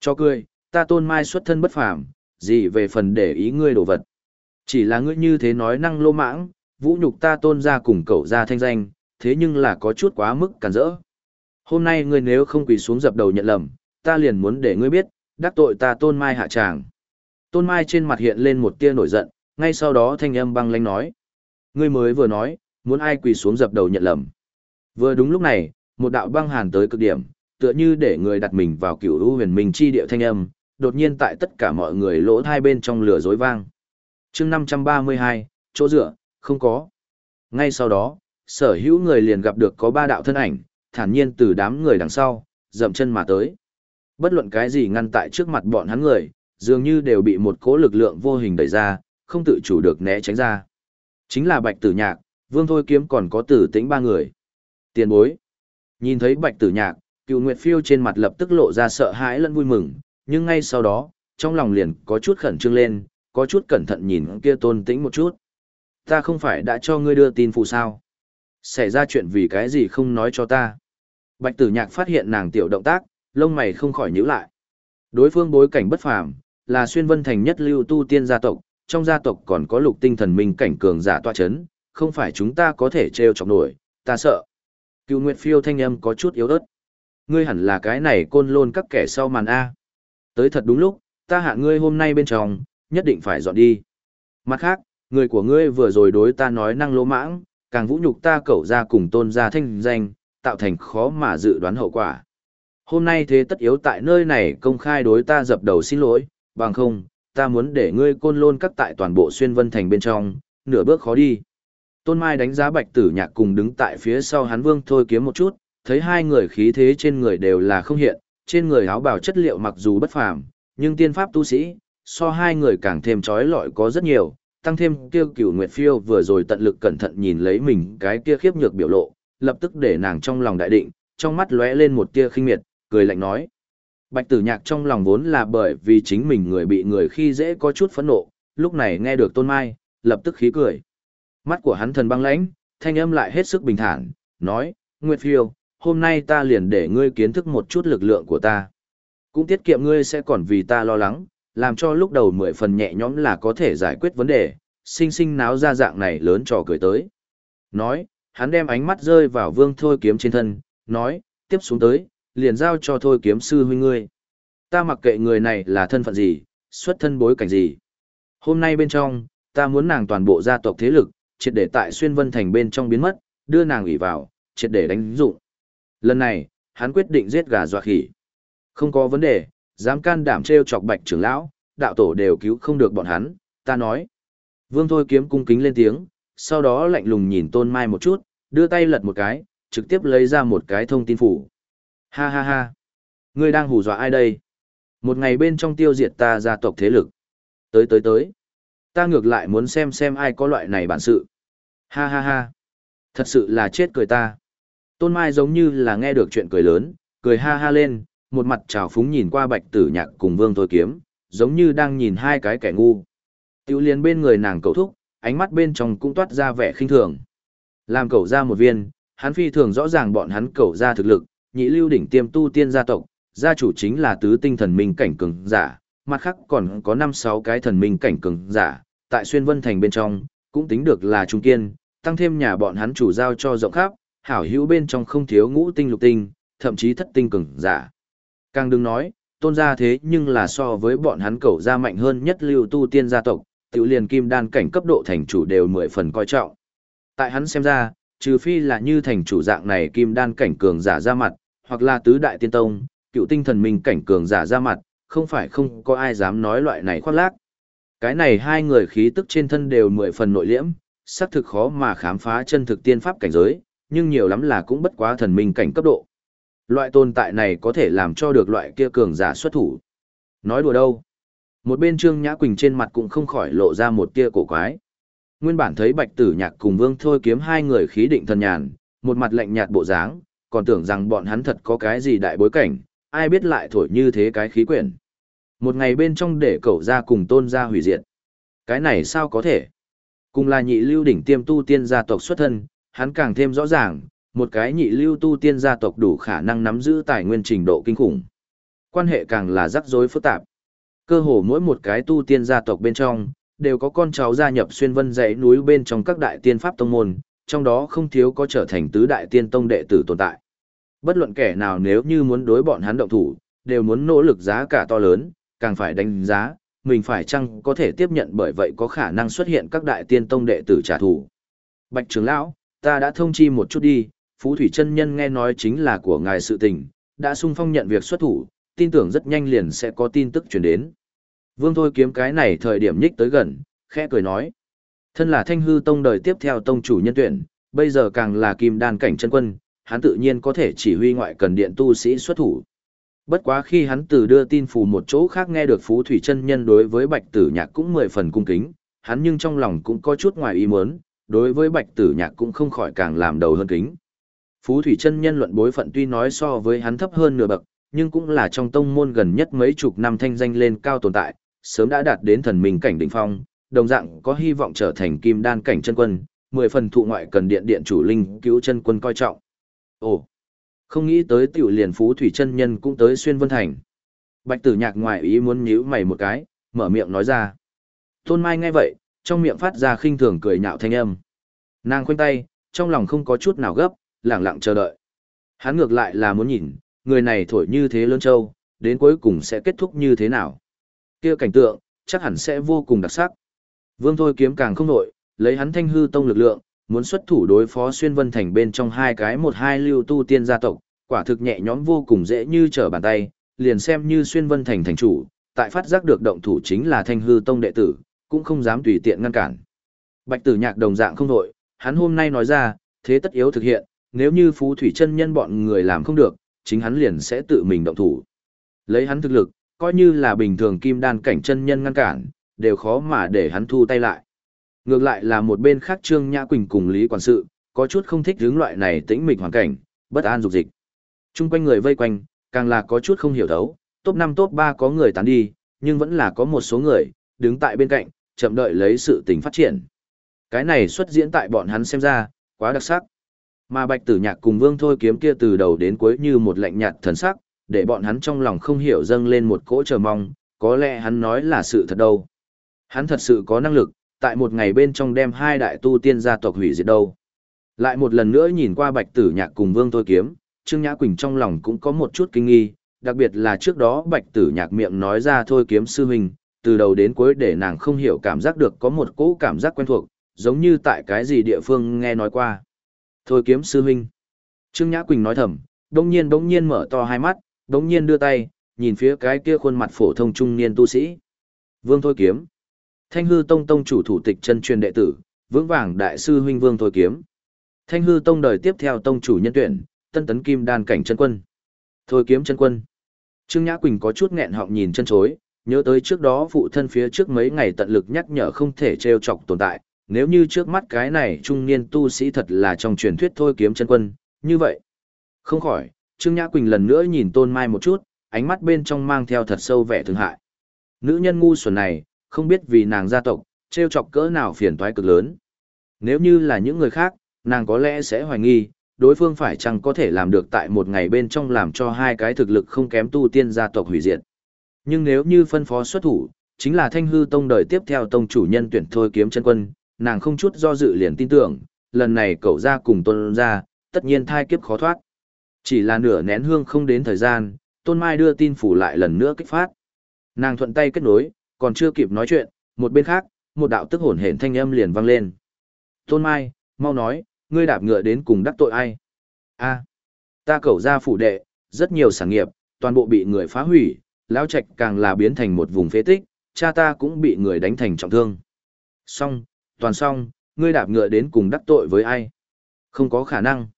Cho cười, ta tôn mai xuất thân bất phàm, gì về phần để ý ngươi đồ vật. Chỉ là ngươi như thế nói năng lô mãng, vũ nhục ta tôn ra cùng cậu ra thanh danh, thế nhưng là có chút quá mức cản rỡ. Hôm nay ngươi nếu không quỳ xuống dập đầu nhận lầm, ta liền muốn để ngươi biết, đắc tội ta tôn mai hạ tràng. Tôn mai trên mặt hiện lên một tia nổi giận, ngay sau đó thanh âm băng lanh nói. Ngươi mới vừa nói, muốn ai quỳ xuống dập đầu nhận lầm. Vừa đúng lúc này, một đạo băng hàn tới cực điểm, tựa như để người đặt mình vào cựu u huyền minh chi địa thanh âm, đột nhiên tại tất cả mọi người lỗ hai bên trong lửa dối vang. chương 532, chỗ dựa, không có. Ngay sau đó, sở hữu người liền gặp được có ba đạo thân ảnh, thản nhiên từ đám người đằng sau, dậm chân mà tới. Bất luận cái gì ngăn tại trước mặt bọn hắn người, dường như đều bị một cỗ lực lượng vô hình đẩy ra, không tự chủ được né tránh ra. Chính là Bạch Tử Nhạc, Vương Thôi Kiếm còn có tử tĩnh ba người. Tiền bối. Nhìn thấy Bạch Tử Nhạc, Cựu Nguyệt Phiêu trên mặt lập tức lộ ra sợ hãi lẫn vui mừng, nhưng ngay sau đó, trong lòng liền có chút khẩn trương lên, có chút cẩn thận nhìn kia tôn tĩnh một chút. Ta không phải đã cho ngươi đưa tin phụ sao? Xảy ra chuyện vì cái gì không nói cho ta? Bạch tử nhạc phát hiện nàng tiểu động tác, lông mày không khỏi nhíu lại. Đối phương bối cảnh bất phàm, là xuyên vân thành nhất lưu tu tiên gia tộc, trong gia tộc còn có lục tinh thần minh cảnh cường giả toa chấn, không phải chúng ta có thể trêu chọc nổi, ta sợ. Cựu Nguyệt Phiêu thanh âm có chút yếu ớt. Ngươi hẳn là cái này côn lôn các kẻ sau màn A. Tới thật đúng lúc, ta hạ ngươi hôm nay bên trong, nhất định phải dọn đi. Mặt khác, người của ngươi vừa rồi đối ta nói năng lỗ mãng, càng vũ nhục ta cẩu ra cùng tôn ra thanh danh, tạo thành khó mà dự đoán hậu quả. Hôm nay thế tất yếu tại nơi này công khai đối ta dập đầu xin lỗi, bằng không, ta muốn để ngươi côn lôn các tại toàn bộ xuyên vân thành bên trong, nửa bước khó đi. Tôn Mai đánh giá bạch tử nhạc cùng đứng tại phía sau hắn vương thôi kiếm một chút, thấy hai người khí thế trên người đều là không hiện, trên người áo bào chất liệu mặc dù bất phàm, nhưng tiên pháp tu sĩ, so hai người càng thêm trói lọi có rất nhiều, tăng thêm kia cửu nguyệt phiêu vừa rồi tận lực cẩn thận nhìn lấy mình cái kia khiếp nhược biểu lộ, lập tức để nàng trong lòng đại định, trong mắt lóe lên một tia khinh miệt, cười lạnh nói. Bạch tử nhạc trong lòng vốn là bởi vì chính mình người bị người khi dễ có chút phẫn nộ, lúc này nghe được tôn mai, lập tức khí cười. Mắt của hắn thần băng lãnh, thanh âm lại hết sức bình thản, nói, Nguyệt phiêu, hôm nay ta liền để ngươi kiến thức một chút lực lượng của ta. Cũng tiết kiệm ngươi sẽ còn vì ta lo lắng, làm cho lúc đầu mười phần nhẹ nhõm là có thể giải quyết vấn đề, sinh sinh náo ra dạng này lớn trò cười tới. Nói, hắn đem ánh mắt rơi vào vương thôi kiếm trên thân, nói, tiếp xuống tới, liền giao cho thôi kiếm sư huynh ngươi. Ta mặc kệ người này là thân phận gì, xuất thân bối cảnh gì. Hôm nay bên trong, ta muốn nàng toàn bộ gia tộc thế lực, triệt để tại xuyên vân thành bên trong biến mất, đưa nàng ủy vào, triệt để đánh dụng. Lần này, hắn quyết định giết gà dọa khỉ. Không có vấn đề, dám can đảm trêu chọc bạch trưởng lão, đạo tổ đều cứu không được bọn hắn, ta nói. Vương Thôi kiếm cung kính lên tiếng, sau đó lạnh lùng nhìn Tôn Mai một chút, đưa tay lật một cái, trực tiếp lấy ra một cái thông tin phủ. Ha ha ha. Ngươi đang hù dọa ai đây? Một ngày bên trong tiêu diệt ta gia tộc thế lực. Tới tới tới. Ta ngược lại muốn xem xem ai có loại này bản sự. Ha ha ha. Thật sự là chết cười ta. Tôn Mai giống như là nghe được chuyện cười lớn, cười ha ha lên, một mặt trào phúng nhìn qua bạch tử nhạc cùng vương thôi kiếm, giống như đang nhìn hai cái kẻ ngu. Tiểu liền bên người nàng cầu thúc, ánh mắt bên trong cũng toát ra vẻ khinh thường. Làm cầu ra một viên, hắn phi thường rõ ràng bọn hắn cầu ra thực lực, nhị lưu đỉnh tiêm tu tiên gia tộc, gia chủ chính là tứ tinh thần minh cảnh cường giả, mặt khác còn có năm sáu cái thần minh cảnh cường giả, tại xuyên vân thành bên trong, cũng tính được là trung kiên, tăng thêm nhà bọn hắn chủ giao cho rộng khắp, hảo hữu bên trong không thiếu ngũ tinh lục tinh, thậm chí thất tinh cường giả. Càng đừng nói, tôn gia thế nhưng là so với bọn hắn cầu gia mạnh hơn nhất lưu tu tiên gia tộc, tiểu liền kim đan cảnh cấp độ thành chủ đều mười phần coi trọng. Tại hắn xem ra, trừ phi là như thành chủ dạng này kim đan cảnh cường giả ra mặt, hoặc là tứ đại tiên tông, cựu tinh thần minh cảnh cường giả ra mặt, không phải không có ai dám nói loại này khoác lác. Cái này hai người khí tức trên thân đều mười phần nội liễm, xác thực khó mà khám phá chân thực tiên pháp cảnh giới, nhưng nhiều lắm là cũng bất quá thần minh cảnh cấp độ. Loại tồn tại này có thể làm cho được loại kia cường giả xuất thủ. Nói đùa đâu? Một bên Trương Nhã Quỳnh trên mặt cũng không khỏi lộ ra một tia cổ quái. Nguyên bản thấy Bạch Tử Nhạc cùng Vương Thôi kiếm hai người khí định thần nhàn, một mặt lạnh nhạt bộ dáng, còn tưởng rằng bọn hắn thật có cái gì đại bối cảnh, ai biết lại thổi như thế cái khí quyển. Một ngày bên trong để cậu ra cùng tôn ra hủy diệt. Cái này sao có thể? Cùng là nhị lưu đỉnh tiêm tu tiên gia tộc xuất thân, hắn càng thêm rõ ràng, một cái nhị lưu tu tiên gia tộc đủ khả năng nắm giữ tài nguyên trình độ kinh khủng. Quan hệ càng là rắc rối phức tạp. Cơ hồ mỗi một cái tu tiên gia tộc bên trong, đều có con cháu gia nhập xuyên vân dãy núi bên trong các đại tiên pháp tông môn, trong đó không thiếu có trở thành tứ đại tiên tông đệ tử tồn tại. Bất luận kẻ nào nếu như muốn đối bọn hắn động thủ, đều muốn nỗ lực giá cả to lớn, càng phải đánh giá, mình phải chăng có thể tiếp nhận bởi vậy có khả năng xuất hiện các đại tiên tông đệ tử trả thù. Bạch trưởng lão, ta đã thông chi một chút đi, Phú Thủy chân Nhân nghe nói chính là của ngài sự tình, đã sung phong nhận việc xuất thủ, tin tưởng rất nhanh liền sẽ có tin tức truyền đến. Vương Thôi kiếm cái này thời điểm nhích tới gần, khẽ cười nói. Thân là thanh hư tông đời tiếp theo tông chủ nhân tuyển, bây giờ càng là kim đan cảnh chân quân, hắn tự nhiên có thể chỉ huy ngoại cần điện tu sĩ xuất thủ. Bất quá khi hắn từ đưa tin phù một chỗ khác nghe được Phú Thủy chân Nhân đối với Bạch Tử Nhạc cũng mười phần cung kính, hắn nhưng trong lòng cũng có chút ngoài ý muốn, đối với Bạch Tử Nhạc cũng không khỏi càng làm đầu hơn kính. Phú Thủy chân Nhân luận bối phận tuy nói so với hắn thấp hơn nửa bậc, nhưng cũng là trong tông môn gần nhất mấy chục năm thanh danh lên cao tồn tại, sớm đã đạt đến thần minh cảnh đỉnh phong, đồng dạng có hy vọng trở thành kim đan cảnh chân quân, mười phần thụ ngoại cần điện điện chủ linh cứu chân quân coi trọng. Ồ, không nghĩ tới tiểu liền phú thủy chân nhân cũng tới xuyên vân thành. Bạch tử nhạc ngoại ý muốn nhíu mày một cái, mở miệng nói ra. Tôn Mai nghe vậy, trong miệng phát ra khinh thường cười nhạo thanh âm. Nàng khoanh tay, trong lòng không có chút nào gấp, lặng lặng chờ đợi. Hắn ngược lại là muốn nhìn, người này thổi như thế lớn châu, đến cuối cùng sẽ kết thúc như thế nào. kia cảnh tượng, chắc hẳn sẽ vô cùng đặc sắc. Vương Thôi kiếm càng không nổi, lấy hắn thanh hư tông lực lượng, muốn xuất thủ đối phó xuyên vân thành bên trong hai cái một hai lưu tu tiên gia tộc, quả thực nhẹ nhõm vô cùng dễ như trở bàn tay, liền xem như xuyên vân thành thành chủ, tại phát giác được động thủ chính là thanh hư tông đệ tử, cũng không dám tùy tiện ngăn cản. Bạch tử nhạc đồng dạng không đội, hắn hôm nay nói ra, thế tất yếu thực hiện, nếu như phú thủy chân nhân bọn người làm không được, chính hắn liền sẽ tự mình động thủ. Lấy hắn thực lực, coi như là bình thường kim đan cảnh chân nhân ngăn cản, đều khó mà để hắn thu tay lại. Ngược lại là một bên khác Trương Nhã Quỳnh cùng Lý Quản sự, có chút không thích hướng loại này tĩnh mịch hoàn cảnh, bất an dục dịch. Trung quanh người vây quanh, càng là có chút không hiểu thấu, top 5 top 3 có người tán đi, nhưng vẫn là có một số người, đứng tại bên cạnh, chậm đợi lấy sự tình phát triển. Cái này xuất diễn tại bọn hắn xem ra, quá đặc sắc. Mà Bạch Tử Nhạc cùng Vương Thôi kiếm kia từ đầu đến cuối như một lạnh nhạt thần sắc, để bọn hắn trong lòng không hiểu dâng lên một cỗ chờ mong, có lẽ hắn nói là sự thật đâu. Hắn thật sự có năng lực, tại một ngày bên trong đem hai đại tu tiên gia tộc hủy diệt đâu. Lại một lần nữa nhìn qua Bạch Tử Nhạc cùng Vương Thôi kiếm, Trương Nhã Quỳnh trong lòng cũng có một chút kinh nghi, đặc biệt là trước đó Bạch Tử Nhạc miệng nói ra thôi kiếm sư huynh, từ đầu đến cuối để nàng không hiểu cảm giác được có một cỗ cảm giác quen thuộc, giống như tại cái gì địa phương nghe nói qua. Thôi kiếm sư huynh. Trương Nhã Quỳnh nói thầm, đông nhiên đông nhiên mở to hai mắt, đông nhiên đưa tay, nhìn phía cái kia khuôn mặt phổ thông trung niên tu sĩ. Vương Thôi Kiếm. Thanh hư tông tông chủ thủ tịch chân truyền đệ tử, vững vàng đại sư huynh Vương Thôi Kiếm. Thanh hư tông đời tiếp theo tông chủ nhân tuyển, tân tấn kim đan cảnh chân quân. Thôi Kiếm chân quân. Trương Nhã Quỳnh có chút nghẹn họng nhìn chân chối, nhớ tới trước đó phụ thân phía trước mấy ngày tận lực nhắc nhở không thể trêu chọc tồn tại, nếu như trước mắt cái này trung niên tu sĩ thật là trong truyền thuyết thôi kiếm chân quân, như vậy. Không khỏi, Trương Nhã Quỳnh lần nữa nhìn Tôn Mai một chút, ánh mắt bên trong mang theo thật sâu vẻ thương hại. Nữ nhân ngu xuẩn này, không biết vì nàng gia tộc, trêu chọc cỡ nào phiền toái cực lớn. Nếu như là những người khác, nàng có lẽ sẽ hoài nghi, đối phương phải chăng có thể làm được tại một ngày bên trong làm cho hai cái thực lực không kém tu tiên gia tộc hủy diệt. Nhưng nếu như phân phó xuất thủ, chính là thanh hư tông đời tiếp theo tông chủ nhân tuyển thôi kiếm chân quân, nàng không chút do dự liền tin tưởng, lần này cậu ra cùng tôn ra, tất nhiên thai kiếp khó thoát. Chỉ là nửa nén hương không đến thời gian, tôn mai đưa tin phủ lại lần nữa kích phát. Nàng thuận tay kết nối, còn chưa kịp nói chuyện, một bên khác, một đạo tức hổn hển thanh âm liền vang lên. Tôn mai, mau nói, ngươi đạp ngựa đến cùng đắc tội ai? a ta cậu ra phủ đệ, rất nhiều sản nghiệp, toàn bộ bị người phá hủy, lão trạch càng là biến thành một vùng phế tích, cha ta cũng bị người đánh thành trọng thương. Xong, toàn xong, ngươi đạp ngựa đến cùng đắc tội với ai? Không có khả năng.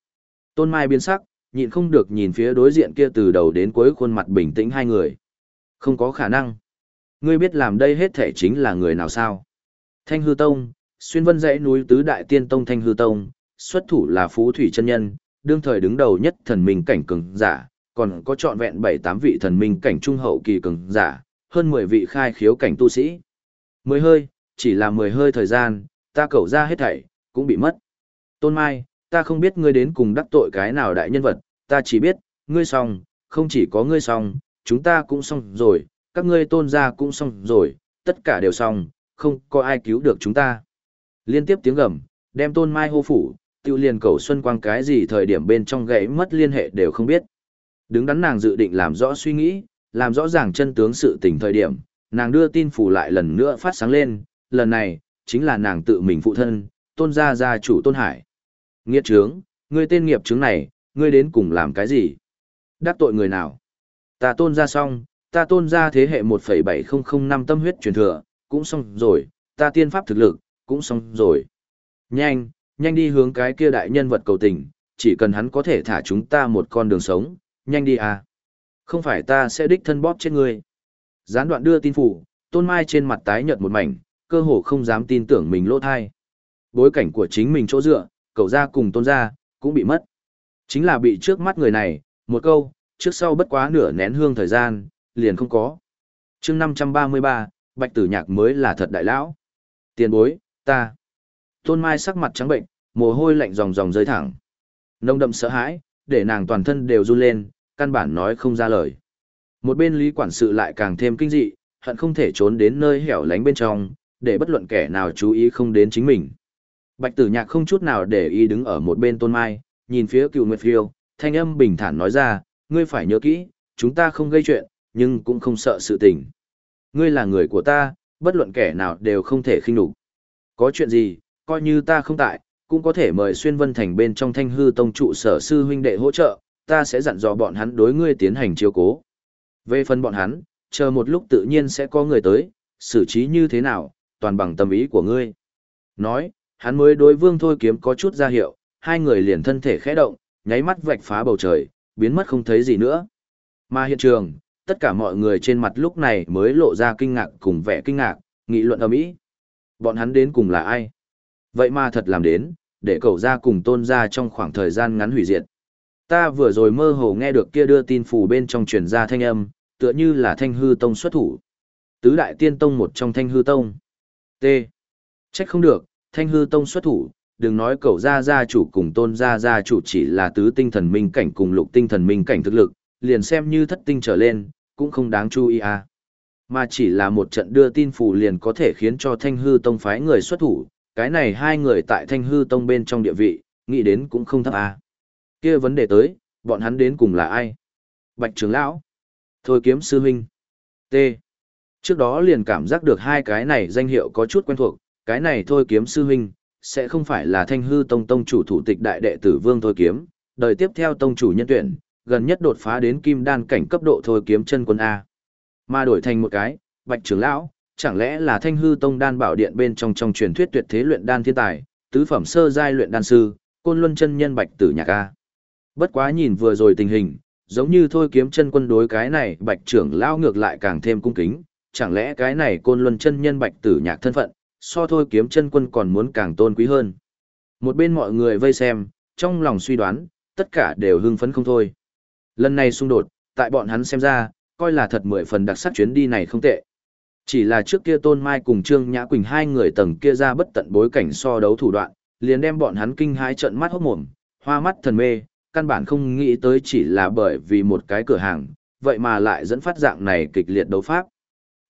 Tôn Mai biến sắc, nhịn không được nhìn phía đối diện kia từ đầu đến cuối khuôn mặt bình tĩnh hai người. Không có khả năng. Ngươi biết làm đây hết thể chính là người nào sao? Thanh Hư Tông, xuyên vân dãy núi tứ đại tiên tông Thanh Hư Tông, xuất thủ là Phú Thủy chân Nhân, đương thời đứng đầu nhất thần minh cảnh cường giả, còn có trọn vẹn bảy tám vị thần minh cảnh trung hậu kỳ cường giả, hơn mười vị khai khiếu cảnh tu sĩ. Mười hơi, chỉ là mười hơi thời gian, ta cẩu ra hết thảy, cũng bị mất. Tôn Mai, ta không biết ngươi đến cùng đắc tội cái nào đại nhân vật, ta chỉ biết, ngươi xong, không chỉ có ngươi xong, chúng ta cũng xong rồi, các ngươi tôn gia cũng xong rồi, tất cả đều xong, không có ai cứu được chúng ta. Liên tiếp tiếng gầm, đem tôn mai hô phủ, tiêu liền cầu xuân quang cái gì thời điểm bên trong gãy mất liên hệ đều không biết. Đứng đắn nàng dự định làm rõ suy nghĩ, làm rõ ràng chân tướng sự tình thời điểm, nàng đưa tin phủ lại lần nữa phát sáng lên, lần này, chính là nàng tự mình phụ thân, tôn gia gia chủ tôn hải. Nghiệt trướng, ngươi tên nghiệp trướng này, ngươi đến cùng làm cái gì? Đắc tội người nào? Ta tôn gia xong, ta tôn gia thế hệ 1,7005 tâm huyết truyền thừa, cũng xong rồi, ta tiên pháp thực lực, cũng xong rồi. Nhanh, nhanh đi hướng cái kia đại nhân vật cầu tình, chỉ cần hắn có thể thả chúng ta một con đường sống, nhanh đi à. Không phải ta sẽ đích thân bóp chết ngươi. Gián đoạn đưa tin phủ, tôn mai trên mặt tái nhợt một mảnh, cơ hồ không dám tin tưởng mình lỗ thai. Bối cảnh của chính mình chỗ dựa, cậu ra cùng tôn ra, cũng bị mất. Chính là bị trước mắt người này, một câu, trước sau bất quá nửa nén hương thời gian, liền không có. chương 533, bạch tử nhạc mới là thật đại lão. Tiền bối, ta. Tôn Mai sắc mặt trắng bệnh, mồ hôi lạnh ròng ròng rơi thẳng. Nông đậm sợ hãi, để nàng toàn thân đều run lên, căn bản nói không ra lời. Một bên lý quản sự lại càng thêm kinh dị, hận không thể trốn đến nơi hẻo lánh bên trong, để bất luận kẻ nào chú ý không đến chính mình. Bạch tử nhạc không chút nào để ý đứng ở một bên tôn mai, nhìn phía cựu nguyệt phiêu, thanh âm bình thản nói ra, ngươi phải nhớ kỹ, chúng ta không gây chuyện, nhưng cũng không sợ sự tình. Ngươi là người của ta, bất luận kẻ nào đều không thể khinh đục. Có chuyện gì, coi như ta không tại, cũng có thể mời xuyên vân thành bên trong thanh hư tông trụ sở sư huynh đệ hỗ trợ, ta sẽ dặn dò bọn hắn đối ngươi tiến hành chiếu cố. Về phần bọn hắn, chờ một lúc tự nhiên sẽ có người tới, xử trí như thế nào, toàn bằng tâm ý của ngươi. Nói, hắn mới đối vương thôi kiếm có chút ra hiệu, hai người liền thân thể khẽ động, nháy mắt vạch phá bầu trời, biến mất không thấy gì nữa. Mà hiện trường, tất cả mọi người trên mặt lúc này mới lộ ra kinh ngạc cùng vẻ kinh ngạc, nghị luận ầm ĩ. Bọn hắn đến cùng là ai? Vậy mà thật làm đến, để cậu ra cùng tôn ra trong khoảng thời gian ngắn hủy diệt. Ta vừa rồi mơ hồ nghe được kia đưa tin phủ bên trong truyền ra thanh âm, tựa như là thanh hư tông xuất thủ. Tứ đại tiên tông một trong thanh hư tông. T. Trách không được, thanh hư tông xuất thủ, đừng nói cậu gia gia chủ cùng tôn gia gia chủ chỉ là tứ tinh thần minh cảnh cùng lục tinh thần minh cảnh thực lực, liền xem như thất tinh trở lên, cũng không đáng chú ý à. Mà chỉ là một trận đưa tin phủ liền có thể khiến cho thanh hư tông phái người xuất thủ, cái này hai người tại thanh hư tông bên trong địa vị, nghĩ đến cũng không thấp à. kia vấn đề tới, bọn hắn đến cùng là ai? Bạch trưởng lão? Thôi kiếm sư huynh? T. Trước đó liền cảm giác được hai cái này danh hiệu có chút quen thuộc, cái này thôi kiếm sư huynh, sẽ không phải là thanh hư tông tông chủ thủ tịch đại đệ tử vương thôi kiếm, đời tiếp theo tông chủ nhân tuyển, gần nhất đột phá đến kim đan cảnh cấp độ thôi kiếm chân quân A. Mà đổi thành một cái, bạch trưởng lão, chẳng lẽ là thanh hư tông đan bảo điện bên trong trong truyền thuyết tuyệt thế luyện đan thiên tài, tứ phẩm sơ giai luyện đan sư, côn luân chân nhân bạch tử nhạc A. Bất quá nhìn vừa rồi tình hình, giống như thôi kiếm chân quân đối cái này bạch trưởng lão ngược lại càng thêm cung kính, chẳng lẽ cái này côn luân chân nhân bạch tử nhạc thân phận, so thôi kiếm chân quân còn muốn càng tôn quý hơn. Một bên mọi người vây xem, trong lòng suy đoán, tất cả đều hưng phấn không thôi. Lần này xung đột, tại bọn hắn xem ra, coi là thật mười phần đặc sắc chuyến đi này không tệ. Chỉ là trước kia Tôn Mai cùng Trương Nhã Quỳnh hai người tầng kia ra bất tận bối cảnh so đấu thủ đoạn, liền đem bọn hắn kinh hãi trận mắt hốt mồm, hoa mắt thần mê, căn bản không nghĩ tới chỉ là bởi vì một cái cửa hàng, vậy mà lại dẫn phát dạng này kịch liệt đấu pháp.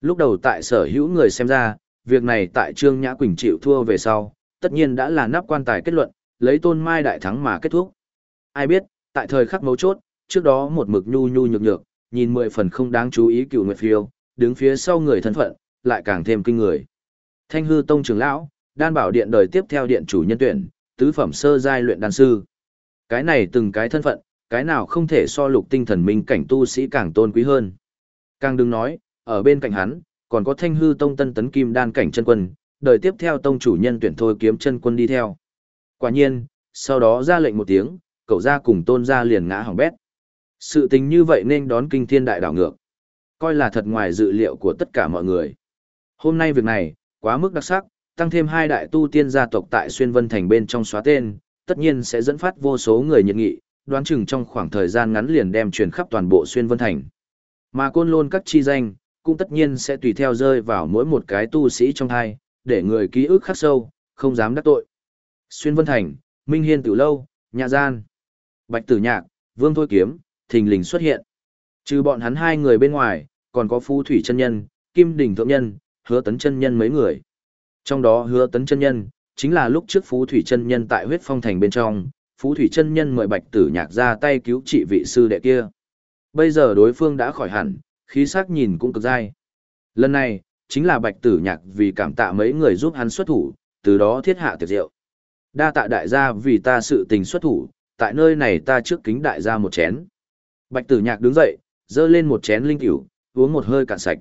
Lúc đầu tại sở hữu người xem ra, việc này tại Trương Nhã Quỳnh chịu thua về sau, tất nhiên đã là nắp quan tài kết luận, lấy Tôn Mai đại thắng mà kết thúc. Ai biết, tại thời khắc mấu chốt, trước đó một mực nhu nhu nhược nhược, nhìn mười phần không đáng chú ý cựu nguyệt phiêu, đứng phía sau người thân phận, lại càng thêm kinh người. Thanh hư tông trưởng lão, đan bảo điện đời tiếp theo điện chủ nhân tuyển, tứ phẩm sơ giai luyện đan sư. Cái này từng cái thân phận, cái nào không thể so lục tinh thần minh cảnh tu sĩ càng tôn quý hơn. Càng đừng nói, ở bên cạnh hắn, còn có thanh hư tông tân tấn kim đan cảnh chân quân, đời tiếp theo tông chủ nhân tuyển thôi kiếm chân quân đi theo. Quả nhiên, sau đó ra lệnh một tiếng, cậu ra cùng tôn ra liền ngã hỏng bét. Sự tình như vậy nên đón kinh thiên đại đảo ngược. Coi là thật ngoài dự liệu của tất cả mọi người. Hôm nay việc này, quá mức đặc sắc, tăng thêm hai đại tu tiên gia tộc tại Xuyên Vân Thành bên trong xóa tên, tất nhiên sẽ dẫn phát vô số người nhiệt nghị, đoán chừng trong khoảng thời gian ngắn liền đem truyền khắp toàn bộ Xuyên Vân Thành. Mà côn lôn các chi danh, cũng tất nhiên sẽ tùy theo rơi vào mỗi một cái tu sĩ trong hai, để người ký ức khắc sâu, không dám đắc tội. Xuyên Vân Thành, Minh Hiên Tử Lâu, Nhà Gian, Bạch Tử Nhạc, Vương Thôi Kiếm, thình lình xuất hiện. Trừ bọn hắn hai người bên ngoài, còn có Phú Thủy chân nhân, Kim đỉnh thượng nhân, Hứa Tấn chân nhân mấy người. Trong đó Hứa Tấn chân nhân chính là lúc trước Phú Thủy chân nhân tại huyết phong thành bên trong, Phú Thủy chân nhân mời Bạch Tử Nhạc ra tay cứu trị vị sư đệ kia. Bây giờ đối phương đã khỏi hẳn, khí sắc nhìn cũng cực dai. Lần này, chính là Bạch Tử Nhạc vì cảm tạ mấy người giúp hắn xuất thủ, từ đó thiết hạ tiệc rượu. Đa tạ đại gia vì ta sự tình xuất thủ, tại nơi này ta trước kính đại gia một chén. Bạch Tử Nhạc đứng dậy, dơ lên một chén linh tiểu, uống một hơi cạn sạch.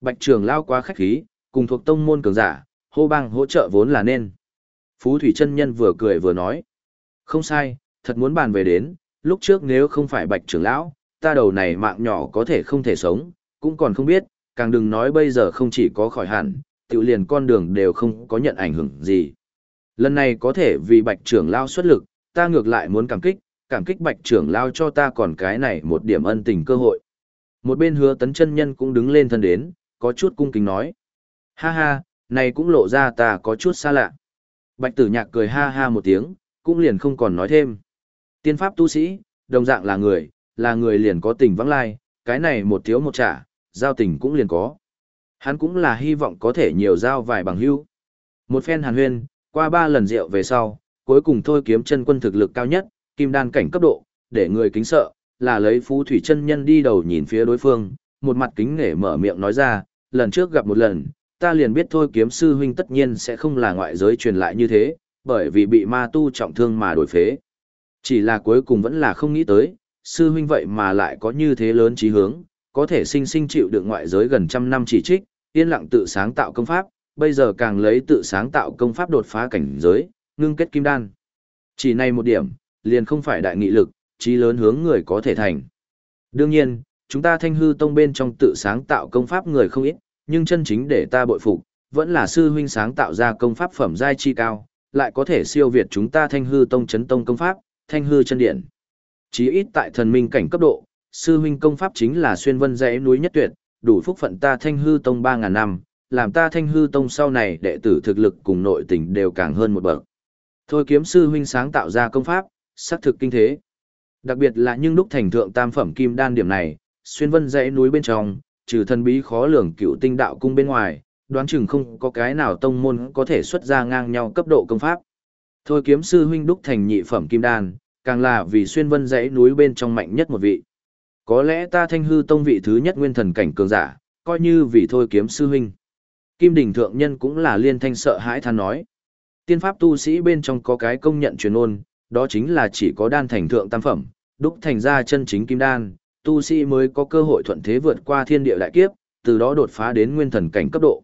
Bạch Trường lao quá khách khí, cùng thuộc tông môn cường giả, hô bang hỗ trợ vốn là nên. Phú Thủy chân nhân vừa cười vừa nói. Không sai, thật muốn bàn về đến, lúc trước nếu không phải bạch trưởng lão, ta đầu này mạng nhỏ có thể không thể sống, cũng còn không biết, càng đừng nói bây giờ không chỉ có khỏi hẳn, tự liền con đường đều không có nhận ảnh hưởng gì. Lần này có thể vì bạch trưởng lao xuất lực, ta ngược lại muốn cảm kích, cảm kích bạch trưởng lao cho ta còn cái này một điểm ân tình cơ hội. Một bên hứa tấn chân nhân cũng đứng lên thân đến, có chút cung kính nói. Ha ha, này cũng lộ ra ta có chút xa lạ. Bạch tử nhạc cười ha ha một tiếng, cũng liền không còn nói thêm. Tiên pháp tu sĩ, đồng dạng là người, là người liền có tình vắng lai, cái này một thiếu một trả, giao tình cũng liền có. Hắn cũng là hy vọng có thể nhiều giao vài bằng hữu. Một phen hàn huyên, qua ba lần rượu về sau, cuối cùng thôi kiếm chân quân thực lực cao nhất, kim đan cảnh cấp độ, để người kính sợ, là lấy phú thủy chân nhân đi đầu nhìn phía đối phương, một mặt kính nể mở miệng nói ra, lần trước gặp một lần, ta liền biết thôi kiếm sư huynh tất nhiên sẽ không là ngoại giới truyền lại như thế, bởi vì bị ma tu trọng thương mà đổi phế. Chỉ là cuối cùng vẫn là không nghĩ tới, sư huynh vậy mà lại có như thế lớn trí hướng, có thể sinh sinh chịu được ngoại giới gần trăm năm chỉ trích, yên lặng tự sáng tạo công pháp, bây giờ càng lấy tự sáng tạo công pháp đột phá cảnh giới, ngưng kết kim đan. Chỉ này một điểm, liền không phải đại nghị lực, trí lớn hướng người có thể thành. Đương nhiên, chúng ta thanh hư tông bên trong tự sáng tạo công pháp người không ít, nhưng chân chính để ta bội phục, vẫn là sư huynh sáng tạo ra công pháp phẩm giai chi cao, lại có thể siêu việt chúng ta thanh hư tông chấn tông công pháp, thanh hư chân điện. Chí ít tại thần minh cảnh cấp độ, sư huynh công pháp chính là xuyên vân dãy núi nhất tuyệt, đủ phúc phận ta thanh hư tông 3.000 năm, làm ta thanh hư tông sau này đệ tử thực lực cùng nội tình đều càng hơn một bậc. Thôi kiếm sư huynh sáng tạo ra công pháp, xác thực kinh thế. Đặc biệt là những lúc thành thượng tam phẩm kim đan điểm này, xuyên vân dãy núi bên trong, trừ thần bí khó lường cựu tinh đạo cung bên ngoài, đoán chừng không có cái nào tông môn có thể xuất ra ngang nhau cấp độ công pháp. Thôi kiếm sư huynh đúc thành nhị phẩm kim đan, càng là vì xuyên vân dãy núi bên trong mạnh nhất một vị. Có lẽ ta thanh hư tông vị thứ nhất nguyên thần cảnh cường giả, coi như vì thôi kiếm sư huynh. Kim đỉnh thượng nhân cũng là liên thanh sợ hãi than nói. Tiên pháp tu sĩ bên trong có cái công nhận truyền ôn, đó chính là chỉ có đan thành thượng tam phẩm, đúc thành ra chân chính kim đan, tu sĩ mới có cơ hội thuận thế vượt qua thiên địa đại kiếp, từ đó đột phá đến nguyên thần cảnh cấp độ.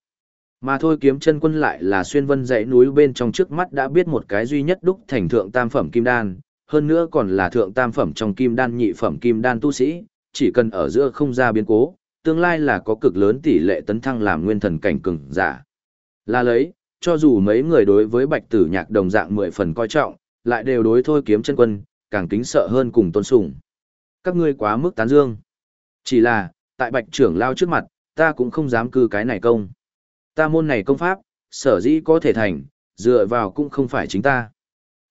Mà thôi kiếm chân quân lại là xuyên vân dãy núi bên trong trước mắt đã biết một cái duy nhất đúc thành thượng tam phẩm kim đan, hơn nữa còn là thượng tam phẩm trong kim đan nhị phẩm kim đan tu sĩ, chỉ cần ở giữa không ra biến cố, tương lai là có cực lớn tỷ lệ tấn thăng làm nguyên thần cảnh cường giả. Là lấy, cho dù mấy người đối với bạch tử nhạc đồng dạng mười phần coi trọng, lại đều đối thôi kiếm chân quân, càng kính sợ hơn cùng tôn sùng. Các ngươi quá mức tán dương. Chỉ là, tại bạch trưởng lao trước mặt, ta cũng không dám cư cái này công. Ta môn này công pháp, sở dĩ có thể thành, dựa vào cũng không phải chính ta,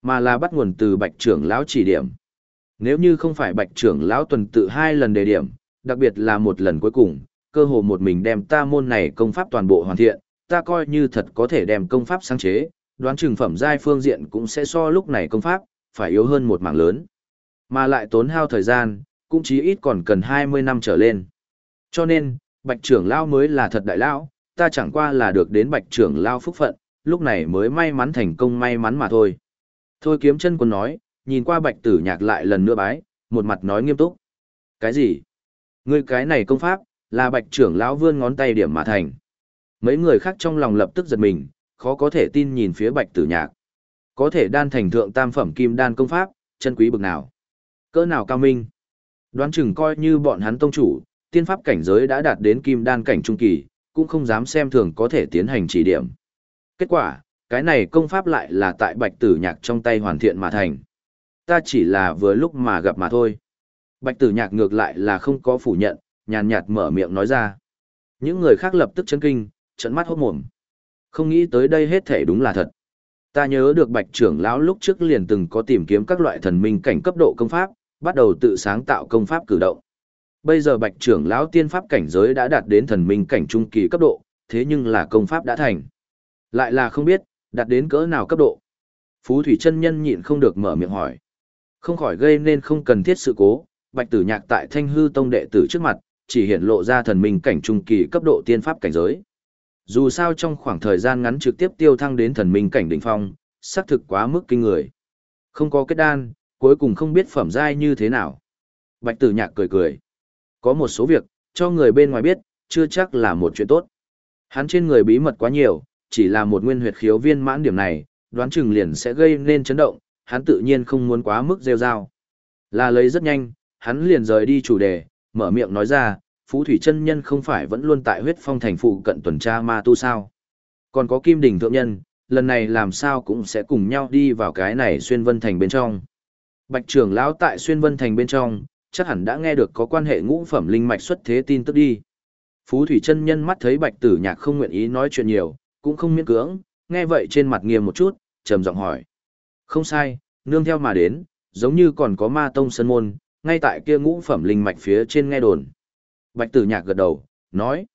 mà là bắt nguồn từ bạch trưởng lão chỉ điểm. Nếu như không phải bạch trưởng lão tuần tự hai lần đề điểm, đặc biệt là một lần cuối cùng, cơ hồ một mình đem ta môn này công pháp toàn bộ hoàn thiện, ta coi như thật có thể đem công pháp sáng chế, đoán chừng phẩm giai phương diện cũng sẽ so lúc này công pháp, phải yếu hơn một mảng lớn. Mà lại tốn hao thời gian, cũng chí ít còn cần 20 năm trở lên. Cho nên, bạch trưởng lão mới là thật đại lão, ta chẳng qua là được đến bạch trưởng lao phúc phận, lúc này mới may mắn thành công may mắn mà thôi. Thôi kiếm chân quân nói, nhìn qua bạch tử nhạc lại lần nữa bái, một mặt nói nghiêm túc. Cái gì? Ngươi cái này công pháp, là bạch trưởng lão vươn ngón tay điểm mà thành. Mấy người khác trong lòng lập tức giật mình, khó có thể tin nhìn phía bạch tử nhạc. Có thể đan thành thượng tam phẩm kim đan công pháp, chân quý bực nào. Cỡ nào cao minh. Đoán chừng coi như bọn hắn tông chủ, tiên pháp cảnh giới đã đạt đến kim đan cảnh trung kỳ, cũng không dám xem thường có thể tiến hành chỉ điểm. Kết quả, cái này công pháp lại là tại bạch tử nhạc trong tay hoàn thiện mà thành. Ta chỉ là vừa lúc mà gặp mà thôi. Bạch tử nhạc ngược lại là không có phủ nhận, nhàn nhạt mở miệng nói ra. Những người khác lập tức chấn kinh, trận mắt hốt mồm. Không nghĩ tới đây hết thể đúng là thật. Ta nhớ được bạch trưởng lão lúc trước liền từng có tìm kiếm các loại thần minh cảnh cấp độ công pháp, bắt đầu tự sáng tạo công pháp cử động. Bây giờ bạch trưởng lão tiên pháp cảnh giới đã đạt đến thần minh cảnh trung kỳ cấp độ, thế nhưng là công pháp đã thành. Lại là không biết, đạt đến cỡ nào cấp độ. Phú Thủy chân nhân nhịn không được mở miệng hỏi. Không khỏi gây nên không cần thiết sự cố, bạch tử nhạc tại thanh hư tông đệ tử trước mặt, chỉ hiện lộ ra thần minh cảnh trung kỳ cấp độ tiên pháp cảnh giới. Dù sao trong khoảng thời gian ngắn trực tiếp tiêu thăng đến thần minh cảnh đỉnh phong, xác thực quá mức kinh người. Không có kết đan, cuối cùng không biết phẩm giai như thế nào. Bạch tử nhạc cười cười. Có một số việc, cho người bên ngoài biết, chưa chắc là một chuyện tốt. Hắn trên người bí mật quá nhiều, chỉ là một nguyên huyệt khiếu viên mãn điểm này, đoán chừng liền sẽ gây nên chấn động, hắn tự nhiên không muốn quá mức rêu rao. Là lấy rất nhanh, hắn liền rời đi chủ đề, mở miệng nói ra, Phú Thủy chân Nhân không phải vẫn luôn tại huyết phong thành phụ cận tuần tra ma tu sao. Còn có Kim Đình Thượng Nhân, lần này làm sao cũng sẽ cùng nhau đi vào cái này xuyên vân thành bên trong. Bạch trưởng lão tại xuyên vân thành bên trong, chắc hẳn đã nghe được có quan hệ ngũ phẩm linh mạch xuất thế tin tức đi. Phú Thủy chân Nhân mắt thấy Bạch Tử Nhạc không nguyện ý nói chuyện nhiều, cũng không miễn cưỡng, nghe vậy trên mặt nghiêm một chút, trầm giọng hỏi. Không sai, nương theo mà đến, giống như còn có ma tông sân môn, ngay tại kia ngũ phẩm linh mạch phía trên nghe đồn. Bạch tử nhạc gật đầu, nói.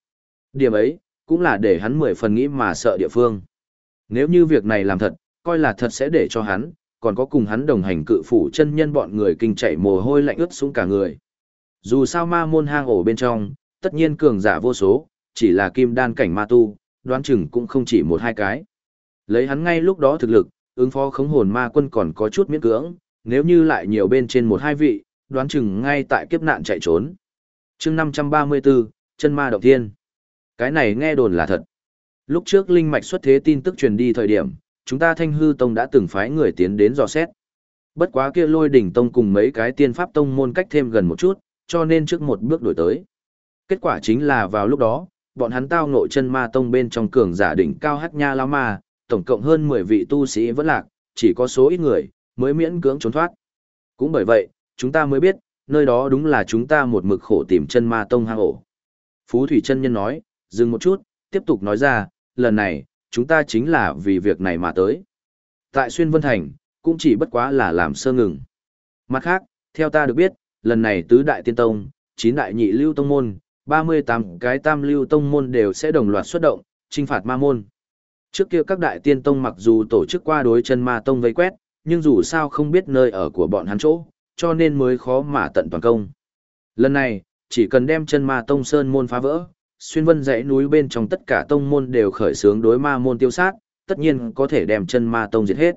Điểm ấy, cũng là để hắn mười phần nghĩ mà sợ địa phương. Nếu như việc này làm thật, coi là thật sẽ để cho hắn, còn có cùng hắn đồng hành cự phủ chân nhân bọn người kinh chạy mồ hôi lạnh ướt xuống cả người. Dù sao ma môn hang ổ bên trong, tất nhiên cường giả vô số, chỉ là kim đan cảnh ma tu, đoán chừng cũng không chỉ một hai cái. Lấy hắn ngay lúc đó thực lực, ứng phó khống hồn ma quân còn có chút miễn cưỡng, nếu như lại nhiều bên trên một hai vị, đoán chừng ngay tại kiếp nạn chạy trốn chương 534, chân ma động thiên. Cái này nghe đồn là thật. Lúc trước linh mạch xuất thế tin tức truyền đi thời điểm, chúng ta thanh hư tông đã từng phái người tiến đến dò xét. Bất quá kia lôi đỉnh tông cùng mấy cái tiên pháp tông môn cách thêm gần một chút, cho nên trước một bước đổi tới. Kết quả chính là vào lúc đó, bọn hắn tao ngộ chân ma tông bên trong cường giả đỉnh cao hắc nha lao ma, tổng cộng hơn 10 vị tu sĩ vẫn lạc, chỉ có số ít người, mới miễn cưỡng trốn thoát. Cũng bởi vậy, chúng ta mới biết, nơi đó đúng là chúng ta một mực khổ tìm chân ma tông hang ổ. Phú Thủy chân Nhân nói, dừng một chút, tiếp tục nói ra, lần này, chúng ta chính là vì việc này mà tới. Tại Xuyên Vân Thành, cũng chỉ bất quá là làm sơ ngừng. Mặt khác, theo ta được biết, lần này tứ đại tiên tông, chín đại nhị lưu tông môn, 38 cái tam lưu tông môn đều sẽ đồng loạt xuất động, trinh phạt ma môn. Trước kia các đại tiên tông mặc dù tổ chức qua đối chân ma tông vây quét, nhưng dù sao không biết nơi ở của bọn hắn chỗ, cho nên mới khó mà tận toàn công. Lần này, chỉ cần đem chân ma tông sơn môn phá vỡ, xuyên vân dãy núi bên trong tất cả tông môn đều khởi xướng đối ma môn tiêu sát, tất nhiên có thể đem chân ma tông diệt hết.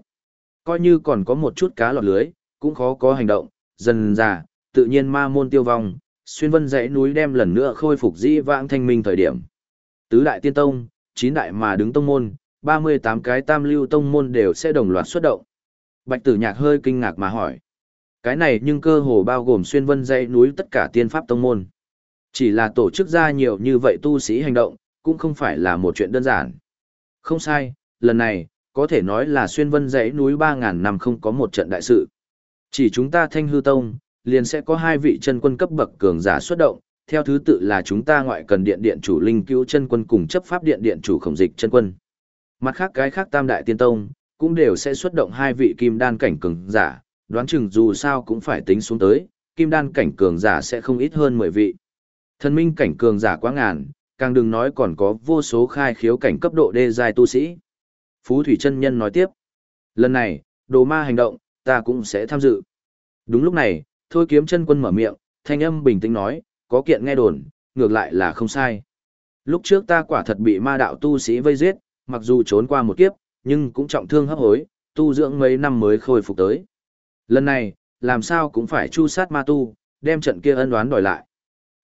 Coi như còn có một chút cá lọt lưới, cũng khó có hành động, dần dà, tự nhiên ma môn tiêu vong, xuyên vân dãy núi đem lần nữa khôi phục dĩ vãng thanh minh thời điểm. Tứ đại tiên tông, chín đại mà đứng tông môn, 38 cái tam lưu tông môn đều sẽ đồng loạt xuất động. Bạch tử nhạc hơi kinh ngạc mà hỏi. Cái này nhưng cơ hồ bao gồm xuyên vân dãy núi tất cả tiên pháp tông môn. Chỉ là tổ chức ra nhiều như vậy tu sĩ hành động, cũng không phải là một chuyện đơn giản. Không sai, lần này, có thể nói là xuyên vân dãy núi 3.000 năm không có một trận đại sự. Chỉ chúng ta thanh hư tông, liền sẽ có hai vị chân quân cấp bậc cường giả xuất động, theo thứ tự là chúng ta ngoại cần điện điện chủ linh cứu chân quân cùng chấp pháp điện điện chủ khổng dịch chân quân. Mặt khác cái khác tam đại tiên tông, cũng đều sẽ xuất động hai vị kim đan cảnh cường giả, đoán chừng dù sao cũng phải tính xuống tới, kim đan cảnh cường giả sẽ không ít hơn 10 vị. Thần minh cảnh cường giả quá ngàn, càng đừng nói còn có vô số khai khiếu cảnh cấp độ đê dài tu sĩ. Phú Thủy chân Nhân nói tiếp, lần này, đồ ma hành động, ta cũng sẽ tham dự. Đúng lúc này, thôi kiếm chân quân mở miệng, thanh âm bình tĩnh nói, có kiện nghe đồn, ngược lại là không sai. Lúc trước ta quả thật bị ma đạo tu sĩ vây giết, mặc dù trốn qua một kiếp, nhưng cũng trọng thương hấp hối, tu dưỡng mấy năm mới khôi phục tới. Lần này, làm sao cũng phải chu sát ma tu, đem trận kia ân đoán đòi lại.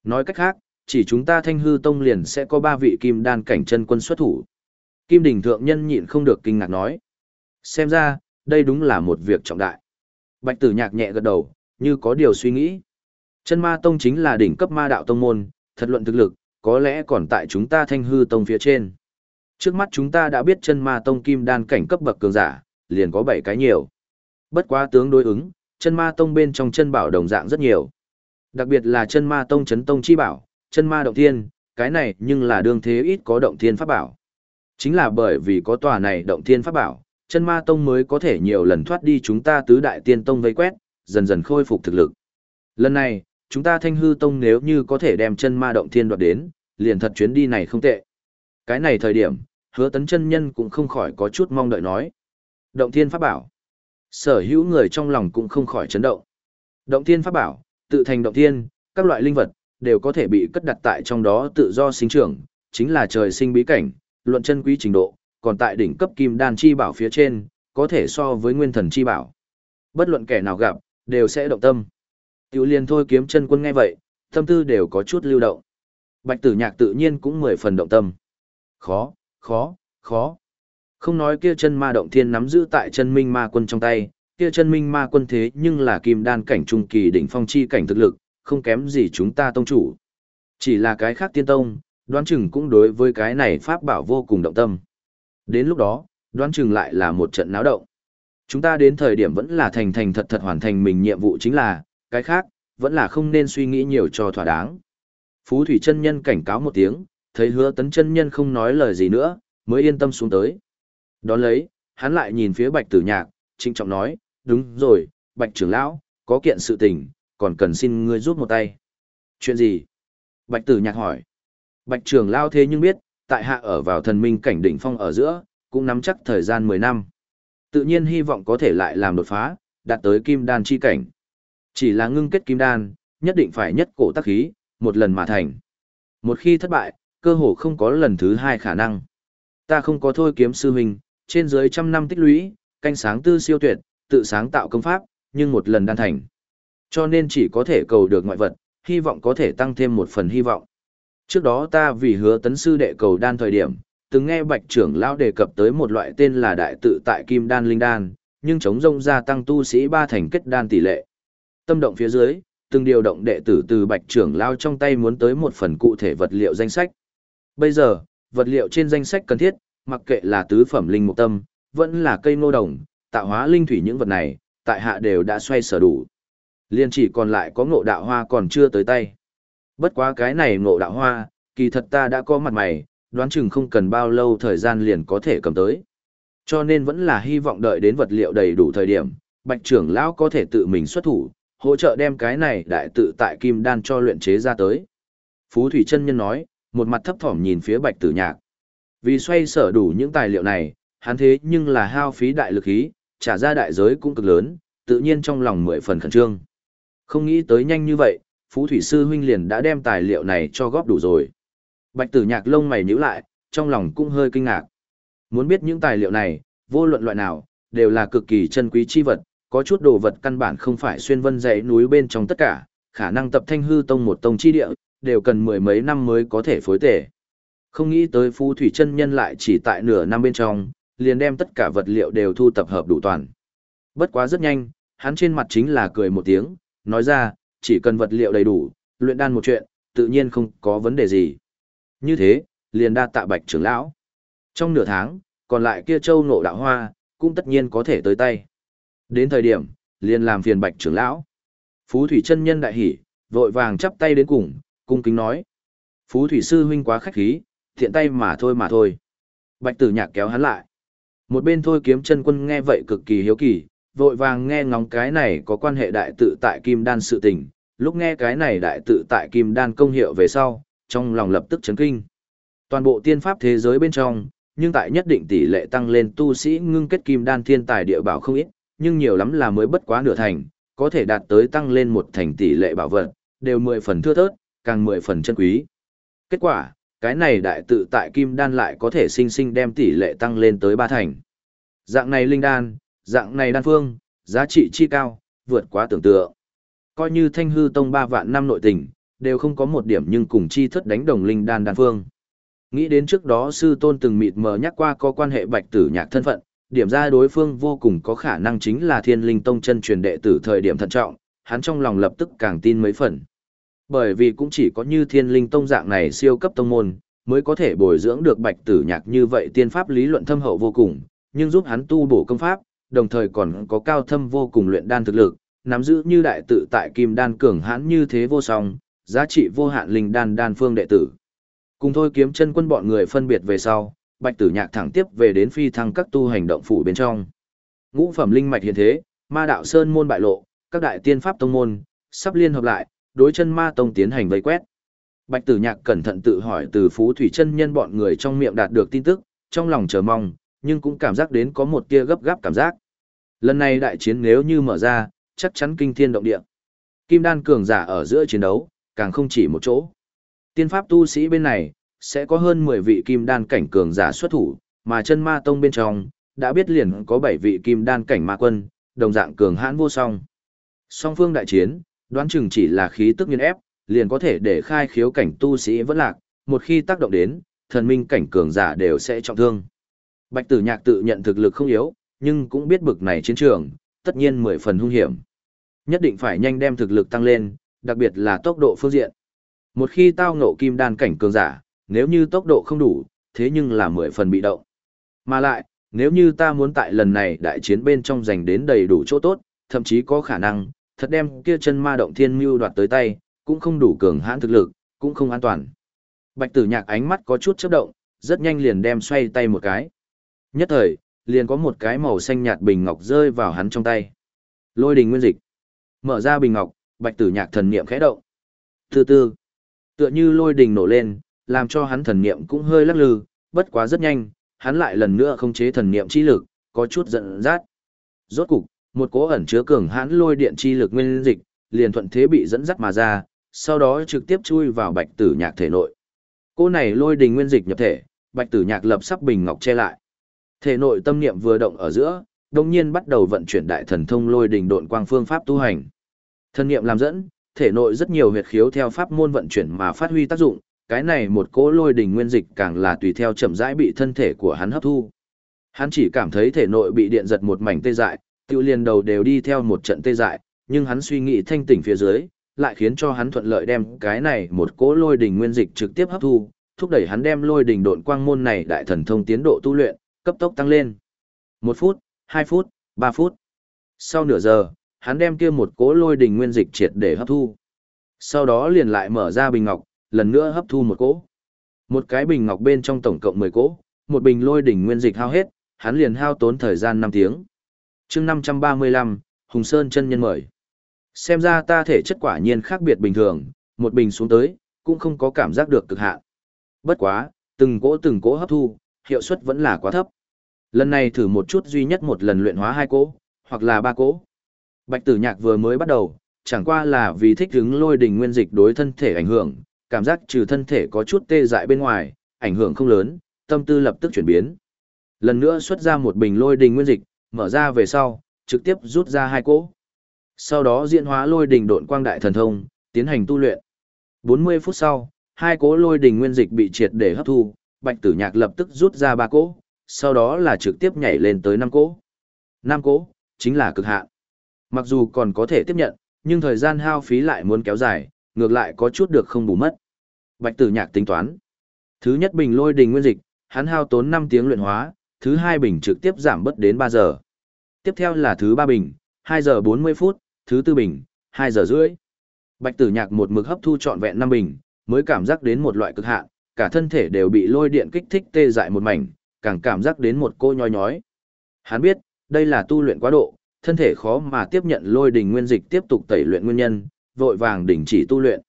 Nói cách khác, chỉ chúng ta thanh hư tông liền sẽ có ba vị kim đan cảnh chân quân xuất thủ. Kim đỉnh thượng nhân nhịn không được kinh ngạc nói. Xem ra, đây đúng là một việc trọng đại. Bạch tử nhạc nhẹ gật đầu, như có điều suy nghĩ. Chân ma tông chính là đỉnh cấp ma đạo tông môn, thật luận thực lực, có lẽ còn tại chúng ta thanh hư tông phía trên. Trước mắt chúng ta đã biết chân ma tông kim đan cảnh cấp bậc cường giả, liền có 7 cái nhiều. Bất quá tướng đối ứng, chân ma tông bên trong chân bảo đồng dạng rất nhiều. Đặc biệt là chân ma tông chấn tông chi bảo, chân ma động thiên, cái này nhưng là đương thế ít có động thiên pháp bảo. Chính là bởi vì có tòa này động thiên pháp bảo, chân ma tông mới có thể nhiều lần thoát đi chúng ta tứ đại tiên tông vây quét, dần dần khôi phục thực lực. Lần này, chúng ta thanh hư tông nếu như có thể đem chân ma động thiên đoạt đến, liền thật chuyến đi này không tệ. Cái này thời điểm, hứa tấn chân nhân cũng không khỏi có chút mong đợi nói. Động thiên pháp bảo. Sở hữu người trong lòng cũng không khỏi chấn động. Động thiên pháp bảo, tự thành động thiên, các loại linh vật, đều có thể bị cất đặt tại trong đó tự do sinh trưởng, chính là trời sinh bí cảnh, luận chân quý trình độ, còn tại đỉnh cấp kim đan chi bảo phía trên, có thể so với nguyên thần chi bảo. Bất luận kẻ nào gặp, đều sẽ động tâm. Tiểu liên thôi kiếm chân quân nghe vậy, tâm tư đều có chút lưu động. Bạch tử nhạc tự nhiên cũng mười phần động tâm. Khó, khó, khó. Không nói kia chân ma động thiên nắm giữ tại chân minh ma quân trong tay, kia chân minh ma quân thế nhưng là kim đan cảnh trung kỳ đỉnh phong chi cảnh thực lực, không kém gì chúng ta tông chủ. Chỉ là cái khác tiên tông, đoán chừng cũng đối với cái này pháp bảo vô cùng động tâm. Đến lúc đó, đoán chừng lại là một trận náo động. Chúng ta đến thời điểm vẫn là thành thành thật thật hoàn thành mình nhiệm vụ chính là, cái khác, vẫn là không nên suy nghĩ nhiều cho thỏa đáng. Phú Thủy chân nhân cảnh cáo một tiếng, thấy hứa tấn chân nhân không nói lời gì nữa, mới yên tâm xuống tới. Đón lấy, hắn lại nhìn phía bạch tử nhạc, trinh trọng nói, đúng rồi, bạch trưởng lão, có kiện sự tình, còn cần xin ngươi giúp một tay. Chuyện gì? Bạch tử nhạc hỏi. Bạch trưởng lão thế nhưng biết, tại hạ ở vào thần minh cảnh đỉnh phong ở giữa, cũng nắm chắc thời gian 10 năm. Tự nhiên hy vọng có thể lại làm đột phá, đạt tới kim đan chi cảnh. Chỉ là ngưng kết kim đan, nhất định phải nhất cổ tác khí, một lần mà thành. Một khi thất bại, cơ hồ không có lần thứ hai khả năng. Ta không có thôi kiếm sư huynh, trên dưới trăm năm tích lũy, canh sáng tư siêu tuyệt, tự sáng tạo công pháp, nhưng một lần đan thành. Cho nên chỉ có thể cầu được ngoại vật, hy vọng có thể tăng thêm một phần hy vọng. Trước đó ta vì hứa tấn sư đệ cầu đan thời điểm, từng nghe bạch trưởng lão đề cập tới một loại tên là đại tự tại kim đan linh đan, nhưng chống rông gia tăng tu sĩ ba thành kết đan tỷ lệ. Tâm động phía dưới, từng điều động đệ tử từ bạch trưởng lao trong tay muốn tới một phần cụ thể vật liệu danh sách. Bây giờ, vật liệu trên danh sách cần thiết, mặc kệ là tứ phẩm linh mục tâm, vẫn là cây ngô đồng, tạo hóa linh thủy những vật này, tại hạ đều đã xoay sở đủ. Liên chỉ còn lại có ngộ đạo hoa còn chưa tới tay. Bất quá cái này ngộ đạo hoa, kỳ thật ta đã có mặt mày, đoán chừng không cần bao lâu thời gian liền có thể cầm tới. Cho nên vẫn là hy vọng đợi đến vật liệu đầy đủ thời điểm, bạch trưởng lão có thể tự mình xuất thủ, hỗ trợ đem cái này đại tự tại kim đan cho luyện chế ra tới. Phú Thủy chân Nhân nói, một mặt thấp thỏm nhìn phía bạch tử nhạc. Vì xoay sở đủ những tài liệu này, hắn thế nhưng là hao phí đại lực ý, trả ra đại giới cũng cực lớn, tự nhiên trong lòng mười phần khẩn trương. Không nghĩ tới nhanh như vậy, Phú Thủy Sư Huynh liền đã đem tài liệu này cho góp đủ rồi. Bạch tử nhạc lông mày nhíu lại, trong lòng cũng hơi kinh ngạc. Muốn biết những tài liệu này, vô luận loại nào, đều là cực kỳ chân quý chi vật, có chút đồ vật căn bản không phải xuyên vân dãy núi bên trong tất cả, khả năng tập thanh hư tông một tông chi địa, đều cần mười mấy năm mới có thể phối tể. Không nghĩ tới phú thủy chân nhân lại chỉ tại nửa năm bên trong, liền đem tất cả vật liệu đều thu tập hợp đủ toàn. Bất quá rất nhanh, hắn trên mặt chính là cười một tiếng, nói ra, chỉ cần vật liệu đầy đủ, luyện đan một chuyện, tự nhiên không có vấn đề gì. Như thế, liền đa tạ bạch trưởng lão. Trong nửa tháng, còn lại kia châu nộ đạo hoa, cũng tất nhiên có thể tới tay. Đến thời điểm, liền làm phiền bạch trưởng lão. Phú thủy chân nhân đại hỉ, vội vàng chắp tay đến cùng, cung kính nói. Phú thủy sư huynh quá khách khí, thiện tay mà thôi mà thôi. Bạch tử nhạc kéo hắn lại. Một bên thôi kiếm chân quân nghe vậy cực kỳ hiếu kỳ, vội vàng nghe ngóng cái này có quan hệ đại tự tại kim đan sự tình. Lúc nghe cái này đại tự tại kim đan công hiệu về sau, trong lòng lập tức chấn kinh. Toàn bộ tiên pháp thế giới bên trong, nhưng tại nhất định tỷ lệ tăng lên tu sĩ ngưng kết kim đan thiên tài địa bảo không ít, nhưng nhiều lắm là mới bất quá nửa thành, có thể đạt tới tăng lên một thành tỷ lệ bảo vật, đều mười phần thưa thớt, càng mười phần chân quý. Kết quả, cái này đại tự tại kim đan lại có thể sinh sinh đem tỷ lệ tăng lên tới ba thành. Dạng này linh đan, dạng này đan phương, giá trị chi cao, vượt quá tưởng tượng. Coi như thanh hư tông ba vạn năm nội tình, đều không có một điểm nhưng cùng chi thất đánh đồng linh đan đan phương. Nghĩ đến trước đó sư tôn từng mịt mờ nhắc qua có quan hệ bạch tử nhạc thân phận, điểm ra đối phương vô cùng có khả năng chính là thiên linh tông chân truyền đệ tử thời điểm thận trọng, hắn trong lòng lập tức càng tin mấy phần. Bởi vì cũng chỉ có như thiên linh tông dạng này siêu cấp tông môn, mới có thể bồi dưỡng được bạch tử nhạc như vậy tiên pháp lý luận thâm hậu vô cùng, nhưng giúp hắn tu bổ công pháp, đồng thời còn có cao thâm vô cùng luyện đan thực lực, nắm giữ như đại tự tại kim đan cường hãn như thế vô song, giá trị vô hạn linh đan đan phương đệ tử. Cùng thôi kiếm chân quân bọn người phân biệt về sau, bạch tử nhạc thẳng tiếp về đến phi thăng các tu hành động phủ bên trong. Ngũ phẩm linh mạch hiện thế, ma đạo sơn môn bại lộ, các đại tiên pháp tông môn, sắp liên hợp lại, đối chân ma tông tiến hành vây quét. Bạch Tử Nhạc cẩn thận tự hỏi từ Phú Thủy chân nhân bọn người trong miệng đạt được tin tức, trong lòng chờ mong, nhưng cũng cảm giác đến có một tia gấp gáp cảm giác. Lần này đại chiến nếu như mở ra, chắc chắn kinh thiên động địa. Kim đan cường giả ở giữa chiến đấu, càng không chỉ một chỗ. Tiên pháp tu sĩ bên này, sẽ có hơn 10 vị kim đan cảnh cường giả xuất thủ, mà chân ma tông bên trong, đã biết liền có 7 vị kim đan cảnh ma quân, đồng dạng cường hãn vô song. Song phương đại chiến, đoán chừng chỉ là khí tức nghiên ép, liền có thể để khai khiếu cảnh tu sĩ vẫn lạc, một khi tác động đến, thần minh cảnh cường giả đều sẽ trọng thương. Bạch tử nhạc tự nhận thực lực không yếu, nhưng cũng biết bực này chiến trường, tất nhiên mười phần hung hiểm. Nhất định phải nhanh đem thực lực tăng lên, đặc biệt là tốc độ phương diện. Một khi tao ngộ kim đan cảnh cường giả, nếu như tốc độ không đủ, thế nhưng là mười phần bị động. Mà lại, nếu như ta muốn tại lần này đại chiến bên trong giành đến đầy đủ chỗ tốt, thậm chí có khả năng, thật đem kia chân ma động thiên mưu đoạt tới tay, cũng không đủ cường hãn thực lực, cũng không an toàn. Bạch tử nhạc ánh mắt có chút chớp động, rất nhanh liền đem xoay tay một cái. Nhất thời, liền có một cái màu xanh nhạt bình ngọc rơi vào hắn trong tay. Lôi đình nguyên dịch. Mở ra bình ngọc, bạch tử nhạc thần niệm khẽ động. Từ từ, tựa như lôi đình nổ lên, làm cho hắn thần niệm cũng hơi lắc lư, bất quá rất nhanh, hắn lại lần nữa không chế thần niệm chi lực, có chút giận dắt. Rốt cục, một cỗ ẩn chứa cường hãn lôi điện chi lực nguyên dịch, liền thuận thế bị dẫn dắt mà ra, sau đó trực tiếp chui vào bạch tử nhạc thể nội. Cô này lôi đình nguyên dịch nhập thể, bạch tử nhạc lập sắp bình ngọc che lại. Thể nội tâm niệm vừa động ở giữa, đồng nhiên bắt đầu vận chuyển đại thần thông lôi đình độn quang phương pháp tu hành. thân niệm làm dẫn, thể nội rất nhiều huyệt khiếu theo pháp môn vận chuyển mà phát huy tác dụng, cái này một cỗ lôi đình nguyên dịch càng là tùy theo chậm rãi bị thân thể của hắn hấp thu. Hắn chỉ cảm thấy thể nội bị điện giật một mảnh tê dại, tiêu liền đầu đều đi theo một trận tê dại, nhưng hắn suy nghĩ thanh tỉnh phía dưới, lại khiến cho hắn thuận lợi đem cái này một cỗ lôi đình nguyên dịch trực tiếp hấp thu, thúc đẩy hắn đem lôi đình độn quang môn này đại thần thông tiến độ tu luyện, cấp tốc tăng lên. Một phút, hai phút, ba phút. Sau nửa giờ, hắn đem kia một cỗ lôi đình nguyên dịch triệt để hấp thu. Sau đó liền lại mở ra bình ngọc, lần nữa hấp thu một cỗ. Một cái bình ngọc bên trong tổng cộng 10 cỗ, một bình lôi đỉnh nguyên dịch hao hết, hắn liền hao tốn thời gian 5 tiếng chương 535, Hùng Sơn chân nhân mời. Xem ra ta thể chất quả nhiên khác biệt bình thường, một bình xuống tới, cũng không có cảm giác được cực hạn. Bất quá, từng cỗ từng cỗ hấp thu, hiệu suất vẫn là quá thấp. Lần này thử một chút duy nhất một lần luyện hóa hai cỗ, hoặc là ba cỗ. Bạch tử nhạc vừa mới bắt đầu, chẳng qua là vì thích hứng lôi đình nguyên dịch đối thân thể ảnh hưởng, cảm giác trừ thân thể có chút tê dại bên ngoài, ảnh hưởng không lớn, tâm tư lập tức chuyển biến. Lần nữa xuất ra một bình lôi đình nguyên dịch, mở ra về sau, trực tiếp rút ra hai cỗ. Sau đó diễn hóa lôi đình độn quang đại thần thông, tiến hành tu luyện. 40 phút sau, hai cỗ lôi đình nguyên dịch bị triệt để hấp thu, Bạch Tử Nhạc lập tức rút ra ba cỗ, sau đó là trực tiếp nhảy lên tới năm cỗ. Năm cỗ chính là cực hạn. Mặc dù còn có thể tiếp nhận, nhưng thời gian hao phí lại muốn kéo dài, ngược lại có chút được không bù mất. Bạch Tử Nhạc tính toán. Thứ nhất bình lôi đình nguyên dịch, hắn hao tốn 5 tiếng luyện hóa, thứ hai bình trực tiếp giảm bớt đến 3 giờ. Tiếp theo là thứ ba bình, 2 giờ 40 phút, thứ tư bình, 2 giờ rưỡi. Bạch Tử Nhạc một mực hấp thu trọn vẹn 5 bình, mới cảm giác đến một loại cực hạn, cả thân thể đều bị lôi điện kích thích tê dại một mảnh, càng cảm giác đến một cô nhói nhói. Hắn biết, đây là tu luyện quá độ, thân thể khó mà tiếp nhận lôi đình nguyên dịch tiếp tục tẩy luyện nguyên nhân, vội vàng đình chỉ tu luyện.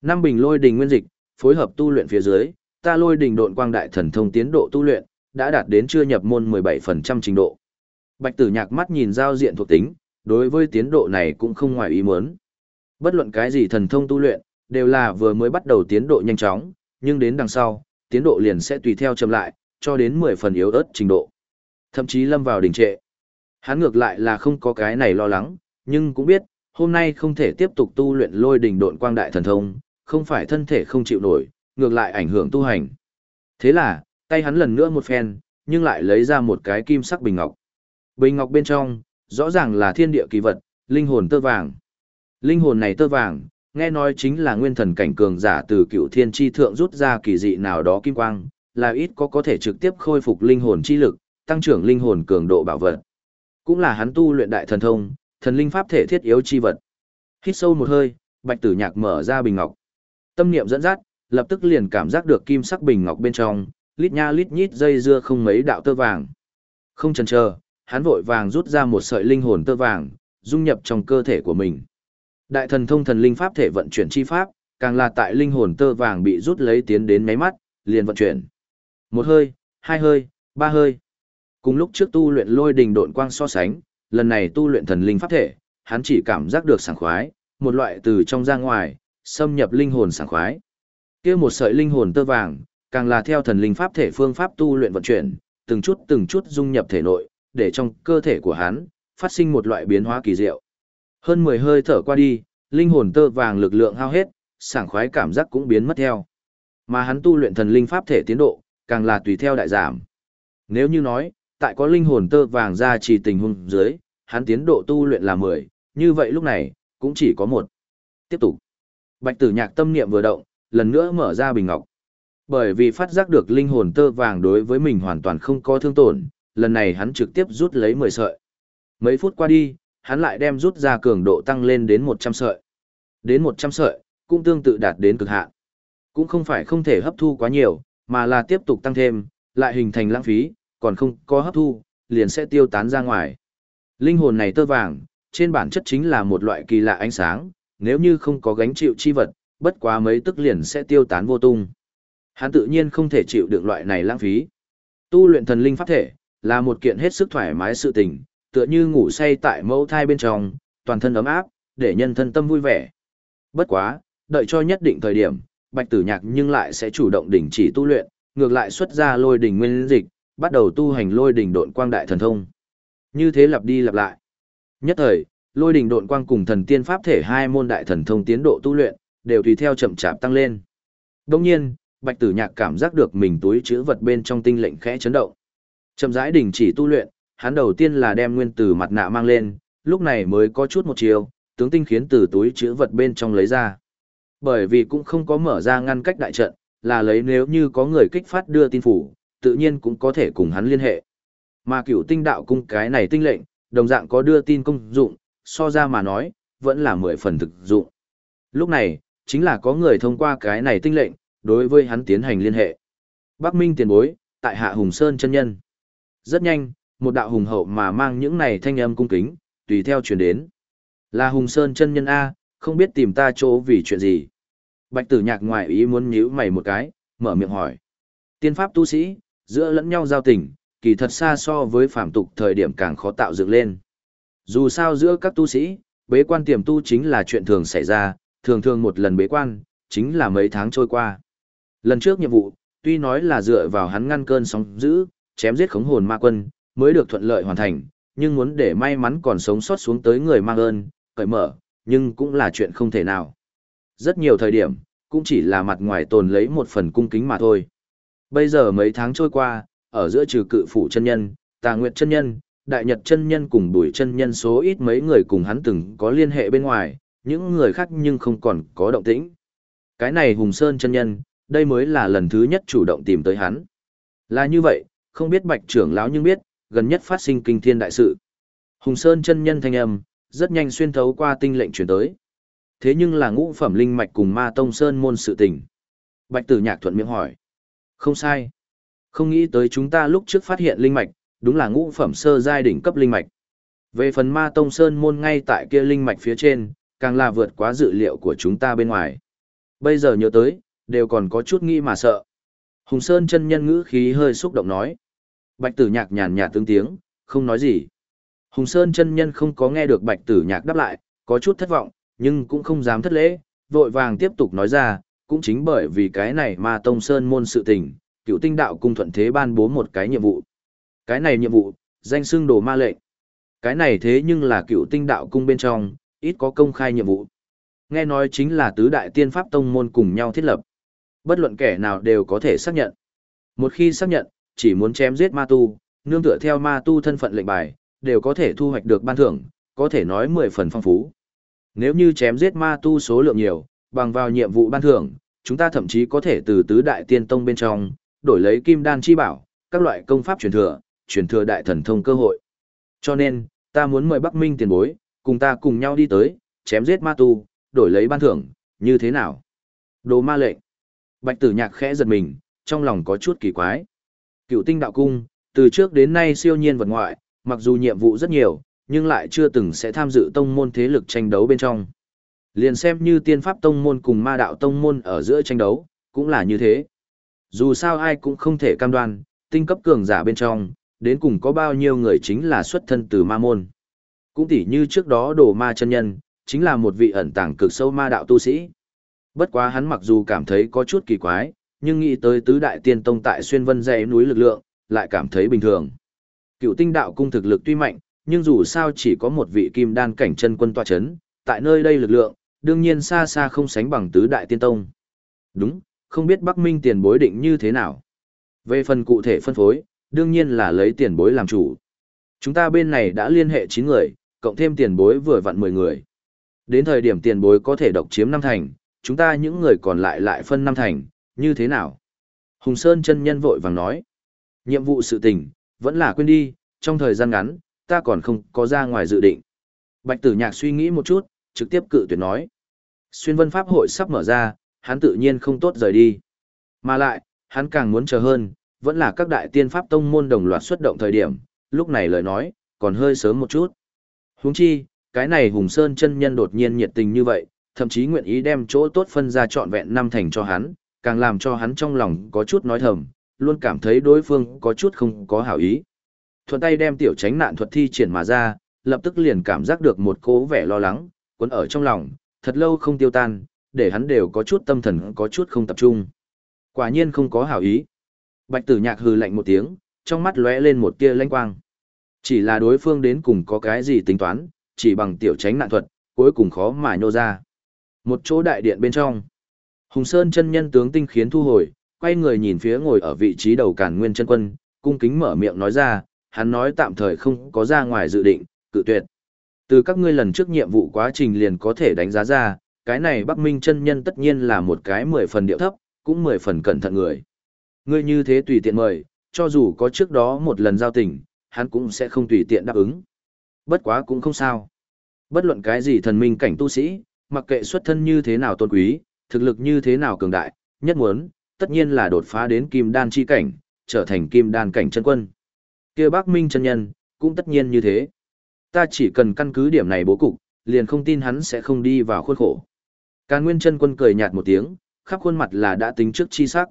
Năm bình lôi đình nguyên dịch, phối hợp tu luyện phía dưới, ta lôi đình độn quang đại thần thông tiến độ tu luyện, đã đạt đến chưa nhập môn 17% trình độ. Bạch tử nhạc mắt nhìn giao diện thuộc tính, đối với tiến độ này cũng không ngoài ý muốn. Bất luận cái gì thần thông tu luyện, đều là vừa mới bắt đầu tiến độ nhanh chóng, nhưng đến đằng sau, tiến độ liền sẽ tùy theo chậm lại, cho đến 10 phần yếu ớt trình độ. Thậm chí lâm vào đình trệ. Hắn ngược lại là không có cái này lo lắng, nhưng cũng biết, hôm nay không thể tiếp tục tu luyện lôi đỉnh độn quang đại thần thông, không phải thân thể không chịu nổi, ngược lại ảnh hưởng tu hành. Thế là, tay hắn lần nữa một phen, nhưng lại lấy ra một cái kim sắc bình ngọc. Bình ngọc bên trong, rõ ràng là thiên địa kỳ vật, linh hồn tơ vàng. Linh hồn này tơ vàng, nghe nói chính là nguyên thần cảnh cường giả từ cựu thiên tri thượng rút ra kỳ dị nào đó kim quang, là ít có có thể trực tiếp khôi phục linh hồn chi lực, tăng trưởng linh hồn cường độ bảo vật. Cũng là hắn tu luyện đại thần thông, thần linh pháp thể thiết yếu chi vật. Hít sâu một hơi, Bạch Tử Nhạc mở ra bình ngọc. Tâm niệm dẫn dắt, lập tức liền cảm giác được kim sắc bình ngọc bên trong, lít nha lít nhít dây dưa không mấy đạo tơ vàng. Không chần chờ, hắn vội vàng rút ra một sợi linh hồn tơ vàng, dung nhập trong cơ thể của mình. Đại thần thông thần linh pháp thể vận chuyển chi pháp, càng là tại linh hồn tơ vàng bị rút lấy tiến đến máy mắt, liền vận chuyển. Một hơi, hai hơi, ba hơi. Cùng lúc trước tu luyện lôi đình độn quang so sánh, lần này tu luyện thần linh pháp thể, hắn chỉ cảm giác được sảng khoái, một loại từ trong ra ngoài, xâm nhập linh hồn sảng khoái. Kia một sợi linh hồn tơ vàng, càng là theo thần linh pháp thể phương pháp tu luyện vận chuyển, từng chút từng chút dung nhập thể nội, để trong cơ thể của hắn phát sinh một loại biến hóa kỳ diệu. Hơn 10 hơi thở qua đi, linh hồn tơ vàng lực lượng hao hết, sảng khoái cảm giác cũng biến mất theo. Mà hắn tu luyện thần linh pháp thể tiến độ, càng là tùy theo đại giảm. Nếu như nói, tại có linh hồn tơ vàng ra chỉ tình huống dưới, hắn tiến độ tu luyện là 10, như vậy lúc này, cũng chỉ có một. Tiếp tục. Bạch tử nhạc tâm niệm vừa động, lần nữa mở ra bình ngọc. Bởi vì phát giác được linh hồn tơ vàng đối với mình hoàn toàn không có thương tổn, lần này hắn trực tiếp rút lấy 10 sợi. Mấy phút qua đi, hắn lại đem rút ra cường độ tăng lên đến 100 sợi. Đến 100 sợi, cũng tương tự đạt đến cực hạn. Cũng không phải không thể hấp thu quá nhiều, mà là tiếp tục tăng thêm, lại hình thành lãng phí, còn không có hấp thu, liền sẽ tiêu tán ra ngoài. Linh hồn này tơ vàng, trên bản chất chính là một loại kỳ lạ ánh sáng, nếu như không có gánh chịu chi vật, bất quá mấy tức liền sẽ tiêu tán vô tung. Hắn tự nhiên không thể chịu được loại này lãng phí. Tu luyện thần linh pháp thể, là một kiện hết sức thoải mái sự tình, tựa như ngủ say tại mẫu thai bên trong, toàn thân ấm áp, để nhân thân tâm vui vẻ. Bất quá, đợi cho nhất định thời điểm, Bạch Tử Nhạc nhưng lại sẽ chủ động đình chỉ tu luyện, ngược lại xuất ra lôi đỉnh nguyên dịch, bắt đầu tu hành lôi đỉnh độn quang đại thần thông. Như thế lặp đi lặp lại. Nhất thời, lôi đỉnh độn quang cùng thần tiên pháp thể hai môn đại thần thông tiến độ tu luyện, đều tùy theo chậm chạp tăng lên. Đồng nhiên, Bạch Tử Nhạc cảm giác được mình túi chứa vật bên trong tinh lệnh khẽ chấn động. Chậm rãi đình chỉ tu luyện, hắn đầu tiên là đem nguyên tử mặt nạ mang lên, lúc này mới có chút một chiều, tướng tinh khiến từ túi chứa vật bên trong lấy ra. Bởi vì cũng không có mở ra ngăn cách đại trận, là lấy nếu như có người kích phát đưa tin phủ, tự nhiên cũng có thể cùng hắn liên hệ. Mà cựu tinh đạo cung cái này tinh lệnh, đồng dạng có đưa tin công dụng, so ra mà nói, vẫn là mười phần thực dụng. Lúc này, chính là có người thông qua cái này tinh lệnh, đối với hắn tiến hành liên hệ. Bắc Minh tiền bối, tại Hạ Hùng Sơn chân nhân. Rất nhanh, một đạo hùng hậu mà mang những này thanh âm cung kính, tùy theo truyền đến. Là Hùng Sơn chân nhân A, không biết tìm ta chỗ vì chuyện gì. Bạch tử nhạc ngoài ý muốn nhíu mày một cái, mở miệng hỏi. Tiên pháp tu sĩ, giữa lẫn nhau giao tình, kỳ thật xa so với phạm tục thời điểm càng khó tạo dựng lên. Dù sao giữa các tu sĩ, bế quan tiềm tu chính là chuyện thường xảy ra, thường thường một lần bế quan, chính là mấy tháng trôi qua. Lần trước nhiệm vụ, tuy nói là dựa vào hắn ngăn cơn sóng dữ, chém giết khống hồn ma quân, mới được thuận lợi hoàn thành, nhưng muốn để may mắn còn sống sót xuống tới người mang ơn, cởi mở, nhưng cũng là chuyện không thể nào. Rất nhiều thời điểm, cũng chỉ là mặt ngoài tồn lấy một phần cung kính mà thôi. Bây giờ mấy tháng trôi qua, ở giữa trừ cự phủ chân nhân, tà nguyệt chân nhân, đại nhật chân nhân cùng bùi chân nhân số ít mấy người cùng hắn từng có liên hệ bên ngoài, những người khác nhưng không còn có động tĩnh. Cái này Hùng Sơn chân nhân, đây mới là lần thứ nhất chủ động tìm tới hắn. Là như vậy, không biết bạch trưởng lão nhưng biết, gần nhất phát sinh kinh thiên đại sự. Hùng Sơn chân nhân thanh âm, rất nhanh xuyên thấu qua tinh lệnh chuyển tới. Thế nhưng là ngũ phẩm linh mạch cùng ma tông sơn môn sự tình. Bạch tử nhạc thuận miệng hỏi. Không sai. Không nghĩ tới chúng ta lúc trước phát hiện linh mạch, đúng là ngũ phẩm sơ giai đỉnh cấp linh mạch. Về phần ma tông sơn môn ngay tại kia linh mạch phía trên, càng là vượt quá dự liệu của chúng ta bên ngoài. Bây giờ nhớ tới, đều còn có chút nghi mà sợ. Hùng Sơn chân nhân ngữ khí hơi xúc động nói. Bạch tử nhạc nhàn nhạt tương tiếng, không nói gì. Hùng Sơn chân nhân không có nghe được bạch tử nhạc đáp lại, có chút thất vọng, nhưng cũng không dám thất lễ, vội vàng tiếp tục nói ra, cũng chính bởi vì cái này mà Tông Sơn môn sự tình, cựu tinh đạo cung thuận thế ban bố một cái nhiệm vụ. Cái này nhiệm vụ, danh xưng đồ ma lệnh. Cái này thế nhưng là cựu tinh đạo cung bên trong, ít có công khai nhiệm vụ. Nghe nói chính là tứ đại tiên pháp tông môn cùng nhau thiết lập. Bất luận kẻ nào đều có thể xác nhận. Một khi xác nhận, chỉ muốn chém giết ma tu, nương tựa theo ma tu thân phận lệnh bài, đều có thể thu hoạch được ban thưởng, có thể nói mười phần phong phú. Nếu như chém giết ma tu số lượng nhiều, bằng vào nhiệm vụ ban thưởng, chúng ta thậm chí có thể từ tứ đại tiên tông bên trong, đổi lấy kim đan chi bảo, các loại công pháp truyền thừa, truyền thừa đại thần thông cơ hội. Cho nên, ta muốn mời Bắc Minh tiền bối, cùng ta cùng nhau đi tới, chém giết ma tu, đổi lấy ban thưởng, như thế nào? Đồ ma lệnh. Bạch tử nhạc khẽ giật mình, trong lòng có chút kỳ quái. Cựu tinh đạo cung, từ trước đến nay siêu nhiên vật ngoại, mặc dù nhiệm vụ rất nhiều, nhưng lại chưa từng sẽ tham dự tông môn thế lực tranh đấu bên trong. Liền xem như tiên pháp tông môn cùng ma đạo tông môn ở giữa tranh đấu, cũng là như thế. Dù sao ai cũng không thể cam đoan, tinh cấp cường giả bên trong, đến cùng có bao nhiêu người chính là xuất thân từ ma môn. Cũng tỉ như trước đó đồ ma chân nhân, chính là một vị ẩn tàng cực sâu ma đạo tu sĩ. Bất quá hắn mặc dù cảm thấy có chút kỳ quái, nhưng nghĩ tới tứ đại tiên tông tại xuyên vân dãy núi lực lượng, lại cảm thấy bình thường. Cựu tinh đạo cung thực lực tuy mạnh, nhưng dù sao chỉ có một vị kim đan cảnh chân quân tọa chấn, tại nơi đây lực lượng, đương nhiên xa xa không sánh bằng tứ đại tiên tông. Đúng, không biết Bắc Minh tiền bối định như thế nào. Về phần cụ thể phân phối, đương nhiên là lấy tiền bối làm chủ. Chúng ta bên này đã liên hệ 9 người, cộng thêm tiền bối vừa vặn 10 người. Đến thời điểm tiền bối có thể độc chiếm năm thành, chúng ta những người còn lại lại phân năm thành, như thế nào? Hùng Sơn chân nhân vội vàng nói. Nhiệm vụ sự tình, vẫn là quên đi, trong thời gian ngắn, ta còn không có ra ngoài dự định. Bạch tử nhạc suy nghĩ một chút, trực tiếp cự tuyệt nói. Xuyên vân pháp hội sắp mở ra, hắn tự nhiên không tốt rời đi. Mà lại, hắn càng muốn chờ hơn, vẫn là các đại tiên pháp tông môn đồng loạt xuất động thời điểm, lúc này lời nói, còn hơi sớm một chút. Huống chi, cái này Hùng Sơn chân nhân đột nhiên nhiệt tình như vậy, thậm chí nguyện ý đem chỗ tốt phân ra trọn vẹn năm thành cho hắn, càng làm cho hắn trong lòng có chút nói thầm, luôn cảm thấy đối phương có chút không có hảo ý. Thuận tay đem tiểu tránh nạn thuật thi triển mà ra, lập tức liền cảm giác được một cố vẻ lo lắng, cuốn ở trong lòng, thật lâu không tiêu tan, để hắn đều có chút tâm thần có chút không tập trung. Quả nhiên không có hảo ý. Bạch tử nhạc hừ lạnh một tiếng, trong mắt lóe lên một tia lanh quang. Chỉ là đối phương đến cùng có cái gì tính toán, chỉ bằng tiểu tránh nạn thuật, cuối cùng khó mà nhô ra. Một chỗ đại điện bên trong. Hùng Sơn chân nhân tướng tinh khiến thu hồi, quay người nhìn phía ngồi ở vị trí đầu cản nguyên chân quân, cung kính mở miệng nói ra, hắn nói tạm thời không có ra ngoài dự định, cự tuyệt. Từ các ngươi lần trước nhiệm vụ quá trình liền có thể đánh giá ra, cái này Bắc Minh chân nhân tất nhiên là một cái mười phần điệu thấp, cũng mười phần cẩn thận người. Ngươi như thế tùy tiện mời, cho dù có trước đó một lần giao tình, hắn cũng sẽ không tùy tiện đáp ứng. Bất quá cũng không sao. Bất luận cái gì thần minh cảnh tu sĩ, mặc kệ xuất thân như thế nào tôn quý, thực lực như thế nào cường đại, nhất muốn, tất nhiên là đột phá đến kim đan chi cảnh, trở thành kim đan cảnh chân quân. kia Bắc Minh chân nhân, cũng tất nhiên như thế. Ta chỉ cần căn cứ điểm này bố cục, liền không tin hắn sẽ không đi vào khuôn khổ. Càn Nguyên chân quân cười nhạt một tiếng, khắp khuôn mặt là đã tính trước chi sắc.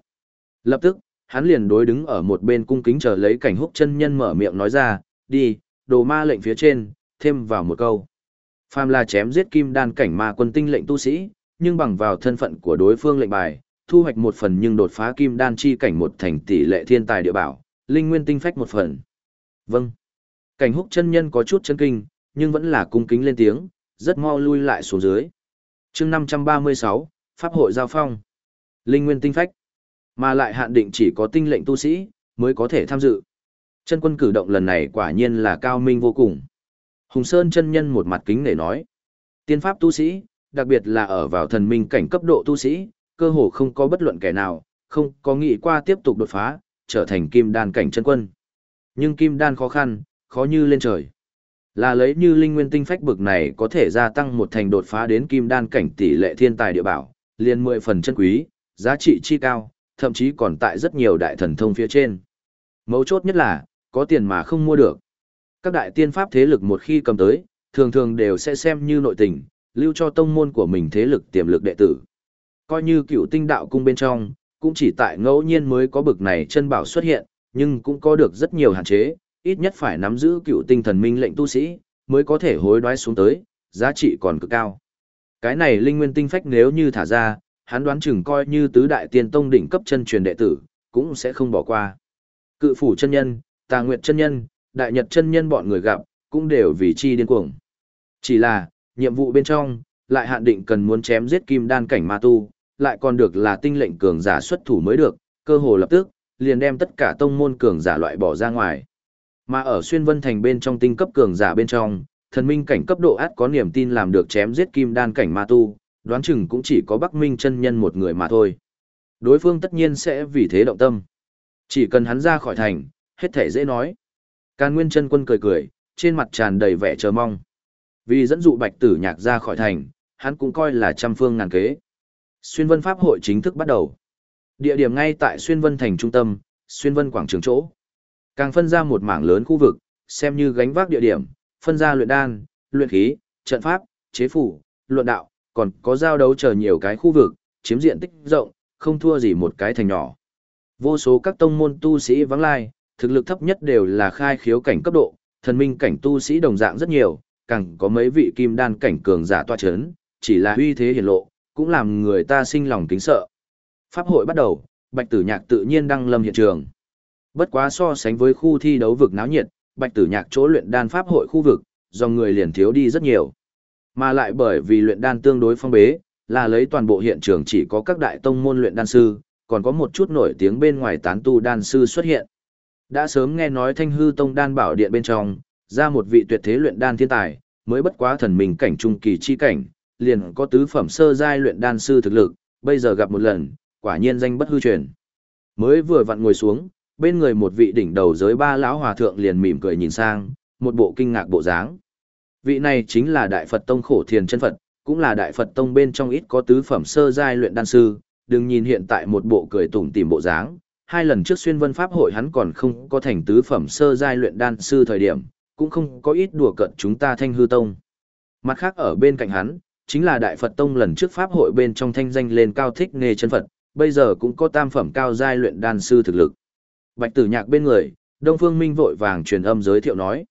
Lập tức, hắn liền đối đứng ở một bên cung kính chờ lấy cảnh húc chân nhân mở miệng nói ra, đi, đồ ma lệnh phía trên, thêm vào một câu. Phàm là chém giết kim đan cảnh ma quân tinh lệnh tu sĩ, nhưng bằng vào thân phận của đối phương lệnh bài, thu hoạch một phần nhưng đột phá kim đan chi cảnh một thành tỷ lệ thiên tài địa bảo, linh nguyên tinh phách một phần. Vâng. Cảnh húc chân nhân có chút chân kinh, nhưng vẫn là cung kính lên tiếng, rất mau lui lại xuống dưới. chương 536, Pháp hội giao phong. Linh nguyên tinh phách. Mà lại hạn định chỉ có tinh lệnh tu sĩ, mới có thể tham dự. Chân quân cử động lần này quả nhiên là cao minh vô cùng. Hùng Sơn chân nhân một mặt kính để nói. Tiên pháp tu sĩ, đặc biệt là ở vào thần minh cảnh cấp độ tu sĩ, cơ hồ không có bất luận kẻ nào, không có nghĩ qua tiếp tục đột phá, trở thành kim đan cảnh chân quân. Nhưng kim đan khó khăn, khó như lên trời. Là lấy như linh nguyên tinh phách bực này có thể gia tăng một thành đột phá đến kim đan cảnh tỷ lệ thiên tài địa bảo, liền mười phần chân quý, giá trị chi cao, thậm chí còn tại rất nhiều đại thần thông phía trên. Mấu chốt nhất là, có tiền mà không mua được. Các đại tiên pháp thế lực một khi cầm tới, thường thường đều sẽ xem như nội tình, lưu cho tông môn của mình thế lực tiềm lực đệ tử. Coi như cựu tinh đạo cung bên trong, cũng chỉ tại ngẫu nhiên mới có bực này chân bảo xuất hiện, nhưng cũng có được rất nhiều hạn chế, ít nhất phải nắm giữ cựu tinh thần minh lệnh tu sĩ, mới có thể hối đoái xuống tới, giá trị còn cực cao. Cái này linh nguyên tinh phách nếu như thả ra, hắn đoán chừng coi như tứ đại tiên tông đỉnh cấp chân truyền đệ tử, cũng sẽ không bỏ qua. Cự phủ chân nhân, tà nguyệt chân nhân, đại nhật chân nhân bọn người gặp, cũng đều vì chi điên cuồng. Chỉ là, nhiệm vụ bên trong, lại hạn định cần muốn chém giết kim đan cảnh ma tu, lại còn được là tinh lệnh cường giả xuất thủ mới được, cơ hồ lập tức, liền đem tất cả tông môn cường giả loại bỏ ra ngoài. Mà ở xuyên vân thành bên trong tinh cấp cường giả bên trong, thần minh cảnh cấp độ át có niềm tin làm được chém giết kim đan cảnh ma tu, đoán chừng cũng chỉ có Bắc Minh chân nhân một người mà thôi. Đối phương tất nhiên sẽ vì thế động tâm. Chỉ cần hắn ra khỏi thành, hết thể dễ nói. Càn Nguyên chân quân cười cười, trên mặt tràn đầy vẻ chờ mong. Vì dẫn dụ Bạch Tử Nhạc ra khỏi thành, hắn cũng coi là trăm phương ngàn kế. Xuyên Vân Pháp hội chính thức bắt đầu. Địa điểm ngay tại Xuyên Vân thành trung tâm, Xuyên Vân quảng trường chỗ. Càng phân ra một mảng lớn khu vực, xem như gánh vác địa điểm, phân ra luyện đan, luyện khí, trận pháp, chế phủ, luận đạo, còn có giao đấu chờ nhiều cái khu vực, chiếm diện tích rộng, không thua gì một cái thành nhỏ. Vô số các tông môn tu sĩ vắng lai, thực lực thấp nhất đều là khai khiếu cảnh cấp độ, thần minh cảnh tu sĩ đồng dạng rất nhiều, càng có mấy vị kim đan cảnh cường giả toa chấn, chỉ là uy thế hiển lộ, cũng làm người ta sinh lòng kính sợ. Pháp hội bắt đầu, Bạch Tử Nhạc tự nhiên đăng lâm hiện trường. Bất quá so sánh với khu thi đấu vực náo nhiệt, Bạch Tử Nhạc chỗ luyện đan pháp hội khu vực, do người liền thiếu đi rất nhiều. Mà lại bởi vì luyện đan tương đối phong bế, là lấy toàn bộ hiện trường chỉ có các đại tông môn luyện đan sư, còn có một chút nổi tiếng bên ngoài tán tu đan sư xuất hiện. Đã sớm nghe nói Thanh Hư Tông đan bảo điện bên trong, ra một vị tuyệt thế luyện đan thiên tài, mới bất quá thần mình cảnh trung kỳ chi cảnh, liền có tứ phẩm sơ giai luyện đan sư thực lực, bây giờ gặp một lần, quả nhiên danh bất hư truyền. Mới vừa vặn ngồi xuống, bên người một vị đỉnh đầu giới ba lão hòa thượng liền mỉm cười nhìn sang, một bộ kinh ngạc bộ dáng. Vị này chính là Đại Phật Tông Khổ Thiền chân Phật, cũng là Đại Phật Tông bên trong ít có tứ phẩm sơ giai luyện đan sư, đừng nhìn hiện tại một bộ cười tủm tỉm bộ dáng, hai lần trước xuyên vân pháp hội hắn còn không có thành tứ phẩm sơ giai luyện đan sư thời điểm, cũng không có ít đùa cận chúng ta Thanh Hư Tông. Mặt khác ở bên cạnh hắn, chính là Đại Phật Tông lần trước pháp hội bên trong thanh danh lên cao thích nghề chân Phật, bây giờ cũng có tam phẩm cao giai luyện đan sư thực lực. Bạch Tử Nhạc bên người, Đông Phương Minh vội vàng truyền âm giới thiệu nói: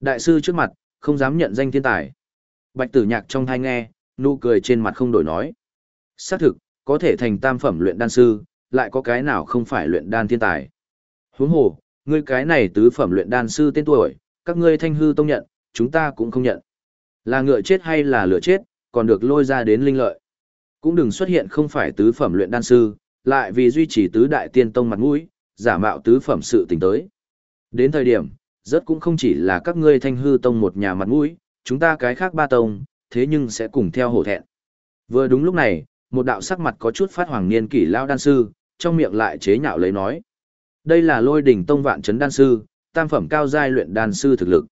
"Đại sư trước mặt, không dám nhận danh thiên tài." Bạch Tử Nhạc trong thai nghe, nụ cười trên mặt không đổi nói: "Xác thực, có thể thành tam phẩm luyện đan sư, lại có cái nào không phải luyện đan thiên tài?" Huống hồ, ngươi cái này tứ phẩm luyện đan sư tên tuổi, các ngươi Thanh hư tông nhận, chúng ta cũng không nhận. Là ngựa chết hay là lửa chết, còn được lôi ra đến linh lợi. Cũng đừng xuất hiện không phải tứ phẩm luyện đan sư, lại vì duy trì tứ đại tiên tông mặt mũi, giả mạo tứ phẩm sự tình tới. Đến thời điểm, rất cũng không chỉ là các ngươi thanh hư tông một nhà mặt mũi, chúng ta cái khác ba tông, thế nhưng sẽ cùng theo hổ thẹn. Vừa đúng lúc này, một đạo sắc mặt có chút phát hoàng niên kỷ lao đan sư, trong miệng lại chế nhạo lấy nói. Đây là lôi đỉnh tông vạn chấn đan sư, tam phẩm cao giai luyện đan sư thực lực.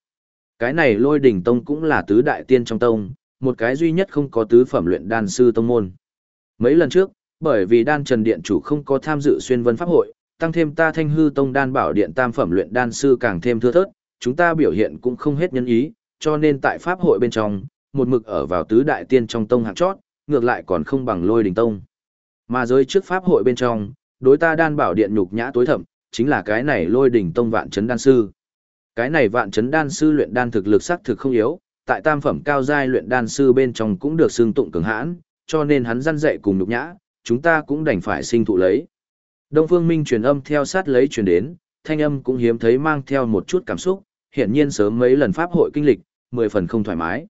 Cái này lôi đỉnh tông cũng là tứ đại tiên trong tông, một cái duy nhất không có tứ phẩm luyện đan sư tông môn. Mấy lần trước, bởi vì đan trần điện chủ không có tham dự xuyên vân pháp hội, tăng thêm ta thanh hư tông đan bảo điện tam phẩm luyện đan sư càng thêm thưa thớt, chúng ta biểu hiện cũng không hết nhân ý, cho nên tại pháp hội bên trong, một mực ở vào tứ đại tiên trong tông hạng chót, ngược lại còn không bằng lôi đình tông. Mà giới trước pháp hội bên trong, đối ta đan bảo điện nhục nhã tối thẩm, chính là cái này lôi đỉnh tông vạn chấn đan sư. Cái này vạn chấn đan sư luyện đan thực lực sắc thực không yếu, tại tam phẩm cao giai luyện đan sư bên trong cũng được xương tụng cường hãn, cho nên hắn răn dạy cùng nhục nhã, chúng ta cũng đành phải sinh thụ lấy. Đông Phương Minh truyền âm theo sát lấy truyền đến, thanh âm cũng hiếm thấy mang theo một chút cảm xúc, hiển nhiên sớm mấy lần pháp hội kinh lịch, mười phần không thoải mái.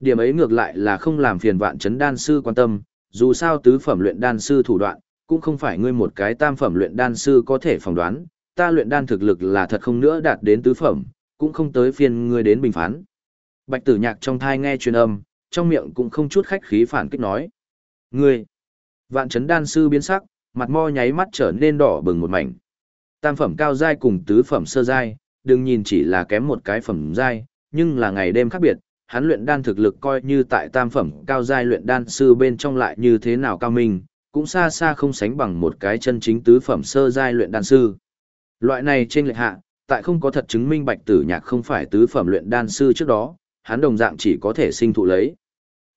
Điểm ấy ngược lại là không làm phiền vạn chấn đan sư quan tâm, dù sao tứ phẩm luyện đan sư thủ đoạn, cũng không phải ngươi một cái tam phẩm luyện đan sư có thể phỏng đoán, ta luyện đan thực lực là thật không nữa đạt đến tứ phẩm, cũng không tới phiên ngươi đến bình phán. Bạch tử nhạc trong thai nghe truyền âm, trong miệng cũng không chút khách khí phản kích nói. Ngươi, vạn chấn đan sư biến sắc, mặt mo nháy mắt trở nên đỏ bừng một mảnh. Tam phẩm cao giai cùng tứ phẩm sơ giai, đừng nhìn chỉ là kém một cái phẩm giai, nhưng là ngày đêm khác biệt, hắn luyện đan thực lực coi như tại tam phẩm cao giai luyện đan sư bên trong lại như thế nào cao minh, cũng xa xa không sánh bằng một cái chân chính tứ phẩm sơ giai luyện đan sư. Loại này trên lệch hạ, tại không có thật chứng minh Bạch Tử Nhạc không phải tứ phẩm luyện đan sư trước đó, hắn đồng dạng chỉ có thể sinh thụ lấy.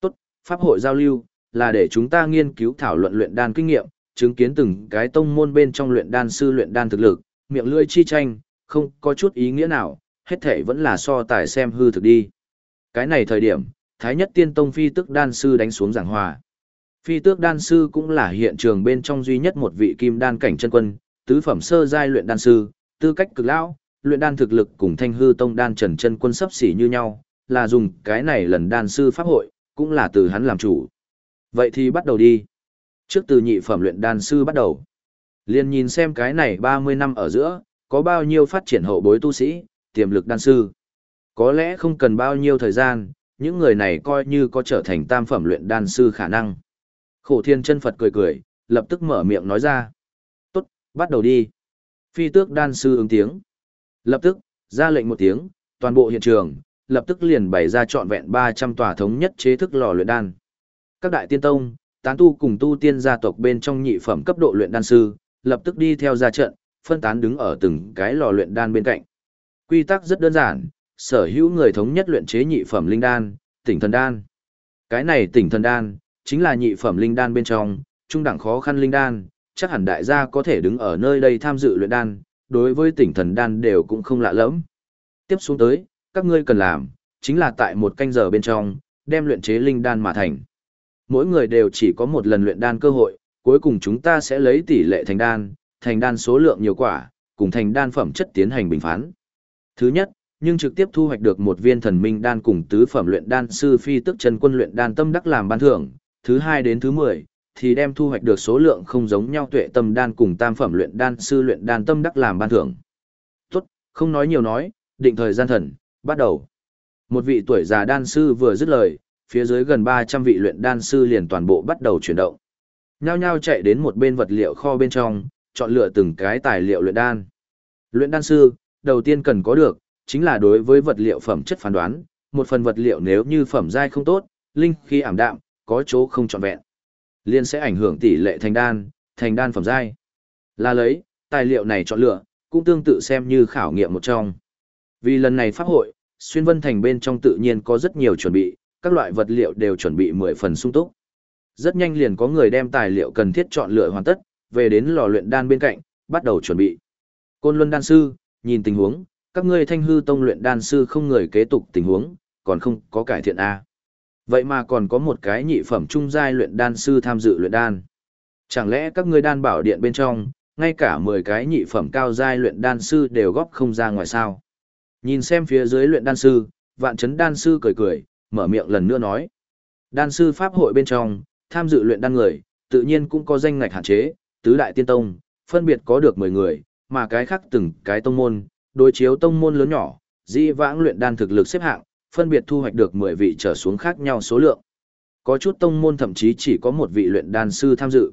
Tốt, pháp hội giao lưu là để chúng ta nghiên cứu thảo luận luyện đan kinh nghiệm, chứng kiến từng cái tông môn bên trong luyện đan sư luyện đan thực lực, miệng lưỡi chi tranh, không có chút ý nghĩa nào, hết thể vẫn là so tài xem hư thực đi. Cái này thời điểm, Thái nhất tiên tông phi tức đan sư đánh xuống giảng hòa. Phi tước đan sư cũng là hiện trường bên trong duy nhất một vị kim đan cảnh chân quân, tứ phẩm sơ giai luyện đan sư, tư cách cực lão, luyện đan thực lực cùng thanh hư tông đan trần chân quân sấp xỉ như nhau, là dùng cái này lần đan sư pháp hội, cũng là từ hắn làm chủ. Vậy thì bắt đầu đi. Trước từ nhị phẩm luyện đan sư bắt đầu. Liền nhìn xem cái này 30 năm ở giữa, có bao nhiêu phát triển hậu bối tu sĩ, tiềm lực đan sư. Có lẽ không cần bao nhiêu thời gian, những người này coi như có trở thành tam phẩm luyện đan sư khả năng. Khổ thiên chân Phật cười cười, lập tức mở miệng nói ra. Tốt, bắt đầu đi. Phi tước đan sư ứng tiếng. Lập tức, ra lệnh một tiếng, toàn bộ hiện trường, lập tức liền bày ra trọn vẹn 300 tòa thống nhất chế thức lò luyện đan. Các đại tiên tông, tán tu cùng tu tiên gia tộc bên trong nhị phẩm cấp độ luyện đan sư, lập tức đi theo ra trận, phân tán đứng ở từng cái lò luyện đan bên cạnh. Quy tắc rất đơn giản, sở hữu người thống nhất luyện chế nhị phẩm linh đan, tỉnh thần đan. Cái này tỉnh thần đan, chính là nhị phẩm linh đan bên trong, trung đẳng khó khăn linh đan, chắc hẳn đại gia có thể đứng ở nơi đây tham dự luyện đan, đối với tỉnh thần đan đều cũng không lạ lẫm. Tiếp xuống tới, các ngươi cần làm, chính là tại một canh giờ bên trong, đem luyện chế linh đan mà thành. Mỗi người đều chỉ có một lần luyện đan cơ hội, cuối cùng chúng ta sẽ lấy tỷ lệ thành đan, thành đan số lượng nhiều quả, cùng thành đan phẩm chất tiến hành bình phán. Thứ nhất, nhưng trực tiếp thu hoạch được một viên thần minh đan cùng tứ phẩm luyện đan sư phi tức chân quân luyện đan tâm đắc làm ban thưởng, thứ hai đến thứ mười thì đem thu hoạch được số lượng không giống nhau tuệ tâm đan cùng tam phẩm luyện đan sư luyện đan tâm đắc làm ban thưởng. Tốt, không nói nhiều nói, định thời gian thần, bắt đầu. Một vị tuổi già đan sư vừa dứt lời, phía dưới gần 300 vị luyện đan sư liền toàn bộ bắt đầu chuyển động. Nhao nhao chạy đến một bên vật liệu kho bên trong, chọn lựa từng cái tài liệu luyện đan. Luyện đan sư, đầu tiên cần có được, chính là đối với vật liệu phẩm chất phán đoán, một phần vật liệu nếu như phẩm giai không tốt, linh khí ảm đạm, có chỗ không trọn vẹn, liền sẽ ảnh hưởng tỷ lệ thành đan, thành đan phẩm giai. Là lấy, tài liệu này chọn lựa, cũng tương tự xem như khảo nghiệm một trong. Vì lần này pháp hội, xuyên vân thành bên trong tự nhiên có rất nhiều chuẩn bị, các loại vật liệu đều chuẩn bị 10 phần sung túc. Rất nhanh liền có người đem tài liệu cần thiết chọn lựa hoàn tất, về đến lò luyện đan bên cạnh, bắt đầu chuẩn bị. Côn Luân đan sư, nhìn tình huống, các ngươi Thanh hư tông luyện đan sư không người kế tục tình huống, còn không có cải thiện a. Vậy mà còn có một cái nhị phẩm trung giai luyện đan sư tham dự luyện đan. Chẳng lẽ các ngươi đan bảo điện bên trong, ngay cả 10 cái nhị phẩm cao giai luyện đan sư đều góp không ra ngoài sao? Nhìn xem phía dưới luyện đan sư, vạn chấn đan sư cười cười, mở miệng lần nữa nói. Đan sư pháp hội bên trong, tham dự luyện đan người, tự nhiên cũng có danh ngạch hạn chế, tứ đại tiên tông, phân biệt có được 10 người, mà cái khác từng cái tông môn, đối chiếu tông môn lớn nhỏ, di vãng luyện đan thực lực xếp hạng, phân biệt thu hoạch được 10 vị trở xuống khác nhau số lượng. Có chút tông môn thậm chí chỉ có một vị luyện đan sư tham dự.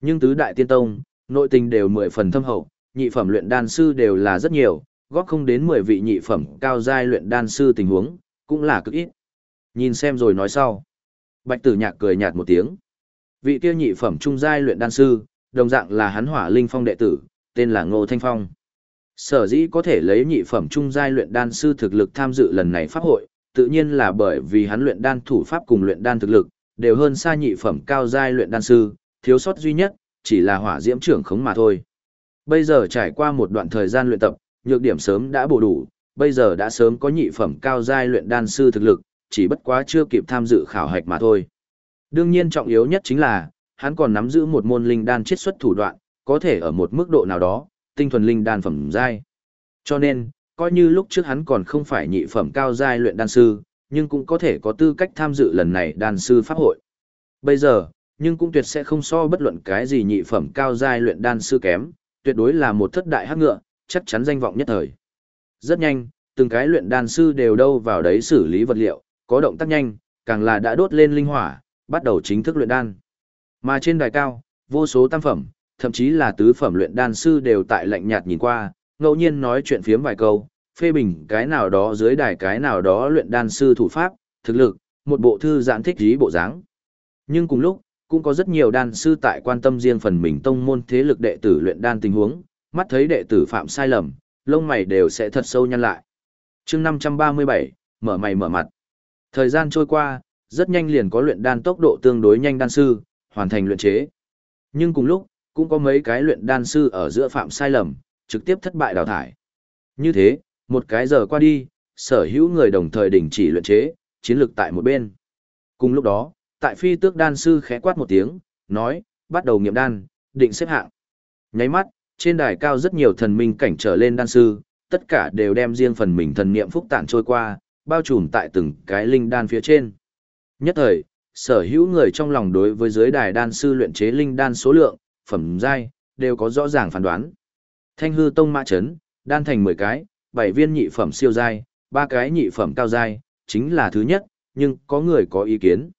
Nhưng tứ đại tiên tông, nội tình đều 10 phần thâm hậu, nhị phẩm luyện đan sư đều là rất nhiều, góp không đến 10 vị nhị phẩm cao giai luyện đan sư tình huống, cũng là cực ít. Nhìn xem rồi nói sau. Bạch tử nhạc cười nhạt một tiếng. Vị kia nhị phẩm trung giai luyện đan sư, đồng dạng là hắn hỏa linh phong đệ tử, tên là Ngô Thanh Phong. Sở dĩ có thể lấy nhị phẩm trung giai luyện đan sư thực lực tham dự lần này pháp hội, tự nhiên là bởi vì hắn luyện đan thủ pháp cùng luyện đan thực lực, đều hơn xa nhị phẩm cao giai luyện đan sư, thiếu sót duy nhất, chỉ là hỏa diễm trưởng khống mà thôi. Bây giờ trải qua một đoạn thời gian luyện tập, nhược điểm sớm đã bổ đủ, bây giờ đã sớm có nhị phẩm cao giai luyện đan sư thực lực, chỉ bất quá chưa kịp tham dự khảo hạch mà thôi. Đương nhiên trọng yếu nhất chính là, hắn còn nắm giữ một môn linh đan chiết xuất thủ đoạn, có thể ở một mức độ nào đó, tinh thuần linh đan phẩm giai. Cho nên, coi như lúc trước hắn còn không phải nhị phẩm cao giai luyện đan sư, nhưng cũng có thể có tư cách tham dự lần này đan sư pháp hội. Bây giờ, nhưng cũng tuyệt sẽ không so bất luận cái gì nhị phẩm cao giai luyện đan sư kém, tuyệt đối là một thất đại hắc ngựa, chắc chắn danh vọng nhất thời. Rất nhanh, từng cái luyện đan sư đều đâu vào đấy xử lý vật liệu, có động tác nhanh, càng là đã đốt lên linh hỏa, bắt đầu chính thức luyện đan. Mà trên đài cao, vô số tam phẩm, thậm chí là tứ phẩm luyện đan sư đều tại lạnh nhạt nhìn qua, ngẫu nhiên nói chuyện phiếm vài câu, phê bình cái nào đó dưới đài cái nào đó luyện đan sư thủ pháp, thực lực, một bộ thư giãn thích ý bộ dáng. Nhưng cùng lúc, cũng có rất nhiều đan sư tại quan tâm riêng phần mình tông môn thế lực đệ tử luyện đan tình huống, mắt thấy đệ tử phạm sai lầm, lông mày đều sẽ thật sâu nhăn lại. chương 537, mở mày mở mặt. Thời gian trôi qua, rất nhanh liền có luyện đan tốc độ tương đối nhanh đan sư, hoàn thành luyện chế. Nhưng cùng lúc, cũng có mấy cái luyện đan sư ở giữa phạm sai lầm, trực tiếp thất bại đào thải. Như thế, một cái giờ qua đi, sở hữu người đồng thời đình chỉ luyện chế, chiến lược tại một bên. Cùng lúc đó, tại phi tước đan sư khẽ quát một tiếng, nói, bắt đầu nghiệm đan, định xếp hạng. Nháy mắt, trên đài cao rất nhiều thần minh cảnh trở lên đan sư, tất cả đều đem riêng phần mình thần niệm phúc tản trôi qua, bao trùm tại từng cái linh đan phía trên. Nhất thời, sở hữu người trong lòng đối với giới đài đan sư luyện chế linh đan số lượng, phẩm giai, đều có rõ ràng phán đoán. Thanh hư tông mã chấn, đan thành 10 cái, 7 viên nhị phẩm siêu giai, 3 cái nhị phẩm cao giai, chính là thứ nhất, nhưng có người có ý kiến.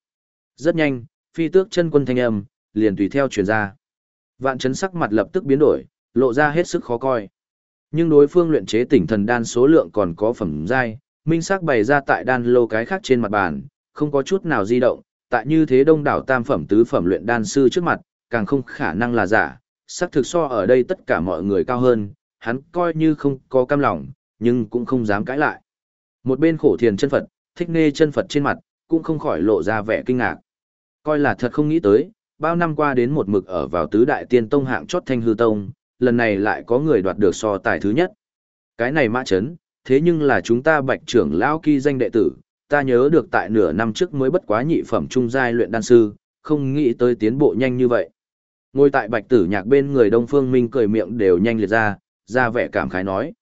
Rất nhanh, phi tước chân quân thanh âm, liền tùy theo truyền ra. Vạn chấn sắc mặt lập tức biến đổi, lộ ra hết sức khó coi. Nhưng đối phương luyện chế tỉnh thần đan số lượng còn có phẩm giai, minh sắc bày ra tại đan lô cái khác trên mặt bàn, không có chút nào di động, tại như thế đông đảo tam phẩm tứ phẩm luyện đan sư trước mặt, càng không khả năng là giả, sắc thực so ở đây tất cả mọi người cao hơn, hắn coi như không có cam lòng, nhưng cũng không dám cãi lại. Một bên khổ thiền chân Phật, thích nê chân Phật trên mặt, cũng không khỏi lộ ra vẻ kinh ngạc. Coi là thật không nghĩ tới, bao năm qua đến một mực ở vào tứ đại tiên tông hạng chót thanh hư tông, lần này lại có người đoạt được so tài thứ nhất. Cái này mã chấn, thế nhưng là chúng ta bạch trưởng lão kỳ danh đệ tử, ta nhớ được tại nửa năm trước mới bất quá nhị phẩm trung giai luyện đan sư, không nghĩ tới tiến bộ nhanh như vậy. Ngồi tại bạch tử nhạc bên người Đông Phương Minh cười miệng đều nhanh liệt ra, ra vẻ cảm khái nói.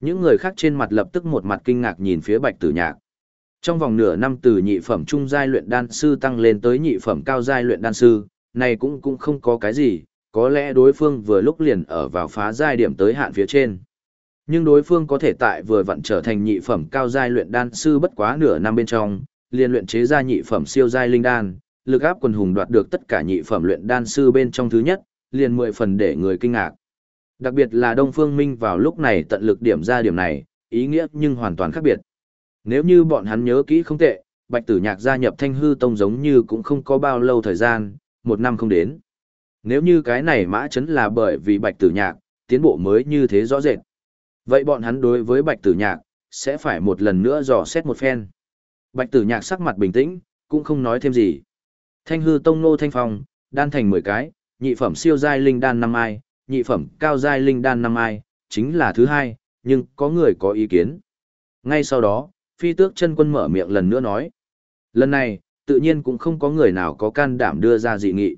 Những người khác trên mặt lập tức một mặt kinh ngạc nhìn phía bạch tử nhạc. Trong vòng nửa năm từ nhị phẩm trung giai luyện đan sư tăng lên tới nhị phẩm cao giai luyện đan sư, này cũng cũng không có cái gì, có lẽ đối phương vừa lúc liền ở vào phá giai điểm tới hạn phía trên. Nhưng đối phương có thể tại vừa vặn trở thành nhị phẩm cao giai luyện đan sư bất quá nửa năm bên trong, liền luyện chế ra nhị phẩm siêu giai linh đan, lực áp quần hùng đoạt được tất cả nhị phẩm luyện đan sư bên trong thứ nhất, liền mười phần để người kinh ngạc. Đặc biệt là Đông Phương Minh vào lúc này tận lực điểm ra điểm này, ý nghĩa nhưng hoàn toàn khác biệt. Nếu như bọn hắn nhớ kỹ không tệ, Bạch Tử Nhạc gia nhập Thanh Hư Tông giống như cũng không có bao lâu thời gian, một năm không đến. Nếu như cái này mã chấn là bởi vì Bạch Tử Nhạc, tiến bộ mới như thế rõ rệt. Vậy bọn hắn đối với Bạch Tử Nhạc, sẽ phải một lần nữa dò xét một phen. Bạch Tử Nhạc sắc mặt bình tĩnh, cũng không nói thêm gì. Thanh hư tông nô thanh phong, đan thành 10 cái, nhị phẩm siêu giai linh đan năm ai, nhị phẩm cao giai linh đan năm ai, chính là thứ hai, nhưng có người có ý kiến. Ngay sau đó, phi tước chân quân mở miệng lần nữa nói. Lần này, tự nhiên cũng không có người nào có can đảm đưa ra dị nghị.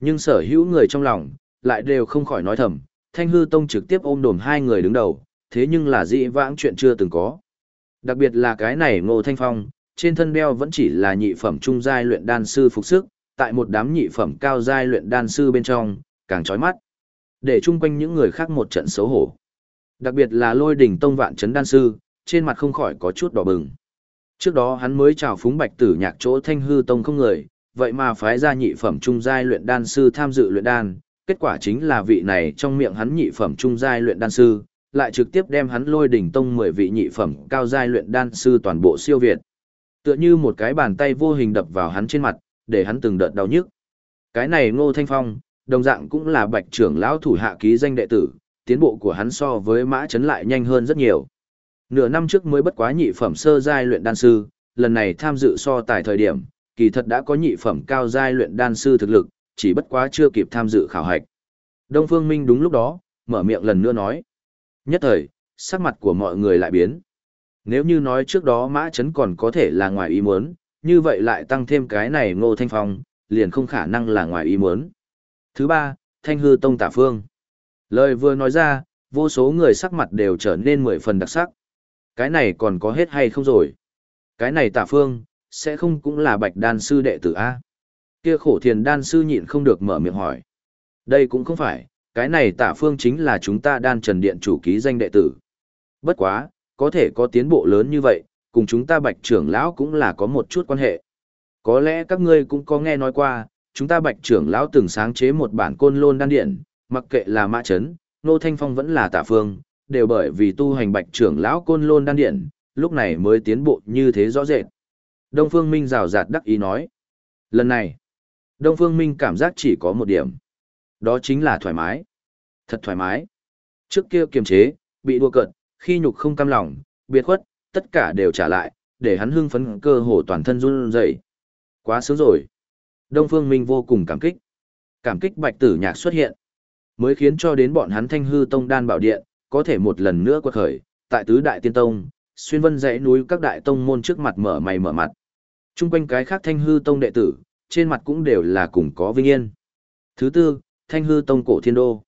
Nhưng sở hữu người trong lòng, lại đều không khỏi nói thầm, thanh hư tông trực tiếp ôm đồm hai người đứng đầu, thế nhưng là dị vãng chuyện chưa từng có. Đặc biệt là cái này ngô thanh phong, trên thân đeo vẫn chỉ là nhị phẩm trung giai luyện đan sư phục sức, tại một đám nhị phẩm cao giai luyện đan sư bên trong, càng chói mắt. Để chung quanh những người khác một trận xấu hổ. Đặc biệt là lôi đỉnh tông vạn chấn đan sư, trên mặt không khỏi có chút đỏ bừng. Trước đó hắn mới chào phúng bạch tử nhạc chỗ thanh hư tông không người, vậy mà phái ra nhị phẩm trung giai luyện đan sư tham dự luyện đan, kết quả chính là vị này trong miệng hắn nhị phẩm trung giai luyện đan sư, lại trực tiếp đem hắn lôi đỉnh tông 10 vị nhị phẩm cao giai luyện đan sư toàn bộ siêu việt. Tựa như một cái bàn tay vô hình đập vào hắn trên mặt, để hắn từng đợt đau nhức. Cái này Ngô Thanh Phong, đồng dạng cũng là bạch trưởng lão thủ hạ ký danh đệ tử, tiến bộ của hắn so với mã chấn lại nhanh hơn rất nhiều. Nửa năm trước mới bất quá nhị phẩm sơ giai luyện đan sư, lần này tham dự so tài thời điểm, kỳ thật đã có nhị phẩm cao giai luyện đan sư thực lực, chỉ bất quá chưa kịp tham dự khảo hạch. Đông Phương Minh đúng lúc đó, mở miệng lần nữa nói. Nhất thời, sắc mặt của mọi người lại biến. Nếu như nói trước đó mã chấn còn có thể là ngoài ý muốn, như vậy lại tăng thêm cái này ngô thanh phong, liền không khả năng là ngoài ý muốn. Thứ ba, thanh hư tông tả phương. Lời vừa nói ra, vô số người sắc mặt đều trở nên mười phần đặc sắc. Cái này còn có hết hay không rồi? Cái này tả phương, sẽ không cũng là bạch đan sư đệ tử A. Kia khổ thiền đan sư nhịn không được mở miệng hỏi. Đây cũng không phải, cái này tả phương chính là chúng ta đan trần điện chủ ký danh đệ tử. Bất quá, có thể có tiến bộ lớn như vậy, cùng chúng ta bạch trưởng lão cũng là có một chút quan hệ. Có lẽ các ngươi cũng có nghe nói qua, chúng ta bạch trưởng lão từng sáng chế một bản côn lôn đan điện, mặc kệ là mã chấn, nô thanh phong vẫn là tả phương, đều bởi vì tu hành bạch trưởng lão côn lôn đan điện, lúc này mới tiến bộ như thế rõ rệt. Đông Phương Minh rào rạt đắc ý nói. Lần này, Đông Phương Minh cảm giác chỉ có một điểm. Đó chính là thoải mái. Thật thoải mái. Trước kia kiềm chế, bị đua cợt, khi nhục không cam lòng, biệt khuất, tất cả đều trả lại, để hắn hưng phấn cơ hồ toàn thân run rẩy. Quá sướng rồi. Đông Phương Minh vô cùng cảm kích. Cảm kích Bạch Tử Nhạc xuất hiện, mới khiến cho đến bọn hắn Thanh Hư Tông đan bảo điện, có thể một lần nữa quật khởi, tại tứ đại tiên tông, xuyên vân dãy núi các đại tông môn trước mặt mở mày mở mặt. Trung quanh cái khác Thanh Hư Tông đệ tử, trên mặt cũng đều là cùng có vinh yên. Thứ tư, Thanh Hư Tông cổ thiên đô.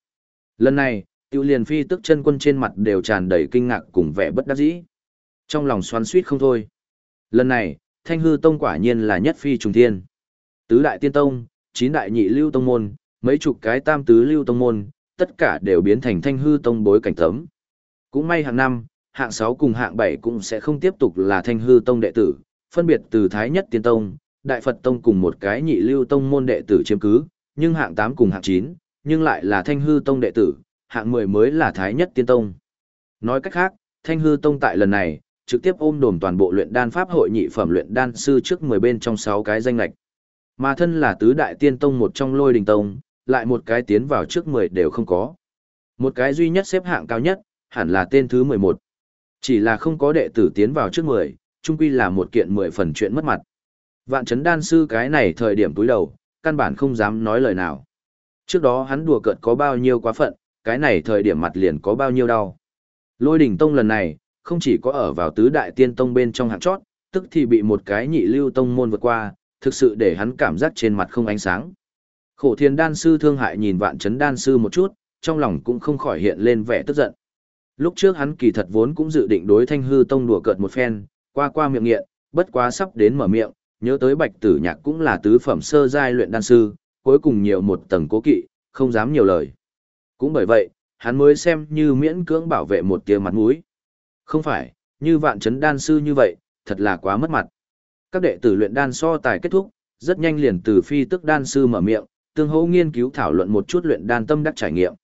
Lần này, Tiêu liền phi tức chân quân trên mặt đều tràn đầy kinh ngạc cùng vẻ bất đắc dĩ. Trong lòng xoắn suýt không thôi. Lần này, thanh hư tông quả nhiên là nhất phi trùng thiên. Tứ đại tiên tông, chín đại nhị lưu tông môn, mấy chục cái tam tứ lưu tông môn, tất cả đều biến thành thanh hư tông bối cảnh tấm. Cũng may hạng năm, hạng sáu cùng hạng bảy cũng sẽ không tiếp tục là thanh hư tông đệ tử, phân biệt từ thái nhất tiên tông, đại Phật tông cùng một cái nhị lưu tông môn đệ tử chiếm cứ, nhưng hạng tám cùng hạng chín, nhưng lại là thanh hư tông đệ tử, hạng 10 mới là Thái Nhất Tiên Tông. Nói cách khác, Thanh Hư Tông tại lần này, trực tiếp ôm đồm toàn bộ luyện đan pháp hội nhị phẩm luyện đan sư trước 10 bên trong 6 cái danh lạch. Mà thân là tứ đại tiên tông một trong lôi đình tông, lại một cái tiến vào trước 10 đều không có. Một cái duy nhất xếp hạng cao nhất, hẳn là tên thứ 11. Chỉ là không có đệ tử tiến vào trước 10, chung quy là một kiện 10 phần chuyện mất mặt. Vạn chấn đan sư cái này thời điểm túi đầu, căn bản không dám nói lời nào. Trước đó hắn đùa cợt có bao nhiêu quá phận, cái này thời điểm mặt liền có bao nhiêu đau. Lôi đỉnh tông lần này, không chỉ có ở vào tứ đại tiên tông bên trong hạng chót, tức thì bị một cái nhị lưu tông môn vượt qua, thực sự để hắn cảm giác trên mặt không ánh sáng. Khổ thiên đan sư thương hại nhìn vạn chấn đan sư một chút, trong lòng cũng không khỏi hiện lên vẻ tức giận. Lúc trước hắn kỳ thật vốn cũng dự định đối thanh hư tông đùa cợt một phen, qua qua miệng nghiện, bất quá sắp đến mở miệng, nhớ tới bạch tử nhạc cũng là tứ phẩm sơ giai luyện đan sư, cuối cùng nhiều một tầng cố kỵ, không dám nhiều lời. Cũng bởi vậy, hắn mới xem như miễn cưỡng bảo vệ một tia mặt mũi. Không phải, như vạn chấn đan sư như vậy, thật là quá mất mặt. Các đệ tử luyện đan so tài kết thúc, rất nhanh liền từ phi tức đan sư mở miệng, tương hỗ nghiên cứu thảo luận một chút luyện đan tâm đắc trải nghiệm.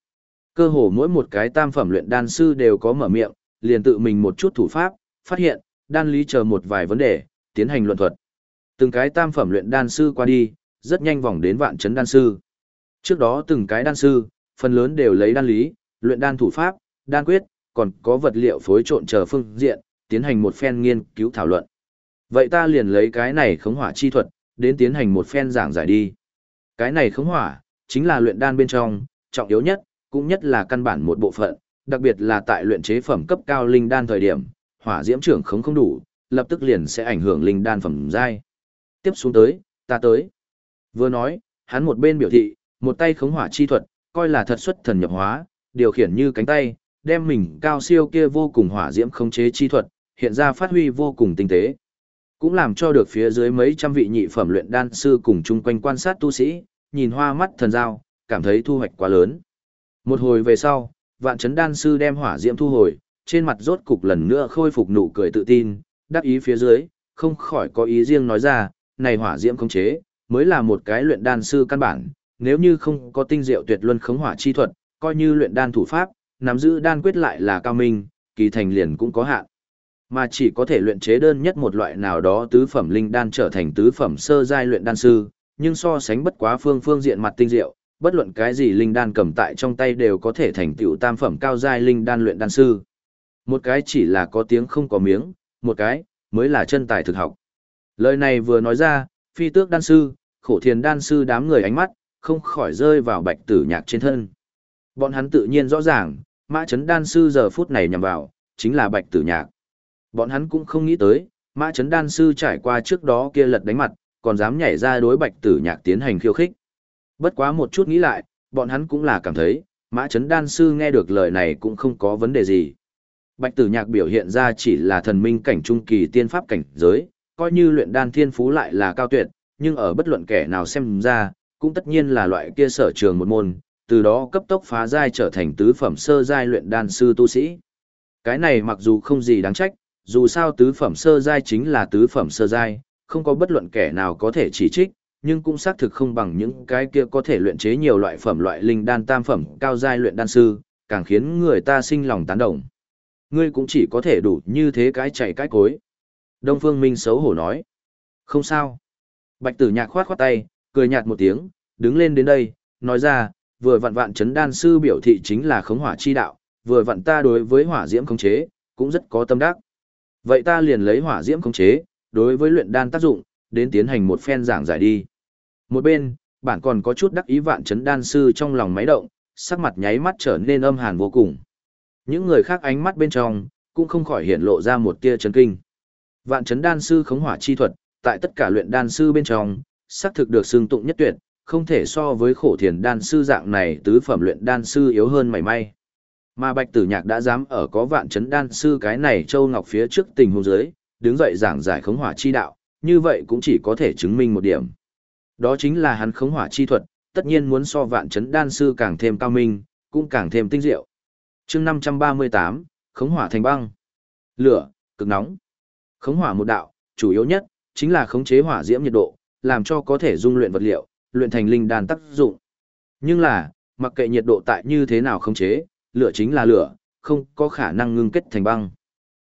Cơ hồ mỗi một cái tam phẩm luyện đan sư đều có mở miệng, liền tự mình một chút thủ pháp, phát hiện, đan lý chờ một vài vấn đề, tiến hành luận thuật. Từng cái tam phẩm luyện đan sư qua đi, rất nhanh vòng đến vạn chấn đan sư. Trước đó từng cái đan sư, phần lớn đều lấy đan lý, luyện đan thủ pháp, đan quyết, còn có vật liệu phối trộn chờ phương diện, tiến hành một phen nghiên cứu thảo luận. Vậy ta liền lấy cái này khống hỏa chi thuật, đến tiến hành một phen giảng giải đi. Cái này khống hỏa, chính là luyện đan bên trong, trọng yếu nhất, cũng nhất là căn bản một bộ phận, đặc biệt là tại luyện chế phẩm cấp cao linh đan thời điểm, hỏa diễm trưởng khống không đủ, lập tức liền sẽ ảnh hưởng linh đan phẩm giai. Tiếp xuống tới, ta tới. Vừa nói, hắn một bên biểu thị, một tay khống hỏa chi thuật, coi là thật xuất thần nhập hóa, điều khiển như cánh tay, đem mình cao siêu kia vô cùng hỏa diễm khống chế chi thuật, hiện ra phát huy vô cùng tinh tế. Cũng làm cho được phía dưới mấy trăm vị nhị phẩm luyện đan sư cùng chung quanh quan sát tu sĩ, nhìn hoa mắt thần giao, cảm thấy thu hoạch quá lớn. Một hồi về sau, vạn chấn đan sư đem hỏa diễm thu hồi, trên mặt rốt cục lần nữa khôi phục nụ cười tự tin, đắc ý phía dưới, không khỏi có ý riêng nói ra, này hỏa diễm khống chế, mới là một cái luyện đan sư căn bản, nếu như không có tinh diệu tuyệt luân khống hỏa chi thuật, coi như luyện đan thủ pháp, nắm giữ đan quyết lại là cao minh, kỳ thành liền cũng có hạn. Mà chỉ có thể luyện chế đơn nhất một loại nào đó tứ phẩm linh đan trở thành tứ phẩm sơ giai luyện đan sư, nhưng so sánh bất quá phương phương diện mặt tinh diệu, bất luận cái gì linh đan cầm tại trong tay đều có thể thành tựu tam phẩm cao giai linh đan luyện đan sư. Một cái chỉ là có tiếng không có miếng, một cái mới là chân tài thực học. Lời này vừa nói ra, phi tước đan sư, khổ thiền đan sư đám người ánh mắt, không khỏi rơi vào bạch tử nhạc trên thân. Bọn hắn tự nhiên rõ ràng, mã chấn đan sư giờ phút này nhằm vào, chính là bạch tử nhạc. Bọn hắn cũng không nghĩ tới, mã chấn đan sư trải qua trước đó kia lật đánh mặt, còn dám nhảy ra đối bạch tử nhạc tiến hành khiêu khích. Bất quá một chút nghĩ lại, bọn hắn cũng là cảm thấy, mã chấn đan sư nghe được lời này cũng không có vấn đề gì. Bạch tử nhạc biểu hiện ra chỉ là thần minh cảnh trung kỳ tiên pháp cảnh giới, coi như luyện đan thiên phú lại là cao tuyệt, nhưng ở bất luận kẻ nào xem ra, cũng tất nhiên là loại kia sở trường một môn, từ đó cấp tốc phá giai trở thành tứ phẩm sơ giai luyện đan sư tu sĩ. Cái này mặc dù không gì đáng trách, dù sao tứ phẩm sơ giai chính là tứ phẩm sơ giai, không có bất luận kẻ nào có thể chỉ trích, nhưng cũng xác thực không bằng những cái kia có thể luyện chế nhiều loại phẩm loại linh đan tam phẩm cao giai luyện đan sư, càng khiến người ta sinh lòng tán đồng. Ngươi cũng chỉ có thể đủ như thế cái chạy cái cối. Đông Phương Minh xấu hổ nói. Không sao. Bạch tử nhạc khoát khoát tay, cười nhạt một tiếng, đứng lên đến đây, nói ra, vừa vặn vạn chấn đan sư biểu thị chính là khống hỏa chi đạo, vừa vặn ta đối với hỏa diễm khống chế, cũng rất có tâm đắc. Vậy ta liền lấy hỏa diễm khống chế, đối với luyện đan tác dụng, đến tiến hành một phen giảng giải đi. Một bên, bản còn có chút đắc ý vạn chấn đan sư trong lòng máy động, sắc mặt nháy mắt trở nên âm hàn vô cùng. Những người khác ánh mắt bên trong, cũng không khỏi hiện lộ ra một tia chấn kinh. Vạn chấn đan sư khống hỏa chi thuật, tại tất cả luyện đan sư bên trong, xác thực được xương tụng nhất tuyệt, không thể so với khổ thiền đan sư dạng này tứ phẩm luyện đan sư yếu hơn mảy may. Mà Bạch Tử Nhạc đã dám ở có vạn chấn đan sư cái này châu ngọc phía trước tình huống dưới, đứng dậy giảng giải khống hỏa chi đạo, như vậy cũng chỉ có thể chứng minh một điểm. Đó chính là hắn khống hỏa chi thuật, tất nhiên muốn so vạn chấn đan sư càng thêm cao minh, cũng càng thêm tinh diệu. Chương 538, khống hỏa thành băng. Lửa, cực nóng. Khống hỏa một đạo, chủ yếu nhất chính là khống chế hỏa diễm nhiệt độ, làm cho có thể dung luyện vật liệu, luyện thành linh đan tác dụng. Nhưng là, mặc kệ nhiệt độ tại như thế nào không chế, lửa chính là lửa, không có khả năng ngưng kết thành băng.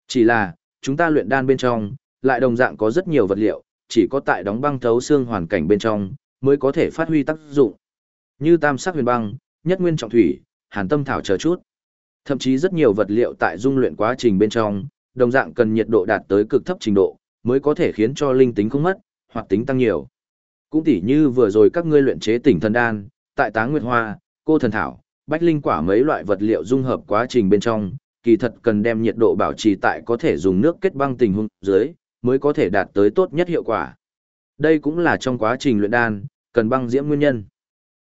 Chỉ là, chúng ta luyện đan bên trong, lại đồng dạng có rất nhiều vật liệu, chỉ có tại đóng băng thấu xương hoàn cảnh bên trong, mới có thể phát huy tác dụng. Như tam sắc huyền băng, nhất nguyên trọng thủy, hàn tâm thảo chờ chút. Thậm chí rất nhiều vật liệu tại dung luyện quá trình bên trong, đồng dạng cần nhiệt độ đạt tới cực thấp trình độ, mới có thể khiến cho linh tính không mất, hoạt tính tăng nhiều. Cũng tỉ như vừa rồi các ngươi luyện chế tỉnh thần đan, tại Táng Nguyệt Hoa, Cô Thần Thảo, Bách Linh Quả mấy loại vật liệu dung hợp quá trình bên trong, kỳ thật cần đem nhiệt độ bảo trì tại có thể dùng nước kết băng tình huống dưới, mới có thể đạt tới tốt nhất hiệu quả. Đây cũng là trong quá trình luyện đan, cần băng diễm nguyên nhân.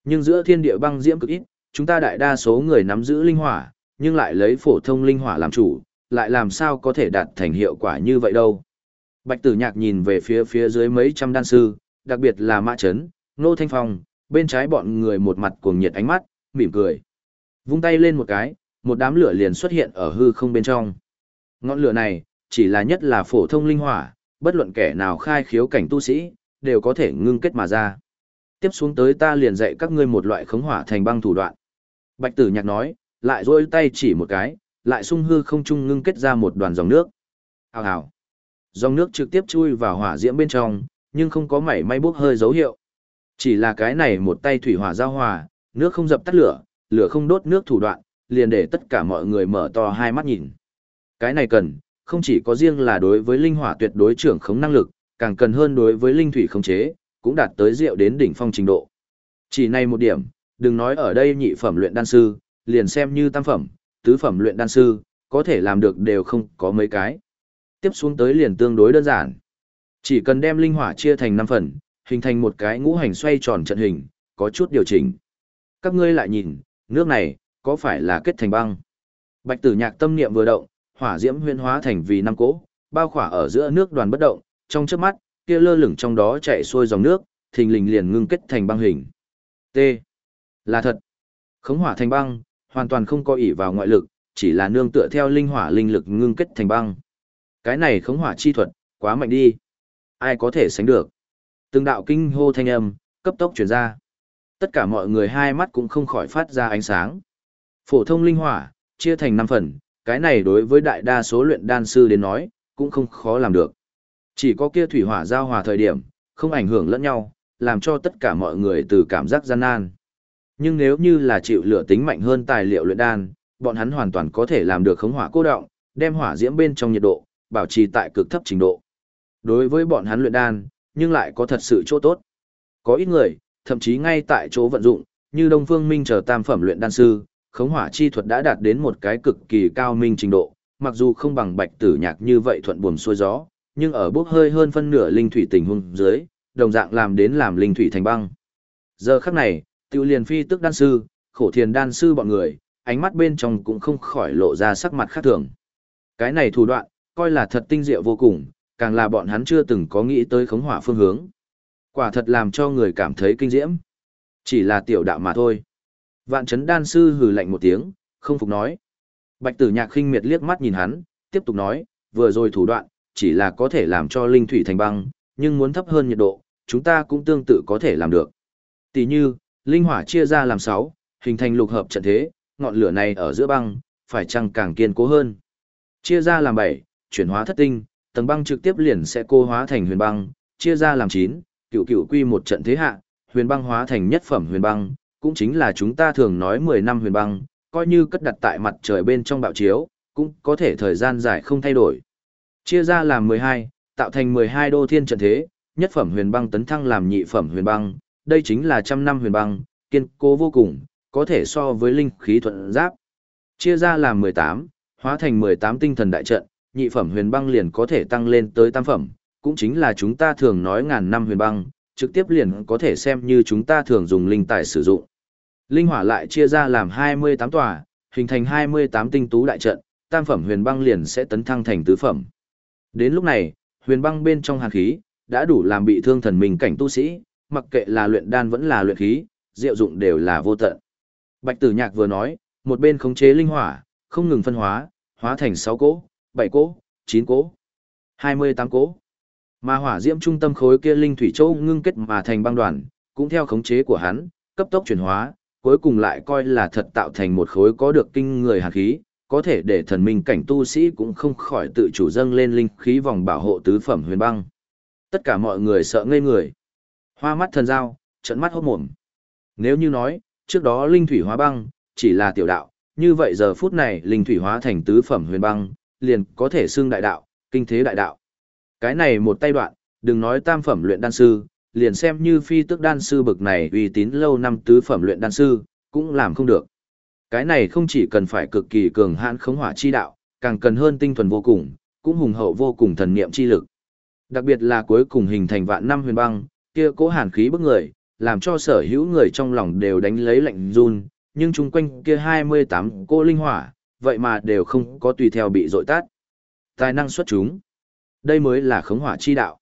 Nhưng giữa thiên địa băng diễm cực ít, chúng ta đại đa số người nắm giữ linh hỏa, nhưng lại lấy phổ thông linh hỏa làm chủ, lại làm sao có thể đạt thành hiệu quả như vậy đâu. Bạch tử nhạc nhìn về phía phía dưới mấy trăm đan sư, đặc biệt là Mã Trấn, Nô Thanh Phong, bên trái bọn người một mặt cuồng nhiệt ánh mắt, mỉm cười. Vung tay lên một cái, một đám lửa liền xuất hiện ở hư không bên trong. Ngọn lửa này, chỉ là nhất là phổ thông linh hỏa, bất luận kẻ nào khai khiếu cảnh tu sĩ, đều có thể ngưng kết mà ra. Tiếp xuống tới ta liền dạy các ngươi một loại khống hỏa thành băng thủ đoạn. Bạch tử nhạc nói, lại rôi tay chỉ một cái, lại sung hư không trung ngưng kết ra một đoàn dòng nước. Hào hào. Dòng nước trực tiếp chui vào hỏa diễm bên trong, nhưng không có mảy may bốc hơi dấu hiệu. Chỉ là cái này một tay thủy hỏa giao hòa, nước không dập tắt lửa, lửa không đốt nước thủ đoạn, liền để tất cả mọi người mở to hai mắt nhìn. Cái này cần, không chỉ có riêng là đối với linh hỏa tuyệt đối trưởng khống năng lực, càng cần hơn đối với linh thủy khống chế, cũng đạt tới rượu đến đỉnh phong trình độ. Chỉ này một điểm, đừng nói ở đây nhị phẩm luyện đan sư, liền xem như tam phẩm, tứ phẩm luyện đan sư, có thể làm được đều không có mấy cái. Tiếp xuống tới liền tương đối đơn giản. Chỉ cần đem linh hỏa chia thành 5 phần, hình thành một cái ngũ hành xoay tròn trận hình, có chút điều chỉnh. Các ngươi lại nhìn, nước này, có phải là kết thành băng? Bạch tử nhạc tâm niệm vừa động, hỏa diễm huyên hóa thành vì năm cỗ, bao khỏa ở giữa nước đoàn bất động, trong chớp mắt, kia lơ lửng trong đó chạy xuôi dòng nước, thình lình liền ngưng kết thành băng hình. T. Là thật. Khống hỏa thành băng, hoàn toàn không có ỷ vào ngoại lực, chỉ là nương tựa theo linh hỏa linh lực ngưng kết thành băng. Cái này khống hỏa chi thuật, quá mạnh đi. Ai có thể sánh được? Từng đạo kinh hô thanh âm, cấp tốc truyền ra. Tất cả mọi người hai mắt cũng không khỏi phát ra ánh sáng. Phổ thông linh hỏa, chia thành 5 phần, cái này đối với đại đa số luyện đan sư đến nói, cũng không khó làm được. Chỉ có kia thủy hỏa giao hòa thời điểm, không ảnh hưởng lẫn nhau, làm cho tất cả mọi người từ cảm giác gian nan. Nhưng nếu như là chịu lửa tính mạnh hơn tài liệu luyện đan, bọn hắn hoàn toàn có thể làm được khống hỏa cô động, đem hỏa diễm bên trong nhiệt độ, bảo trì tại cực thấp trình độ. Đối với bọn hắn luyện đan, nhưng lại có thật sự chỗ tốt. Có ít người, thậm chí ngay tại chỗ vận dụng, như Đông Phương Minh chờ tam phẩm luyện đan sư, khống hỏa chi thuật đã đạt đến một cái cực kỳ cao minh trình độ, mặc dù không bằng bạch tử nhạc như vậy thuận buồm xuôi gió, nhưng ở bốc hơi hơn phân nửa linh thủy tình huống dưới, đồng dạng làm đến làm linh thủy thành băng. Giờ khắc này, tiêu liền phi tức đan sư, khổ thiền đan sư bọn người, ánh mắt bên trong cũng không khỏi lộ ra sắc mặt khác thường. Cái này thủ đoạn, coi là thật tinh diệu vô cùng, càng là bọn hắn chưa từng có nghĩ tới khống hỏa phương hướng. Quả thật làm cho người cảm thấy kinh diễm. Chỉ là tiểu đạo mà thôi. Vạn chấn đan sư hừ lạnh một tiếng, không phục nói. Bạch tử nhạc khinh miệt liếc mắt nhìn hắn, tiếp tục nói, vừa rồi thủ đoạn, chỉ là có thể làm cho linh thủy thành băng, nhưng muốn thấp hơn nhiệt độ, chúng ta cũng tương tự có thể làm được. Tỷ như, linh hỏa chia ra làm 6, hình thành lục hợp trận thế, ngọn lửa này ở giữa băng, phải chăng càng kiên cố hơn. Chia ra làm 7, chuyển hóa thất tinh, tầng băng trực tiếp liền sẽ cô hóa thành huyền băng, chia ra làm 9, cựu cựu quy một trận thế hạ, huyền băng hóa thành nhất phẩm huyền băng, cũng chính là chúng ta thường nói 10 năm huyền băng, coi như cất đặt tại mặt trời bên trong bạo chiếu, cũng có thể thời gian dài không thay đổi. Chia ra làm 12, tạo thành 12 đô thiên trận thế, nhất phẩm huyền băng tấn thăng làm nhị phẩm huyền băng, đây chính là trăm năm huyền băng, kiên cố vô cùng, có thể so với linh khí thuận giáp. Chia ra làm 18, hóa thành 18 tinh thần đại trận, nhị phẩm huyền băng liền có thể tăng lên tới tam phẩm, cũng chính là chúng ta thường nói ngàn năm huyền băng, trực tiếp liền có thể xem như chúng ta thường dùng linh tài sử dụng. Linh hỏa lại chia ra làm 28 tòa, hình thành 28 tinh tú đại trận, tam phẩm huyền băng liền sẽ tấn thăng thành tứ phẩm. Đến lúc này, huyền băng bên trong hàn khí, đã đủ làm bị thương thần mình cảnh tu sĩ, mặc kệ là luyện đan vẫn là luyện khí, diệu dụng đều là vô tận. Bạch Tử Nhạc vừa nói, một bên khống chế linh hỏa, không ngừng phân hóa, hóa thành 6 cỗ, 7 cỗ, 9 cỗ, 28 cỗ. Mà hỏa diễm trung tâm khối kia linh thủy châu ngưng kết mà thành băng đoàn, cũng theo khống chế của hắn, cấp tốc chuyển hóa, cuối cùng lại coi là thật tạo thành một khối có được kinh người hàn khí, có thể để thần minh cảnh tu sĩ cũng không khỏi tự chủ dâng lên linh khí vòng bảo hộ tứ phẩm huyền băng. Tất cả mọi người sợ ngây người. Hoa mắt thần giao trận mắt hốt mồm. Nếu như nói, trước đó linh thủy hóa băng, chỉ là tiểu đạo, như vậy giờ phút này linh thủy hóa thành tứ phẩm huyền băng, liền có thể xưng đại đạo, kinh thế đại đạo. Cái này một tay đoạn, đừng nói tam phẩm luyện đan sư, liền xem như phi tước đan sư bực này uy tín lâu năm tứ phẩm luyện đan sư, cũng làm không được. Cái này không chỉ cần phải cực kỳ cường hãn khống hỏa chi đạo, càng cần hơn tinh thuần vô cùng, cũng hùng hậu vô cùng thần niệm chi lực. Đặc biệt là cuối cùng hình thành vạn năm huyền băng, kia cố hàn khí bức người, làm cho sở hữu người trong lòng đều đánh lấy lạnh run, nhưng chung quanh kia 28 cô linh hỏa, vậy mà đều không có tùy theo bị dội tát. Tài năng xuất chúng. Đây mới là khống hỏa chi đạo.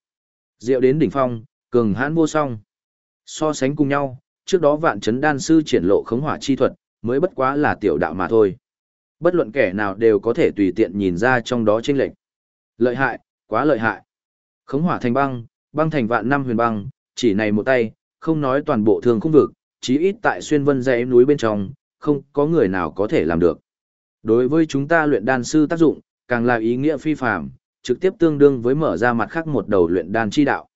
Diệu đến đỉnh phong, cường hãn vô song. So sánh cùng nhau, trước đó vạn chấn đan sư triển lộ khống hỏa chi thuật, mới bất quá là tiểu đạo mà thôi. Bất luận kẻ nào đều có thể tùy tiện nhìn ra trong đó chênh lệch. Lợi hại, quá lợi hại. Khống hỏa thành băng, băng thành vạn năm huyền băng, chỉ này một tay, không nói toàn bộ thường không vực, chí ít tại xuyên vân dãy núi bên trong, không có người nào có thể làm được. Đối với chúng ta luyện đan sư tác dụng, càng là ý nghĩa phi phàm, trực tiếp tương đương với mở ra mặt khác một đầu luyện đan chi đạo.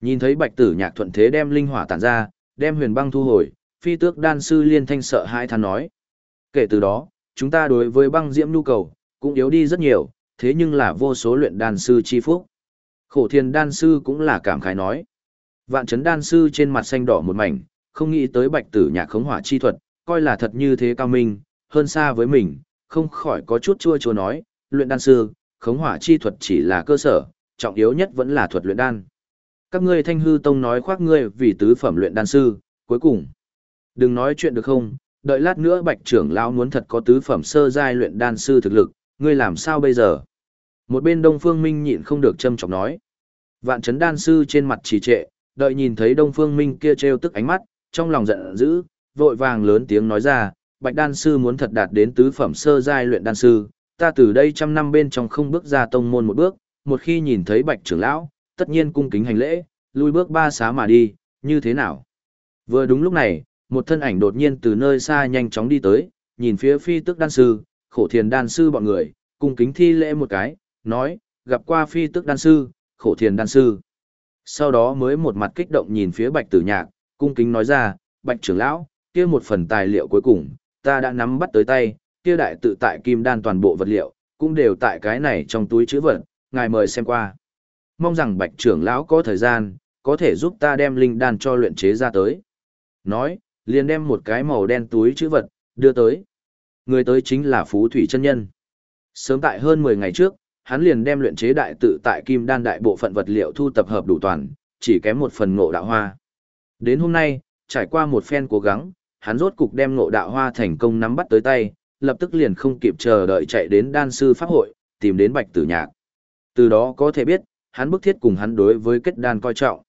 Nhìn thấy Bạch Tử Nhạc thuận thế đem linh hỏa tản ra, đem huyền băng thu hồi, phi tước đan sư liên thanh sợ hai than nói. Kể từ đó, chúng ta đối với băng diễm nhu cầu, cũng yếu đi rất nhiều, thế nhưng là vô số luyện đan sư chi phúc. Khổ thiên đan sư cũng là cảm khái nói. Vạn chấn đan sư trên mặt xanh đỏ một mảnh, không nghĩ tới bạch tử nhạc khống hỏa chi thuật, coi là thật như thế cao minh, hơn xa với mình, không khỏi có chút chua chua nói, luyện đan sư, khống hỏa chi thuật chỉ là cơ sở, trọng yếu nhất vẫn là thuật luyện đan. Các ngươi thanh hư tông nói khoác ngươi vì tứ phẩm luyện đan sư, cuối cùng. Đừng nói chuyện được không, đợi lát nữa bạch trưởng lão muốn thật có tứ phẩm sơ giai luyện đan sư thực lực, ngươi làm sao bây giờ? Một bên Đông Phương Minh nhịn không được châm chọc nói. Vạn chấn đan sư trên mặt trì trệ, đợi nhìn thấy Đông Phương Minh kia trêu tức ánh mắt, trong lòng giận dữ, vội vàng lớn tiếng nói ra, Bạch đan sư muốn thật đạt đến tứ phẩm sơ giai luyện đan sư, ta từ đây trăm năm bên trong không bước ra tông môn một bước, một khi nhìn thấy Bạch trưởng lão, tất nhiên cung kính hành lễ, lui bước ba xá mà đi, như thế nào? Vừa đúng lúc này, một thân ảnh đột nhiên từ nơi xa nhanh chóng đi tới, nhìn phía phi tức đan sư, khổ thiền đan sư bọn người, cung kính thi lễ một cái, nói, gặp qua phi tức đan sư, khổ thiền đan sư. Sau đó mới một mặt kích động nhìn phía bạch tử nhạc, cung kính nói ra, bạch trưởng lão, kia một phần tài liệu cuối cùng, ta đã nắm bắt tới tay, kia đại tự tại kim đan toàn bộ vật liệu, cũng đều tại cái này trong túi chữ vật, ngài mời xem qua. Mong rằng bạch trưởng lão có thời gian, có thể giúp ta đem linh đan cho luyện chế ra tới. Nói, liền đem một cái màu đen túi chữ vật, đưa tới. Người tới chính là Phú Thủy chân Nhân. Sớm tại hơn 10 ngày trước, hắn liền đem luyện chế đại tự tại kim đan đại bộ phận vật liệu thu tập hợp đủ toàn, chỉ kém một phần ngộ đạo hoa. Đến hôm nay, trải qua một phen cố gắng, hắn rốt cục đem ngộ đạo hoa thành công nắm bắt tới tay, lập tức liền không kịp chờ đợi chạy đến đan sư pháp hội, tìm đến bạch tử nhạc. Từ đó có thể biết, hắn bức thiết cùng hắn đối với kết đan coi trọng.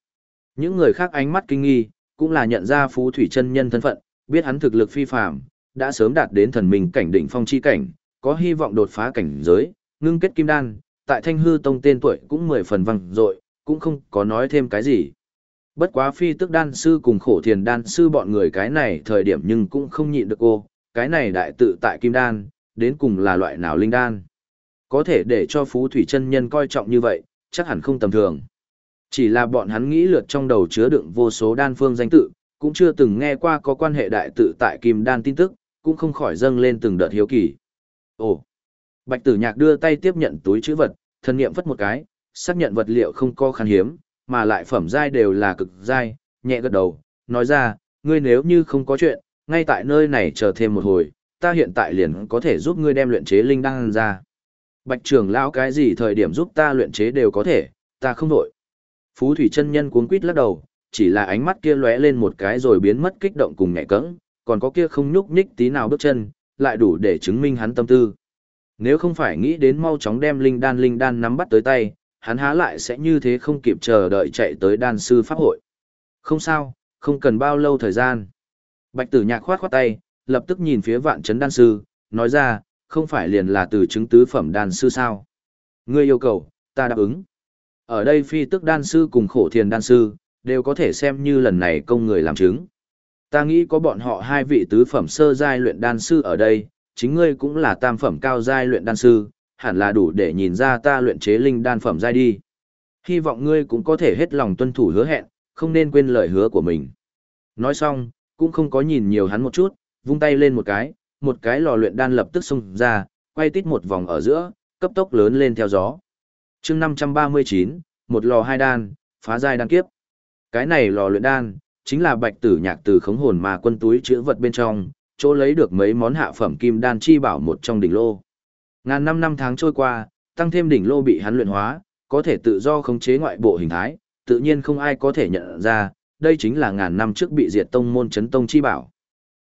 Những người khác ánh mắt kinh nghi, cũng là nhận ra phú thủy chân nhân thân phận, biết hắn thực lực phi phàm, đã sớm đạt đến thần minh cảnh đỉnh phong chi cảnh, có hy vọng đột phá cảnh giới, ngưng kết kim đan, tại Thanh Hư Tông tên tuổi cũng mười phần vang dội, cũng không có nói thêm cái gì. Bất quá phi tức đan sư cùng khổ thiền đan sư bọn người cái này thời điểm nhưng cũng không nhịn được cô, cái này đại tự tại kim đan, đến cùng là loại nào linh đan. Có thể để cho phú thủy chân nhân coi trọng như vậy, chắc hẳn không tầm thường. Chỉ là bọn hắn nghĩ lượt trong đầu chứa đựng vô số đan phương danh tự, cũng chưa từng nghe qua có quan hệ đại tự tại kim đan tin tức, cũng không khỏi dâng lên từng đợt hiếu kỳ. Ồ! Bạch tử nhạc đưa tay tiếp nhận túi chữ vật, thân niệm phất một cái, xác nhận vật liệu không có khan hiếm, mà lại phẩm giai đều là cực giai, nhẹ gật đầu, nói ra, ngươi nếu như không có chuyện, ngay tại nơi này chờ thêm một hồi, ta hiện tại liền có thể giúp ngươi đem luyện chế linh đan ra. Bạch trưởng lão cái gì thời điểm giúp ta luyện chế đều có thể, ta không đổi. Phú thủy chân nhân cuống quýt lắc đầu, chỉ là ánh mắt kia lóe lên một cái rồi biến mất kích động cùng nhẹ cẫng, còn có kia không nhúc nhích tí nào bước chân, lại đủ để chứng minh hắn tâm tư. Nếu không phải nghĩ đến mau chóng đem linh đan linh đan nắm bắt tới tay, hắn há lại sẽ như thế không kịp chờ đợi chạy tới đan sư pháp hội. Không sao, không cần bao lâu thời gian. Bạch tử nhạc khoát khoát tay, lập tức nhìn phía vạn chấn đan sư, nói ra, không phải liền là từ chứng tứ phẩm đan sư sao. Ngươi yêu cầu, ta đáp ứng. Ở đây phi tức đan sư cùng khổ thiền đan sư, đều có thể xem như lần này công người làm chứng. Ta nghĩ có bọn họ hai vị tứ phẩm sơ giai luyện đan sư ở đây, chính ngươi cũng là tam phẩm cao giai luyện đan sư, hẳn là đủ để nhìn ra ta luyện chế linh đan phẩm giai đi. Hy vọng ngươi cũng có thể hết lòng tuân thủ hứa hẹn, không nên quên lời hứa của mình. Nói xong, cũng không có nhìn nhiều hắn một chút, vung tay lên một cái, một cái lò luyện đan lập tức xông ra, quay tít một vòng ở giữa, cấp tốc lớn lên theo gió. chương 539, một lò hai đan, Phá giai đan kiếp. Cái này lò luyện đan, chính là bạch tử nhạc từ khống hồn mà quân túi chữ vật bên trong, chỗ lấy được mấy món hạ phẩm kim đan chi bảo một trong đỉnh lô. Ngàn năm năm tháng trôi qua, tăng thêm đỉnh lô bị hắn luyện hóa, có thể tự do khống chế ngoại bộ hình thái, tự nhiên không ai có thể nhận ra, đây chính là ngàn năm trước bị diệt tông môn chấn tông chi bảo.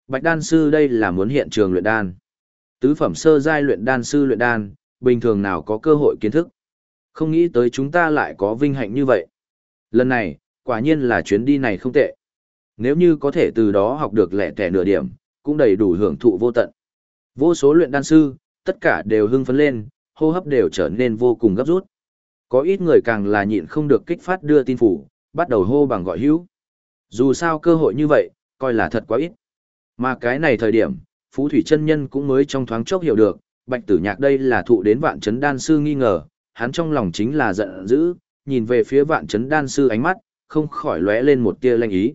Bạch đan sư đây là muốn hiện trường luyện đan. Tứ phẩm sơ giai luyện đan sư luyện đan, bình thường nào có cơ hội kiến thức. Không nghĩ tới chúng ta lại có vinh hạnh như vậy. Lần này, quả nhiên là chuyến đi này không tệ. Nếu như có thể từ đó học được lẻ tẻ nửa điểm, cũng đầy đủ hưởng thụ vô tận. Vô số luyện đan sư, tất cả đều hưng phấn lên, hô hấp đều trở nên vô cùng gấp rút. Có ít người càng là nhịn không được kích phát đưa tin phủ, bắt đầu hô bằng gọi hữu. Dù sao cơ hội như vậy, coi là thật quá ít. Mà cái này thời điểm, Phú Thủy chân Nhân cũng mới trong thoáng chốc hiểu được, Bạch Tử Nhạc đây là thụ đến vạn chấn đan sư nghi ngờ, hắn trong lòng chính là giận dữ, nhìn về phía vạn chấn đan sư ánh mắt, không khỏi lóe lên một tia lanh ý.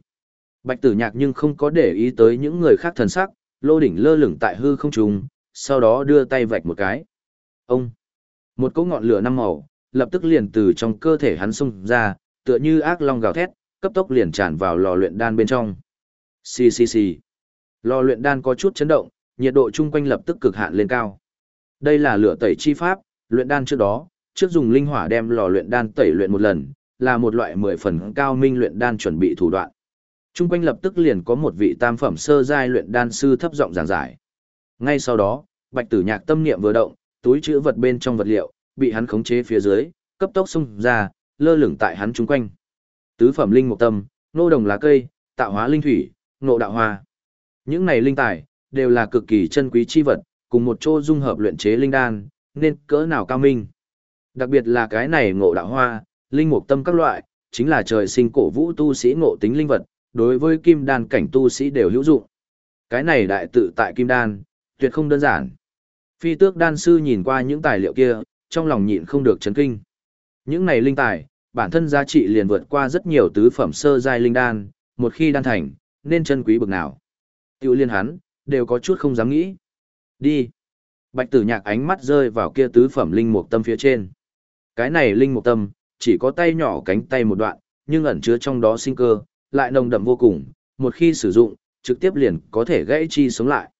Bạch Tử Nhạc nhưng không có để ý tới những người khác thần sắc, lô đỉnh lơ lửng tại hư không trung, sau đó đưa tay vạch một cái. Ông! Một cỗ ngọn lửa năm màu, lập tức liền từ trong cơ thể hắn xung ra, tựa như ác long gào thét, cấp tốc liền tràn vào lò luyện đan bên trong. Xì xì xì. Lò luyện đan có chút chấn động, nhiệt độ chung quanh lập tức cực hạn lên cao. Đây là lửa tẩy chi pháp, luyện đan trước đó, trước dùng linh hỏa đem lò luyện đan tẩy luyện một lần, là một loại mười phần cao minh luyện đan chuẩn bị thủ đoạn. Trung quanh lập tức liền có một vị tam phẩm sơ giai luyện đan sư thấp giọng giảng giải. Ngay sau đó, Bạch Tử Nhạc tâm niệm vừa động, túi chứa vật bên trong vật liệu bị hắn khống chế phía dưới, cấp tốc xung ra, lơ lửng tại hắn chúng quanh. Tứ phẩm linh mục tâm, nô đồng lá cây, tạo hóa linh thủy, nộ đạo hoa. Những này linh tài đều là cực kỳ chân quý chi vật, cùng một chỗ dung hợp luyện chế linh đan, nên cỡ nào cao minh. Đặc biệt là cái này ngộ đạo hoa, linh mục tâm các loại, chính là trời sinh cổ vũ tu sĩ ngộ tính linh vật, đối với kim đan cảnh tu sĩ đều hữu dụng. Cái này đại tự tại kim đan, tuyệt không đơn giản. Phi tước đan sư nhìn qua những tài liệu kia, trong lòng nhịn không được chấn kinh. Những này linh tài, bản thân giá trị liền vượt qua rất nhiều tứ phẩm sơ giai linh đan, một khi đan thành, nên chân quý bực nào. Tiểu liên hắn, đều có chút không dám nghĩ. Đi. Bạch tử nhạc ánh mắt rơi vào kia tứ phẩm linh mục tâm phía trên. Cái này linh mục tâm, chỉ có tay nhỏ cánh tay một đoạn, nhưng ẩn chứa trong đó sinh cơ, lại nồng đậm vô cùng, một khi sử dụng, trực tiếp liền có thể gãy chi sống lại.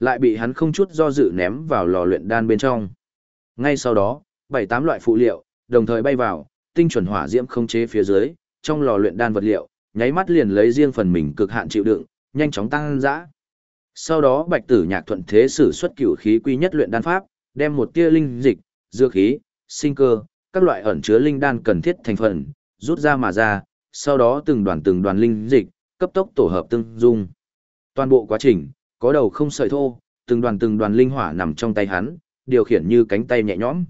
Lại bị hắn không chút do dự ném vào lò luyện đan bên trong. Ngay sau đó, bảy tám loại phụ liệu, đồng thời bay vào, tinh chuẩn hỏa diễm không chế phía dưới, trong lò luyện đan vật liệu, nháy mắt liền lấy riêng phần mình cực hạn chịu đựng, nhanh chóng tăng dã. Sau đó Bạch Tử Nhạc thuận thế sử xuất cửu khí quy nhất luyện đan pháp, đem một tia linh dịch, dược khí, sinh cơ, các loại ẩn chứa linh đan cần thiết thành phần, rút ra mà ra, sau đó từng đoàn từng đoàn linh dịch, cấp tốc tổ hợp tương dung. Toàn bộ quá trình, có đầu không sợi thô, từng đoàn từng đoàn linh hỏa nằm trong tay hắn, điều khiển như cánh tay nhẹ nhõm.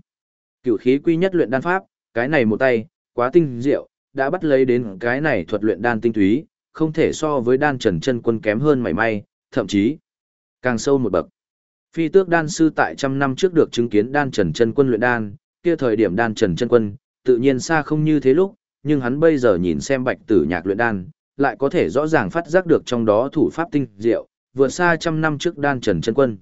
Cửu khí quy nhất luyện đan pháp, cái này một tay, quá tinh diệu, đã bắt lấy đến cái này thuật luyện đan tinh túy, không thể so với đan trần chân quân kém hơn mảy may, thậm chí càng sâu một bậc. Phi tước đan sư tại trăm năm trước được chứng kiến đan trần chân quân luyện đan, kia thời điểm đan trần chân quân, tự nhiên xa không như thế lúc, nhưng hắn bây giờ nhìn xem bạch tử nhạc luyện đan, lại có thể rõ ràng phát giác được trong đó thủ pháp tinh diệu, vượt xa trăm năm trước đan trần chân quân.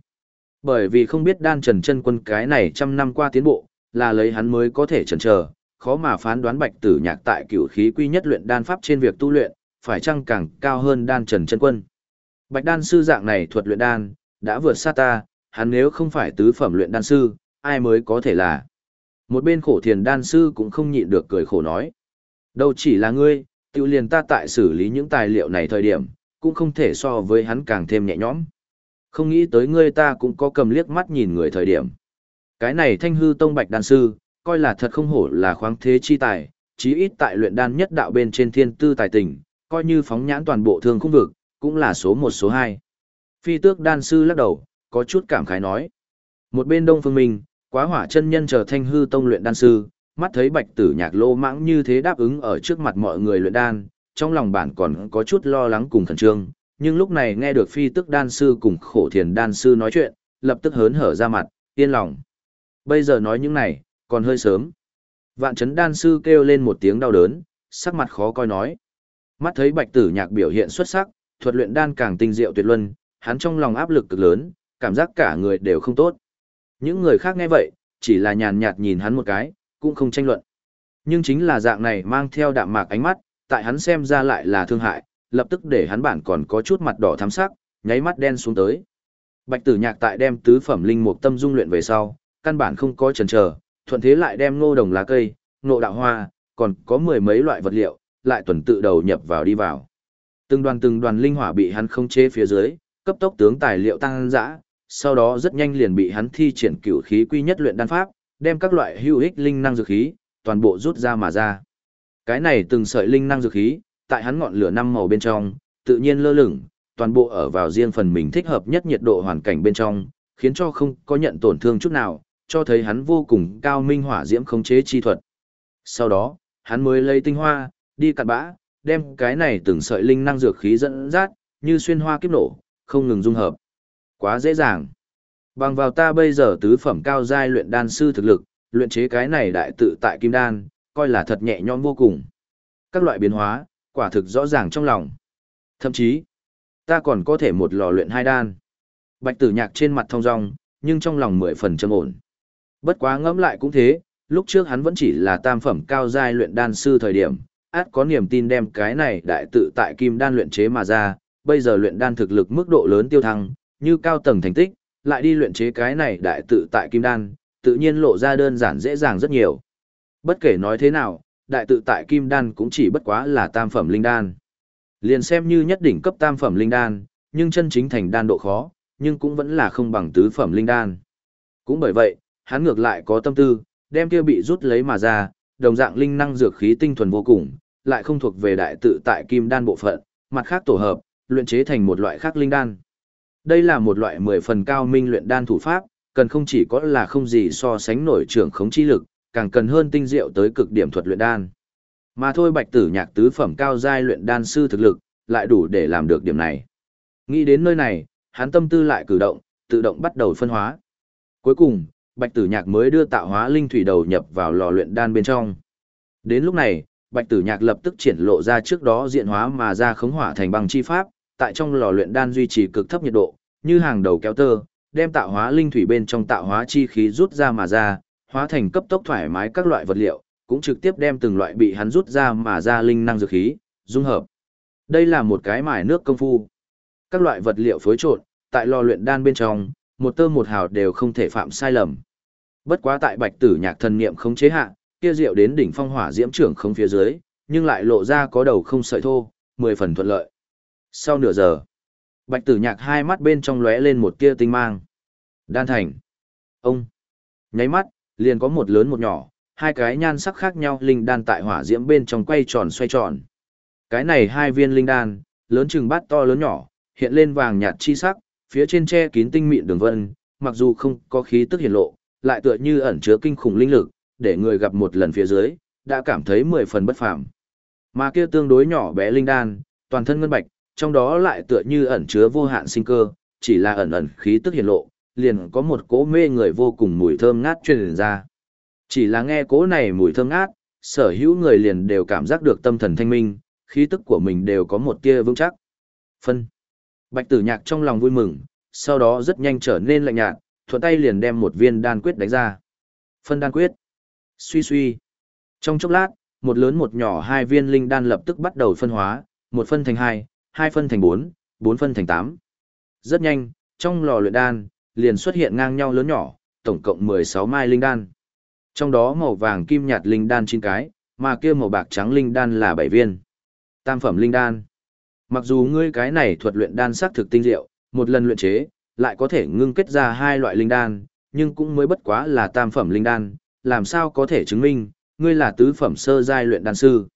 Bởi vì không biết đan trần chân quân cái này trăm năm qua tiến bộ, là lấy hắn mới có thể chần chờ, khó mà phán đoán bạch tử nhạc tại cửu khí quy nhất luyện đan pháp trên việc tu luyện, phải chăng càng cao hơn đan trần chân quân. Bạch đan sư dạng này thuật luyện đan, đã vượt xa ta, hắn nếu không phải tứ phẩm luyện đan sư, ai mới có thể là. Một bên khổ thiền đan sư cũng không nhịn được cười khổ nói. Đâu chỉ là ngươi, tiêu liền ta tại xử lý những tài liệu này thời điểm, cũng không thể so với hắn càng thêm nhẹ nhõm. Không nghĩ tới ngươi ta cũng có cầm liếc mắt nhìn người thời điểm. Cái này thanh hư tông bạch đan sư, coi là thật không hổ là khoáng thế chi tài, chí ít tại luyện đan nhất đạo bên trên thiên tư tài tình, coi như phóng nhãn toàn bộ thương khung vực, cũng là số một số hai. Phi tước đan sư lắc đầu, có chút cảm khái nói. Một bên đông phương minh, quá hỏa chân nhân chờ thanh hư tông luyện đan sư, mắt thấy bạch tử nhạc lô mãng như thế đáp ứng ở trước mặt mọi người luyện đan, trong lòng bản còn có chút lo lắng cùng khẩn trương, nhưng lúc này nghe được phi tức đan sư cùng khổ thiền đan sư nói chuyện, lập tức hớn hở ra mặt, yên lòng. Bây giờ nói những này, còn hơi sớm. Vạn chấn đan sư kêu lên một tiếng đau đớn, sắc mặt khó coi nói. Mắt thấy bạch tử nhạc biểu hiện xuất sắc, thuật luyện đan càng tinh diệu tuyệt luân, hắn trong lòng áp lực cực lớn, cảm giác cả người đều không tốt. Những người khác nghe vậy, chỉ là nhàn nhạt nhìn hắn một cái, cũng không tranh luận. Nhưng chính là dạng này mang theo đạm mạc ánh mắt, tại hắn xem ra lại là thương hại, lập tức để hắn bản còn có chút mặt đỏ thắm sắc, nháy mắt đen xuống tới. Bạch Tử Nhạc tại đem tứ phẩm linh mục tâm dung luyện về sau, căn bản không có chần chờ, thuận thế lại đem ngô đồng lá cây, ngộ đạo hoa, còn có mười mấy loại vật liệu, lại tuần tự đầu nhập vào đi vào. Từng đoàn từng đoàn linh hỏa bị hắn không chế phía dưới, cấp tốc tướng tài liệu tăng dã, sau đó rất nhanh liền bị hắn thi triển cửu khí quy nhất luyện đan pháp, đem các loại hữu ích linh năng dược khí, toàn bộ rút ra mà ra. Cái này từng sợi linh năng dược khí, tại hắn ngọn lửa năm màu bên trong, tự nhiên lơ lửng, toàn bộ ở vào riêng phần mình thích hợp nhất nhiệt độ hoàn cảnh bên trong, khiến cho không có nhận tổn thương chút nào, cho thấy hắn vô cùng cao minh hỏa diễm khống chế chi thuật. Sau đó, hắn mới lấy tinh hoa, đi cặn bã, đem cái này từng sợi linh năng dược khí dẫn dắt, như xuyên hoa kiếp nổ, không ngừng dung hợp. Quá dễ dàng. Bằng vào ta bây giờ tứ phẩm cao giai luyện đan sư thực lực, luyện chế cái này đại tự tại kim đan, coi là thật nhẹ nhõm vô cùng. Các loại biến hóa, quả thực rõ ràng trong lòng. Thậm chí, ta còn có thể một lò luyện hai đan. Bạch tử nhạc trên mặt thông rong, nhưng trong lòng mười phần trầm ổn. Bất quá ngẫm lại cũng thế, lúc trước hắn vẫn chỉ là tam phẩm cao giai luyện đan sư thời điểm, át có niềm tin đem cái này đại tự tại kim đan luyện chế mà ra, bây giờ luyện đan thực lực mức độ lớn tiêu thăng, như cao tầng thành tích, lại đi luyện chế cái này đại tự tại kim đan, tự nhiên lộ ra đơn giản dễ dàng rất nhiều. Bất kể nói thế nào, đại tự tại kim đan cũng chỉ bất quá là tam phẩm linh đan. Liền xem như nhất đỉnh cấp tam phẩm linh đan, nhưng chân chính thành đan độ khó, nhưng cũng vẫn là không bằng tứ phẩm linh đan. Cũng bởi vậy, hắn ngược lại có tâm tư, đem kia bị rút lấy mà ra, đồng dạng linh năng dược khí tinh thuần vô cùng, lại không thuộc về đại tự tại kim đan bộ phận, mặt khác tổ hợp, luyện chế thành một loại khác linh đan. Đây là một loại mười phần cao minh luyện đan thủ pháp, cần không chỉ có là không gì so sánh nổi trưởng khống chi lực, càng cần hơn tinh diệu tới cực điểm thuật luyện đan. Mà thôi Bạch Tử Nhạc tứ phẩm cao giai luyện đan sư thực lực, lại đủ để làm được điểm này. Nghĩ đến nơi này, hắn tâm tư lại cử động, tự động bắt đầu phân hóa. Cuối cùng, Bạch Tử Nhạc mới đưa tạo hóa linh thủy đầu nhập vào lò luyện đan bên trong. Đến lúc này, Bạch Tử Nhạc lập tức triển lộ ra trước đó diện hóa mà ra khống hỏa thành băng chi pháp, tại trong lò luyện đan duy trì cực thấp nhiệt độ, như hàng đầu kéo tơ, đem tạo hóa linh thủy bên trong tạo hóa chi khí rút ra mà ra, hóa thành cấp tốc thoải mái các loại vật liệu, cũng trực tiếp đem từng loại bị hắn rút ra mà ra linh năng dược khí, dung hợp. Đây là một cái mài nước công phu. Các loại vật liệu phối trộn, tại lò luyện đan bên trong, một tơ một hào đều không thể phạm sai lầm. Bất quá tại Bạch Tử Nhạc thần niệm không chế hạ, kia rượu đến đỉnh phong hỏa diễm trưởng không phía dưới, nhưng lại lộ ra có đầu không sợi thô, mười phần thuận lợi. Sau nửa giờ, Bạch Tử Nhạc hai mắt bên trong lóe lên một tia tinh mang. Đan thành. Ông. Nháy mắt, liền có một lớn một nhỏ, hai cái nhan sắc khác nhau linh đan tại hỏa diễm bên trong quay tròn xoay tròn. Cái này hai viên linh đan, lớn chừng bát to lớn nhỏ, hiện lên vàng nhạt chi sắc, phía trên che kín tinh mịn đường vân, mặc dù không có khí tức hiển lộ, lại tựa như ẩn chứa kinh khủng linh lực, để người gặp một lần phía dưới, đã cảm thấy mười phần bất phàm. Mà kia tương đối nhỏ bé linh đan, toàn thân ngân bạch, trong đó lại tựa như ẩn chứa vô hạn sinh cơ, chỉ là ẩn ẩn khí tức hiển lộ, liền có một cỗ mê người vô cùng mùi thơm ngát truyền ra. Chỉ là nghe cỗ này mùi thơm ngát, sở hữu người liền đều cảm giác được tâm thần thanh minh, khí tức của mình đều có một tia vững chắc. Phân. Bạch tử nhạc trong lòng vui mừng, sau đó rất nhanh trở nên lạnh nhạt, thuận tay liền đem một viên đan quyết đánh ra. Phân đan quyết. Suy suy. Trong chốc lát, một lớn một nhỏ hai viên linh đan lập tức bắt đầu phân hóa, một phân thành hai, hai phân thành bốn, bốn phân thành tám. Rất nhanh, trong lò luyện đan, liền xuất hiện ngang nhau lớn nhỏ, tổng cộng 16 mai linh đan. Trong đó màu vàng kim nhạt linh đan 9 cái, mà kia màu bạc trắng linh đan là 7 viên. Tam phẩm linh đan. Mặc dù ngươi cái này thuật luyện đan sắc thực tinh diệu, một lần luyện chế, lại có thể ngưng kết ra hai loại linh đan, nhưng cũng mới bất quá là tam phẩm linh đan, làm sao có thể chứng minh, ngươi là tứ phẩm sơ giai luyện đan sư.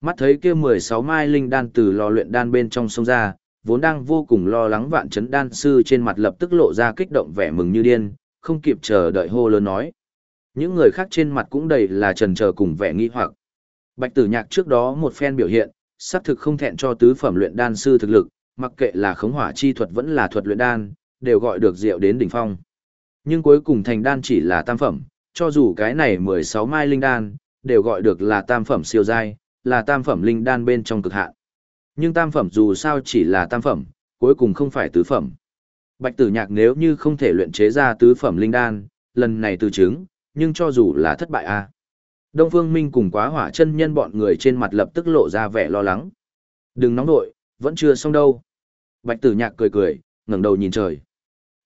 Mắt thấy kia 16 mai linh đan từ lò luyện đan bên trong sông ra, vốn đang vô cùng lo lắng vạn chấn đan sư trên mặt lập tức lộ ra kích động vẻ mừng như điên, không kịp chờ đợi hô lớn nói. Những người khác trên mặt cũng đầy là trần chờ cùng vẻ nghi hoặc. Bạch tử nhạc trước đó một phen biểu hiện, xác thực không thẹn cho tứ phẩm luyện đan sư thực lực, mặc kệ là khống hỏa chi thuật vẫn là thuật luyện đan, đều gọi được rượu đến đỉnh phong. Nhưng cuối cùng thành đan chỉ là tam phẩm, cho dù cái này 16 mai linh đan, đều gọi được là tam phẩm siêu giai, là tam phẩm linh đan bên trong cực hạn. Nhưng tam phẩm dù sao chỉ là tam phẩm, cuối cùng không phải tứ phẩm. Bạch tử nhạc nếu như không thể luyện chế ra tứ phẩm linh đan, lần này từ chứng, nhưng cho dù là thất bại a Đông Phương Minh cùng quá hỏa chân nhân bọn người trên mặt lập tức lộ ra vẻ lo lắng. Đừng nóng nội, vẫn chưa xong đâu. Bạch tử nhạc cười cười, ngẩng đầu nhìn trời.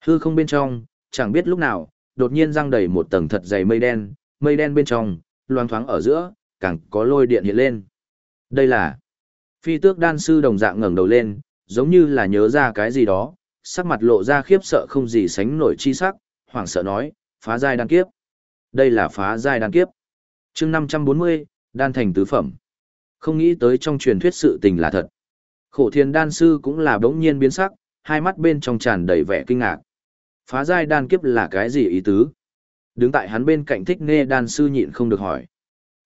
Hư không bên trong, chẳng biết lúc nào, đột nhiên răng đầy một tầng thật dày mây đen, mây đen bên trong, loang thoáng ở giữa, càng có lôi điện hiện lên. Đây là phi tước đan sư đồng dạng ngẩng đầu lên, giống như là nhớ ra cái gì đó, sắc mặt lộ ra khiếp sợ không gì sánh nổi chi sắc, hoảng sợ nói, phá giai đan kiếp. Đây là phá giai đan kiếp. chương 540, đan thành tứ phẩm. Không nghĩ tới trong truyền thuyết sự tình là thật. Khổ thiên đan sư cũng là đống nhiên biến sắc, hai mắt bên trong tràn đầy vẻ kinh ngạc. Phá giai đan kiếp là cái gì ý tứ? Đứng tại hắn bên cạnh thích nghe đan sư nhịn không được hỏi.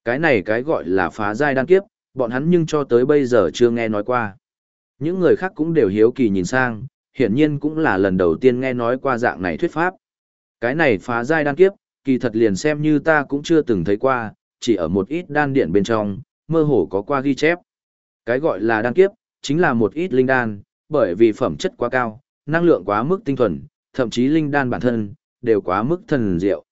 Cái này cái gọi là phá giai đan kiếp, bọn hắn nhưng cho tới bây giờ chưa nghe nói qua. Những người khác cũng đều hiếu kỳ nhìn sang, hiển nhiên cũng là lần đầu tiên nghe nói qua dạng này thuyết pháp. Cái này phá giai đan kiếp, kỳ thật liền xem như ta cũng chưa từng thấy qua, chỉ ở một ít đan điện bên trong, mơ hồ có qua ghi chép. Cái gọi là đan kiếp, chính là một ít linh đan, bởi vì phẩm chất quá cao, năng lượng quá mức tinh thuần, thậm chí linh đan bản thân, đều quá mức thần diệu.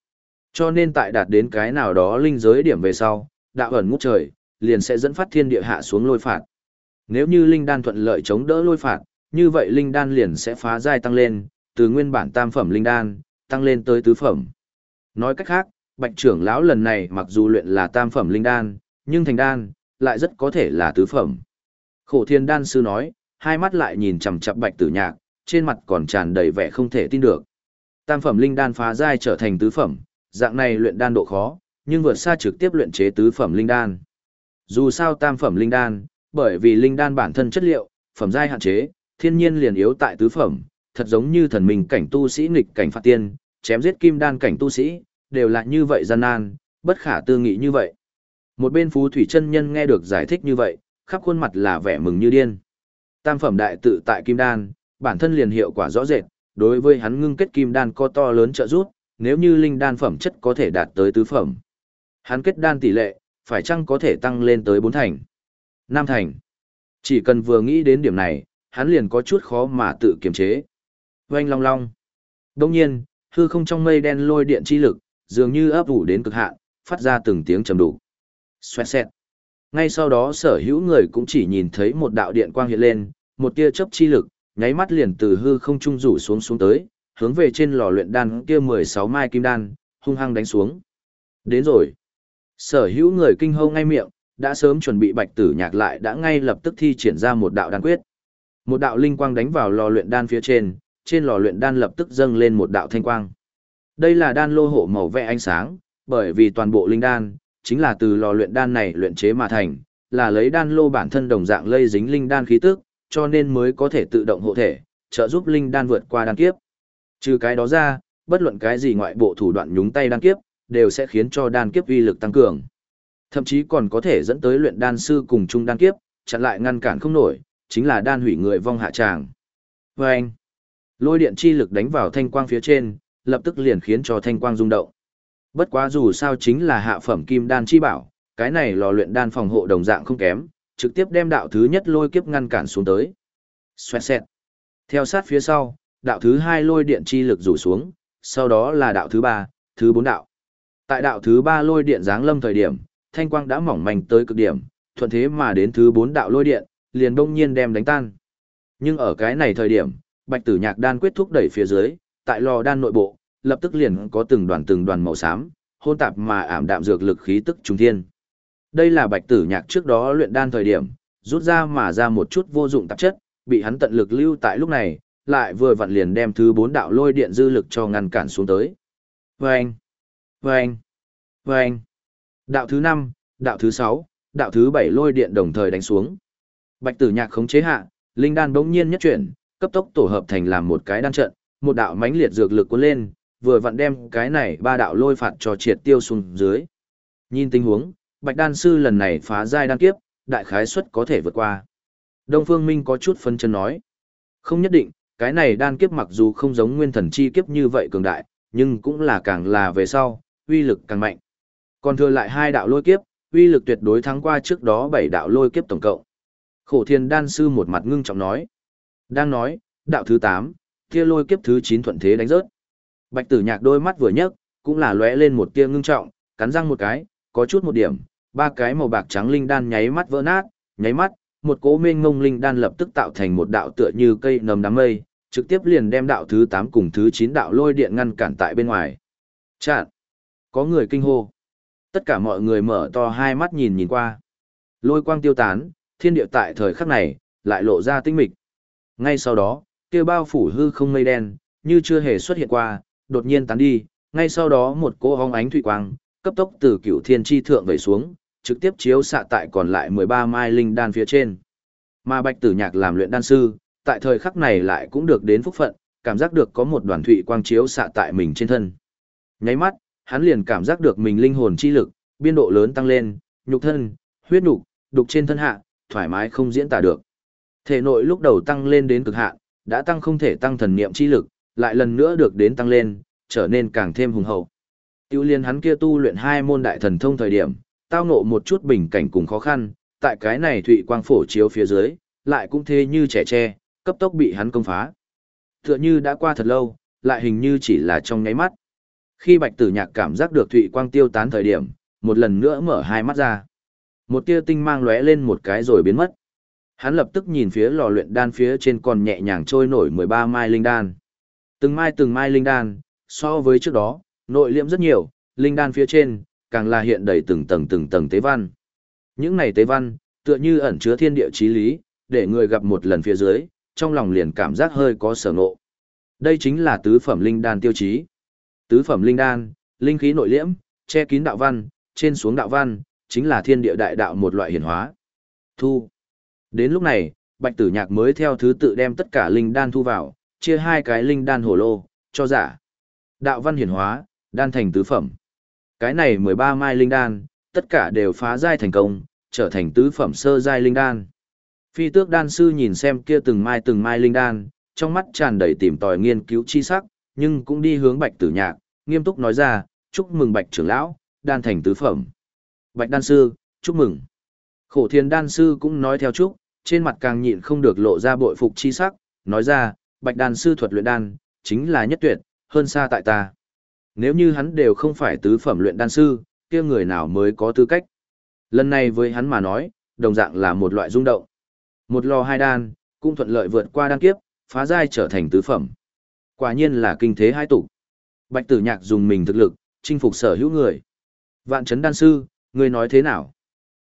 Cho nên tại đạt đến cái nào đó linh giới điểm về sau, đạo ẩn ngút trời, liền sẽ dẫn phát thiên địa hạ xuống lôi phạt. Nếu như linh đan thuận lợi chống đỡ lôi phạt, như vậy linh đan liền sẽ phá giai tăng lên, từ nguyên bản tam phẩm linh đan, tăng lên tới tứ phẩm. Nói cách khác, Bạch trưởng lão lần này mặc dù luyện là tam phẩm linh đan, nhưng thành đan lại rất có thể là tứ phẩm. Khổ Thiên đan sư nói, hai mắt lại nhìn chằm chằm Bạch Tử Nhạc, trên mặt còn tràn đầy vẻ không thể tin được. Tam phẩm linh đan phá giai trở thành tứ phẩm, dạng này luyện đan độ khó, nhưng vượt xa trực tiếp luyện chế tứ phẩm linh đan. Dù sao tam phẩm linh đan, bởi vì linh đan bản thân chất liệu, phẩm giai hạn chế, thiên nhiên liền yếu tại tứ phẩm, thật giống như thần minh cảnh tu sĩ nghịch cảnh phạt tiên, chém giết kim đan cảnh tu sĩ, đều là như vậy gian nan, bất khả tư nghị như vậy. Một bên phú thủy chân nhân nghe được giải thích như vậy, khắp khuôn mặt là vẻ mừng như điên. Tam phẩm đại tự tại kim đan, bản thân liền hiệu quả rõ rệt, đối với hắn ngưng kết kim đan có to lớn trợ giúp, nếu như linh đan phẩm chất có thể đạt tới tứ phẩm. Hắn kết đan tỷ lệ, phải chăng có thể tăng lên tới bốn thành, năm thành. Chỉ cần vừa nghĩ đến điểm này, hắn liền có chút khó mà tự kiềm chế. Oanh long long. Đông nhiên, hư không trong mây đen lôi điện chi lực, dường như ấp ủ đến cực hạn, phát ra từng tiếng trầm đủ. Xoẹt xẹt. Ngay sau đó sở hữu người cũng chỉ nhìn thấy một đạo điện quang hiện lên, một tia chớp chi lực, nháy mắt liền từ hư không trung rủ xuống xuống tới, hướng về trên lò luyện đan kia 16 mai kim đan, hung hăng đánh xuống. Đến rồi. Sở hữu người kinh hô ngay miệng, đã sớm chuẩn bị bạch tử nhạc lại đã ngay lập tức thi triển ra một đạo đan quyết. Một đạo linh quang đánh vào lò luyện đan phía trên, trên lò luyện đan lập tức dâng lên một đạo thanh quang. Đây là đan lô hộ màu vẽ ánh sáng, bởi vì toàn bộ linh đan chính là từ lò luyện đan này luyện chế mà thành, là lấy đan lô bản thân đồng dạng lây dính linh đan khí tức, cho nên mới có thể tự động hộ thể, trợ giúp linh đan vượt qua đan kiếp. Trừ cái đó ra, bất luận cái gì ngoại bộ thủ đoạn nhúng tay đan kiếp, đều sẽ khiến cho đan kiếp uy lực tăng cường. Thậm chí còn có thể dẫn tới luyện đan sư cùng chung đan kiếp, chặn lại ngăn cản không nổi, chính là đan hủy người vong hạ tràng. Và anh, lôi điện chi lực đánh vào thanh quang phía trên, lập tức liền khiến cho thanh quang rung động. Bất quá dù sao chính là hạ phẩm kim đan chi bảo, cái này lò luyện đan phòng hộ đồng dạng không kém, trực tiếp đem đạo thứ nhất lôi kiếp ngăn cản xuống tới. Xoẹt xẹt. Theo sát phía sau, đạo thứ hai lôi điện chi lực rủ xuống, sau đó là đạo thứ ba, thứ bốn đạo. Tại đạo thứ ba lôi điện giáng lâm thời điểm, thanh quang đã mỏng manh tới cực điểm, thuận thế mà đến thứ bốn đạo lôi điện, liền đông nhiên đem đánh tan. Nhưng ở cái này thời điểm, bạch tử nhạc đan quyết thúc đẩy phía dưới, tại lò đan nội bộ, lập tức liền có từng đoàn từng đoàn màu xám, hôn tạp mà ảm đạm dược lực khí tức trung thiên. Đây là bạch tử nhạc trước đó luyện đan thời điểm, rút ra mà ra một chút vô dụng tạp chất, bị hắn tận lực lưu tại lúc này, lại vừa vặn liền đem thứ bốn đạo lôi điện dư lực cho ngăn cản xuống tới. Vâng! Vâng! Vâng! Đạo thứ năm, đạo thứ sáu, đạo thứ bảy lôi điện đồng thời đánh xuống. Bạch tử nhạc khống chế hạ, linh đan bỗng nhiên nhất chuyển, cấp tốc tổ hợp thành làm một cái đan trận, một đạo mãnh liệt dược lực cuốn lên, vừa vặn đem cái này ba đạo lôi phạt cho triệt tiêu xuống dưới. Nhìn tình huống, Bạch đan sư lần này phá giai đan kiếp, đại khái suất có thể vượt qua. Đông Phương Minh có chút phân chân nói. Không nhất định, cái này đan kiếp mặc dù không giống nguyên thần chi kiếp như vậy cường đại, nhưng cũng là càng là về sau, uy lực càng mạnh. Còn thừa lại hai đạo lôi kiếp, uy lực tuyệt đối thắng qua trước đó bảy đạo lôi kiếp tổng cộng. Khổ thiên đan sư một mặt ngưng trọng nói. Đang nói, đạo thứ 8, kia lôi kiếp thứ 9 thuận thế đánh rớt. Bạch tử nhạc đôi mắt vừa nhấc, cũng là lóe lên một tia ngưng trọng, cắn răng một cái, có chút một điểm, ba cái màu bạc trắng linh đan nháy mắt vỡ nát, nháy mắt, một cỗ mênh ngông linh đan lập tức tạo thành một đạo tựa như cây nấm đám mây, trực tiếp liền đem đạo thứ 8 cùng thứ 9 đạo lôi điện ngăn cản tại bên ngoài. Chạn! Có người kinh hô. Tất cả mọi người mở to hai mắt nhìn nhìn qua. Lôi quang tiêu tán, thiên địa tại thời khắc này, lại lộ ra tinh mịch. Ngay sau đó, kia bao phủ hư không mây đen, như chưa hề xuất hiện qua, đột nhiên tán đi, ngay sau đó một cô hóng ánh thủy quang, cấp tốc từ cửu thiên chi thượng về xuống, trực tiếp chiếu xạ tại còn lại 13 mai linh đan phía trên. Mà Bạch Tử Nhạc làm luyện đan sư, tại thời khắc này lại cũng được đến phúc phận, cảm giác được có một đoàn thủy quang chiếu xạ tại mình trên thân. Nháy mắt, hắn liền cảm giác được mình linh hồn chi lực, biên độ lớn tăng lên, nhục thân, huyết nhục, đục trên thân hạ, thoải mái không diễn tả được. Thể nội lúc đầu tăng lên đến cực hạn, đã tăng không thể tăng thần niệm chi lực, lại lần nữa được đến tăng lên, trở nên càng thêm hùng hậu. Tiêu liên hắn kia tu luyện hai môn đại thần thông thời điểm, tao ngộ một chút bình cảnh cùng khó khăn, tại cái này thụy quang phổ chiếu phía dưới, lại cũng thế như trẻ tre, cấp tốc bị hắn công phá. Tựa như đã qua thật lâu, lại hình như chỉ là trong nháy mắt. Khi bạch tử nhạc cảm giác được thụy quang tiêu tán thời điểm, một lần nữa mở hai mắt ra. Một tia tinh mang lóe lên một cái rồi biến mất. Hắn lập tức nhìn phía lò luyện đan phía trên còn nhẹ nhàng trôi nổi 13 mai linh đan. Từng mai từng mai linh đan, so với trước đó, nội liễm rất nhiều, linh đan phía trên, càng là hiện đầy từng tầng từng tầng tế văn. Những này tế văn, tựa như ẩn chứa thiên địa chí lý, để người gặp một lần phía dưới, trong lòng liền cảm giác hơi có sở ngộ. Đây chính là tứ phẩm linh đan tiêu chí. Tứ phẩm linh đan, linh khí nội liễm, che kín đạo văn, trên xuống đạo văn, chính là thiên địa đại đạo một loại hiển hóa. Thu. Đến lúc này, Bạch Tử Nhạc mới theo thứ tự đem tất cả linh đan thu vào, chia hai cái linh đan hồ lô, cho giả. Đạo văn hiển hóa, đan thành tứ phẩm. Cái này 13 mai linh đan, tất cả đều phá giai thành công, trở thành tứ phẩm sơ giai linh đan. Phi tước đan sư nhìn xem kia từng mai từng mai linh đan, trong mắt tràn đầy tìm tòi nghiên cứu chi sắc, nhưng cũng đi hướng bạch tử nhạc, nghiêm túc nói ra, chúc mừng bạch trưởng lão, đan thành tứ phẩm. Bạch đan sư, chúc mừng. Khổ thiên đan sư cũng nói theo chúc, trên mặt càng nhịn không được lộ ra bội phục chi sắc, nói ra, bạch đan sư thuật luyện đan, chính là nhất tuyệt, hơn xa tại ta. Nếu như hắn đều không phải tứ phẩm luyện đan sư, kia người nào mới có tư cách. Lần này với hắn mà nói, đồng dạng là một loại rung động. Một lò hai đan, cũng thuận lợi vượt qua đan kiếp, phá giai trở thành tứ phẩm. Quả nhiên là kinh thế hai tục. Bạch tử nhạc dùng mình thực lực, chinh phục sở hữu người. Vạn chấn đan sư, người nói thế nào?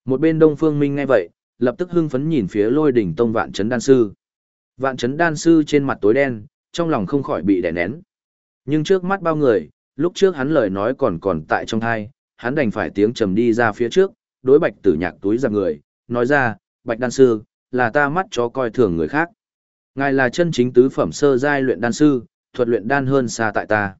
Một bên Đông Phương Minh nghe vậy, lập tức hưng phấn nhìn phía lôi đỉnh tông vạn chấn đan sư. Vạn chấn đan sư trên mặt tối đen, trong lòng không khỏi bị đè nén. Nhưng trước mắt bao người, lúc trước hắn lời nói còn còn tại trong thai, hắn đành phải tiếng trầm đi ra phía trước, đối bạch tử nhạc túi giặc người, nói ra, bạch đan sư, là ta mắt cho coi thường người khác. Ngài là chân chính tứ phẩm sơ giai luyện đan sư, thuật luyện đan hơn xa tại ta.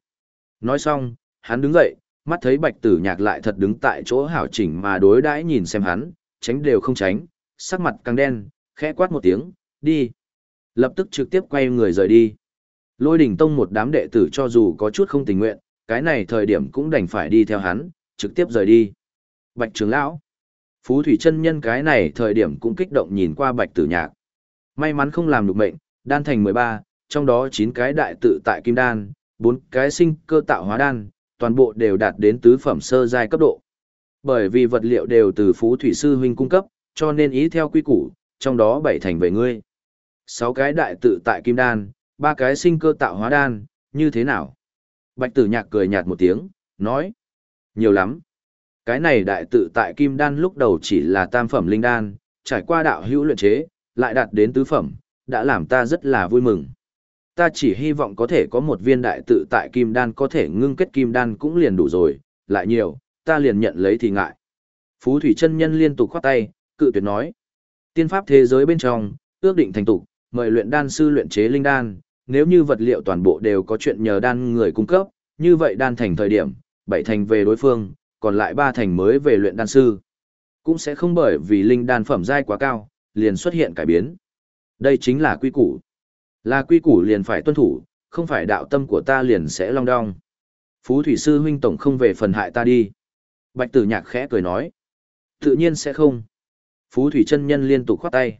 Nói xong, hắn đứng dậy, mắt thấy bạch tử nhạc lại thật đứng tại chỗ hảo chỉnh mà đối đãi nhìn xem hắn, tránh đều không tránh, sắc mặt càng đen, khẽ quát một tiếng, đi. Lập tức trực tiếp quay người rời đi. Lôi đỉnh tông một đám đệ tử cho dù có chút không tình nguyện, cái này thời điểm cũng đành phải đi theo hắn, trực tiếp rời đi. Bạch trưởng lão. Phú thủy chân nhân cái này thời điểm cũng kích động nhìn qua bạch tử nhạc. May mắn không làm được mệnh, đan thành 13, trong đó 9 cái đại tự tại kim đan, bốn cái sinh cơ tạo hóa đan, toàn bộ đều đạt đến tứ phẩm sơ giai cấp độ. Bởi vì vật liệu đều từ phú thủy sư huynh cung cấp, cho nên ý theo quy củ, trong đó bảy thành về ngươi. sáu cái đại tự tại kim đan, ba cái sinh cơ tạo hóa đan, như thế nào? Bạch tử nhạc cười nhạt một tiếng, nói. Nhiều lắm. Cái này đại tự tại kim đan lúc đầu chỉ là tam phẩm linh đan, trải qua đạo hữu luyện chế, lại đạt đến tứ phẩm, đã làm ta rất là vui mừng. Ta chỉ hy vọng có thể có một viên đại tự tại kim đan có thể ngưng kết kim đan cũng liền đủ rồi, lại nhiều, ta liền nhận lấy thì ngại. Phú Thủy chân Nhân liên tục khoát tay, cự tuyệt nói. Tiên pháp thế giới bên trong, ước định thành tục, mời luyện đan sư luyện chế linh đan, nếu như vật liệu toàn bộ đều có chuyện nhờ đan người cung cấp, như vậy đan thành thời điểm, bảy thành về đối phương, còn lại ba thành mới về luyện đan sư. Cũng sẽ không bởi vì linh đan phẩm giai quá cao, liền xuất hiện cải biến. Đây chính là quy củ. Là quy củ liền phải tuân thủ, không phải đạo tâm của ta liền sẽ long đong. Phú thủy sư huynh tổng không về phần hại ta đi. Bạch tử nhạc khẽ cười nói. Tự nhiên sẽ không. Phú thủy chân nhân liên tục khoát tay.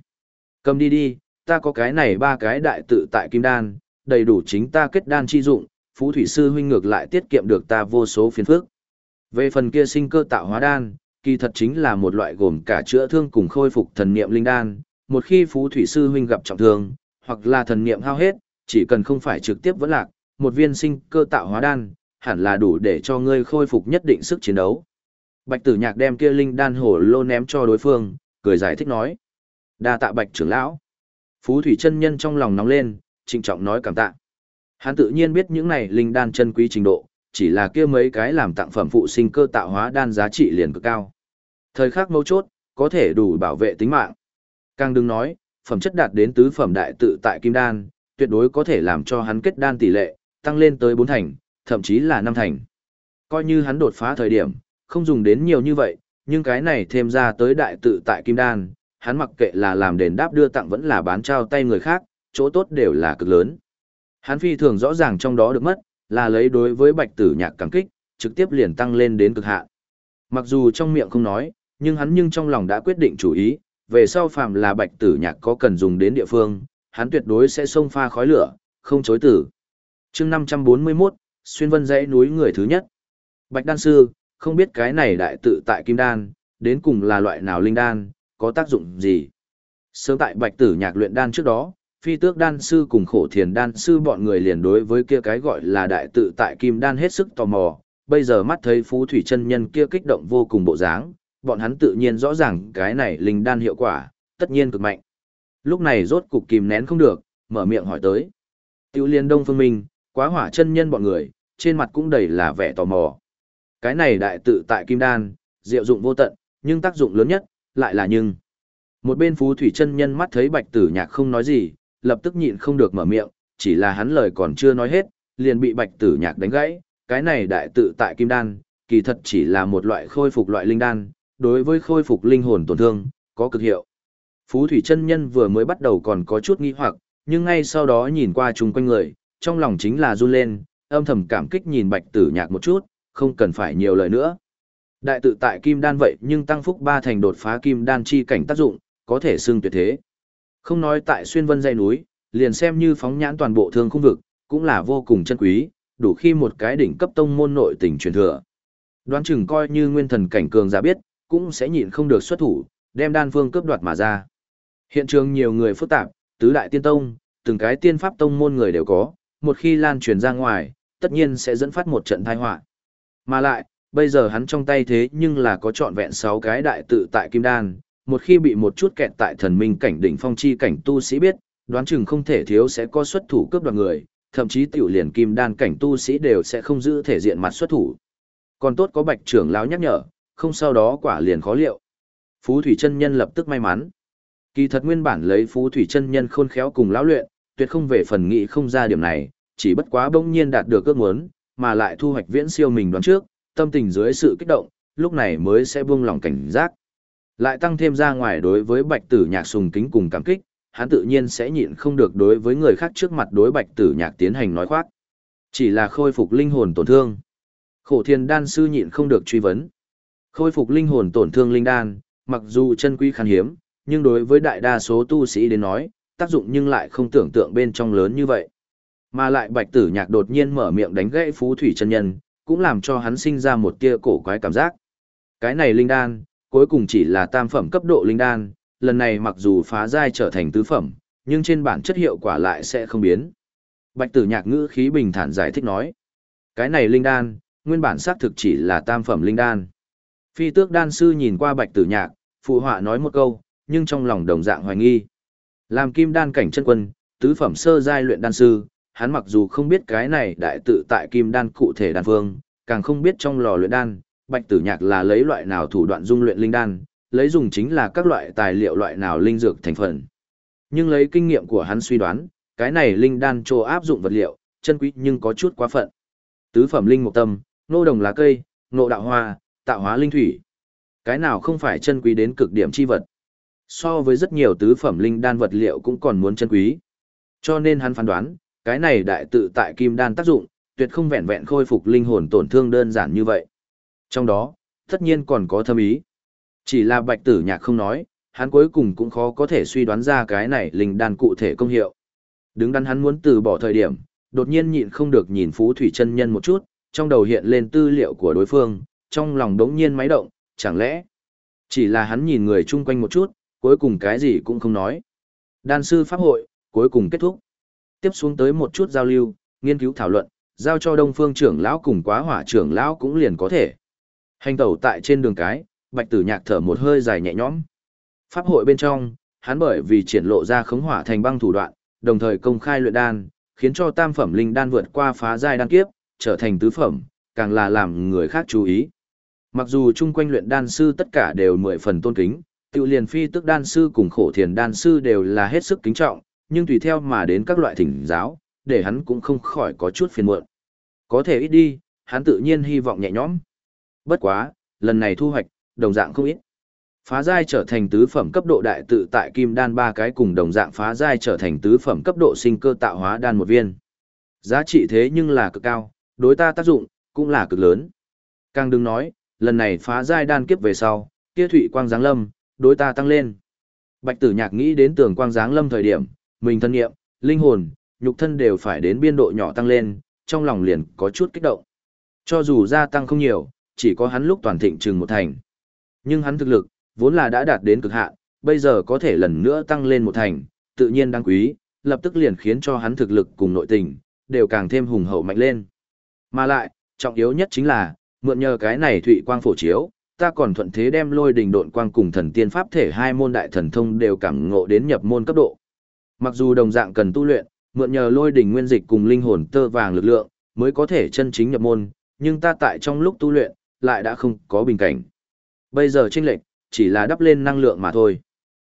Cầm đi đi, ta có cái này ba cái đại tự tại kim đan, đầy đủ chính ta kết đan chi dụng, Phú Thủy Sư huynh ngược lại tiết kiệm được ta vô số phiền phức. Về phần kia sinh cơ tạo hóa đan, kỳ thật chính là một loại gồm cả chữa thương cùng khôi phục thần niệm linh đan, một khi phú thủy sư huynh gặp trọng thương, hoặc là thần niệm hao hết, chỉ cần không phải trực tiếp vẫn lạc, một viên sinh cơ tạo hóa đan, hẳn là đủ để cho ngươi khôi phục nhất định sức chiến đấu. Bạch Tử Nhạc đem kia linh đan hổ lô ném cho đối phương, cười giải thích nói: "Đa tạ Bạch trưởng lão." Phú thủy chân nhân trong lòng nóng lên, trịnh trọng nói cảm tạ. Hắn tự nhiên biết những này linh đan chân quý trình độ, chỉ là kia mấy cái làm tặng phẩm phụ sinh cơ tạo hóa đan giá trị liền cực cao. Thời khắc mấu chốt, có thể đủ bảo vệ tính mạng. Càng đừng nói, phẩm chất đạt đến tứ phẩm đại tự tại kim đan, tuyệt đối có thể làm cho hắn kết đan tỷ lệ tăng lên tới bốn thành, thậm chí là năm thành. Coi như hắn đột phá thời điểm, không dùng đến nhiều như vậy, nhưng cái này thêm ra tới đại tự tại kim đan, hắn mặc kệ là làm đền đáp đưa tặng vẫn là bán trao tay người khác, chỗ tốt đều là cực lớn. Hắn phi thường rõ ràng trong đó được mất, là lấy đối với bạch tử nhạc cảm kích, trực tiếp liền tăng lên đến cực hạn. Mặc dù trong miệng không nói, nhưng hắn nhưng trong lòng đã quyết định chủ ý, về sau phàm là bạch tử nhạc có cần dùng đến địa phương, hắn tuyệt đối sẽ xông pha khói lửa, không chối tử. chương 541, xuyên vân dãy núi người thứ nhất. Bạch đan sư, không biết cái này đại tự tại kim đan, đến cùng là loại nào linh đan, có tác dụng gì. Sớm tại bạch tử nhạc luyện đan trước đó, phi tước đan sư cùng khổ thiền đan sư bọn người liền đối với kia cái gọi là đại tự tại kim đan hết sức tò mò, bây giờ mắt thấy phú thủy chân nhân kia kích động vô cùng bộ dáng, bọn hắn tự nhiên rõ ràng cái này linh đan hiệu quả, tất nhiên cực mạnh. Lúc này rốt cục kìm nén không được, mở miệng hỏi tới. Tiểu liên đông phương minh, quá hỏa chân nhân bọn người, trên mặt cũng đầy là vẻ tò mò. Cái này đại tự tại kim đan, diệu dụng vô tận, nhưng tác dụng lớn nhất, lại là nhưng. Một bên phú thủy chân nhân mắt thấy bạch tử nhạc không nói gì, lập tức nhịn không được mở miệng, chỉ là hắn lời còn chưa nói hết, liền bị bạch tử nhạc đánh gãy. Cái này đại tự tại kim đan, kỳ thật chỉ là một loại khôi phục loại linh đan, đối với khôi phục linh hồn tổn thương, có cực hiệu. Phú thủy chân nhân vừa mới bắt đầu còn có chút nghi hoặc, nhưng ngay sau đó nhìn qua chung quanh người, trong lòng chính là run lên, âm thầm cảm kích nhìn bạch tử nhạc một chút, không cần phải nhiều lời nữa. Đại tự tại kim đan vậy nhưng tăng phúc ba thành đột phá kim đan chi cảnh tác dụng, có thể xưng tuyệt thế. Không nói tại xuyên vân dây núi, liền xem như phóng nhãn toàn bộ thương khung vực, cũng là vô cùng chân quý, đủ khi một cái đỉnh cấp tông môn nội tình truyền thừa. Đoán chừng coi như nguyên thần cảnh cường giả biết, cũng sẽ nhịn không được xuất thủ, đem đan phương cướp đoạt mà ra. Hiện trường nhiều người phức tạp, tứ đại tiên tông, từng cái tiên pháp tông môn người đều có, một khi lan truyền ra ngoài, tất nhiên sẽ dẫn phát một trận tai họa. Mà lại, bây giờ hắn trong tay thế nhưng là có trọn vẹn 6 cái đại tự tại kim đan, một khi bị một chút kẹt tại thần minh cảnh đỉnh phong chi cảnh tu sĩ biết, đoán chừng không thể thiếu sẽ có xuất thủ cướp đoạt người, thậm chí tiểu liền kim đan cảnh tu sĩ đều sẽ không giữ thể diện mặt xuất thủ. Còn tốt có bạch trưởng lão nhắc nhở, không sau đó quả liền khó liệu. Phú Thủy chân nhân lập tức may mắn. Kỳ thật nguyên bản lấy Phú Thủy chân nhân khôn khéo cùng lão luyện, tuyệt không về phần nghĩ không ra điểm này, chỉ bất quá bỗng nhiên đạt được ước muốn, mà lại thu hoạch viễn siêu mình đoán trước, tâm tình dưới sự kích động, lúc này mới sẽ buông lòng cảnh giác. Lại tăng thêm ra ngoài đối với bạch tử nhạc sùng kính cùng cảm kích, hắn tự nhiên sẽ nhịn không được đối với người khác trước mặt đối bạch tử nhạc tiến hành nói khoác. Chỉ là khôi phục linh hồn tổn thương. Khổ thiên đan sư nhịn không được truy vấn. Khôi phục linh hồn tổn thương linh đan, mặc dù chân quý khan hiếm, nhưng đối với đại đa số tu sĩ đến nói, tác dụng nhưng lại không tưởng tượng bên trong lớn như vậy. Mà lại bạch tử nhạc đột nhiên mở miệng đánh gãy phú thủy chân nhân, cũng làm cho hắn sinh ra một tia cổ quái cảm giác. Cái này linh đan, cuối cùng chỉ là tam phẩm cấp độ linh đan, lần này mặc dù phá giai trở thành tứ phẩm, nhưng trên bản chất hiệu quả lại sẽ không biến. Bạch tử nhạc ngữ khí bình thản giải thích nói. Cái này linh đan, nguyên bản xác thực chỉ là tam phẩm linh đan. Phi tước đan sư nhìn qua bạch tử nhạc, phụ họa nói một câu, nhưng trong lòng đồng dạng hoài nghi. Làm kim đan cảnh chân quân, tứ phẩm sơ giai luyện đan sư, hắn mặc dù không biết cái này đại tự tại kim đan cụ thể đan phương, càng không biết trong lò luyện đan, bạch tử nhạc là lấy loại nào thủ đoạn dung luyện linh đan, lấy dùng chính là các loại tài liệu loại nào linh dược thành phần. Nhưng lấy kinh nghiệm của hắn suy đoán, cái này linh đan trô áp dụng vật liệu, chân quý nhưng có chút quá phận. Tứ phẩm linh mục tâm, nô đồng lá cây, nộ đạo hoa, tạo hóa linh thủy. Cái nào không phải chân quý đến cực điểm chi vật. So với rất nhiều tứ phẩm linh đan vật liệu cũng còn muốn chân quý. Cho nên hắn phán đoán, cái này đại tự tại kim đan tác dụng, tuyệt không vẹn vẹn khôi phục linh hồn tổn thương đơn giản như vậy. Trong đó, tất nhiên còn có thâm ý. Chỉ là bạch tử nhạc không nói, hắn cuối cùng cũng khó có thể suy đoán ra cái này linh đan cụ thể công hiệu. Đứng đắn hắn muốn từ bỏ thời điểm, đột nhiên nhịn không được nhìn Phú Thủy chân nhân một chút, trong đầu hiện lên tư liệu của đối phương, trong lòng đống nhiên máy động, chẳng lẽ chỉ là hắn nhìn người chung quanh một chút, cuối cùng cái gì cũng không nói. Đan sư pháp hội, cuối cùng kết thúc. Tiếp xuống tới một chút giao lưu, nghiên cứu thảo luận, giao cho đông phương trưởng lão cùng quá hỏa trưởng lão cũng liền có thể. Hành tẩu tại trên đường cái, bạch tử nhạc thở một hơi dài nhẹ nhõm. Pháp hội bên trong, hắn bởi vì triển lộ ra khống hỏa thành băng thủ đoạn, đồng thời công khai luyện đan, khiến cho tam phẩm linh đan vượt qua phá giai đan kiếp, trở thành tứ phẩm, càng là làm người khác chú ý. Mặc dù chung quanh luyện đan sư tất cả đều mười phần tôn kính, tự liền phi tức đan sư cùng khổ thiền đan sư đều là hết sức kính trọng, nhưng tùy theo mà đến các loại thỉnh giáo, để hắn cũng không khỏi có chút phiền muộn. Có thể ít đi, hắn tự nhiên hy vọng nhẹ nhõm. Bất quá, lần này thu hoạch, đồng dạng không ít. Phá giai trở thành tứ phẩm cấp độ đại tự tại kim đan ba cái cùng đồng dạng phá giai trở thành tứ phẩm cấp độ sinh cơ tạo hóa đan một viên. Giá trị thế nhưng là cực cao, đối ta tác dụng cũng là cực lớn. Càng đừng nói, lần này phá giai đan kiếp về sau, kia thủy quang giáng lâm, đối ta tăng lên. Bạch Tử Nhạc nghĩ đến tường quang giáng lâm thời điểm, mình thân nghiệm, linh hồn, nhục thân đều phải đến biên độ nhỏ tăng lên, trong lòng liền có chút kích động. Cho dù gia tăng không nhiều, chỉ có hắn lúc toàn thịnh trừng một thành. Nhưng hắn thực lực, vốn là đã đạt đến cực hạn, bây giờ có thể lần nữa tăng lên một thành, tự nhiên đáng quý, lập tức liền khiến cho hắn thực lực cùng nội tình, đều càng thêm hùng hậu mạnh lên. Mà lại, trọng yếu nhất chính là, mượn nhờ cái này thụy quang phổ chiếu, ta còn thuận thế đem lôi đình độn quang cùng thần tiên pháp thể hai môn đại thần thông đều cảm ngộ đến nhập môn cấp độ. Mặc dù đồng dạng cần tu luyện, mượn nhờ lôi đình nguyên dịch cùng linh hồn tơ vàng lực lượng, mới có thể chân chính nhập môn, nhưng ta tại trong lúc tu luyện, lại đã không có bình cảnh. Bây giờ chênh lệch, chỉ là đắp lên năng lượng mà thôi.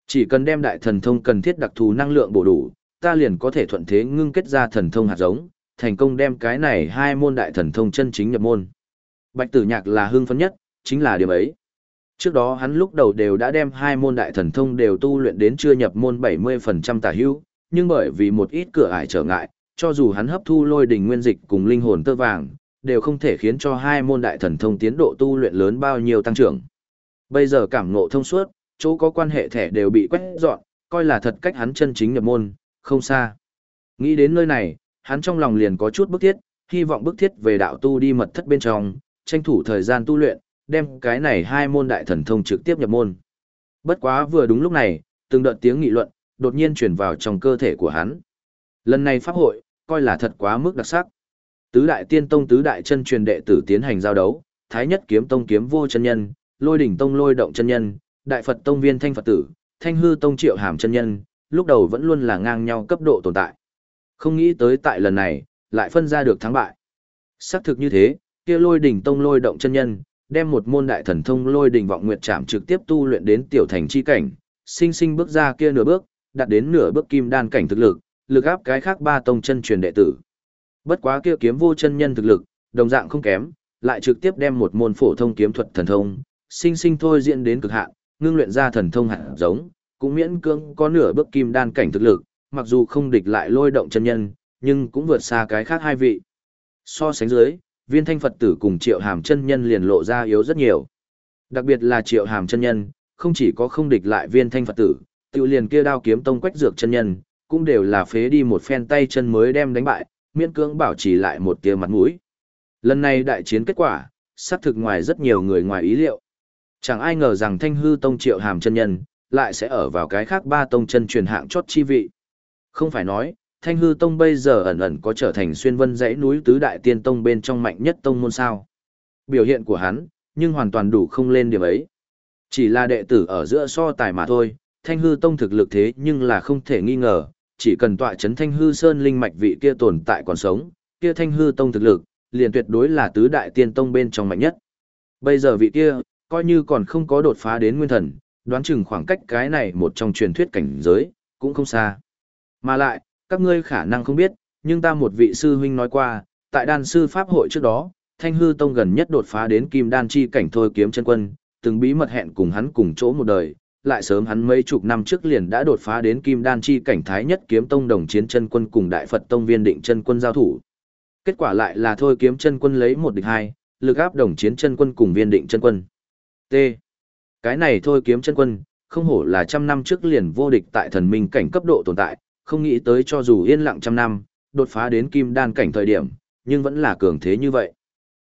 Chỉ cần đem đại thần thông cần thiết đặc thù năng lượng bổ đủ, ta liền có thể thuận thế ngưng kết ra thần thông hạt giống, thành công đem cái này hai môn đại thần thông chân chính nhập môn. Bạch tử nhạc là hưng phấn nhất, chính là điểm ấy. Trước đó hắn lúc đầu đều đã đem hai môn đại thần thông đều tu luyện đến chưa nhập môn 70% tả hữu, nhưng bởi vì một ít cửa ải trở ngại, cho dù hắn hấp thu lôi đỉnh nguyên dịch cùng linh hồn tơ vàng, đều không thể khiến cho hai môn đại thần thông tiến độ tu luyện lớn bao nhiêu tăng trưởng. Bây giờ cảm ngộ thông suốt, chỗ có quan hệ thẻ đều bị quét dọn, coi là thật cách hắn chân chính nhập môn, không xa. Nghĩ đến nơi này, hắn trong lòng liền có chút bức thiết, hy vọng bức thiết về đạo tu đi mật thất bên trong, tranh thủ thời gian tu luyện, đem cái này hai môn đại thần thông trực tiếp nhập môn. Bất quá vừa đúng lúc này, từng đợt tiếng nghị luận, đột nhiên truyền vào trong cơ thể của hắn. Lần này pháp hội, coi là thật quá mức đặc sắc. Tứ đại tiên tông tứ đại chân truyền đệ tử tiến hành giao đấu, Thái nhất kiếm tông kiếm vô chân nhân, Lôi đỉnh tông lôi động chân nhân, Đại Phật tông viên thanh Phật tử, Thanh hư tông triệu hàm chân nhân, lúc đầu vẫn luôn là ngang nhau cấp độ tồn tại. Không nghĩ tới tại lần này, lại phân ra được thắng bại. Xác thực như thế, kia lôi đỉnh tông lôi động chân nhân, đem một môn đại thần thông lôi đỉnh vọng nguyệt trảm trực tiếp tu luyện đến tiểu thành chi cảnh, sinh sinh bước ra kia nửa bước, đạt đến nửa bước kim đan cảnh thực lực, lực áp cái khác ba tông chân truyền đệ tử. Bất quá kia kiếm vô chân nhân thực lực, đồng dạng không kém, lại trực tiếp đem một môn phổ thông kiếm thuật thần thông, sinh sinh thôi diễn đến cực hạn, ngưng luyện ra thần thông hạt giống, cũng miễn cưỡng có nửa bước kim đan cảnh thực lực, mặc dù không địch lại lôi động chân nhân, nhưng cũng vượt xa cái khác hai vị. So sánh dưới, viên thanh Phật tử cùng triệu hàm chân nhân liền lộ ra yếu rất nhiều. Đặc biệt là triệu hàm chân nhân, không chỉ có không địch lại viên thanh Phật tử, tự liền kia đao kiếm tông quách dược chân nhân, cũng đều là phế đi một phen tay chân mới đem đánh bại, miễn cưỡng bảo trì lại một tia mặt mũi. Lần này đại chiến kết quả, xác thực ngoài rất nhiều người ngoài ý liệu. Chẳng ai ngờ rằng thanh hư tông triệu hàm chân nhân, lại sẽ ở vào cái khác ba tông chân truyền hạng chót chi vị. Không phải nói, thanh hư tông bây giờ ẩn ẩn có trở thành xuyên vân dãy núi tứ đại tiên tông bên trong mạnh nhất tông môn sao. Biểu hiện của hắn, nhưng hoàn toàn đủ không lên điểm ấy. Chỉ là đệ tử ở giữa so tài mà thôi, thanh hư tông thực lực thế nhưng là không thể nghi ngờ, chỉ cần tọa chấn thanh hư sơn linh mạch vị kia tồn tại còn sống, kia thanh hư tông thực lực, liền tuyệt đối là tứ đại tiên tông bên trong mạnh nhất. Bây giờ vị kia, coi như còn không có đột phá đến nguyên thần, đoán chừng khoảng cách cái này một trong truyền thuyết cảnh giới, cũng không xa. Mà lại, các ngươi khả năng không biết, nhưng ta một vị sư huynh nói qua, tại đan sư pháp hội trước đó, thanh hư tông gần nhất đột phá đến kim đan chi cảnh thôi kiếm chân quân, từng bí mật hẹn cùng hắn cùng chỗ một đời, lại sớm hắn mấy chục năm trước liền đã đột phá đến kim đan chi cảnh thái nhất kiếm tông đồng chiến chân quân cùng đại Phật tông viên định chân quân giao thủ. Kết quả lại là thôi kiếm chân quân lấy một địch hai, lực áp đồng chiến chân quân cùng viên định chân quân. T. Cái này thôi kiếm chân quân, không hổ là trăm năm trước liền vô địch tại thần minh cảnh cấp độ tồn tại, không nghĩ tới cho dù yên lặng trăm năm, đột phá đến kim đan cảnh thời điểm, nhưng vẫn là cường thế như vậy.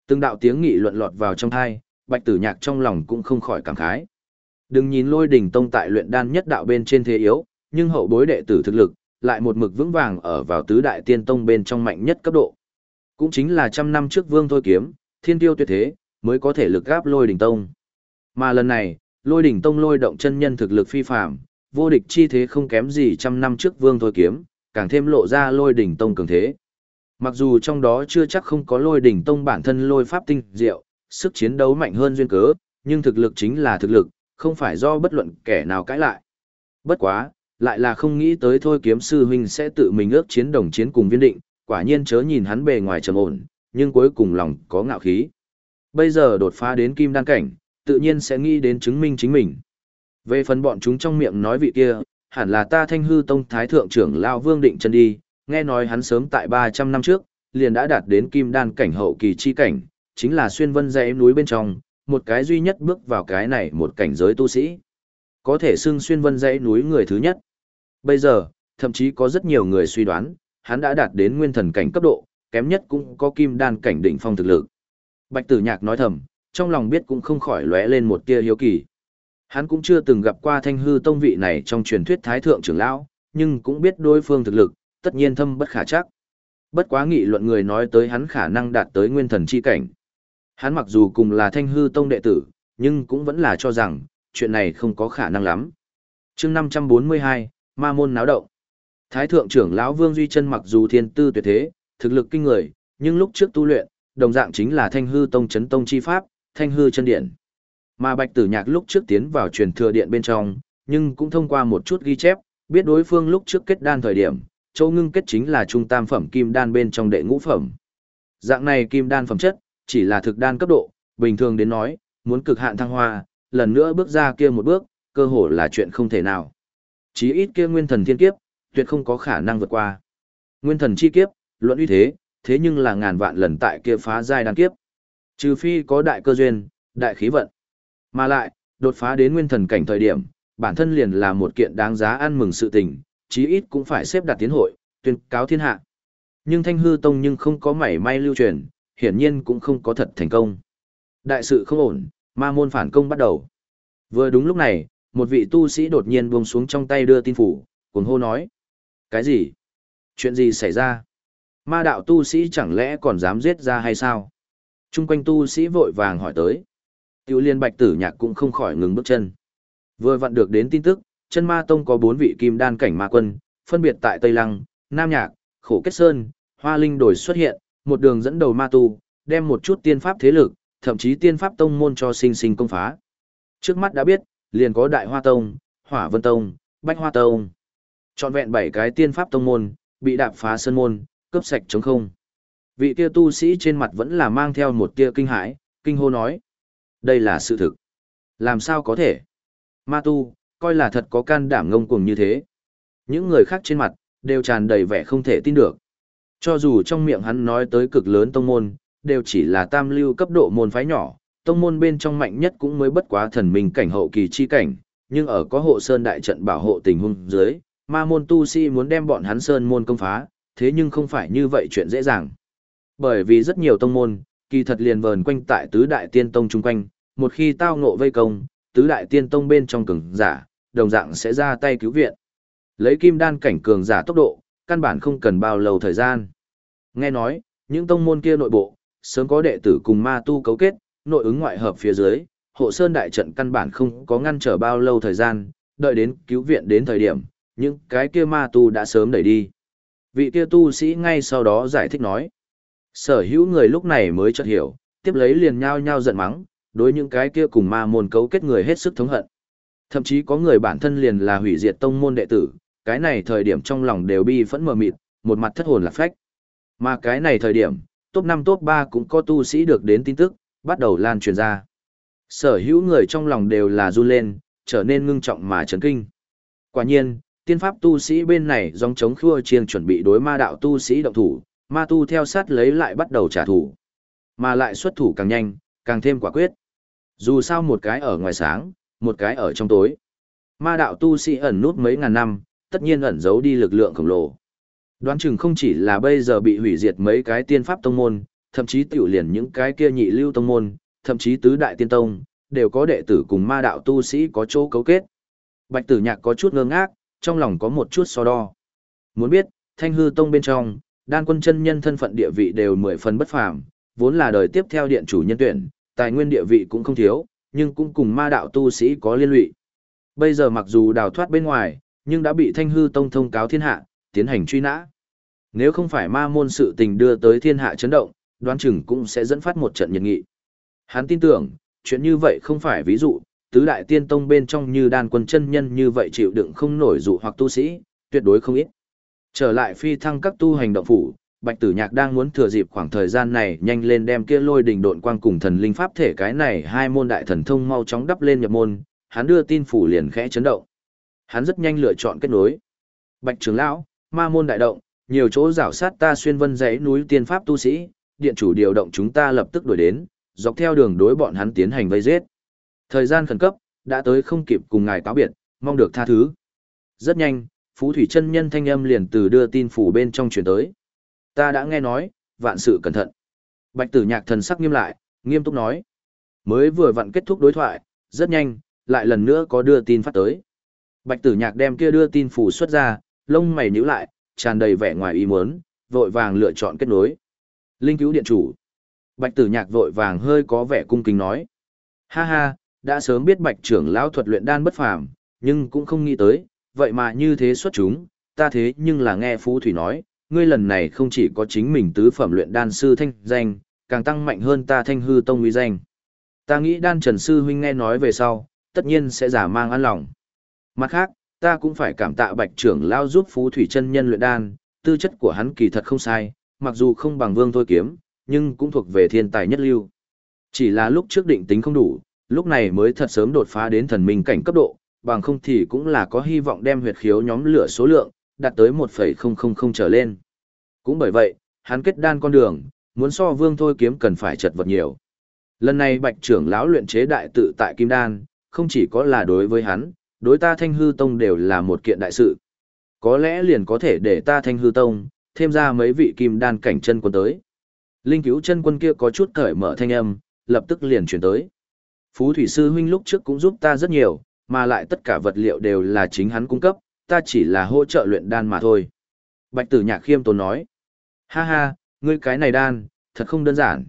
Từng đạo tiếng nghị luận lọt vào trong thai, Bạch Tử Nhạc trong lòng cũng không khỏi cảm khái. Đừng nhìn lôi đỉnh tông tại luyện đan nhất đạo bên trên thế yếu, nhưng hậu bối đệ tử thực lực, lại một mực vững vàng ở vào tứ đại tiên tông bên trong mạnh nhất cấp độ. Cũng chính là trăm năm trước vương thôi kiếm, thiên tiêu tuyệt thế, mới có thể lực gáp lôi đỉnh tông. Mà lần này, lôi đỉnh tông lôi động chân nhân thực lực phi phạm, vô địch chi thế không kém gì trăm năm trước vương thôi kiếm, càng thêm lộ ra lôi đỉnh tông cường thế. Mặc dù trong đó chưa chắc không có lôi đỉnh tông bản thân lôi pháp tinh diệu, sức chiến đấu mạnh hơn duyên cớ, nhưng thực lực chính là thực lực, không phải do bất luận kẻ nào cãi lại. Bất quá, lại là không nghĩ tới thôi kiếm sư huynh sẽ tự mình ước chiến đồng chiến cùng viên định, quả nhiên chớ nhìn hắn bề ngoài trầm ổn, nhưng cuối cùng lòng có ngạo khí. Bây giờ đột phá đến kim đan cảnh, tự nhiên sẽ nghĩ đến chứng minh chính mình. Về phần bọn chúng trong miệng nói vị kia, hẳn là ta thanh hư tông thái thượng trưởng Lao Vương Định chân đi, nghe nói hắn sớm tại 300 năm trước, liền đã đạt đến kim đan cảnh hậu kỳ chi cảnh, chính là xuyên vân dãy núi bên trong, một cái duy nhất bước vào cái này một cảnh giới tu sĩ. Có thể xưng xuyên vân dãy núi người thứ nhất. Bây giờ, thậm chí có rất nhiều người suy đoán, hắn đã đạt đến nguyên thần cảnh cấp độ, kém nhất cũng có kim đan cảnh đỉnh phong thực lực. Bạch Tử Nhạc nói thầm, trong lòng biết cũng không khỏi lóe lên một tia hiếu kỳ. Hắn cũng chưa từng gặp qua Thanh Hư Tông vị này trong truyền thuyết Thái thượng trưởng lão, nhưng cũng biết đối phương thực lực, tất nhiên thâm bất khả chắc. Bất quá nghị luận người nói tới hắn khả năng đạt tới nguyên thần chi cảnh. Hắn mặc dù cùng là Thanh Hư Tông đệ tử, nhưng cũng vẫn là cho rằng, chuyện này không có khả năng lắm. chương 542, Ma Môn náo động. Thái thượng trưởng lão Vương Duy Chân mặc dù thiên tư tuyệt thế, thực lực kinh người, nhưng lúc trước tu luyện, đồng dạng chính là Thanh Hư Tông chấn tông chi pháp, Thanh Hư chân điện. Mà Bạch Tử Nhạc lúc trước tiến vào truyền thừa điện bên trong, nhưng cũng thông qua một chút ghi chép, biết đối phương lúc trước kết đan thời điểm, Châu Ngưng kết chính là trung tam phẩm kim đan bên trong đệ ngũ phẩm. Dạng này kim đan phẩm chất, chỉ là thực đan cấp độ, bình thường đến nói, muốn cực hạn thăng hoa, lần nữa bước ra kia một bước, cơ hồ là chuyện không thể nào. Chí ít kia nguyên thần thiên kiếp, tuyệt không có khả năng vượt qua. Nguyên thần chi kiếp, luận uy thế, thế nhưng là ngàn vạn lần tại kia phá giai đan kiếp. Trừ phi có đại cơ duyên, đại khí vận. Mà lại, đột phá đến nguyên thần cảnh thời điểm, bản thân liền là một kiện đáng giá ăn mừng sự tình, chí ít cũng phải xếp đặt tiến hội, tuyên cáo thiên hạ. Nhưng Thanh Hư Tông nhưng không có mảy may lưu truyền, hiển nhiên cũng không có thật thành công. Đại sự không ổn, ma môn phản công bắt đầu. Vừa đúng lúc này, một vị tu sĩ đột nhiên buông xuống trong tay đưa tin phủ, cuồng hô nói. Cái gì? Chuyện gì xảy ra? Ma đạo tu sĩ chẳng lẽ còn dám giết ra hay sao? Trung quanh tu sĩ vội vàng hỏi tới. Tiểu liên bạch tử nhạc cũng không khỏi ngừng bước chân. Vừa vặn được đến tin tức, chân ma tông có bốn vị kim đan cảnh ma quân, phân biệt tại Tây Lăng, Nam Nhạc, Khổ Kết Sơn, Hoa Linh đổi xuất hiện, một đường dẫn đầu ma tu, đem một chút tiên pháp thế lực, thậm chí tiên pháp tông môn cho sinh sinh công phá. Trước mắt đã biết, liền có Đại Hoa Tông, Hỏa Vân Tông, Bách Hoa Tông. Chọn vẹn bảy cái tiên pháp tông môn, bị đạp phá sơn môn, cướp sạch trống không. Vị kia tu sĩ trên mặt vẫn là mang theo một tia kinh hãi, kinh hô nói. Đây là sự thực. Làm sao có thể? Ma tu, coi là thật có can đảm ngông cuồng như thế. Những người khác trên mặt, đều tràn đầy vẻ không thể tin được. Cho dù trong miệng hắn nói tới cực lớn tông môn, đều chỉ là tam lưu cấp độ môn phái nhỏ, tông môn bên trong mạnh nhất cũng mới bất quá thần minh cảnh hậu kỳ chi cảnh, nhưng ở có hộ sơn đại trận bảo hộ tình huống dưới, ma môn tu sĩ muốn đem bọn hắn sơn môn công phá, thế nhưng không phải như vậy chuyện dễ dàng. Bởi vì rất nhiều tông môn, kỳ thật liền vờn quanh tại tứ đại tiên tông chung quanh, một khi tao ngộ vây công, tứ đại tiên tông bên trong cường giả, đồng dạng sẽ ra tay cứu viện. Lấy kim đan cảnh cường giả tốc độ, căn bản không cần bao lâu thời gian. Nghe nói, những tông môn kia nội bộ, sớm có đệ tử cùng ma tu cấu kết, nội ứng ngoại hợp phía dưới, hộ sơn đại trận căn bản không có ngăn trở bao lâu thời gian, đợi đến cứu viện đến thời điểm, những cái kia ma tu đã sớm đẩy đi. Vị kia tu sĩ ngay sau đó giải thích nói. Sở hữu người lúc này mới chợt hiểu, tiếp lấy liền nhao nhao giận mắng, đối những cái kia cùng ma môn cấu kết người hết sức thống hận. Thậm chí có người bản thân liền là hủy diệt tông môn đệ tử, cái này thời điểm trong lòng đều bi phẫn mờ mịt, một mặt thất hồn lạc phách. Mà cái này thời điểm, top 5 top 3 cũng có tu sĩ được đến tin tức, bắt đầu lan truyền ra. Sở hữu người trong lòng đều là run lên, trở nên ngưng trọng mà chấn kinh. Quả nhiên, tiên pháp tu sĩ bên này dòng chống khua chiêng chuẩn bị đối ma đạo tu sĩ động thủ, ma tu theo sát lấy lại bắt đầu trả thù. Mà lại xuất thủ càng nhanh, càng thêm quả quyết. Dù sao một cái ở ngoài sáng, một cái ở trong tối. Ma đạo tu sĩ ẩn nút mấy ngàn năm, tất nhiên ẩn giấu đi lực lượng khổng lồ. Đoán chừng không chỉ là bây giờ bị hủy diệt mấy cái tiên pháp tông môn, thậm chí tiểu liền những cái kia nhị lưu tông môn, thậm chí tứ đại tiên tông, đều có đệ tử cùng ma đạo tu sĩ có chỗ cấu kết. Bạch tử nhạc có chút ngơ ngác, trong lòng có một chút so đo. Muốn biết, thanh hư tông bên trong, đan quân chân nhân thân phận địa vị đều mười phần bất phàm, vốn là đời tiếp theo điện chủ nhân tuyển, tài nguyên địa vị cũng không thiếu, nhưng cũng cùng ma đạo tu sĩ có liên lụy. Bây giờ mặc dù đào thoát bên ngoài, nhưng đã bị thanh hư tông thông cáo thiên hạ, tiến hành truy nã. Nếu không phải ma môn sự tình đưa tới thiên hạ chấn động, đoán chừng cũng sẽ dẫn phát một trận nhiệt nghị. Hắn tin tưởng, chuyện như vậy không phải ví dụ, tứ đại tiên tông bên trong như đan quân chân nhân như vậy chịu đựng không nổi dụ hoặc tu sĩ, tuyệt đối không ít. Trở lại phi thăng các tu hành động phủ, Bạch Tử Nhạc đang muốn thừa dịp khoảng thời gian này nhanh lên đem kia lôi đỉnh độn quang cùng thần linh pháp thể cái này hai môn đại thần thông mau chóng đắp lên nhập môn, hắn đưa tin phủ liền khẽ chấn động. Hắn rất nhanh lựa chọn kết nối. Bạch trưởng lão, ma môn đại động, nhiều chỗ rảo sát ta xuyên vân dãy núi tiên pháp tu sĩ, điện chủ điều động chúng ta lập tức đuổi đến, dọc theo đường đối bọn hắn tiến hành vây giết. Thời gian khẩn cấp, đã tới không kịp cùng ngài cáo biệt, mong được tha thứ. Rất nhanh, Phú Thủy chân nhân thanh âm liền từ đưa tin phủ bên trong truyền tới. Ta đã nghe nói, vạn sự cẩn thận. Bạch tử nhạc thần sắc nghiêm lại, nghiêm túc nói. Mới vừa vặn kết thúc đối thoại, rất nhanh, lại lần nữa có đưa tin phát tới. Bạch tử nhạc đem kia đưa tin phủ xuất ra, lông mày nhíu lại, tràn đầy vẻ ngoài ý muốn, vội vàng lựa chọn kết nối. Linh cứu điện chủ. Bạch tử nhạc vội vàng hơi có vẻ cung kính nói. Ha ha, đã sớm biết bạch trưởng lão thuật luyện đan bất phàm, nhưng cũng không nghĩ tới, vậy mà như thế xuất chúng, ta thế nhưng là nghe Phú Thủy nói, ngươi lần này không chỉ có chính mình tứ phẩm luyện đan sư thanh danh, càng tăng mạnh hơn ta thanh hư tông uy danh. Ta nghĩ đan trần sư huynh nghe nói về sau, tất nhiên sẽ giả mang an lòng. Mặt khác, ta cũng phải cảm tạ bạch trưởng lao giúp Phú Thủy chân nhân luyện đan, tư chất của hắn kỳ thật không sai, mặc dù không bằng vương thôi kiếm, nhưng cũng thuộc về thiên tài nhất lưu. Chỉ là lúc trước định tính không đủ, lúc này mới thật sớm đột phá đến thần minh cảnh cấp độ, bằng không thì cũng là có hy vọng đem huyệt khiếu nhóm lửa số lượng, đạt tới 1,000 trở lên. Cũng bởi vậy, hắn kết đan con đường, muốn so vương thôi kiếm cần phải chật vật nhiều. Lần này bạch trưởng lão luyện chế đại tự tại kim đan, không chỉ có là đối với hắn, đối ta thanh hư tông đều là một kiện đại sự. Có lẽ liền có thể để ta thanh hư tông, thêm ra mấy vị kim đan cảnh chân quân tới. Linh cứu chân quân kia có chút cởi mở thanh âm, lập tức liền chuyển tới. Phú thủy sư huynh lúc trước cũng giúp ta rất nhiều, mà lại tất cả vật liệu đều là chính hắn cung cấp, ta chỉ là hỗ trợ luyện đan mà thôi. Bạch tử nhạc khiêm tốn nói. Ha ha, ngươi cái này đan, thật không đơn giản.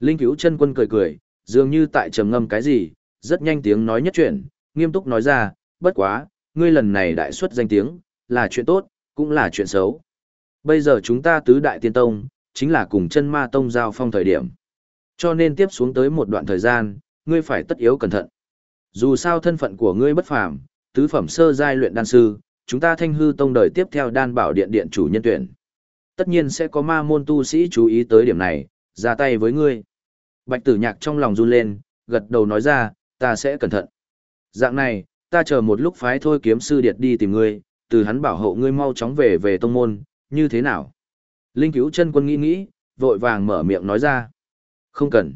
Linh cứu chân quân cười cười, dường như tại trầm ngâm cái gì, rất nhanh tiếng nói nhất chuyện, nghiêm túc nói ra, bất quá, ngươi lần này đại xuất danh tiếng, là chuyện tốt, cũng là chuyện xấu. Bây giờ chúng ta tứ đại tiên tông, chính là cùng chân ma tông giao phong thời điểm. Cho nên tiếp xuống tới một đoạn thời gian, ngươi phải tất yếu cẩn thận. Dù sao thân phận của ngươi bất phàm, tứ phẩm sơ giai luyện đan sư, chúng ta thanh hư tông đời tiếp theo đan bảo điện điện chủ nhân tuyển. Tất nhiên sẽ có ma môn tu sĩ chú ý tới điểm này, ra tay với ngươi. Bạch tử nhạc trong lòng run lên, gật đầu nói ra, ta sẽ cẩn thận. Dạng này, ta chờ một lúc phái thôi kiếm sư điệt đi tìm ngươi, từ hắn bảo hộ ngươi mau chóng về về tông môn, như thế nào? Linh cứu chân quân nghĩ nghĩ, vội vàng mở miệng nói ra. Không cần.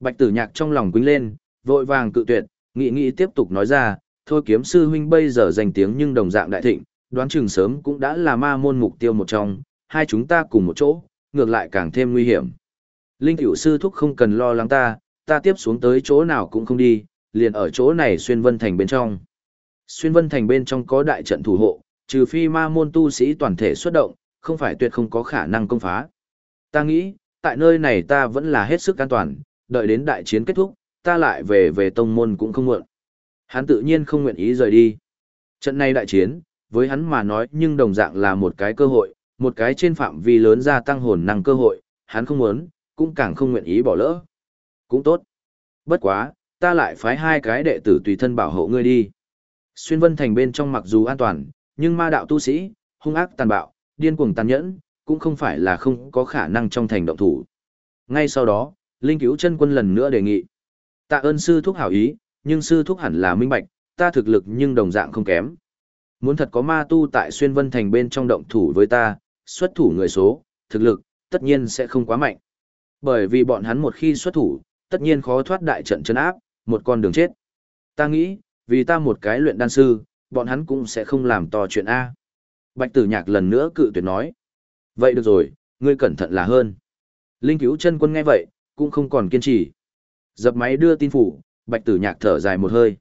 Bạch tử nhạc trong lòng quính lên, vội vàng cự tuyệt, Nghị nghị tiếp tục nói ra, thôi kiếm sư huynh bây giờ danh tiếng nhưng đồng dạng đại thịnh, đoán chừng sớm cũng đã là ma môn mục tiêu một trong, hai chúng ta cùng một chỗ, ngược lại càng thêm nguy hiểm. Linh tiểu sư thúc không cần lo lắng ta, ta tiếp xuống tới chỗ nào cũng không đi, liền ở chỗ này xuyên vân thành bên trong. Xuyên vân thành bên trong có đại trận thủ hộ, trừ phi ma môn tu sĩ toàn thể xuất động, không phải tuyệt không có khả năng công phá. Ta nghĩ, tại nơi này ta vẫn là hết sức an toàn, đợi đến đại chiến kết thúc, ta lại về về tông môn cũng không muộn. Hắn tự nhiên không nguyện ý rời đi. Trận này đại chiến, với hắn mà nói nhưng đồng dạng là một cái cơ hội, một cái trên phạm vi lớn gia tăng hồn năng cơ hội, hắn không muốn, cũng càng không nguyện ý bỏ lỡ. Cũng tốt. Bất quá, ta lại phái hai cái đệ tử tùy thân bảo hộ ngươi đi. Xuyên vân thành bên trong mặc dù an toàn, nhưng ma đạo tu sĩ, hung ác tàn bạo, điên cuồng tàn nhẫn, cũng không phải là không có khả năng trong thành động thủ. Ngay sau đó, Linh cứu chân quân lần nữa đề nghị. Tạ ơn sư thúc hảo ý, nhưng sư thúc hẳn là minh bạch, ta thực lực nhưng đồng dạng không kém. Muốn thật có ma tu tại xuyên vân thành bên trong động thủ với ta, xuất thủ người số, thực lực, tất nhiên sẽ không quá mạnh. Bởi vì bọn hắn một khi xuất thủ, tất nhiên khó thoát đại trận chân áp, một con đường chết. Ta nghĩ, vì ta một cái luyện đan sư, bọn hắn cũng sẽ không làm to chuyện A. Bạch tử nhạc lần nữa cự tuyệt nói. Vậy được rồi, ngươi cẩn thận là hơn. Linh cứu chân quân nghe vậy, cũng không còn kiên trì. Dập máy đưa tin phủ, bạch tử nhạc thở dài một hơi.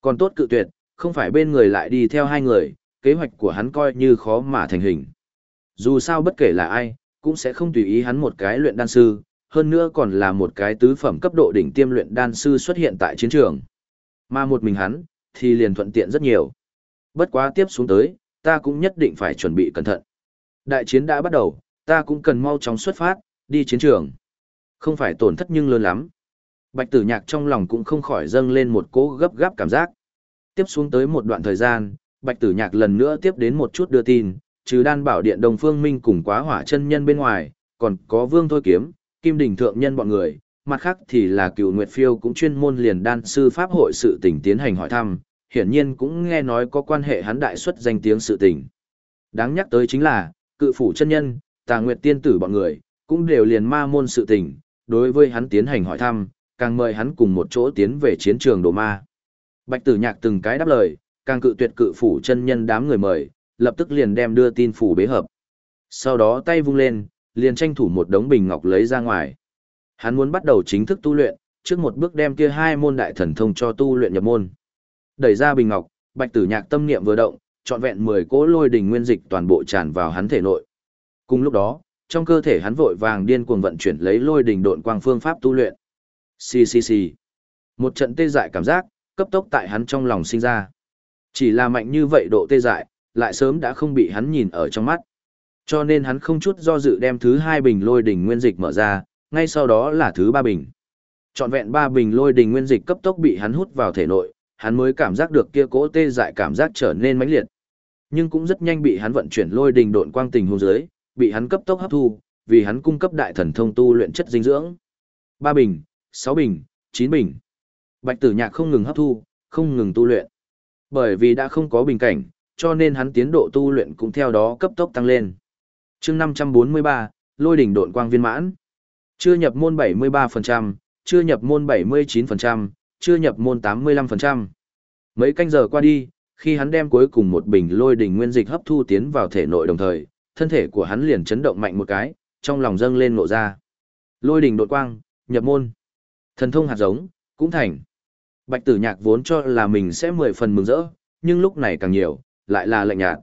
Còn tốt cự tuyệt, không phải bên người lại đi theo hai người, kế hoạch của hắn coi như khó mà thành hình. Dù sao bất kể là ai, cũng sẽ không tùy ý hắn một cái luyện đan sư, hơn nữa còn là một cái tứ phẩm cấp độ đỉnh tiêm luyện đan sư xuất hiện tại chiến trường. Mà một mình hắn, thì liền thuận tiện rất nhiều. Bất quá tiếp xuống tới, ta cũng nhất định phải chuẩn bị cẩn thận. Đại chiến đã bắt đầu, ta cũng cần mau chóng xuất phát, đi chiến trường. Không phải tổn thất nhưng lớn lắm. Bạch tử nhạc trong lòng cũng không khỏi dâng lên một cố gấp gáp cảm giác. Tiếp xuống tới một đoạn thời gian, bạch tử nhạc lần nữa tiếp đến một chút đưa tin, trừ đan bảo điện đồng phương minh cùng quá hỏa chân nhân bên ngoài, còn có vương thôi kiếm, kim đỉnh thượng nhân bọn người, mặt khác thì là cựu nguyệt phiêu cũng chuyên môn liền đan sư pháp hội sự tình tiến hành hỏi thăm, hiển nhiên cũng nghe nói có quan hệ hắn đại xuất danh tiếng sự tình. Đáng nhắc tới chính là, cự phủ chân nhân, tà nguyệt tiên tử bọn người, cũng đều liền ma môn sự tình, đối với hắn tiến hành hỏi thăm, càng mời hắn cùng một chỗ tiến về chiến trường đồ ma. Bạch tử nhạc từng cái đáp lời, càng cự tuyệt cự phủ chân nhân đám người mời, lập tức liền đem đưa tin phủ bế hợp. Sau đó tay vung lên, liền tranh thủ một đống bình ngọc lấy ra ngoài. Hắn muốn bắt đầu chính thức tu luyện, trước một bước đem kia hai môn đại thần thông cho tu luyện nhập môn. Đẩy ra bình ngọc, Bạch Tử Nhạc tâm niệm vừa động, trọn vẹn 10 cỗ lôi đỉnh nguyên dịch toàn bộ tràn vào hắn thể nội. Cùng lúc đó, trong cơ thể hắn vội vàng điên cuồng vận chuyển lấy lôi đỉnh độn quang phương pháp tu luyện. Xì xì xì. Một trận tê dại cảm giác, cấp tốc tại hắn trong lòng sinh ra. Chỉ là mạnh như vậy độ tê dại, lại sớm đã không bị hắn nhìn ở trong mắt. Cho nên hắn không chút do dự đem thứ hai bình lôi đỉnh nguyên dịch mở ra, ngay sau đó là thứ ba bình. Trọn vẹn ba bình lôi đỉnh nguyên dịch cấp tốc bị hắn hút vào thể nội, hắn mới cảm giác được kia cỗ tê dại cảm giác trở nên mãnh liệt. Nhưng cũng rất nhanh bị hắn vận chuyển lôi đỉnh độn quang tình hồn dưới, bị hắn cấp tốc hấp thu, vì hắn cung cấp đại thần thông tu luyện chất dinh dưỡng. Ba bình, sáu bình, chín bình. Bạch Tử Nhạc không ngừng hấp thu, không ngừng tu luyện. Bởi vì đã không có bình cảnh, cho nên hắn tiến độ tu luyện cũng theo đó cấp tốc tăng lên. Chương 543, Lôi đỉnh độn quang viên mãn. Chưa nhập môn 73%, chưa nhập môn 79%, chưa nhập môn 85%. Mấy canh giờ qua đi, khi hắn đem cuối cùng một bình lôi đỉnh nguyên dịch hấp thu tiến vào thể nội đồng thời, thân thể của hắn liền chấn động mạnh một cái, trong lòng dâng lên nộ ra. Lôi đỉnh đột quang, nhập môn. Thần thông hạt giống, cũng thành. Bạch tử nhạc vốn cho là mình sẽ mười phần mừng rỡ, nhưng lúc này càng nhiều, lại là lạnh nhạt.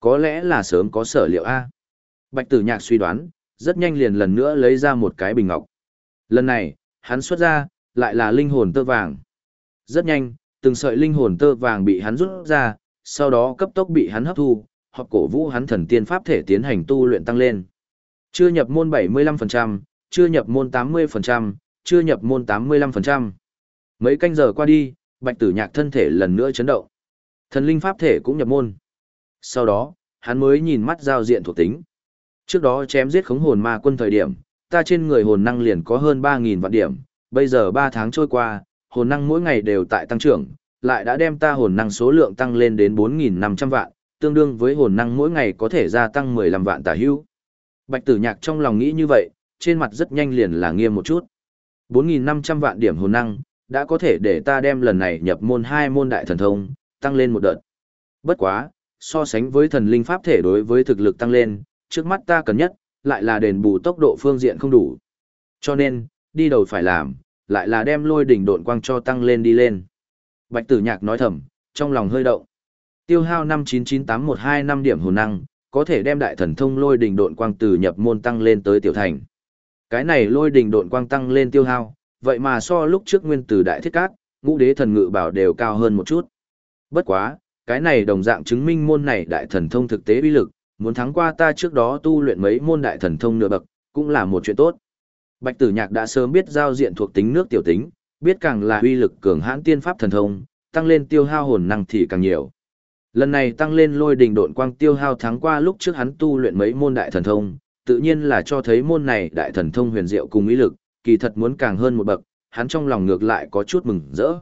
Có lẽ là sớm có sở liệu A. Bạch tử nhạc suy đoán, rất nhanh liền lần nữa lấy ra một cái bình ngọc. Lần này, hắn xuất ra, lại là linh hồn tơ vàng. Rất nhanh, từng sợi linh hồn tơ vàng bị hắn rút ra, sau đó cấp tốc bị hắn hấp thu, hoặc cổ vũ hắn thần tiên pháp thể tiến hành tu luyện tăng lên. Chưa nhập môn 75%, chưa nhập môn 80%, chưa nhập môn 85%. Mấy canh giờ qua đi, bạch tử nhạc thân thể lần nữa chấn động. Thần linh pháp thể cũng nhập môn. Sau đó, hắn mới nhìn mắt giao diện thuộc tính. Trước đó chém giết khống hồn ma quân thời điểm, ta trên người hồn năng liền có hơn 3.000 vạn điểm, bây giờ 3 tháng trôi qua, hồn năng mỗi ngày đều tại tăng trưởng, lại đã đem ta hồn năng số lượng tăng lên đến 4.500 vạn, tương đương với hồn năng mỗi ngày có thể gia tăng 15 vạn tả hữu. Bạch tử nhạc trong lòng nghĩ như vậy, trên mặt rất nhanh liền là nghiêm một chút. 4.500 vạn điểm hồn năng, đã có thể để ta đem lần này nhập môn hai môn đại thần thông, tăng lên một đợt. Bất quá, so sánh với thần linh pháp thể đối với thực lực tăng lên, trước mắt ta cần nhất, lại là đền bù tốc độ phương diện không đủ. Cho nên, đi đầu phải làm, lại là đem lôi đỉnh độn quang cho tăng lên đi lên. Bạch tử nhạc nói thầm, trong lòng hơi động. Tiêu hao 5998125 điểm hồn năng, có thể đem đại thần thông lôi đỉnh độn quang từ nhập môn tăng lên tới tiểu thành. Cái này lôi đình độn quang tăng lên tiêu hao, vậy mà so lúc trước nguyên tử đại thiết cát, ngũ đế thần ngự bảo đều cao hơn một chút. Bất quá, cái này đồng dạng chứng minh môn này đại thần thông thực tế uy lực, muốn thắng qua ta trước đó tu luyện mấy môn đại thần thông nửa bậc, cũng là một chuyện tốt. Bạch Tử Nhạc đã sớm biết giao diện thuộc tính nước tiểu tính, biết càng là uy lực cường hãn tiên pháp thần thông, tăng lên tiêu hao hồn năng thì càng nhiều. Lần này tăng lên lôi đình độn quang tiêu hao thắng qua lúc trước hắn tu luyện mấy môn đại thần thông, tự nhiên là cho thấy môn này đại thần thông huyền diệu cùng ý lực, kỳ thật muốn càng hơn một bậc, hắn trong lòng ngược lại có chút mừng rỡ.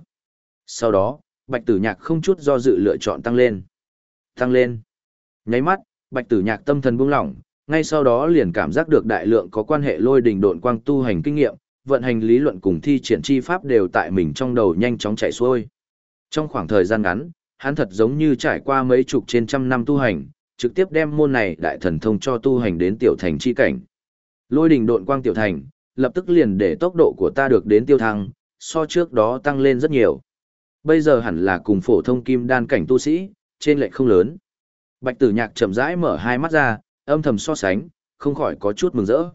Sau đó, Bạch Tử Nhạc không chút do dự lựa chọn tăng lên. Tăng lên. Nháy mắt, Bạch Tử Nhạc tâm thần buông lỏng, ngay sau đó liền cảm giác được đại lượng có quan hệ lôi đình độn quang tu hành kinh nghiệm, vận hành lý luận cùng thi triển chi pháp đều tại mình trong đầu nhanh chóng chạy xuôi. Trong khoảng thời gian ngắn, hắn thật giống như trải qua mấy chục trên trăm năm tu hành, trực tiếp đem môn này đại thần thông cho tu hành đến tiểu thành chi cảnh. Lôi đình độn quang tiểu thành, lập tức liền để tốc độ của ta được đến tiêu thăng, so trước đó tăng lên rất nhiều. Bây giờ hẳn là cùng phổ thông kim đan cảnh tu sĩ, trên lệch không lớn. Bạch tử nhạc chậm rãi mở hai mắt ra, âm thầm so sánh, không khỏi có chút mừng rỡ.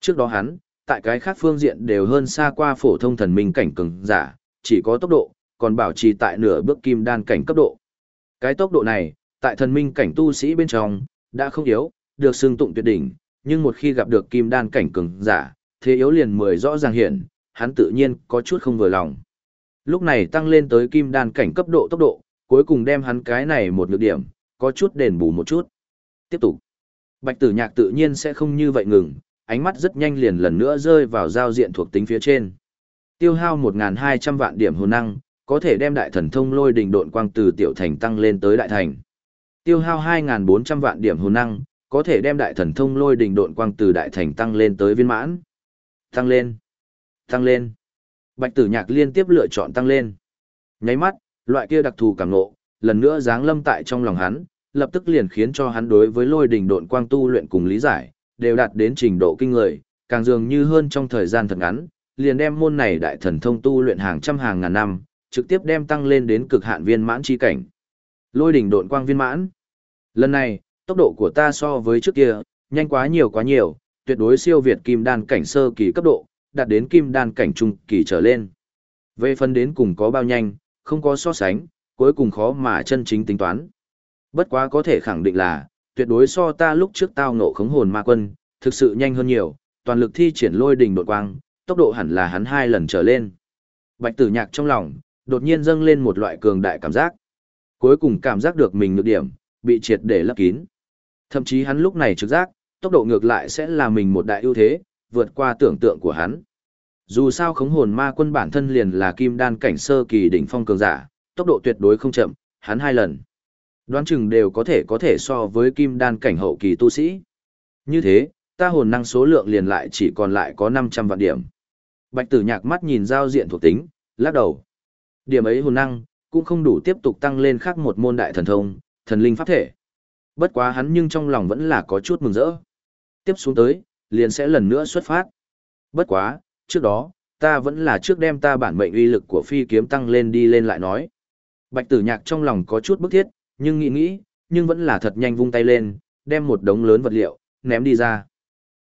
Trước đó hắn, tại cái khác phương diện đều hơn xa qua phổ thông thần minh cảnh cường giả, chỉ có tốc độ, còn bảo trì tại nửa bước kim đan cảnh cấp độ. Cái tốc độ này, tại thần minh cảnh tu sĩ bên trong, đã không yếu, được xưng tụng tuyệt đỉnh, nhưng một khi gặp được kim đan cảnh cường giả, thế yếu liền mười rõ ràng hiện, hắn tự nhiên có chút không vừa lòng. Lúc này tăng lên tới kim đan cảnh cấp độ tốc độ, cuối cùng đem hắn cái này một nhược điểm, có chút đền bù một chút. Tiếp tục. Bạch tử nhạc tự nhiên sẽ không như vậy ngừng, ánh mắt rất nhanh liền lần nữa rơi vào giao diện thuộc tính phía trên. Tiêu hao 1.200 vạn điểm hồn năng, có thể đem đại thần thông lôi đình độn quang từ tiểu thành tăng lên tới đại thành. Tiêu hao 2.400 vạn điểm hồn năng, có thể đem đại thần thông lôi đình độn quang từ đại thành tăng lên tới viên mãn. Tăng lên. Tăng lên. Bạch tử nhạc liên tiếp lựa chọn tăng lên. Nháy mắt, loại kia đặc thù cảm ngộ, lần nữa giáng lâm tại trong lòng hắn, lập tức liền khiến cho hắn đối với lôi đình độn quang tu luyện cùng lý giải, đều đạt đến trình độ kinh người, càng dường như hơn trong thời gian thật ngắn, liền đem môn này đại thần thông tu luyện hàng trăm hàng ngàn năm, trực tiếp đem tăng lên đến cực hạn viên mãn chi cảnh. Lôi đỉnh độn quang viên mãn. Lần này, tốc độ của ta so với trước kia, nhanh quá nhiều quá nhiều, tuyệt đối siêu việt kim đan cảnh sơ kỳ cấp độ, đạt đến kim đan cảnh trung kỳ trở lên. Về phần đến cùng có bao nhanh, không có so sánh, cuối cùng khó mà chân chính tính toán. Bất quá có thể khẳng định là, tuyệt đối so ta lúc trước tao ngộ khống hồn ma quân, thực sự nhanh hơn nhiều, toàn lực thi triển lôi đỉnh đột quang, tốc độ hẳn là hắn hai lần trở lên. Bạch tử nhạc trong lòng, đột nhiên dâng lên một loại cường đại cảm giác. Cuối cùng cảm giác được mình nhược điểm, bị triệt để lấp kín. Thậm chí hắn lúc này trực giác, tốc độ ngược lại sẽ là mình một đại ưu thế, vượt qua tưởng tượng của hắn. Dù sao khống hồn ma quân bản thân liền là kim đan cảnh sơ kỳ đỉnh phong cường giả, tốc độ tuyệt đối không chậm, hắn hai lần. Đoán chừng đều có thể có thể so với kim đan cảnh hậu kỳ tu sĩ. Như thế, ta hồn năng số lượng liền lại chỉ còn lại có 500 vạn điểm. Bạch tử nhạc mắt nhìn giao diện thuộc tính, lắc đầu. Điểm ấy hồn năng, cũng không đủ tiếp tục tăng lên khác một môn đại thần thông, thần linh pháp thể. Bất quá hắn nhưng trong lòng vẫn là có chút mừng rỡ. Tiếp xuống tới, liền sẽ lần nữa xuất phát. Bất quá, trước đó, ta vẫn là trước đem ta bản mệnh uy lực của phi kiếm tăng lên đi lên lại nói. Bạch tử nhạc trong lòng có chút bức thiết, nhưng nghĩ nghĩ, nhưng vẫn là thật nhanh vung tay lên, đem một đống lớn vật liệu, ném đi ra.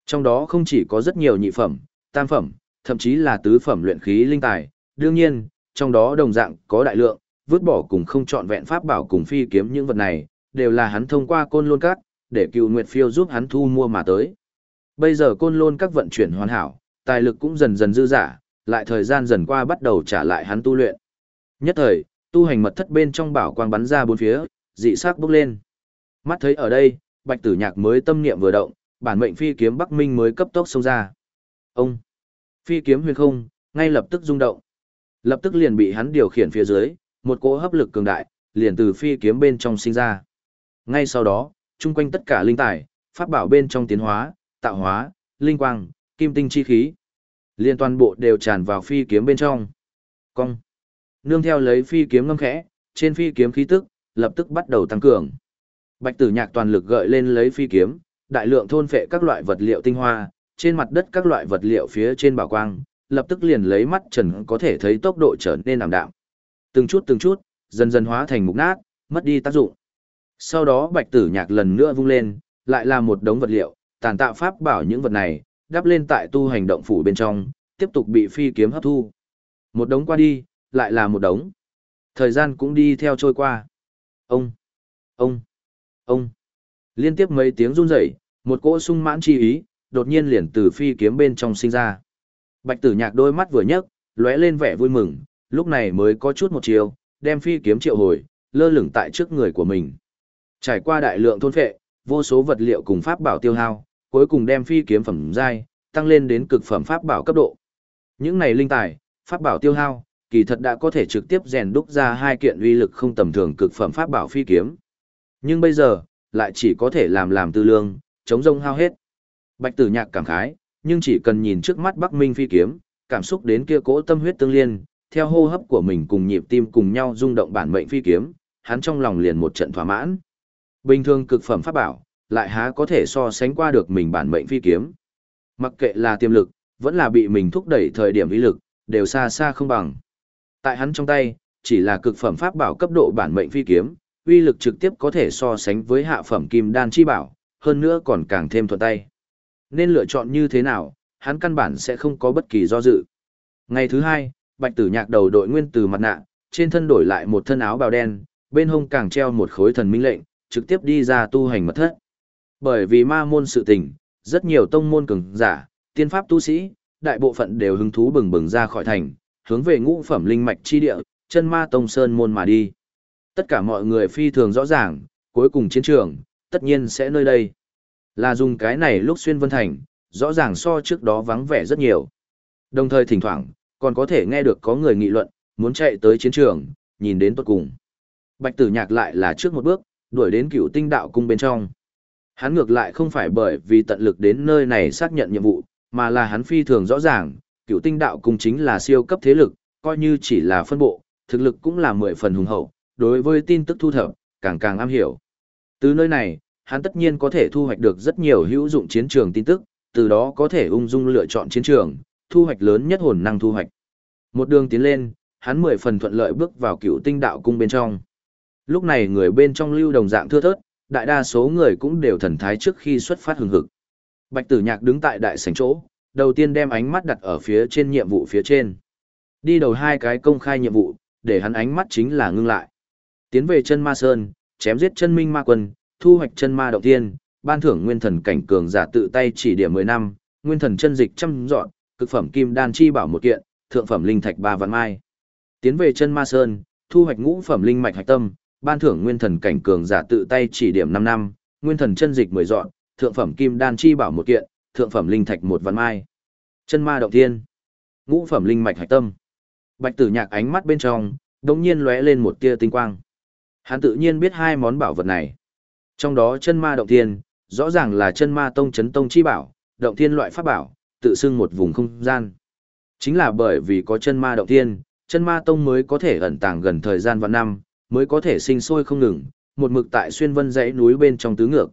Trong đó không chỉ có rất nhiều nhị phẩm, tam phẩm, thậm chí là tứ phẩm luyện khí linh tài, đương nhiên, trong đó đồng dạng có đại lượng, vứt bỏ cùng không chọn vẹn pháp bảo cùng phi kiếm những vật này, đều là hắn thông qua côn lôn các, để cựu nguyệt phiêu giúp hắn thu mua mà tới. Bây giờ côn lôn các vận chuyển hoàn hảo, tài lực cũng dần dần dư giả, lại thời gian dần qua bắt đầu trả lại hắn tu luyện. Nhất thời, tu hành mật thất bên trong bảo quang bắn ra bốn phía, dị sắc bốc lên. Mắt thấy ở đây, bạch tử nhạc mới tâm niệm vừa động, bản mệnh phi kiếm Bắc Minh mới cấp tốc xông ra. Ông! Phi kiếm huyền không, ngay lập tức rung động. Lập tức liền bị hắn điều khiển phía dưới, một cỗ hấp lực cường đại, liền từ phi kiếm bên trong sinh ra. Ngay sau đó, chung quanh tất cả linh tài, pháp bảo bên trong tiến hóa, tạo hóa, linh quang, kim tinh chi khí. Liên toàn bộ đều tràn vào phi kiếm bên trong. Cong. Nương theo lấy phi kiếm ngâm khẽ, trên phi kiếm khí tức, lập tức bắt đầu tăng cường. Bạch tử nhạc toàn lực gợi lên lấy phi kiếm, đại lượng thôn phệ các loại vật liệu tinh hoa, trên mặt đất các loại vật liệu phía trên bảo quang, lập tức liền lấy mắt trần có thể thấy tốc độ trở nên ảm đạm. Từng chút từng chút, dần dần hóa thành mục nát, mất đi tác dụng. Sau đó bạch tử nhạc lần nữa vung lên, lại là một đống vật liệu, tàn tạo pháp bảo những vật này, đắp lên tại tu hành động phủ bên trong, tiếp tục bị phi kiếm hấp thu. Một đống qua đi, lại là một đống. Thời gian cũng đi theo trôi qua. Ông, ông, ông. Liên tiếp mấy tiếng run rẩy, một cỗ sung mãn chi ý, đột nhiên liền từ phi kiếm bên trong sinh ra. Bạch tử nhạc đôi mắt vừa nhấc, lóe lên vẻ vui mừng, lúc này mới có chút một chiều, đem phi kiếm triệu hồi, lơ lửng tại trước người của mình. Trải qua đại lượng thôn phệ, vô số vật liệu cùng pháp bảo tiêu hao, cuối cùng đem phi kiếm phẩm giai tăng lên đến cực phẩm pháp bảo cấp độ. Những này linh tài, pháp bảo tiêu hao, kỳ thật đã có thể trực tiếp rèn đúc ra hai kiện uy lực không tầm thường cực phẩm pháp bảo phi kiếm. Nhưng bây giờ, lại chỉ có thể làm làm tư lương, chống rông hao hết. Bạch Tử Nhạc cảm khái, nhưng chỉ cần nhìn trước mắt Bắc Minh phi kiếm, cảm xúc đến kia cỗ tâm huyết tương liên, theo hô hấp của mình cùng nhịp tim cùng nhau rung động bản mệnh phi kiếm, hắn trong lòng liền một trận thỏa mãn. Bình thường cực phẩm pháp bảo, lại há có thể so sánh qua được mình bản mệnh phi kiếm. Mặc kệ là tiềm lực, vẫn là bị mình thúc đẩy thời điểm ý lực, đều xa xa không bằng. Tại hắn trong tay, chỉ là cực phẩm pháp bảo cấp độ bản mệnh phi kiếm, uy lực trực tiếp có thể so sánh với hạ phẩm kim đan chi bảo, hơn nữa còn càng thêm thuận tay. Nên lựa chọn như thế nào, hắn căn bản sẽ không có bất kỳ do dự. Ngày thứ hai, Bạch Tử Nhạc đầu đội nguyên từ mặt nạ, trên thân đổi lại một thân áo bào đen, bên hông càng treo một khối thần minh lệnh, trực tiếp đi ra tu hành mật thất. Bởi vì ma môn sự tình, rất nhiều tông môn cường giả, tiên pháp tu sĩ, đại bộ phận đều hứng thú bừng bừng ra khỏi thành, hướng về ngũ phẩm linh mạch chi địa, chân ma tông sơn môn mà đi. Tất cả mọi người phi thường rõ ràng, cuối cùng chiến trường, tất nhiên sẽ nơi đây. Là dùng cái này lúc xuyên vân thành, rõ ràng so trước đó vắng vẻ rất nhiều. Đồng thời thỉnh thoảng, còn có thể nghe được có người nghị luận, muốn chạy tới chiến trường, nhìn đến tốt cùng. Bạch tử nhạc lại là trước một bước, đuổi đến cựu tinh đạo cung bên trong. Hắn ngược lại không phải bởi vì tận lực đến nơi này xác nhận nhiệm vụ, mà là hắn phi thường rõ ràng, cựu tinh đạo cung chính là siêu cấp thế lực, coi như chỉ là phân bộ, thực lực cũng là mười phần hùng hậu, đối với tin tức thu thập, càng càng am hiểu. Từ nơi này, hắn tất nhiên có thể thu hoạch được rất nhiều hữu dụng chiến trường tin tức, từ đó có thể ung dung lựa chọn chiến trường, thu hoạch lớn nhất hồn năng thu hoạch. Một đường tiến lên, hắn mười phần thuận lợi bước vào cựu tinh đạo cung bên trong. Lúc này người bên trong lưu đồng dạng thưa thớt, đại đa số người cũng đều thần thái trước khi xuất phát hừng hực. Bạch Tử Nhạc đứng tại đại sảnh chỗ, đầu tiên đem ánh mắt đặt ở phía trên nhiệm vụ phía trên. Đi đầu hai cái công khai nhiệm vụ, để hắn ánh mắt chính là ngưng lại. Tiến về chân ma sơn, chém giết chân minh ma quân, thu hoạch chân ma động tiên, ban thưởng nguyên thần cảnh cường giả tự tay chỉ điểm 10 năm, nguyên thần chân dịch trăm dọn, cực phẩm kim đan chi bảo một kiện, thượng phẩm linh thạch ba vạn mai. Tiến về chân ma sơn, thu hoạch ngũ phẩm linh mạch hạch tâm, ban thưởng nguyên thần cảnh cường giả tự tay chỉ điểm 5 năm, nguyên thần chân dịch 10 dọn, thượng phẩm kim đan chi bảo một kiện, thượng phẩm linh thạch một vạn mai. Chân ma động thiên, ngũ phẩm linh mạch hạch tâm. Bạch Tử Nhạc ánh mắt bên trong, đột nhiên lóe lên một tia tinh quang. Hắn tự nhiên biết hai món bảo vật này. Trong đó chân ma động thiên, rõ ràng là chân ma tông chấn tông chi bảo, động thiên loại pháp bảo, tự xưng một vùng không gian. Chính là bởi vì có chân ma động thiên, chân ma tông mới có thể ẩn tàng gần thời gian và năm, mới có thể sinh sôi không ngừng, một mực tại xuyên vân dãy núi bên trong tứ ngược.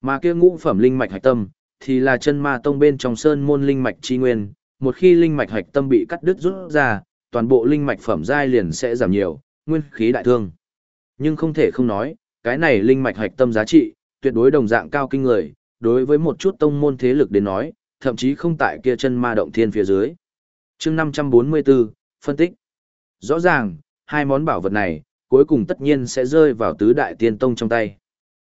Mà kia ngũ phẩm linh mạch hạch tâm, thì là chân ma tông bên trong sơn môn linh mạch chi nguyên, một khi linh mạch hạch tâm bị cắt đứt rút ra, toàn bộ linh mạch phẩm giai liền sẽ giảm nhiều, nguyên khí đại thương. Nhưng không thể không nói, cái này linh mạch hạch tâm giá trị, tuyệt đối đồng dạng cao kinh người, đối với một chút tông môn thế lực đến nói, thậm chí không tại kia chân ma động thiên phía dưới. chương 544, phân tích. Rõ ràng, hai món bảo vật này, cuối cùng tất nhiên sẽ rơi vào tứ đại tiên tông trong tay.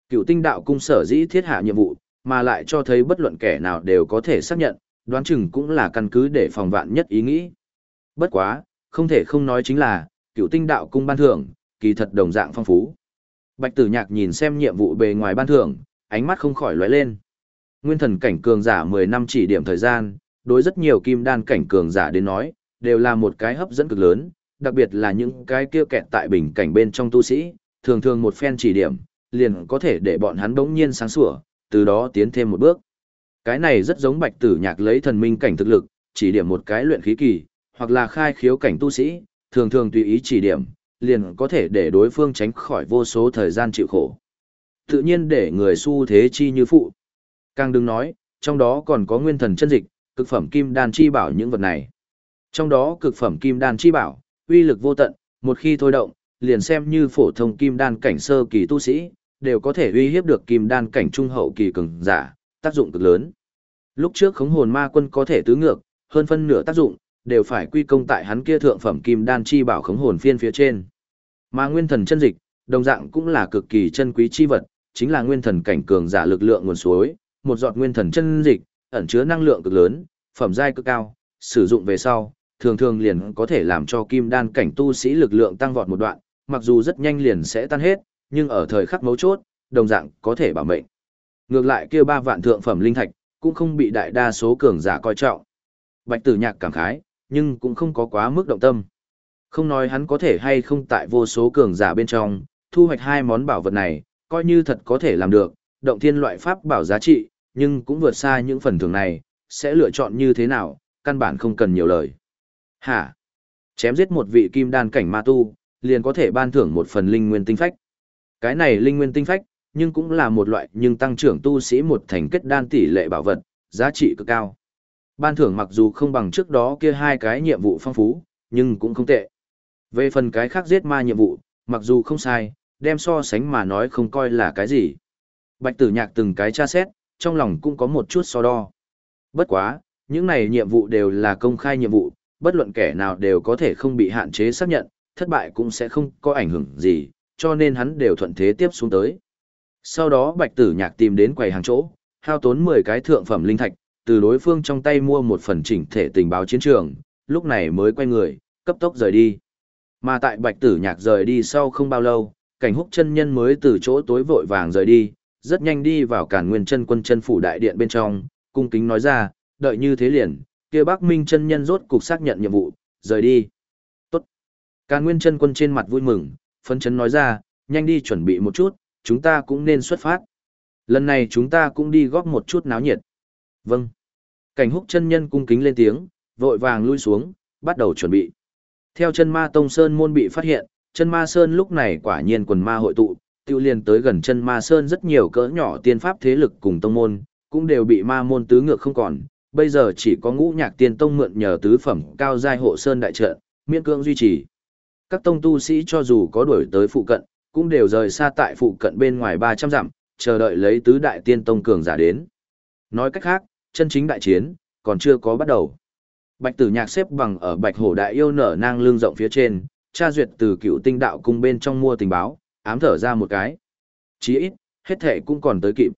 Cựu tinh đạo cung sở dĩ thiết hạ nhiệm vụ, mà lại cho thấy bất luận kẻ nào đều có thể xác nhận, đoán chừng cũng là căn cứ để phòng vạn nhất ý nghĩ. Bất quá, không thể không nói chính là, cựu tinh đạo cung ban thưởng, kỳ thật đồng dạng phong phú. Bạch tử nhạc nhìn xem nhiệm vụ bề ngoài ban thưởng, ánh mắt không khỏi lóe lên. Nguyên thần cảnh cường giả 10 năm chỉ điểm thời gian, đối rất nhiều kim đan cảnh cường giả đến nói, đều là một cái hấp dẫn cực lớn, đặc biệt là những cái kia kẹt tại bình cảnh bên trong tu sĩ, thường thường một phen chỉ điểm, liền có thể để bọn hắn đống nhiên sáng sủa, từ đó tiến thêm một bước. Cái này rất giống bạch tử nhạc lấy thần minh cảnh thực lực, chỉ điểm một cái luyện khí kỳ, hoặc là khai khiếu cảnh tu sĩ, thường thường tùy ý chỉ điểm, liền có thể để đối phương tránh khỏi vô số thời gian chịu khổ. Tự nhiên để người su thế chi như phụ. Càng đừng nói, trong đó còn có nguyên thần chân dịch, cực phẩm kim đan chi bảo những vật này. Trong đó cực phẩm kim đan chi bảo, uy lực vô tận, một khi thôi động, liền xem như phổ thông kim đan cảnh sơ kỳ tu sĩ, đều có thể uy hiếp được kim đan cảnh trung hậu kỳ cường giả, tác dụng cực lớn. Lúc trước khống hồn ma quân có thể tứ ngược, hơn phân nửa tác dụng, đều phải quy công tại hắn kia thượng phẩm kim đan chi bảo khống hồn phiên phía trên. Mà nguyên thần chân dịch, đồng dạng cũng là cực kỳ chân quý chi vật, chính là nguyên thần cảnh cường giả lực lượng nguồn suối, một giọt nguyên thần chân dịch, ẩn chứa năng lượng cực lớn, phẩm giai cực cao, sử dụng về sau, thường thường liền có thể làm cho kim đan cảnh tu sĩ lực lượng tăng vọt một đoạn, mặc dù rất nhanh liền sẽ tan hết, nhưng ở thời khắc mấu chốt, đồng dạng có thể bảo mệnh. Ngược lại kia ba vạn thượng phẩm linh thạch, cũng không bị đại đa số cường giả coi trọng. Bạch Tử Nhạc cảm khái, nhưng cũng không có quá mức động tâm. Không nói hắn có thể hay không tại vô số cường giả bên trong, thu hoạch hai món bảo vật này, coi như thật có thể làm được, động thiên loại pháp bảo giá trị, nhưng cũng vượt xa những phần thưởng này, sẽ lựa chọn như thế nào, căn bản không cần nhiều lời. Hả? Chém giết một vị kim đan cảnh ma tu, liền có thể ban thưởng một phần linh nguyên tinh phách. Cái này linh nguyên tinh phách, nhưng cũng là một loại nhưng tăng trưởng tu sĩ một thành kết đan tỷ lệ bảo vật, giá trị cực cao. Ban thưởng mặc dù không bằng trước đó kia hai cái nhiệm vụ phong phú, nhưng cũng không tệ. Về phần cái khác giết ma nhiệm vụ, mặc dù không sai, đem so sánh mà nói không coi là cái gì. Bạch tử nhạc từng cái tra xét, trong lòng cũng có một chút so đo. Bất quá, những này nhiệm vụ đều là công khai nhiệm vụ, bất luận kẻ nào đều có thể không bị hạn chế xác nhận, thất bại cũng sẽ không có ảnh hưởng gì, cho nên hắn đều thuận thế tiếp xuống tới. Sau đó bạch tử nhạc tìm đến quầy hàng chỗ, hao tốn 10 cái thượng phẩm linh thạch, từ đối phương trong tay mua một phần chỉnh thể tình báo chiến trường, lúc này mới quay người, cấp tốc rời đi. Mà tại bạch tử nhạc rời đi sau không bao lâu, cảnh húc chân nhân mới từ chỗ tối vội vàng rời đi, rất nhanh đi vào cản nguyên chân quân chân phủ đại điện bên trong, cung kính nói ra, đợi như thế liền, kia Bắc Minh chân nhân rốt cục xác nhận nhiệm vụ, rời đi. Tốt. Càn Nguyên chân quân trên mặt vui mừng, phấn chấn nói ra, nhanh đi chuẩn bị một chút, chúng ta cũng nên xuất phát. Lần này chúng ta cũng đi góp một chút náo nhiệt. Vâng. Cảnh húc chân nhân cung kính lên tiếng, vội vàng lui xuống, bắt đầu chuẩn bị. Theo chân ma tông sơn môn bị phát hiện, chân ma sơn lúc này quả nhiên quần ma hội tụ, tiêu liền tới gần chân ma sơn rất nhiều cỡ nhỏ tiên pháp thế lực cùng tông môn, cũng đều bị ma môn tứ ngược không còn, bây giờ chỉ có ngũ nhạc tiên tông mượn nhờ tứ phẩm cao giai hộ sơn đại trận, miễn cưỡng duy trì. Các tông tu sĩ cho dù có đuổi tới phụ cận, cũng đều rời xa tại phụ cận bên ngoài 300 dặm, chờ đợi lấy tứ đại tiên tông cường giả đến. Nói cách khác, chân chính đại chiến, còn chưa có bắt đầu. Bạch tử nhạc xếp bằng ở bạch hổ đại yêu nở nang lương rộng phía trên, tra duyệt từ cựu tinh đạo cung bên trong mua tình báo, ám thở ra một cái. Chí ít, hết thể cũng còn tới kịp.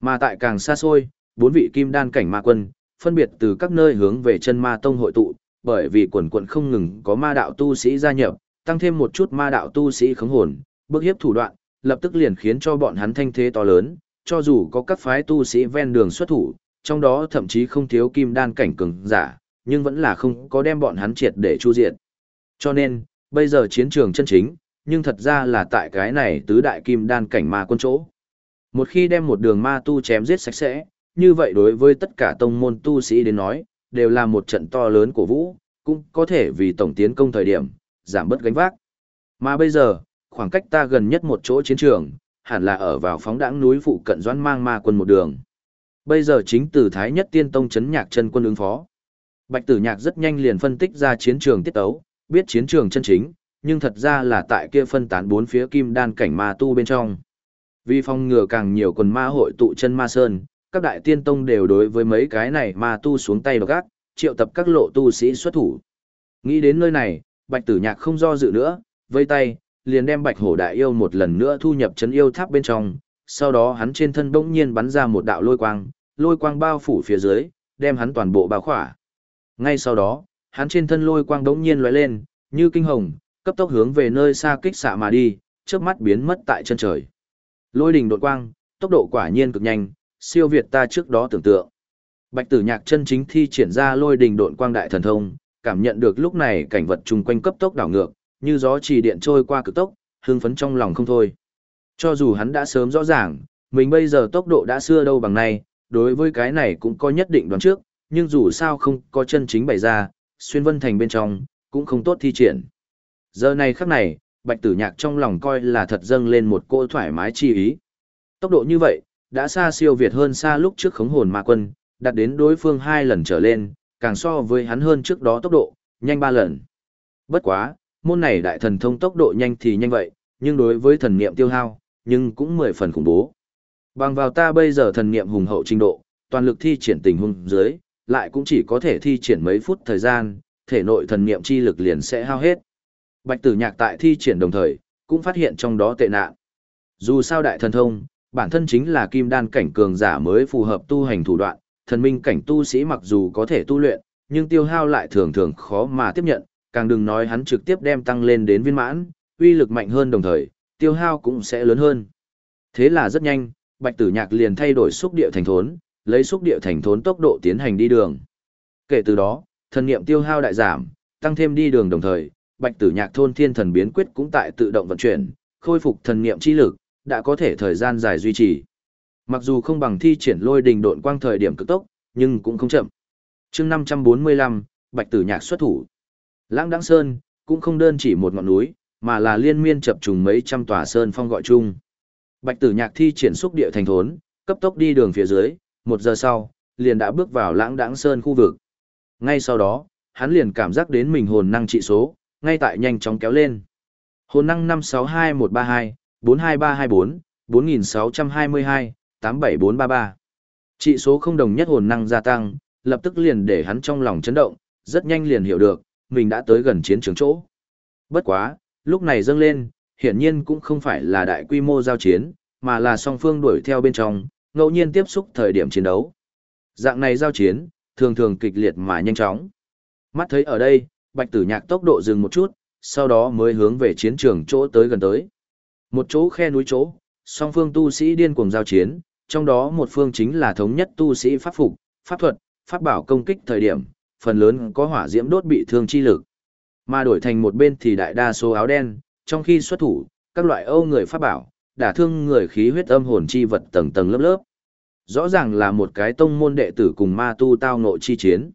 Mà tại càng xa xôi, bốn vị kim đan cảnh ma quân, phân biệt từ các nơi hướng về chân ma tông hội tụ, bởi vì quần quận không ngừng có ma đạo tu sĩ gia nhập, tăng thêm một chút ma đạo tu sĩ khống hồn, bước hiếp thủ đoạn, lập tức liền khiến cho bọn hắn thanh thế to lớn, cho dù có các phái tu sĩ ven đường xuất thủ, trong đó thậm chí không thiếu kim đan cảnh cường giả, nhưng vẫn là không có đem bọn hắn triệt để chu diệt. Cho nên, bây giờ chiến trường chân chính, nhưng thật ra là tại cái này tứ đại kim đan cảnh ma quân chỗ. Một khi đem một đường ma tu chém giết sạch sẽ, như vậy đối với tất cả tông môn tu sĩ đến nói, đều là một trận to lớn của vũ, cũng có thể vì tổng tiến công thời điểm, giảm bớt gánh vác. Mà bây giờ, khoảng cách ta gần nhất một chỗ chiến trường, hẳn là ở vào phóng đãng núi phụ cận doãn mang ma quân một đường. Bây giờ chính từ Thái Nhất Tiên Tông chấn nhạc chân quân ứng phó. Bạch Tử Nhạc rất nhanh liền phân tích ra chiến trường tiết tấu, biết chiến trường chân chính, nhưng thật ra là tại kia phân tán bốn phía kim đan cảnh ma tu bên trong. Vì phong ngừa càng nhiều quần ma hội tụ chân ma sơn, các đại tiên tông đều đối với mấy cái này ma tu xuống tay độc ác, triệu tập các lộ tu sĩ xuất thủ. Nghĩ đến nơi này, Bạch Tử Nhạc không do dự nữa, vây tay, liền đem Bạch Hổ Đại Yêu một lần nữa thu nhập chấn yêu tháp bên trong, sau đó hắn trên thân bỗng nhiên bắn ra một đạo lôi quang, lôi quang bao phủ phía dưới, đem hắn toàn bộ bao khỏa. Ngay sau đó, hắn trên thân lôi quang bỗng nhiên lóe lên, như kinh hồng, cấp tốc hướng về nơi xa kích xạ mà đi, trước mắt biến mất tại chân trời. Lôi đình đột quang, tốc độ quả nhiên cực nhanh, siêu việt ta trước đó tưởng tượng. Bạch Tử Nhạc chân chính thi triển ra lôi đình độn quang đại thần thông, cảm nhận được lúc này cảnh vật chung quanh cấp tốc đảo ngược, như gió chỉ điện trôi qua cực tốc, hưng phấn trong lòng không thôi. Cho dù hắn đã sớm rõ ràng, mình bây giờ tốc độ đã xưa đâu bằng này, đối với cái này cũng có nhất định đoán trước, nhưng dù sao không có chân chính bày ra, xuyên vân thành bên trong, cũng không tốt thi triển. Giờ này khắc này, bạch tử nhạc trong lòng coi là thật dâng lên một cô thoải mái chi ý. Tốc độ như vậy, đã xa siêu việt hơn xa lúc trước khống hồn ma quân, đạt đến đối phương hai lần trở lên, càng so với hắn hơn trước đó tốc độ, nhanh ba lần. Bất quá, môn này đại thần thông tốc độ nhanh thì nhanh vậy, nhưng đối với thần niệm tiêu hao, nhưng cũng mười phần khủng bố. Bằng vào ta bây giờ thần niệm hùng hậu trình độ, toàn lực thi triển tình huống dưới, lại cũng chỉ có thể thi triển mấy phút thời gian, thể nội thần niệm chi lực liền sẽ hao hết. Bạch Tử Nhạc tại thi triển đồng thời, cũng phát hiện trong đó tệ nạn. Dù sao đại thần thông, bản thân chính là kim đan cảnh cường giả mới phù hợp tu hành thủ đoạn, thần minh cảnh tu sĩ mặc dù có thể tu luyện, nhưng tiêu hao lại thường thường khó mà tiếp nhận, càng đừng nói hắn trực tiếp đem tăng lên đến viên mãn, uy lực mạnh hơn đồng thời, tiêu hao cũng sẽ lớn hơn. Thế là rất nhanh, Bạch Tử Nhạc liền thay đổi xúc địa thành thốn, lấy xúc địa thành thốn tốc độ tiến hành đi đường. Kể từ đó, thần niệm tiêu hao đại giảm, tăng thêm đi đường đồng thời, Bạch Tử Nhạc thôn thiên thần biến quyết cũng tại tự động vận chuyển, khôi phục thần niệm chi lực, đã có thể thời gian dài duy trì. Mặc dù không bằng thi triển lôi đình độn quang thời điểm cực tốc, nhưng cũng không chậm. Chương 545, Bạch Tử Nhạc xuất thủ. Lãng Đãng Sơn cũng không đơn chỉ một ngọn núi, mà là liên miên chập trùng mấy trăm tòa sơn phong gọi chung. Bạch Tử Nhạc thi triển xúc địa thành thốn, cấp tốc đi đường phía dưới, một giờ sau, liền đã bước vào lãng đãng sơn khu vực. Ngay sau đó, hắn liền cảm giác đến mình hồn năng trị số, ngay tại nhanh chóng kéo lên. Hồn năng 562132, 42324, 4622, 87433. Trị số không đồng nhất hồn năng gia tăng, lập tức liền để hắn trong lòng chấn động, rất nhanh liền hiểu được, mình đã tới gần chiến trường chỗ. Bất quá, lúc này dâng lên, hiển nhiên cũng không phải là đại quy mô giao chiến, mà là song phương đuổi theo bên trong, ngẫu nhiên tiếp xúc thời điểm chiến đấu. Dạng này giao chiến, thường thường kịch liệt mà nhanh chóng. Mắt thấy ở đây, bạch tử nhạc tốc độ dừng một chút, sau đó mới hướng về chiến trường chỗ tới gần tới. Một chỗ khe núi chỗ, song phương tu sĩ điên cuồng giao chiến, trong đó một phương chính là thống nhất tu sĩ pháp phục, pháp thuật, pháp bảo công kích thời điểm, phần lớn có hỏa diễm đốt bị thương chi lực. Mà đổi thành một bên thì đại đa số áo đen, trong khi xuất thủ, các loại âu người pháp bảo, đả thương người khí huyết âm hồn chi vật tầng tầng lớp lớp. Rõ ràng là một cái tông môn đệ tử cùng ma tu tao ngộ chi chiến.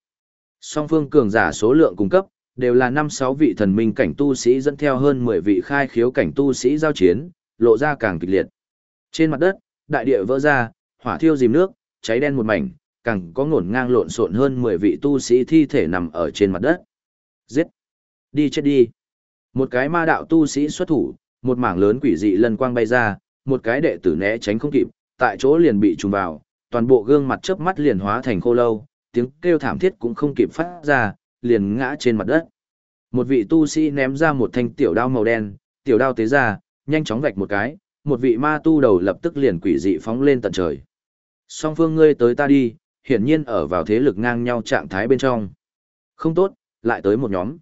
Song phương cường giả số lượng cung cấp, đều là năm sáu vị thần minh cảnh tu sĩ dẫn theo hơn mười vị khai khiếu cảnh tu sĩ giao chiến, lộ ra càng kịch liệt. Trên mặt đất, đại địa vỡ ra, hỏa thiêu dìm nước, cháy đen một mảnh, càng có ngổn ngang lộn xộn hơn mười vị tu sĩ thi thể nằm ở trên mặt đất. Giết! Đi chết đi! Một cái ma đạo tu sĩ xuất thủ, một mảng lớn quỷ dị lân quang bay ra, một cái đệ tử né tránh không kịp, tại chỗ liền bị trùng vào, toàn bộ gương mặt chớp mắt liền hóa thành khô lâu, tiếng kêu thảm thiết cũng không kịp phát ra, liền ngã trên mặt đất. Một vị tu sĩ ném ra một thanh tiểu đao màu đen, tiểu đao tế ra, nhanh chóng vạch một cái, một vị ma tu đầu lập tức liền quỷ dị phóng lên tận trời. Song phương ngươi tới ta đi, hiển nhiên ở vào thế lực ngang nhau trạng thái bên trong. Không tốt, lại tới một nhóm.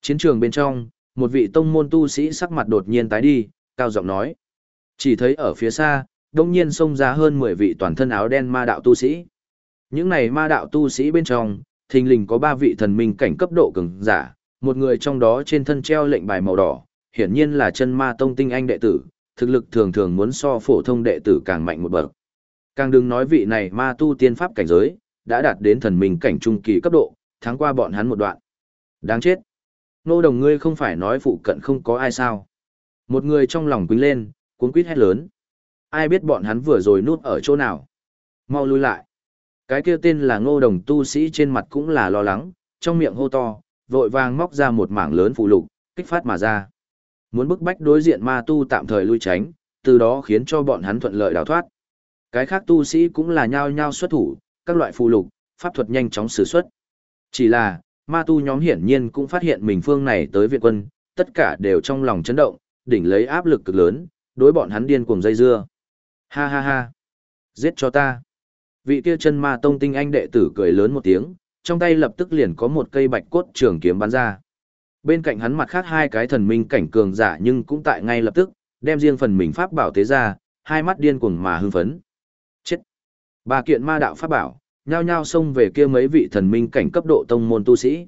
Chiến trường bên trong, một vị tông môn tu sĩ sắc mặt đột nhiên tái đi, cao giọng nói. Chỉ thấy ở phía xa, đông nhiên xông ra hơn 10 vị toàn thân áo đen ma đạo tu sĩ. Những này ma đạo tu sĩ bên trong, thình lình có ba vị thần minh cảnh cấp độ cường giả, một người trong đó trên thân treo lệnh bài màu đỏ, hiển nhiên là chân ma tông tinh anh đệ tử, thực lực thường thường muốn so phổ thông đệ tử càng mạnh một bậc. Càng đừng nói vị này ma tu tiên pháp cảnh giới, đã đạt đến thần minh cảnh trung kỳ cấp độ, thắng qua bọn hắn một đoạn. Đáng chết. Nô đồng ngươi không phải nói phụ cận không có ai sao. Một người trong lòng quýnh lên, cuốn quýt hét lớn. Ai biết bọn hắn vừa rồi núp ở chỗ nào. Mau lui lại. Cái kia tên là ngô đồng tu sĩ trên mặt cũng là lo lắng, trong miệng hô to, vội vàng móc ra một mảng lớn phụ lục, kích phát mà ra. Muốn bức bách đối diện ma tu tạm thời lui tránh, từ đó khiến cho bọn hắn thuận lợi đào thoát. Cái khác tu sĩ cũng là nhao nhao xuất thủ, các loại phù lục, pháp thuật nhanh chóng sử xuất. Chỉ là, ma tu nhóm hiển nhiên cũng phát hiện mình phương này tới viện quân, tất cả đều trong lòng chấn động, đỉnh lấy áp lực cực lớn, đối bọn hắn điên cuồng dây dưa. Ha ha ha! Giết cho ta! Vị kia chân ma tông tinh anh đệ tử cười lớn một tiếng, trong tay lập tức liền có một cây bạch cốt trường kiếm bắn ra. Bên cạnh hắn mặt khác hai cái thần minh cảnh cường giả nhưng cũng tại ngay lập tức, đem riêng phần mình pháp bảo tế ra, hai mắt điên cuồng mà hưng phấn. Chết! Ba kiện ma đạo pháp bảo, nhao nhao xông về kia mấy vị thần minh cảnh cấp độ tông môn tu sĩ.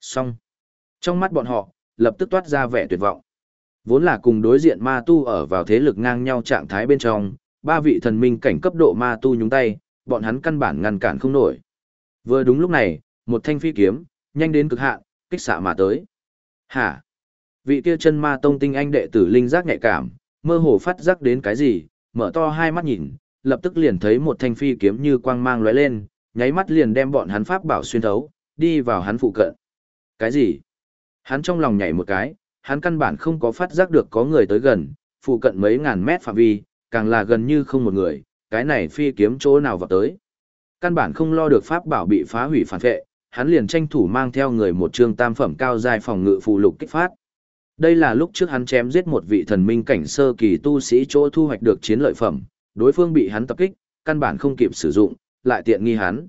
Xong! Trong mắt bọn họ, lập tức toát ra vẻ tuyệt vọng. Vốn là cùng đối diện ma tu ở vào thế lực ngang nhau trạng thái bên trong, ba vị thần minh cảnh cấp độ ma tu nhúng tay, bọn hắn căn bản ngăn cản không nổi. Vừa đúng lúc này, một thanh phi kiếm, nhanh đến cực hạn, kích xạ mà tới. Hả? Vị kia chân ma tông tinh anh đệ tử linh giác nhạy cảm, mơ hồ phát giác đến cái gì, mở to hai mắt nhìn, lập tức liền thấy một thanh phi kiếm như quang mang lóe lên, nháy mắt liền đem bọn hắn pháp bảo xuyên thấu, đi vào hắn phụ cận. Cái gì? Hắn trong lòng nhảy một cái, hắn căn bản không có phát giác được có người tới gần, phụ cận mấy ngàn mét phạm vi, càng là gần như không một người, cái này phi kiếm chỗ nào vào tới. Căn bản không lo được pháp bảo bị phá hủy phản vệ, hắn liền tranh thủ mang theo người một trương tam phẩm cao dài phòng ngự phù lục kích phát. Đây là lúc trước hắn chém giết một vị thần minh cảnh sơ kỳ tu sĩ chỗ thu hoạch được chiến lợi phẩm, đối phương bị hắn tập kích, căn bản không kịp sử dụng, lại tiện nghi hắn.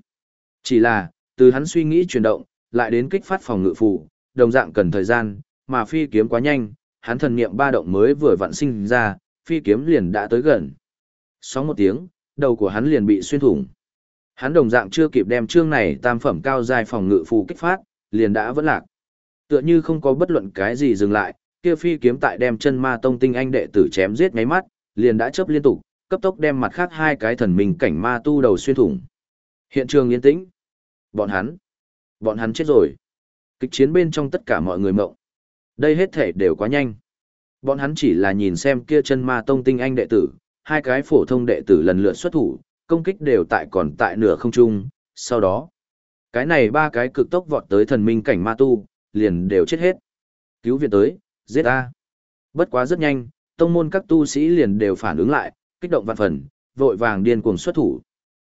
Chỉ là, từ hắn suy nghĩ chuyển động, lại đến kích phát phòng ngự phù, đồng dạng cần thời gian, mà phi kiếm quá nhanh, hắn thần niệm ba động mới vừa vặn sinh ra, phi kiếm liền đã tới gần. Sóng một tiếng, đầu của hắn liền bị xuyên thủng. Hắn đồng dạng chưa kịp đem chương này tam phẩm cao dài phòng ngự phù kích phát, liền đã vẫn lạc. Tựa như không có bất luận cái gì dừng lại, kia phi kiếm tại đem chân ma tông tinh anh đệ tử chém giết ngáy mắt, liền đã chớp liên tục, cấp tốc đem mặt khác hai cái thần minh cảnh ma tu đầu xuyên thủng. Hiện trường yên tĩnh. Bọn hắn, bọn hắn chết rồi. Kịch chiến bên trong tất cả mọi người mộng. Đây hết thể đều quá nhanh. Bọn hắn chỉ là nhìn xem kia chân ma tông tinh anh đệ tử, hai cái phổ thông đệ tử lần lượt xuất thủ, công kích đều tại còn tại nửa không trung, sau đó, cái này ba cái cực tốc vọt tới thần minh cảnh ma tu, liền đều chết hết. Cứu viện tới, giết a. Bất quá rất nhanh, tông môn các tu sĩ liền đều phản ứng lại, kích động vạn phần, vội vàng điên cuồng xuất thủ.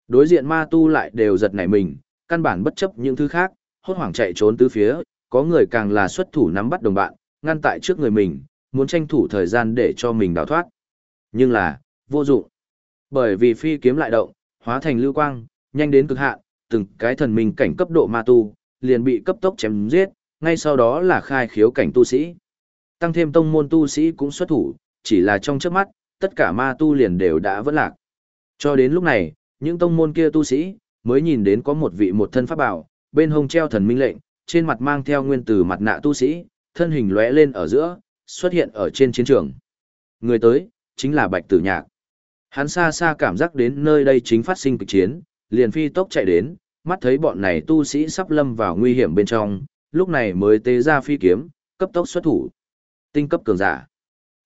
Đối diện ma tu lại đều giật nảy mình, căn bản bất chấp những thứ khác, hốt hoảng chạy trốn tứ phía, có người càng là xuất thủ nắm bắt đồng bạn, ngăn tại trước người mình, muốn tranh thủ thời gian để cho mình đào thoát. Nhưng là, vô dụng. Bởi vì phi kiếm lại động, hóa thành lưu quang, nhanh đến cực hạn, từng cái thần minh cảnh cấp độ ma tu, liền bị cấp tốc chém giết, ngay sau đó là khai khiếu cảnh tu sĩ. Tăng thêm tông môn tu sĩ cũng xuất thủ, chỉ là trong chớp mắt, tất cả ma tu liền đều đã vỡ lạc. Cho đến lúc này, những tông môn kia tu sĩ, mới nhìn đến có một vị một thân pháp bảo, bên hông treo thần minh lệnh, trên mặt mang theo nguyên tử mặt nạ tu sĩ, thân hình lóe lên ở giữa, xuất hiện ở trên chiến trường. Người tới, chính là Bạch Tử Nhạc. Hắn xa xa cảm giác đến nơi đây chính phát sinh kịch chiến, liền phi tốc chạy đến, mắt thấy bọn này tu sĩ sắp lâm vào nguy hiểm bên trong, lúc này mới tế ra phi kiếm, cấp tốc xuất thủ. Tinh cấp cường giả.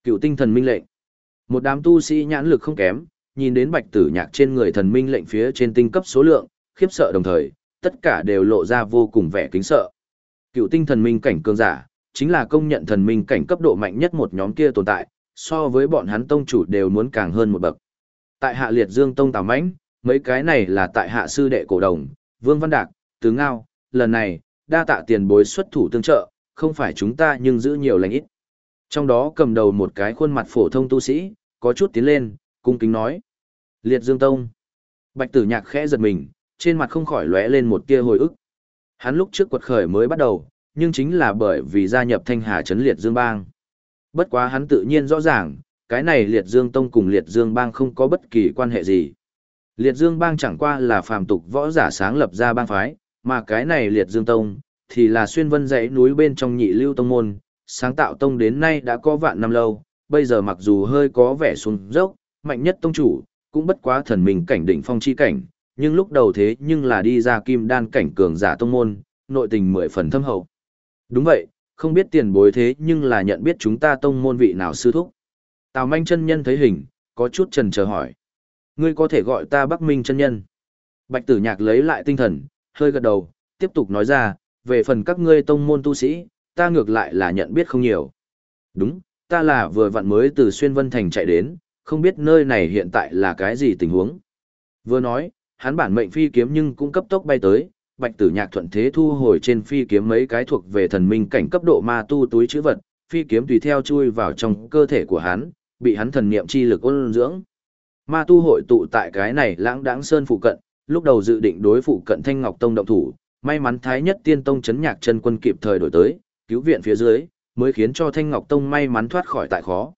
Cựu tinh thần minh lệnh. Một đám tu sĩ nhãn lực không kém, nhìn đến bạch tử nhạc trên người thần minh lệnh phía trên tinh cấp số lượng, khiếp sợ đồng thời, tất cả đều lộ ra vô cùng vẻ kính sợ. Cựu tinh thần minh cảnh cường giả, chính là công nhận thần minh cảnh cấp độ mạnh nhất một nhóm kia tồn tại, so với bọn hắn tông chủ đều muốn càng hơn một bậc. Tại hạ liệt dương tông tào mãnh, mấy cái này là tại hạ sư đệ cổ đồng, vương văn đạc, tứ ngao, lần này, đa tạ tiền bối xuất thủ tương trợ, không phải chúng ta nhưng giữ nhiều lành ít. Trong đó cầm đầu một cái khuôn mặt phổ thông tu sĩ, có chút tiến lên, cung kính nói. Liệt Dương Tông. Bạch tử nhạc khẽ giật mình, trên mặt không khỏi lóe lên một tia hồi ức. Hắn lúc trước quật khởi mới bắt đầu, nhưng chính là bởi vì gia nhập thanh hà trấn Liệt Dương Bang. Bất quá hắn tự nhiên rõ ràng, cái này Liệt Dương Tông cùng Liệt Dương Bang không có bất kỳ quan hệ gì. Liệt Dương Bang chẳng qua là phàm tục võ giả sáng lập ra bang phái, mà cái này Liệt Dương Tông, thì là xuyên vân dãy núi bên trong nhị lưu tông môn, sáng tạo tông đến nay đã có vạn năm lâu, bây giờ mặc dù hơi có vẻ xuống dốc, mạnh nhất tông chủ, cũng bất quá thần mình cảnh đỉnh phong chi cảnh, nhưng lúc đầu thế nhưng là đi ra kim đan cảnh cường giả tông môn, nội tình mười phần thâm hậu. Đúng vậy, không biết tiền bối thế nhưng là nhận biết chúng ta tông môn vị nào sư thúc. Tào manh chân nhân thấy hình, có chút trần chờ hỏi. Ngươi có thể gọi ta Bắc Minh chân nhân. Bạch tử nhạc lấy lại tinh thần, hơi gật đầu, tiếp tục nói ra, về phần các ngươi tông môn tu sĩ, ta ngược lại là nhận biết không nhiều. Đúng, ta là vừa vặn mới từ Xuyên Vân Thành chạy đến, không biết nơi này hiện tại là cái gì tình huống. Vừa nói, hắn bản mệnh phi kiếm nhưng cũng cấp tốc bay tới, bạch tử nhạc thuận thế thu hồi trên phi kiếm mấy cái thuộc về thần minh cảnh cấp độ ma tu túi chữ vật, phi kiếm tùy theo chui vào trong cơ thể của hắn, bị hắn thần niệm chi lực ôn dưỡng. Ma tu hội tụ tại cái này lãng đãng sơn phụ cận, lúc đầu dự định đối phụ cận Thanh Ngọc Tông động thủ, may mắn Thái Nhất Tiên Tông chấn nhạc chân quân kịp thời đổi tới, cứu viện phía dưới, mới khiến cho Thanh Ngọc Tông may mắn thoát khỏi tại khó.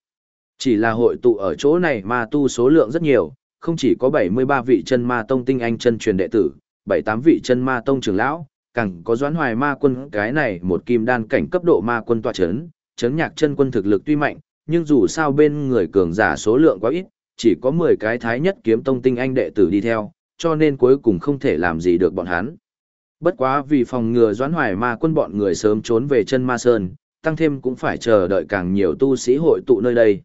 Chỉ là hội tụ ở chỗ này ma tu số lượng rất nhiều, không chỉ có 73 vị chân ma tông tinh anh chân truyền đệ tử, 78 vị chân ma tông trưởng lão, càng có doãn hoài ma quân cái này một kim đan cảnh cấp độ ma quân tọa chấn, chấn nhạc chân quân thực lực tuy mạnh, nhưng dù sao bên người cường giả số lượng quá ít, chỉ có 10 cái thái nhất kiếm tông tinh anh đệ tử đi theo, cho nên cuối cùng không thể làm gì được bọn hắn. Bất quá vì phòng ngừa doãn hoài ma quân bọn người sớm trốn về chân ma sơn, tăng thêm cũng phải chờ đợi càng nhiều tu sĩ hội tụ nơi đây.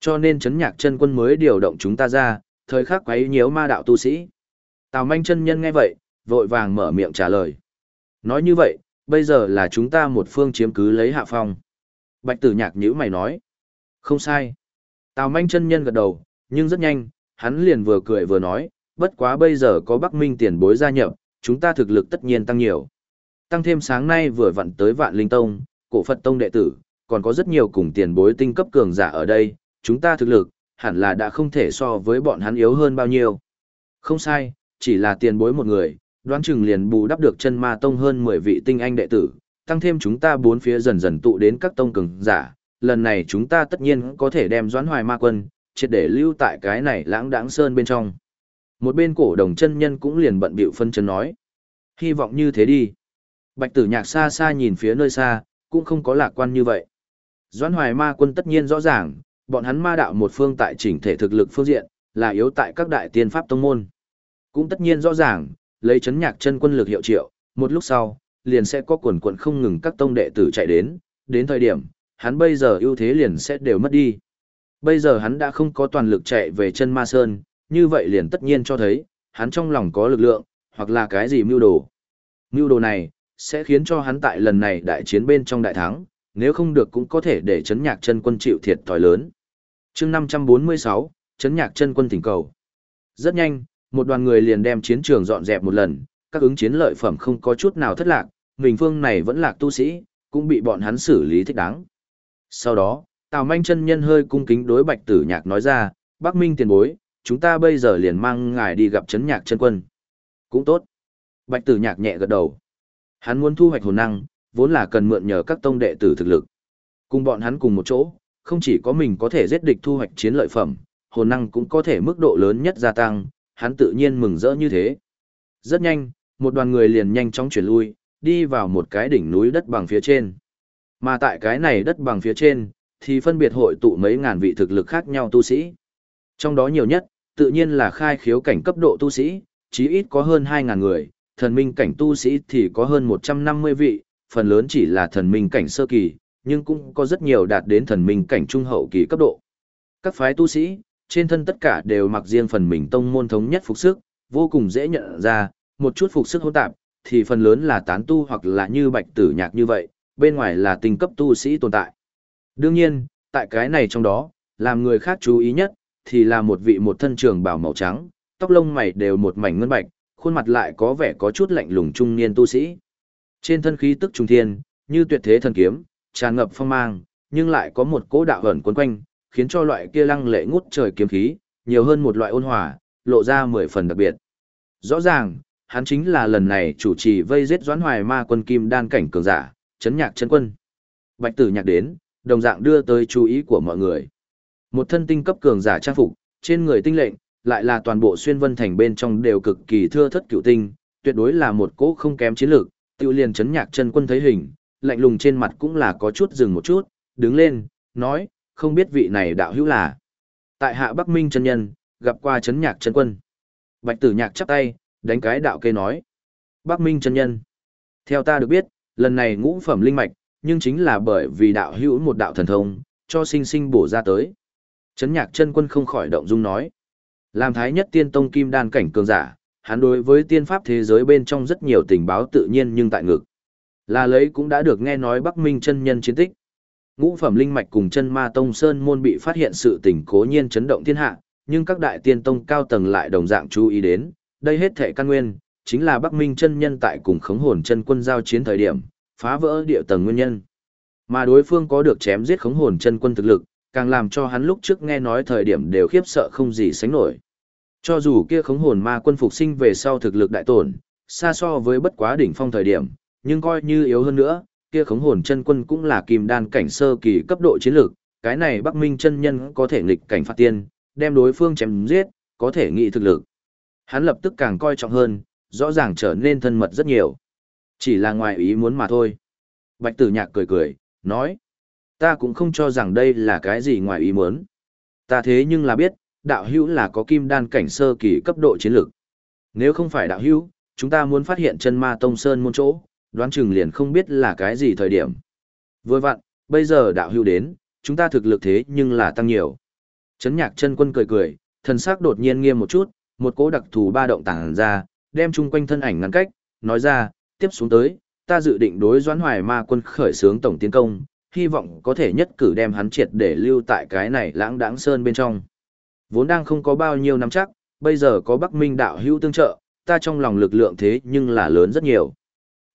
Cho nên chấn nhạc chân quân mới điều động chúng ta ra, thời khắc quấy nhiễu ma đạo tu sĩ. Tào manh chân nhân nghe vậy, vội vàng mở miệng trả lời. Nói như vậy, bây giờ là chúng ta một phương chiếm cứ lấy hạ phong. Bạch tử nhạc nhữ mày nói. Không sai. Tào manh chân nhân gật đầu, nhưng rất nhanh, hắn liền vừa cười vừa nói, bất quá bây giờ có Bắc Minh tiền bối gia nhập, chúng ta thực lực tất nhiên tăng nhiều. Tăng thêm sáng nay vừa vặn tới Vạn Linh Tông, Cổ Phật Tông đệ tử, còn có rất nhiều cùng tiền bối tinh cấp cường giả ở đây, chúng ta thực lực, hẳn là đã không thể so với bọn hắn yếu hơn bao nhiêu. Không sai, chỉ là tiền bối một người, đoán chừng liền bù đắp được chân ma tông hơn 10 vị tinh anh đệ tử, tăng thêm chúng ta bốn phía dần dần tụ đến các tông cường giả, lần này chúng ta tất nhiên có thể đem doãn hoài ma quân, triệt để lưu tại cái này lãng đãng sơn bên trong. Một bên cổ đồng chân nhân cũng liền bận bịu phân chân nói. Hy vọng như thế đi. Bạch tử nhạc xa xa nhìn phía nơi xa, cũng không có lạc quan như vậy. Doãn hoài ma quân tất nhiên rõ ràng, bọn hắn ma đạo một phương tại chỉnh thể thực lực phương diện, là yếu tại các đại tiên pháp tông môn. Cũng tất nhiên rõ ràng, lấy chấn nhạc chân quân lực hiệu triệu, một lúc sau, liền sẽ có quần quần không ngừng các tông đệ tử chạy đến, đến thời điểm, hắn bây giờ ưu thế liền sẽ đều mất đi. Bây giờ hắn đã không có toàn lực chạy về chân ma sơn, như vậy liền tất nhiên cho thấy, hắn trong lòng có lực lượng, hoặc là cái gì mưu đồ. Mưu đồ này, sẽ khiến cho hắn tại lần này đại chiến bên trong đại thắng, nếu không được cũng có thể để chấn nhạc chân quân chịu thiệt thòi lớn. chương 546, chấn nhạc chân quân tỉnh cầu. Rất nhanh, một đoàn người liền đem chiến trường dọn dẹp một lần, các ứng chiến lợi phẩm không có chút nào thất lạc, mình phương này vẫn lạc tu sĩ, cũng bị bọn hắn xử lý thích đáng. Sau đó, Tào Manh chân nhân hơi cung kính đối Bạch Tử Nhạc nói ra, Bắc Minh tiền bối, chúng ta bây giờ liền mang ngài đi gặp chấn nhạc chân quân. Cũng tốt. Bạch Tử Nhạc nhẹ gật đầu. Hắn muốn thu hoạch hồn năng, vốn là cần mượn nhờ các tông đệ tử thực lực. Cùng bọn hắn cùng một chỗ, không chỉ có mình có thể giết địch thu hoạch chiến lợi phẩm, hồn năng cũng có thể mức độ lớn nhất gia tăng, hắn tự nhiên mừng rỡ như thế. Rất nhanh, một đoàn người liền nhanh chóng chuyển lui, đi vào một cái đỉnh núi đất bằng phía trên. Mà tại cái này đất bằng phía trên, thì phân biệt hội tụ mấy ngàn vị thực lực khác nhau tu sĩ. Trong đó nhiều nhất, tự nhiên là khai khiếu cảnh cấp độ tu sĩ, chí ít có hơn 2.000 người, thần minh cảnh tu sĩ thì có hơn 150 vị, phần lớn chỉ là thần minh cảnh sơ kỳ, nhưng cũng có rất nhiều đạt đến thần minh cảnh trung hậu kỳ cấp độ. Các phái tu sĩ, trên thân tất cả đều mặc riêng phần mình tông môn thống nhất phục sức, vô cùng dễ nhận ra, một chút phục sức hỗn tạp, thì phần lớn là tán tu hoặc là như bạch tử nhạc như vậy, bên ngoài là tinh cấp tu sĩ tồn tại. Đương nhiên, tại cái này trong đó, làm người khác chú ý nhất, thì là một vị một thân trường bảo màu trắng, tóc lông mày đều một mảnh ngân bạch, khuôn mặt lại có vẻ có chút lạnh lùng trung niên tu sĩ. Trên thân khí tức trung thiên, như tuyệt thế thần kiếm, tràn ngập phong mang, nhưng lại có một cỗ đạo ẩn quấn quanh, khiến cho loại kia lăng lệ ngút trời kiếm khí, nhiều hơn một loại ôn hòa, lộ ra mười phần đặc biệt. Rõ ràng, hắn chính là lần này chủ trì vây giết Doãn Hoài Ma quân kim đan cảnh cường giả, chấn nhạc chân quân. Bạch Tử Nhạc đến, đồng dạng đưa tới chú ý của mọi người. Một thân tinh cấp cường giả trang phục, trên người tinh lệnh, lại là toàn bộ xuyên vân thành bên trong đều cực kỳ thưa thất cựu tinh, tuyệt đối là một cỗ không kém chiến lược, tiêu liền chấn nhạc chân quân thấy hình, lạnh lùng trên mặt cũng là có chút dừng một chút, đứng lên, nói, không biết vị này đạo hữu là. Tại hạ Bắc Minh chân nhân, gặp qua chấn nhạc chân quân. Bạch tử nhạc chắp tay, đánh cái đạo kê nói. Bắc Minh chân nhân. Theo ta được biết, lần này ngũ phẩm linh mạch, nhưng chính là bởi vì đạo hữu một đạo thần thông, cho sinh sinh bổ ra tới. Chấn nhạc chân quân không khỏi động dung nói. Làm thái nhất tiên tông kim đan cảnh cường giả, hắn đối với tiên pháp thế giới bên trong rất nhiều tình báo tự nhiên nhưng tại ngực. Là lấy cũng đã được nghe nói Bắc Minh chân nhân chiến tích. Ngũ phẩm linh mạch cùng chân ma tông sơn môn bị phát hiện sự tình cố nhiên chấn động thiên hạ, nhưng các đại tiên tông cao tầng lại đồng dạng chú ý đến, đây hết thể căn nguyên, chính là Bắc Minh chân nhân tại cùng khống hồn chân quân giao chiến thời điểm, phá vỡ địa tầng nguyên nhân. Mà đối phương có được chém giết khống hồn chân quân thực lực, càng làm cho hắn lúc trước nghe nói thời điểm đều khiếp sợ không gì sánh nổi. Cho dù kia khống hồn ma quân phục sinh về sau thực lực đại tổn, xa so với bất quá đỉnh phong thời điểm, nhưng coi như yếu hơn nữa, kia khống hồn chân quân cũng là kim đan cảnh sơ kỳ cấp độ chiến lược, cái này Bắc Minh chân nhân có thể nghịch cảnh phạt tiên, đem đối phương chém giết, có thể nghị thực lực. Hắn lập tức càng coi trọng hơn, rõ ràng trở nên thân mật rất nhiều. Chỉ là ngoài ý muốn mà thôi. Bạch tử nhạc cười cười, nói. Ta cũng không cho rằng đây là cái gì ngoài ý muốn. Ta thế nhưng là biết, đạo hữu là có kim đan cảnh sơ kỳ cấp độ chiến lược. Nếu không phải đạo hữu, chúng ta muốn phát hiện chân ma tông sơn môn chỗ, đoán chừng liền không biết là cái gì thời điểm. Vừa vặn, bây giờ đạo hữu đến, chúng ta thực lực thế nhưng là tăng nhiều. Chấn nhạc chân quân cười cười, thần sắc đột nhiên nghiêm một chút, một cỗ đặc thù ba động tàng ra, đem chung quanh thân ảnh ngắn cách, nói ra, tiếp xuống tới, ta dự định đối doãn hoài ma quân khởi xướng tổng tiến công, hy vọng có thể nhất cử đem hắn triệt để lưu tại cái này lãng đãng sơn bên trong. Vốn đang không có bao nhiêu nắm chắc, bây giờ có Bắc Minh đạo hữu tương trợ, ta trong lòng lực lượng thế nhưng là lớn rất nhiều.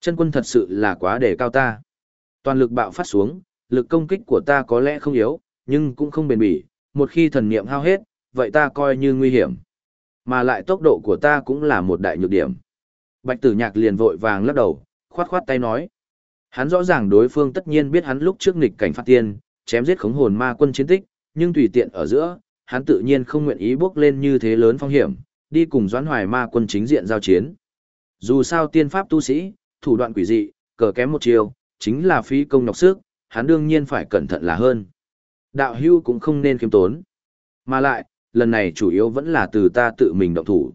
Chân quân thật sự là quá đề cao ta. Toàn lực bạo phát xuống, lực công kích của ta có lẽ không yếu, nhưng cũng không bền bỉ, một khi thần niệm hao hết, vậy ta coi như nguy hiểm. Mà lại tốc độ của ta cũng là một đại nhược điểm. Bạch tử nhạc liền vội vàng lắc đầu, khoát khoát tay nói. Hắn rõ ràng đối phương tất nhiên biết hắn lúc trước nghịch cảnh phát tiên, chém giết khống hồn ma quân chiến tích, nhưng tùy tiện ở giữa, hắn tự nhiên không nguyện ý bước lên như thế lớn phong hiểm, đi cùng doãn hoài ma quân chính diện giao chiến. Dù sao tiên pháp tu sĩ, thủ đoạn quỷ dị, cờ kém một chiều, chính là phí công nhọc sức, hắn đương nhiên phải cẩn thận là hơn. Đạo hưu cũng không nên khiêm tốn. Mà lại, lần này chủ yếu vẫn là từ ta tự mình động thủ.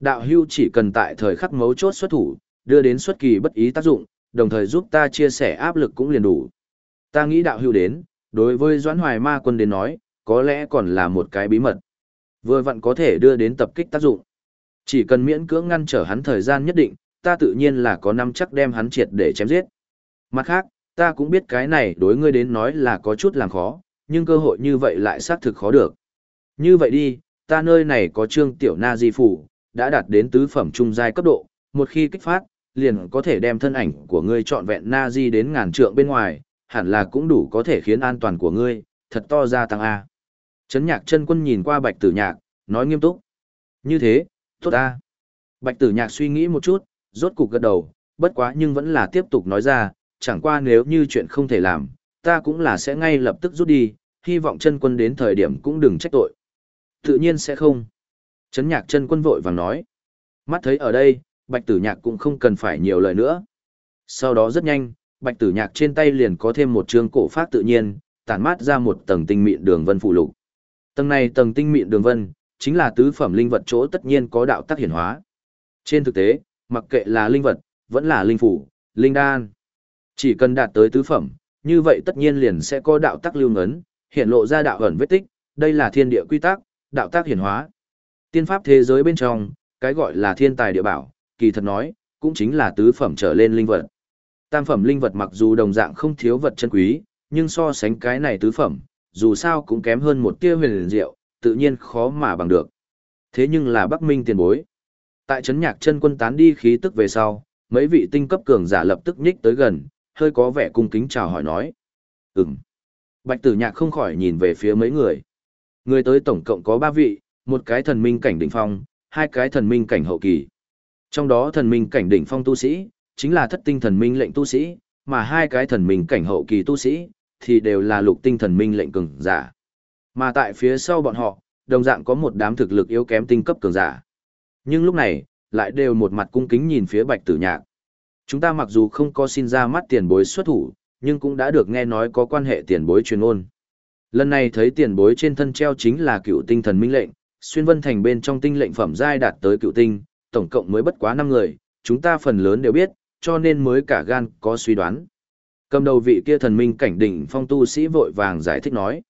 Đạo hưu chỉ cần tại thời khắc mấu chốt xuất thủ, đưa đến xuất kỳ bất ý tác dụng, đồng thời giúp ta chia sẻ áp lực cũng liền đủ. Ta nghĩ đạo hưu đến, đối với Doãn Hoài Ma quân đến nói, có lẽ còn là một cái bí mật. Vừa vặn có thể đưa đến tập kích tác dụng. Chỉ cần miễn cưỡng ngăn trở hắn thời gian nhất định, ta tự nhiên là có năm chắc đem hắn triệt để chém giết. Mặt khác, ta cũng biết cái này đối ngươi đến nói là có chút làm khó, nhưng cơ hội như vậy lại xác thực khó được. Như vậy đi, ta nơi này có trương tiểu na di phủ, đã đạt đến tứ phẩm trung giai cấp độ, một khi kích phát, liền có thể đem thân ảnh của ngươi trọn vẹn na di đến ngàn trượng bên ngoài, hẳn là cũng đủ có thể khiến an toàn của ngươi, thật to ra tăng A. Trấn nhạc chân quân nhìn qua bạch tử nhạc, nói nghiêm túc. Như thế, tốt A. Bạch tử nhạc suy nghĩ một chút, rốt cục gật đầu, bất quá nhưng vẫn là tiếp tục nói ra, chẳng qua nếu như chuyện không thể làm, ta cũng là sẽ ngay lập tức rút đi, hy vọng chân quân đến thời điểm cũng đừng trách tội. Tự nhiên sẽ không. Trấn nhạc chân quân vội vàng nói. Mắt thấy ở đây, bạch tử nhạc cũng không cần phải nhiều lời nữa. Sau đó rất nhanh, bạch tử nhạc trên tay liền có thêm một chương cổ phát tự nhiên, tản mát ra một tầng tinh mịn đường vân phụ lục. Tầng này tầng tinh mịn đường vân, chính là tứ phẩm linh vật chỗ tất nhiên có đạo tác hiển hóa. Trên thực tế, mặc kệ là linh vật, vẫn là linh phủ, linh đan. Chỉ cần đạt tới tứ phẩm, như vậy tất nhiên liền sẽ có đạo tác lưu ngấn, hiện lộ ra đạo ẩn vết tích, đây là thiên địa quy tắc, đạo tác hiển hóa. Tiên pháp thế giới bên trong, cái gọi là thiên tài địa bảo, kỳ thật nói, cũng chính là tứ phẩm trở lên linh vật. Tam phẩm linh vật mặc dù đồng dạng không thiếu vật chân quý, nhưng so sánh cái này tứ phẩm, dù sao cũng kém hơn một tia huyền diệu, tự nhiên khó mà bằng được. Thế nhưng là Bắc Minh tiền bối. Tại trấn nhạc chân quân tán đi khí tức về sau, mấy vị tinh cấp cường giả lập tức nhích tới gần, hơi có vẻ cung kính chào hỏi nói. Ừm. Bạch tử nhạc không khỏi nhìn về phía mấy người. Người tới tổng cộng có ba vị, một cái thần minh cảnh đỉnh phong, hai cái thần minh cảnh hậu kỳ. Trong đó thần minh cảnh đỉnh phong tu sĩ, chính là thất tinh thần minh lệnh tu sĩ, mà hai cái thần minh cảnh hậu kỳ tu sĩ, thì đều là lục tinh thần minh lệnh cường giả. Mà tại phía sau bọn họ, đồng dạng có một đám thực lực yếu kém tinh cấp cường giả. Nhưng lúc này, lại đều một mặt cung kính nhìn phía bạch tử nhạc. Chúng ta mặc dù không có xin ra mắt tiền bối xuất thủ, nhưng cũng đã được nghe nói có quan hệ tiền bối truyền ôn. Lần này thấy tiền bối trên thân treo chính là cựu tinh thần minh lệnh, xuyên vân thành bên trong tinh lệnh phẩm giai đạt tới cựu tinh, tổng cộng mới bất quá 5 người, chúng ta phần lớn đều biết, cho nên mới cả gan có suy đoán. Cầm đầu vị kia thần minh cảnh đỉnh phong tu sĩ vội vàng giải thích nói.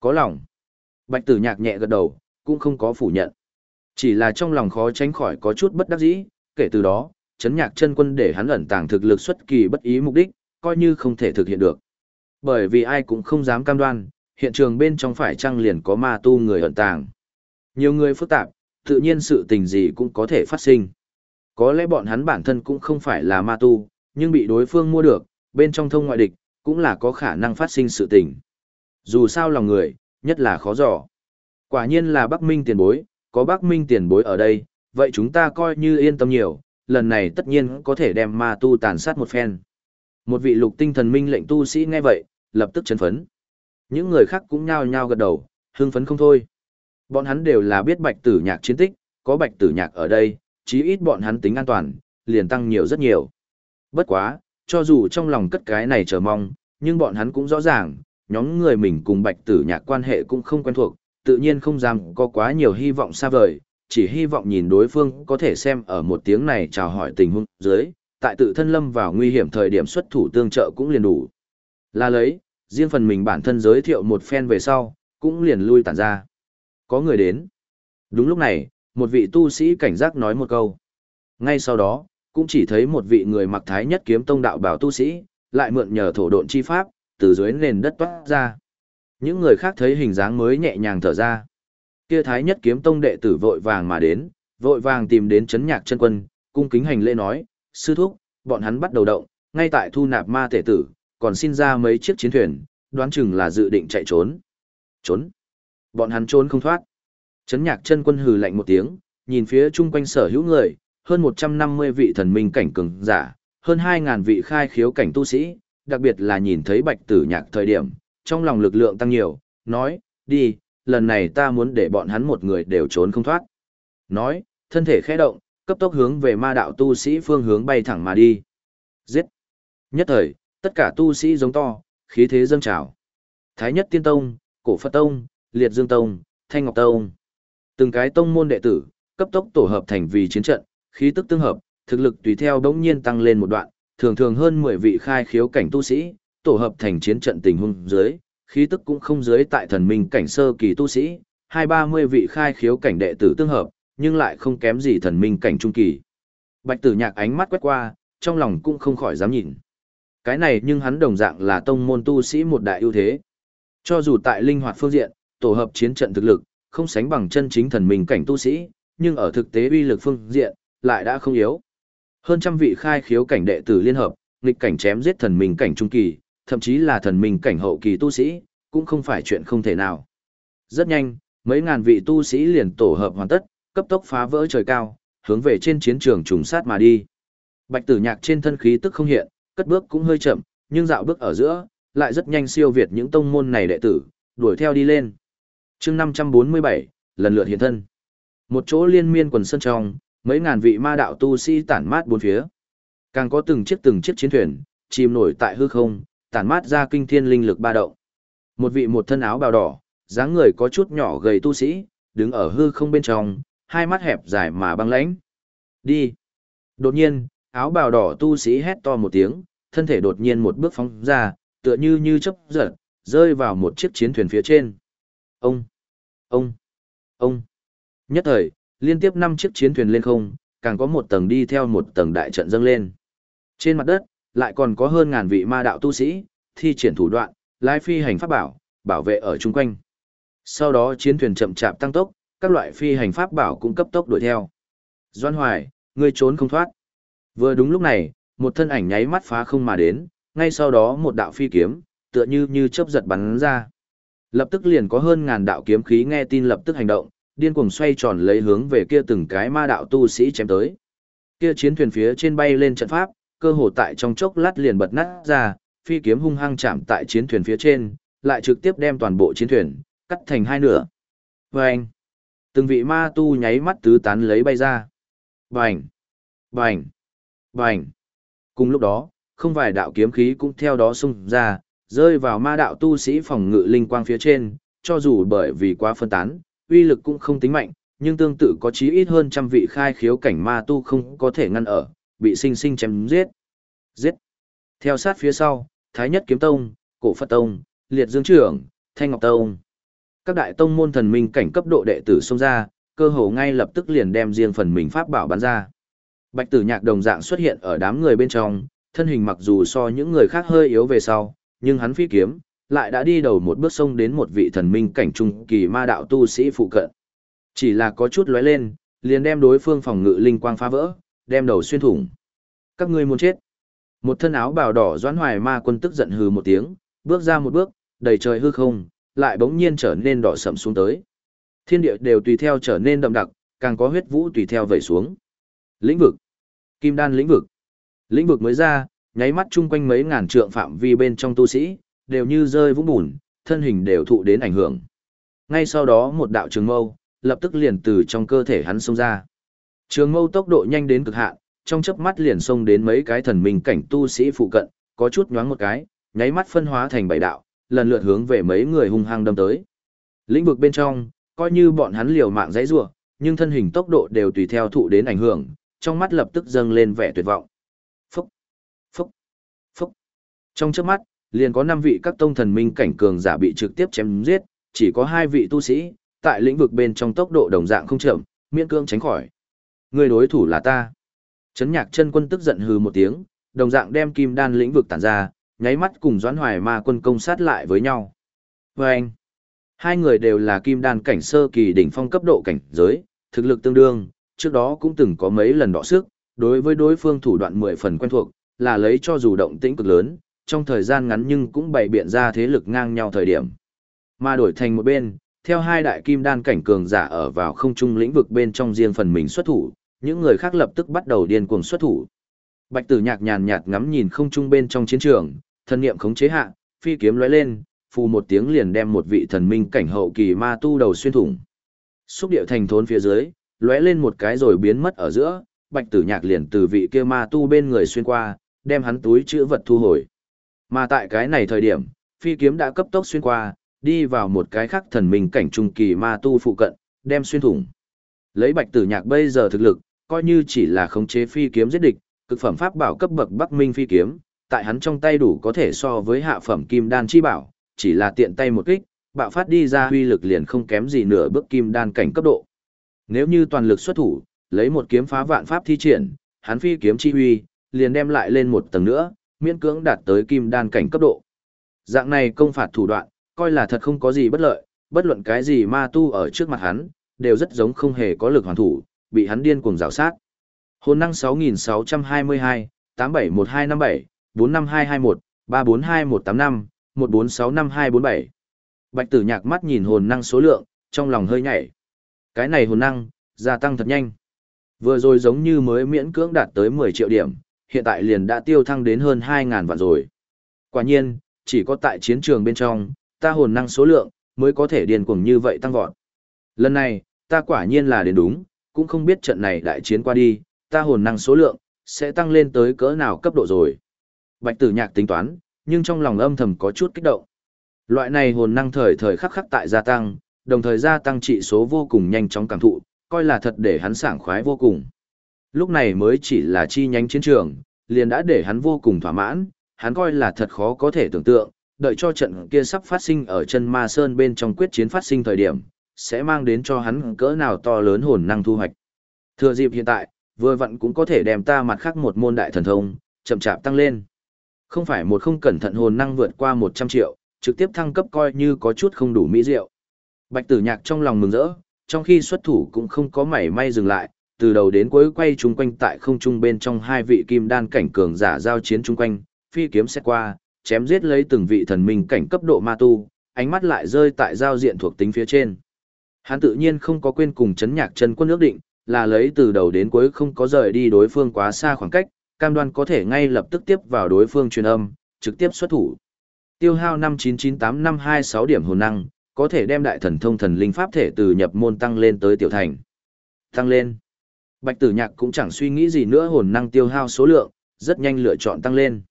Có lòng. Bạch tử nhạc nhẹ gật đầu, cũng không có phủ nhận. Chỉ là trong lòng khó tránh khỏi có chút bất đắc dĩ, kể từ đó, chấn nhạc chân quân để hắn ẩn tàng thực lực xuất kỳ bất ý mục đích, coi như không thể thực hiện được. Bởi vì ai cũng không dám cam đoan, hiện trường bên trong phải chăng liền có ma tu người ẩn tàng. Nhiều người phức tạp, tự nhiên sự tình gì cũng có thể phát sinh. Có lẽ bọn hắn bản thân cũng không phải là ma tu, nhưng bị đối phương mua được, bên trong thông ngoại địch, cũng là có khả năng phát sinh sự tình. Dù sao lòng người, nhất là khó dò. Quả nhiên là Bắc Minh tiền bối, có Bắc Minh tiền bối ở đây, vậy chúng ta coi như yên tâm nhiều, lần này tất nhiên có thể đem ma tu tàn sát một phen. Một vị lục tinh thần minh lệnh tu sĩ nghe vậy, lập tức chấn phấn. Những người khác cũng nhao nhao gật đầu, hưng phấn không thôi. Bọn hắn đều là biết bạch tử nhạc chiến tích, có bạch tử nhạc ở đây, chí ít bọn hắn tính an toàn, liền tăng nhiều rất nhiều. Bất quá, cho dù trong lòng cất cái này chờ mong, nhưng bọn hắn cũng rõ ràng, nhóm người mình cùng bạch tử nhạc quan hệ cũng không quen thuộc, tự nhiên không dám có quá nhiều hy vọng xa vời, chỉ hy vọng nhìn đối phương có thể xem ở một tiếng này chào hỏi tình huống dưới, tại tự thân lâm vào nguy hiểm thời điểm xuất thủ tương trợ cũng liền đủ. Là lấy, riêng phần mình bản thân giới thiệu một phen về sau, cũng liền lui tản ra. Có người đến. Đúng lúc này, một vị tu sĩ cảnh giác nói một câu. Ngay sau đó, cũng chỉ thấy một vị người mặc thái nhất kiếm tông đạo bảo tu sĩ, lại mượn nhờ thổ độn chi pháp, từ dưới nền đất toát ra. Những người khác thấy hình dáng mới nhẹ nhàng thở ra. Kia thái nhất kiếm tông đệ tử vội vàng mà đến, vội vàng tìm đến chấn nhạc chân quân, cung kính hành lễ nói, sư thúc, bọn hắn bắt đầu động, ngay tại thu nạp ma thể tử, còn xin ra mấy chiếc chiến thuyền, đoán chừng là dự định chạy trốn. Trốn. Bọn hắn trốn không thoát. Chấn nhạc chân quân hừ lạnh một tiếng, nhìn phía chung quanh sở hữu người, hơn 150 vị thần minh cảnh cường giả, hơn 2.000 vị khai khiếu cảnh tu sĩ, đặc biệt là nhìn thấy bạch tử nhạc thời điểm, trong lòng lực lượng tăng nhiều, nói, đi, lần này ta muốn để bọn hắn một người đều trốn không thoát. Nói, thân thể khẽ động, cấp tốc hướng về ma đạo tu sĩ phương hướng bay thẳng mà đi. Giết! Nhất thời, tất cả tu sĩ giống to, khí thế dâng trào. Thái nhất tiên tông, cổ Phật tông, liệt dương tông, thanh ngọc tông. Từng cái tông môn đệ tử, cấp tốc tổ hợp thành vì chiến trận, khí tức tương hợp, thực lực tùy theo đống nhiên tăng lên một đoạn, thường thường hơn 10 vị khai khiếu cảnh tu sĩ, tổ hợp thành chiến trận tình huống dưới, khí tức cũng không dưới tại thần minh cảnh sơ kỳ tu sĩ, hai ba mươi vị khai khiếu cảnh đệ tử tương hợp, nhưng lại không kém gì thần minh cảnh trung kỳ. Bạch tử nhạc ánh mắt quét qua, trong lòng cũng không khỏi dám nhìn. Cái này nhưng hắn đồng dạng là tông môn tu sĩ một đại ưu thế. Cho dù tại linh hoạt phương diện, tổ hợp chiến trận thực lực, không sánh bằng chân chính thần minh cảnh tu sĩ, nhưng ở thực tế uy lực phương diện, lại đã không yếu. Hơn trăm vị khai khiếu cảnh đệ tử liên hợp, nghịch cảnh chém giết thần minh cảnh trung kỳ, thậm chí là thần minh cảnh hậu kỳ tu sĩ, cũng không phải chuyện không thể nào. Rất nhanh, mấy ngàn vị tu sĩ liền tổ hợp hoàn tất, cấp tốc phá vỡ trời cao, hướng về trên chiến trường trùng sát mà đi. Bạch Tử Nhạc trên thân khí tức không hiện, cất bước cũng hơi chậm, nhưng dạo bước ở giữa, lại rất nhanh siêu việt những tông môn này đệ tử, đuổi theo đi lên. Chương 547, lần lượt hiện thân. Một chỗ liên miên quần sân trong, mấy ngàn vị ma đạo tu sĩ tản mát bốn phía. Càng có từng chiếc từng chiếc chiến thuyền, chìm nổi tại hư không, tản mát ra kinh thiên linh lực ba động. Một vị một thân áo bào đỏ, dáng người có chút nhỏ gầy tu sĩ, đứng ở hư không bên trong, hai mắt hẹp dài mà băng lãnh. Đi. Đột nhiên, áo bào đỏ tu sĩ hét to một tiếng, thân thể đột nhiên một bước phóng ra, tựa như như chớp giật, rơi vào một chiếc chiến thuyền phía trên. Ông, ông, ông. Nhất thời, liên tiếp năm chiếc chiến thuyền lên không, càng có một tầng đi theo một tầng đại trận dâng lên. Trên mặt đất, lại còn có hơn ngàn vị ma đạo tu sĩ, thi triển thủ đoạn, lái phi hành pháp bảo, bảo vệ ở chung quanh. Sau đó chiến thuyền chậm chạp tăng tốc, các loại phi hành pháp bảo cũng cấp tốc đuổi theo. Doan Hoài, ngươi trốn không thoát. Vừa đúng lúc này, một thân ảnh nháy mắt phá không mà đến, ngay sau đó một đạo phi kiếm, tựa như như chớp giật bắn ra. Lập tức liền có hơn ngàn đạo kiếm khí nghe tin lập tức hành động, điên cuồng xoay tròn lấy hướng về kia từng cái ma đạo tu sĩ chém tới. Kia chiến thuyền phía trên bay lên trận pháp, cơ hồ tại trong chốc lát liền bật nát ra, phi kiếm hung hăng chạm tại chiến thuyền phía trên, lại trực tiếp đem toàn bộ chiến thuyền cắt thành hai nửa. Vành. Từng vị ma tu nháy mắt tứ tán lấy bay ra. Bành! Bành! Bành! Cùng lúc đó, không vài đạo kiếm khí cũng theo đó xung ra, rơi vào ma đạo tu sĩ phòng ngự linh quang phía trên, cho dù bởi vì quá phân tán, uy lực cũng không tính mạnh, nhưng tương tự có chí ít hơn trăm vị khai khiếu cảnh ma tu không có thể ngăn ở, bị sinh sinh chém giết. Giết! Theo sát phía sau, Thái Nhất Kiếm Tông, Cổ Phật Tông, Liệt Dương Trưởng, Thanh Ngọc Tông. Các đại tông môn thần minh cảnh cấp độ đệ tử xông ra, cơ hồ ngay lập tức liền đem riêng phần mình pháp bảo bắn ra. Bạch Tử Nhạc đồng dạng xuất hiện ở đám người bên trong, thân hình mặc dù so những người khác hơi yếu về sau, nhưng hắn phi kiếm lại đã đi đầu một bước sông đến một vị thần minh cảnh trung kỳ ma đạo tu sĩ phụ cận. Chỉ là có chút lóe lên, liền đem đối phương phòng ngự linh quang phá vỡ, đem đầu xuyên thủng. Các ngươi muốn chết. Một thân áo bào đỏ doãn hoài ma quân tức giận hừ một tiếng, bước ra một bước, đầy trời hư không, lại bỗng nhiên trở nên đỏ sậm xuống tới. Thiên địa đều tùy theo trở nên đậm đặc, càng có huyết vũ tùy theo vẩy xuống. Lĩnh vực. Kim đan lĩnh vực. Lĩnh vực mới ra, nháy mắt chung quanh mấy ngàn trượng phạm vi bên trong tu sĩ, đều như rơi vũng bùn, thân hình đều thụ đến ảnh hưởng. Ngay sau đó một đạo trường mâu, lập tức liền từ trong cơ thể hắn xông ra. Trường mâu tốc độ nhanh đến cực hạn, trong chớp mắt liền xông đến mấy cái thần minh cảnh tu sĩ phụ cận, có chút nhoáng một cái, nháy mắt phân hóa thành bảy đạo, lần lượt hướng về mấy người hung hăng đâm tới. Lĩnh vực bên trong, coi như bọn hắn liều mạng dãy rủa, nhưng thân hình tốc độ đều tùy theo thụ đến ảnh hưởng, trong mắt lập tức dâng lên vẻ tuyệt vọng. Phúc, phúc, phúc. Trong chớp mắt, liền có năm vị các tông thần minh cảnh cường giả bị trực tiếp chém giết, chỉ có hai vị tu sĩ, tại lĩnh vực bên trong tốc độ đồng dạng không chậm, miễn cương tránh khỏi. Người đối thủ là ta. Chấn nhạc chân quân tức giận hừ một tiếng, đồng dạng đem kim đan lĩnh vực tản ra, nháy mắt cùng doãn hoài ma quân công sát lại với nhau. Và anh, hai người đều là kim đan cảnh sơ kỳ đỉnh phong cấp độ cảnh giới, thực lực tương đương, trước đó cũng từng có mấy lần đọ sức, đối với đối phương thủ đoạn mười phần quen thuộc, là lấy cho dù động tĩnh cực lớn, trong thời gian ngắn nhưng cũng bày biện ra thế lực ngang nhau thời điểm. Mà đổi thành một bên, theo hai đại kim đan cảnh cường giả ở vào không trung lĩnh vực bên trong riêng phần mình xuất thủ, những người khác lập tức bắt đầu điên cuồng xuất thủ. Bạch Tử Nhạc nhàn nhạt ngắm nhìn không trung bên trong chiến trường, thần niệm khống chế hạ, phi kiếm lóe lên, phù một tiếng liền đem một vị thần minh cảnh hậu kỳ ma tu đầu xuyên thủng. Xúc điệu thành thốn phía dưới, lóe lên một cái rồi biến mất ở giữa, Bạch Tử Nhạc liền từ vị kia ma tu bên người xuyên qua, đem hắn túi chữ vật thu hồi. Mà tại cái này thời điểm, phi kiếm đã cấp tốc xuyên qua, đi vào một cái khác thần minh cảnh trung kỳ ma tu phụ cận, đem xuyên thủng. Lấy Bạch Tử Nhạc bây giờ thực lực, coi như chỉ là khống chế phi kiếm giết địch, cực phẩm pháp bảo cấp bậc Bắc Minh phi kiếm, tại hắn trong tay đủ có thể so với hạ phẩm kim đan chi bảo, chỉ là tiện tay một kích, bạo phát đi ra huy lực liền không kém gì nửa bước kim đan cảnh cấp độ. Nếu như toàn lực xuất thủ, lấy một kiếm phá vạn pháp thi triển, hắn phi kiếm chi huy, liền đem lại lên một tầng nữa, miễn cưỡng đạt tới kim đan cảnh cấp độ. Dạng này công phạt thủ đoạn, coi là thật không có gì bất lợi, bất luận cái gì ma tu ở trước mặt hắn, đều rất giống không hề có lực hoàn thủ, bị hắn điên cuồng rào sát. Hồn năng 6622, 871257, 45221, 342185, 1465247. Bạch tử nhạc mắt nhìn hồn năng số lượng, trong lòng hơi nhảy. Cái này hồn năng, gia tăng thật nhanh. Vừa rồi giống như mới miễn cưỡng đạt tới 10 triệu điểm, hiện tại liền đã tiêu thăng đến hơn 2.000 vạn rồi. Quả nhiên, chỉ có tại chiến trường bên trong, ta hồn năng số lượng, mới có thể điền cuồng như vậy tăng vọt. Lần này, ta quả nhiên là đến đúng, cũng không biết trận này đại chiến qua đi, ta hồn năng số lượng, sẽ tăng lên tới cỡ nào cấp độ rồi. Bạch tử nhạc tính toán, nhưng trong lòng âm thầm có chút kích động. Loại này hồn năng thời thời khắc khắc tại gia tăng, đồng thời gia tăng trị số vô cùng nhanh chóng cảm thụ, coi là thật để hắn sảng khoái vô cùng. Lúc này mới chỉ là chi nhánh chiến trường, liền đã để hắn vô cùng thỏa mãn, hắn coi là thật khó có thể tưởng tượng, đợi cho trận kia sắp phát sinh ở chân ma sơn bên trong quyết chiến phát sinh thời điểm, sẽ mang đến cho hắn cỡ nào to lớn hồn năng thu hoạch. Thừa dịp hiện tại, vừa vặn cũng có thể đem ta mặt khác một môn đại thần thông, chậm chạp tăng lên. Không phải một không cẩn thận hồn năng vượt qua 100 triệu, trực tiếp thăng cấp coi như có chút không đủ mỹ diệu. Bạch tử nhạc trong lòng mừng rỡ, trong khi xuất thủ cũng không có mảy may dừng lại, từ đầu đến cuối quay chung quanh tại không trung bên trong hai vị kim đan cảnh cường giả giao chiến chung quanh, phi kiếm xét qua, chém giết lấy từng vị thần minh cảnh cấp độ ma tu, ánh mắt lại rơi tại giao diện thuộc tính phía trên. Hắn tự nhiên không có quên cùng chấn nhạc chân quân ước định, là lấy từ đầu đến cuối không có rời đi đối phương quá xa khoảng cách, cam đoan có thể ngay lập tức tiếp vào đối phương truyền âm, trực tiếp xuất thủ. Tiêu hao 5998526 điểm hồn năng, có thể đem đại thần thông thần linh pháp thể từ nhập môn tăng lên tới tiểu thành. Tăng lên. Bạch tử nhạc cũng chẳng suy nghĩ gì nữa hồn năng tiêu hao số lượng, rất nhanh lựa chọn tăng lên.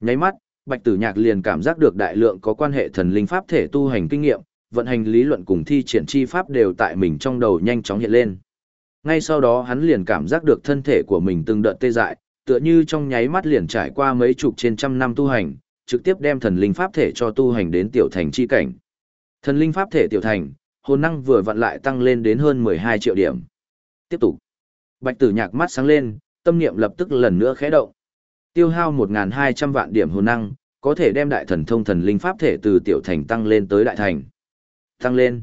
Nháy mắt, Bạch tử nhạc liền cảm giác được đại lượng có quan hệ thần linh pháp thể tu hành kinh nghiệm, vận hành lý luận cùng thi triển chi pháp đều tại mình trong đầu nhanh chóng hiện lên. Ngay sau đó hắn liền cảm giác được thân thể của mình từng đợt tê dại, tựa như trong nháy mắt liền trải qua mấy chục trên trăm năm tu hành, trực tiếp đem thần linh pháp thể cho tu hành đến tiểu thành chi cảnh. Thần linh pháp thể tiểu thành, hồn năng vừa vặn lại tăng lên đến hơn 12 triệu điểm. Tiếp tục. Bạch tử nhạc mắt sáng lên, tâm niệm lập tức lần nữa khẽ động. Tiêu hao 1.200 vạn điểm hồn năng, có thể đem đại thần thông thần linh pháp thể từ tiểu thành tăng lên tới đại thành. Tăng lên.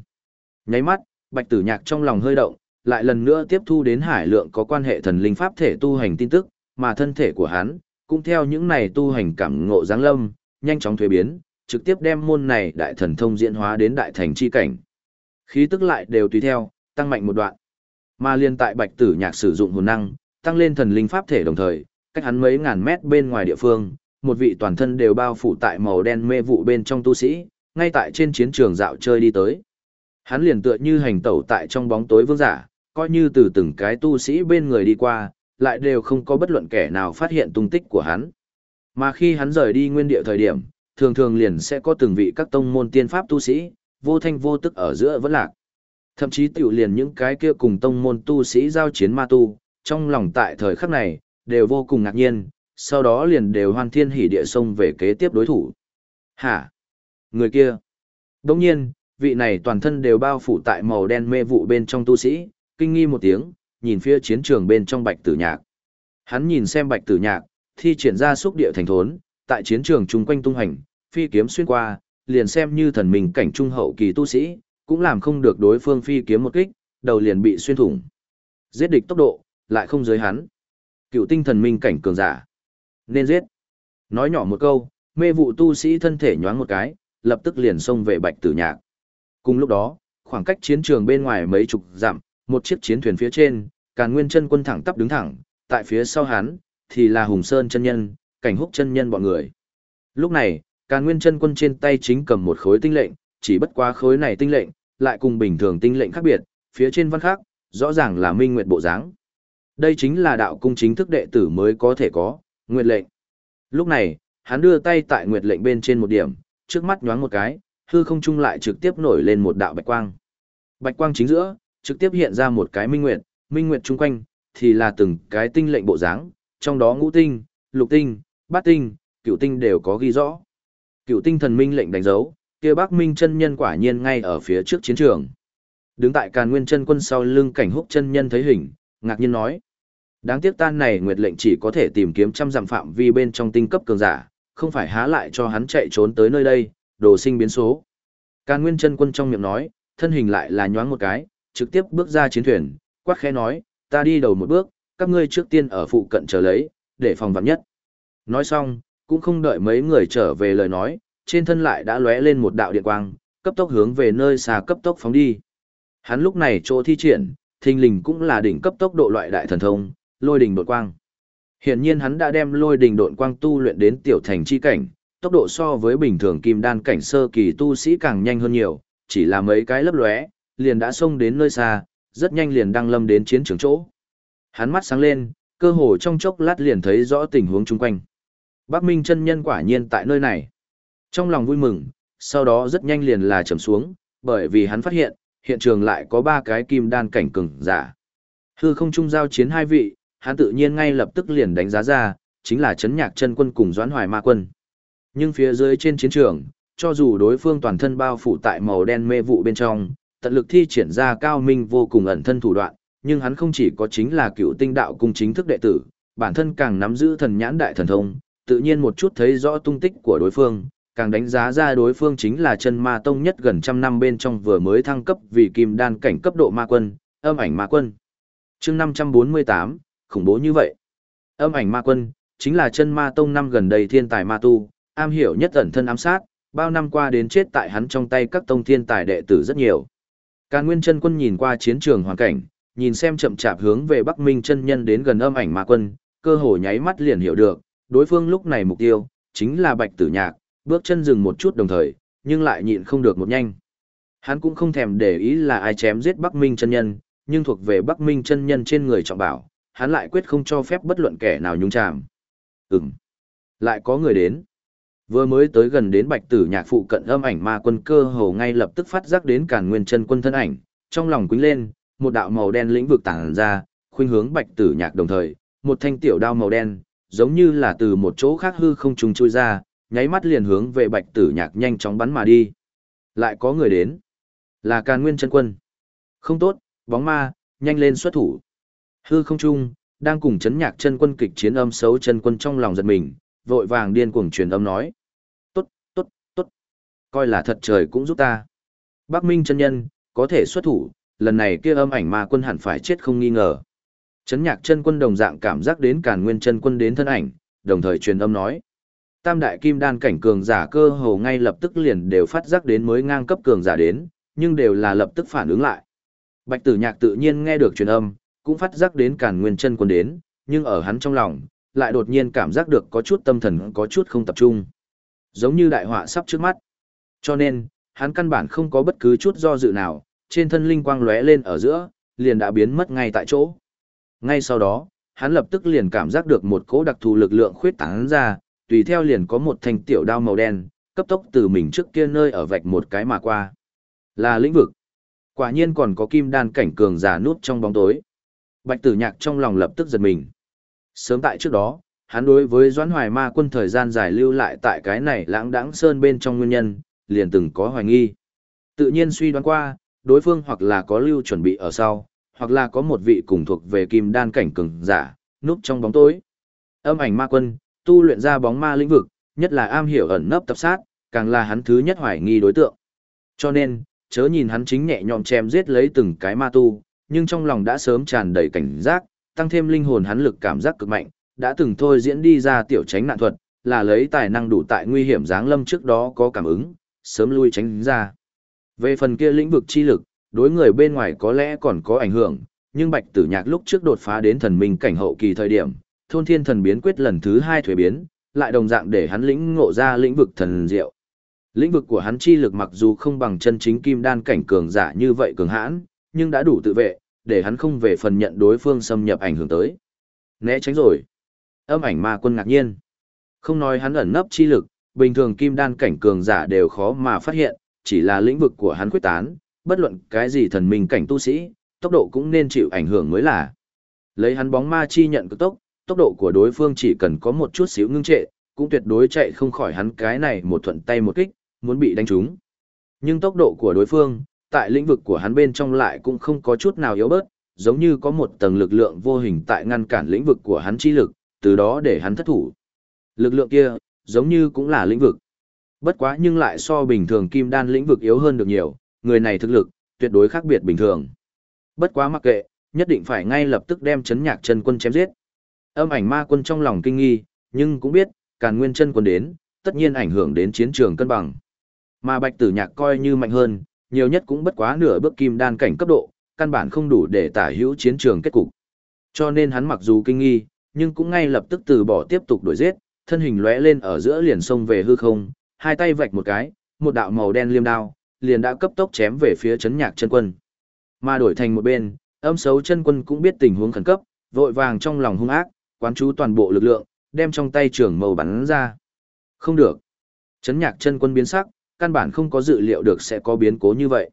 Nháy mắt, bạch tử nhạc trong lòng hơi động, lại lần nữa tiếp thu đến hải lượng có quan hệ thần linh pháp thể tu hành tin tức, mà thân thể của hắn, cũng theo những này tu hành cảm ngộ giáng lâm, nhanh chóng thuế biến, trực tiếp đem môn này đại thần thông diễn hóa đến đại thành chi cảnh. Khí tức lại đều tùy theo, tăng mạnh một đoạn. Mà liên tại bạch tử nhạc sử dụng hồn năng, tăng lên thần linh pháp thể đồng thời, cách hắn mấy ngàn mét bên ngoài địa phương, một vị toàn thân đều bao phủ tại màu đen mê vụ bên trong tu sĩ, ngay tại trên chiến trường dạo chơi đi tới. Hắn liền tựa như hành tẩu tại trong bóng tối vương giả, coi như từ từng cái tu sĩ bên người đi qua, lại đều không có bất luận kẻ nào phát hiện tung tích của hắn. Mà khi hắn rời đi nguyên địa thời điểm, thường thường liền sẽ có từng vị các tông môn tiên pháp tu sĩ, vô thanh vô tức ở giữa vẫn lạc. Thậm chí tiểu liền những cái kia cùng tông môn tu sĩ giao chiến ma tu, trong lòng tại thời khắc này, đều vô cùng ngạc nhiên, sau đó liền đều hoan thiên hỉ địa sông về kế tiếp đối thủ. Hả? Người kia? Đồng nhiên, vị này toàn thân đều bao phủ tại màu đen mê vụ bên trong tu sĩ, kinh nghi một tiếng, nhìn phía chiến trường bên trong bạch tử nhạc. Hắn nhìn xem bạch tử nhạc, thi triển ra xúc địa thành thốn, tại chiến trường chung quanh tung hành, phi kiếm xuyên qua, liền xem như thần mình cảnh trung hậu kỳ tu sĩ, cũng làm không được đối phương phi kiếm một kích, đầu liền bị xuyên thủng. Giết địch tốc độ, lại không giới hắn. Cựu tinh thần minh cảnh cường giả. Nên giết. Nói nhỏ một câu, mê vụ tu sĩ thân thể nhoáng một cái, lập tức liền xông về bạch tử nhạc. Cùng lúc đó, khoảng cách chiến trường bên ngoài mấy chục dặm, một chiếc chiến thuyền phía trên, Càn Nguyên chân quân thẳng tắp đứng thẳng, tại phía sau hắn thì là Hùng Sơn chân nhân, Cảnh Húc chân nhân bọn người. Lúc này, Càn Nguyên chân quân trên tay chính cầm một khối tinh lệnh, chỉ bất quá khối này tinh lệnh, lại cùng bình thường tinh lệnh khác biệt, phía trên văn khác, rõ ràng là minh nguyệt bộ dáng. Đây chính là đạo cung chính thức đệ tử mới có thể có, nguyệt lệnh. Lúc này, hắn đưa tay tại nguyệt lệnh bên trên một điểm, trước mắt nhoáng một cái, hư không trung lại trực tiếp nổi lên một đạo bạch quang. Bạch quang chính giữa, trực tiếp hiện ra một cái minh nguyệt, minh nguyệt chung quanh, thì là từng cái tinh lệnh bộ dáng, trong đó ngũ tinh, lục tinh, bát tinh, cửu tinh đều có ghi rõ. Cửu tinh thần minh lệnh đánh dấu, kia Bắc Minh chân nhân quả nhiên ngay ở phía trước chiến trường. Đứng tại Càn Nguyên chân quân sau lưng cảnh húc chân nhân thấy hình, ngạc nhiên nói: Đáng tiếc tan này nguyệt lệnh chỉ có thể tìm kiếm trăm dặm phạm vi bên trong tinh cấp cường giả, không phải há lại cho hắn chạy trốn tới nơi đây, đồ sinh biến số. Càn Nguyên chân quân trong miệng nói, thân hình lại là nhoáng một cái, trực tiếp bước ra chiến thuyền, quát khẽ nói, ta đi đầu một bước, các ngươi trước tiên ở phụ cận chờ lấy, để phòng vạn nhất. Nói xong, cũng không đợi mấy người trở về lời nói, trên thân lại đã lóe lên một đạo điện quang, cấp tốc hướng về nơi xa cấp tốc phóng đi. Hắn lúc này chỗ thi triển, thình lình cũng là đỉnh cấp tốc độ loại đại thần thông, lôi đình đột quang. Hiển nhiên hắn đã đem lôi đình độn quang tu luyện đến tiểu thành chi cảnh, tốc độ so với bình thường kim đan cảnh sơ kỳ tu sĩ càng nhanh hơn nhiều, chỉ là mấy cái lấp lóe, liền đã xông đến nơi xa, rất nhanh liền đăng lâm đến chiến trường chỗ. Hắn mắt sáng lên, cơ hồ trong chốc lát liền thấy rõ tình huống chung quanh. Bác Minh chân nhân quả nhiên tại nơi này. Trong lòng vui mừng, sau đó rất nhanh liền là trầm xuống, bởi vì hắn phát hiện, hiện trường lại có ba cái kim đan cảnh cường giả. Hư không trung giao chiến hai vị, hắn tự nhiên ngay lập tức liền đánh giá ra, chính là chấn nhạc chân quân cùng doãn hoài ma quân. Nhưng phía dưới trên chiến trường, cho dù đối phương toàn thân bao phủ tại màu đen mê vụ bên trong, tận lực thi triển ra cao minh vô cùng ẩn thân thủ đoạn, nhưng hắn không chỉ có chính là cựu tinh đạo cung chính thức đệ tử, bản thân càng nắm giữ thần nhãn đại thần thông, tự nhiên một chút thấy rõ tung tích của đối phương, càng đánh giá ra đối phương chính là chân ma tông nhất gần trăm năm bên trong vừa mới thăng cấp vì kim đan cảnh cấp độ ma quân, âm ảnh ma quân. chương 548, khủng bố như vậy. Âm ảnh ma quân, chính là chân ma tông năm gần đây thiên tài ma tu, am hiểu nhất ẩn thân ám sát, bao năm qua đến chết tại hắn trong tay các tông thiên tài đệ tử rất nhiều. Càn Nguyên chân quân nhìn qua chiến trường hoàn cảnh, nhìn xem chậm chạp hướng về Bắc Minh chân nhân đến gần âm ảnh ma quân, cơ hồ nháy mắt liền hiểu được, đối phương lúc này mục tiêu chính là Bạch Tử Nhạc, bước chân dừng một chút đồng thời, nhưng lại nhịn không được một nhanh. Hắn cũng không thèm để ý là ai chém giết Bắc Minh chân nhân, nhưng thuộc về Bắc Minh chân nhân trên người trọng bảo, hắn lại quyết không cho phép bất luận kẻ nào nhúng chàm. Ừm, lại có người đến. Vừa mới tới gần đến Bạch Tử Nhạc phụ cận âm ảnh ma quân cơ hồ ngay lập tức phát giác đến Càn Nguyên chân quân thân ảnh, trong lòng quýnh lên, một đạo màu đen lĩnh vực tản ra, khuynh hướng Bạch Tử Nhạc đồng thời, một thanh tiểu đao màu đen, giống như là từ một chỗ khác hư không trùng chui ra, nháy mắt liền hướng về Bạch Tử Nhạc nhanh chóng bắn mà đi. Lại có người đến, là Càn Nguyên chân quân. Không tốt, bóng ma, nhanh lên xuất thủ. Hư không trung, đang cùng chấn nhạc chân quân kịch chiến âm xấu chân quân trong lòng giật mình, vội vàng điên cuồng truyền âm nói. Tốt, tốt, tốt. Coi là thật trời cũng giúp ta. Bắc Minh chân nhân, có thể xuất thủ, lần này kia âm ảnh ma quân hẳn phải chết không nghi ngờ. Chấn nhạc chân quân đồng dạng cảm giác đến càn nguyên chân quân đến thân ảnh, đồng thời truyền âm nói. Tam đại kim đan cảnh cường giả cơ hồ ngay lập tức liền đều phát giác đến mới ngang cấp cường giả đến, nhưng đều là lập tức phản ứng lại. Bạch tử nhạc tự nhiên nghe được truyền âm, cũng phát giác đến càn nguyên chân quân đến, nhưng ở hắn trong lòng, lại đột nhiên cảm giác được có chút tâm thần có chút không tập trung. Giống như đại họa sắp trước mắt. Cho nên, hắn căn bản không có bất cứ chút do dự nào, trên thân linh quang lóe lên ở giữa, liền đã biến mất ngay tại chỗ. Ngay sau đó, hắn lập tức liền cảm giác được một cỗ đặc thù lực lượng khuyết tán ra, tùy theo liền có một thanh tiểu đao màu đen, cấp tốc từ mình trước kia nơi ở vạch một cái mà qua. Là lĩnh vực. Quả nhiên còn có kim đan cảnh cường giả nút trong bóng tối. Bạch tử nhạc trong lòng lập tức giật mình. Sớm tại trước đó, hắn đối với Doãn Hoài Ma quân thời gian dài lưu lại tại cái này lãng đãng sơn bên trong nguyên nhân, liền từng có hoài nghi. Tự nhiên suy đoán qua, đối phương hoặc là có lưu chuẩn bị ở sau, hoặc là có một vị cùng thuộc về kim đan cảnh cường giả, núp trong bóng tối. Âm ảnh ma quân, tu luyện ra bóng ma lĩnh vực, nhất là am hiểu ẩn nấp tập sát, càng là hắn thứ nhất hoài nghi đối tượng. Cho nên, chớ nhìn hắn chính nhẹ nhõm chém giết lấy từng cái ma tu, nhưng trong lòng đã sớm tràn đầy cảnh giác, tăng thêm linh hồn hắn lực cảm giác cực mạnh, đã từng thôi diễn đi ra tiểu tránh nạn thuật, là lấy tài năng đủ tại nguy hiểm giáng lâm trước đó có cảm ứng, sớm lui tránh ra. Về phần kia lĩnh vực chi lực, đối người bên ngoài có lẽ còn có ảnh hưởng, nhưng Bạch Tử Nhạc lúc trước đột phá đến thần minh cảnh hậu kỳ thời điểm, thôn thiên thần biến quyết lần thứ hai thuế biến, lại đồng dạng để hắn lĩnh ngộ ra lĩnh vực thần diệu. Lĩnh vực của hắn chi lực mặc dù không bằng chân chính kim đan cảnh cường giả như vậy cường hãn, nhưng đã đủ tự vệ, để hắn không về phần nhận đối phương xâm nhập ảnh hưởng tới. Né tránh rồi. Âm ảnh ma quân ngạc nhiên. Không nói hắn ẩn nấp chi lực, bình thường kim đan cảnh cường giả đều khó mà phát hiện, chỉ là lĩnh vực của hắn quyết tán, bất luận cái gì thần minh cảnh tu sĩ, tốc độ cũng nên chịu ảnh hưởng mới là. Lấy hắn bóng ma chi nhận cực tốc, tốc độ của đối phương chỉ cần có một chút xíu ngưng trệ, cũng tuyệt đối chạy không khỏi hắn cái này một thuận tay một kích, muốn bị đánh trúng. Nhưng tốc độ của đối phương, tại lĩnh vực của hắn bên trong lại cũng không có chút nào yếu bớt, giống như có một tầng lực lượng vô hình tại ngăn cản lĩnh vực của hắn chi lực, từ đó để hắn thất thủ. Lực lượng kia, giống như cũng là lĩnh vực. Bất quá nhưng lại so bình thường kim đan lĩnh vực yếu hơn được nhiều, người này thực lực, tuyệt đối khác biệt bình thường. Bất quá mặc kệ, nhất định phải ngay lập tức đem chấn nhạc chân quân chém giết. Âm ảnh ma quân trong lòng kinh nghi, nhưng cũng biết, càn nguyên chân quân đến, tất nhiên ảnh hưởng đến chiến trường cân bằng. Mà bạch tử nhạc coi như mạnh hơn, nhiều nhất cũng bất quá nửa bước kim đan cảnh cấp độ, căn bản không đủ để tả hữu chiến trường kết cục. Cho nên hắn mặc dù kinh nghi, nhưng cũng ngay lập tức từ bỏ tiếp tục đuổi giết, thân hình lóe lên ở giữa liền sông về hư không, hai tay vạch một cái, một đạo màu đen liêm đao, liền đã cấp tốc chém về phía chấn nhạc chân quân. Mà đổi thành một bên, âm xấu chân quân cũng biết tình huống khẩn cấp, vội vàng trong lòng hung ác, quán chú toàn bộ lực lượng, đem trong tay trường mâu bắn ra. Không được. Chấn nhạc chân quân biến sắc, căn bản không có dự liệu được sẽ có biến cố như vậy.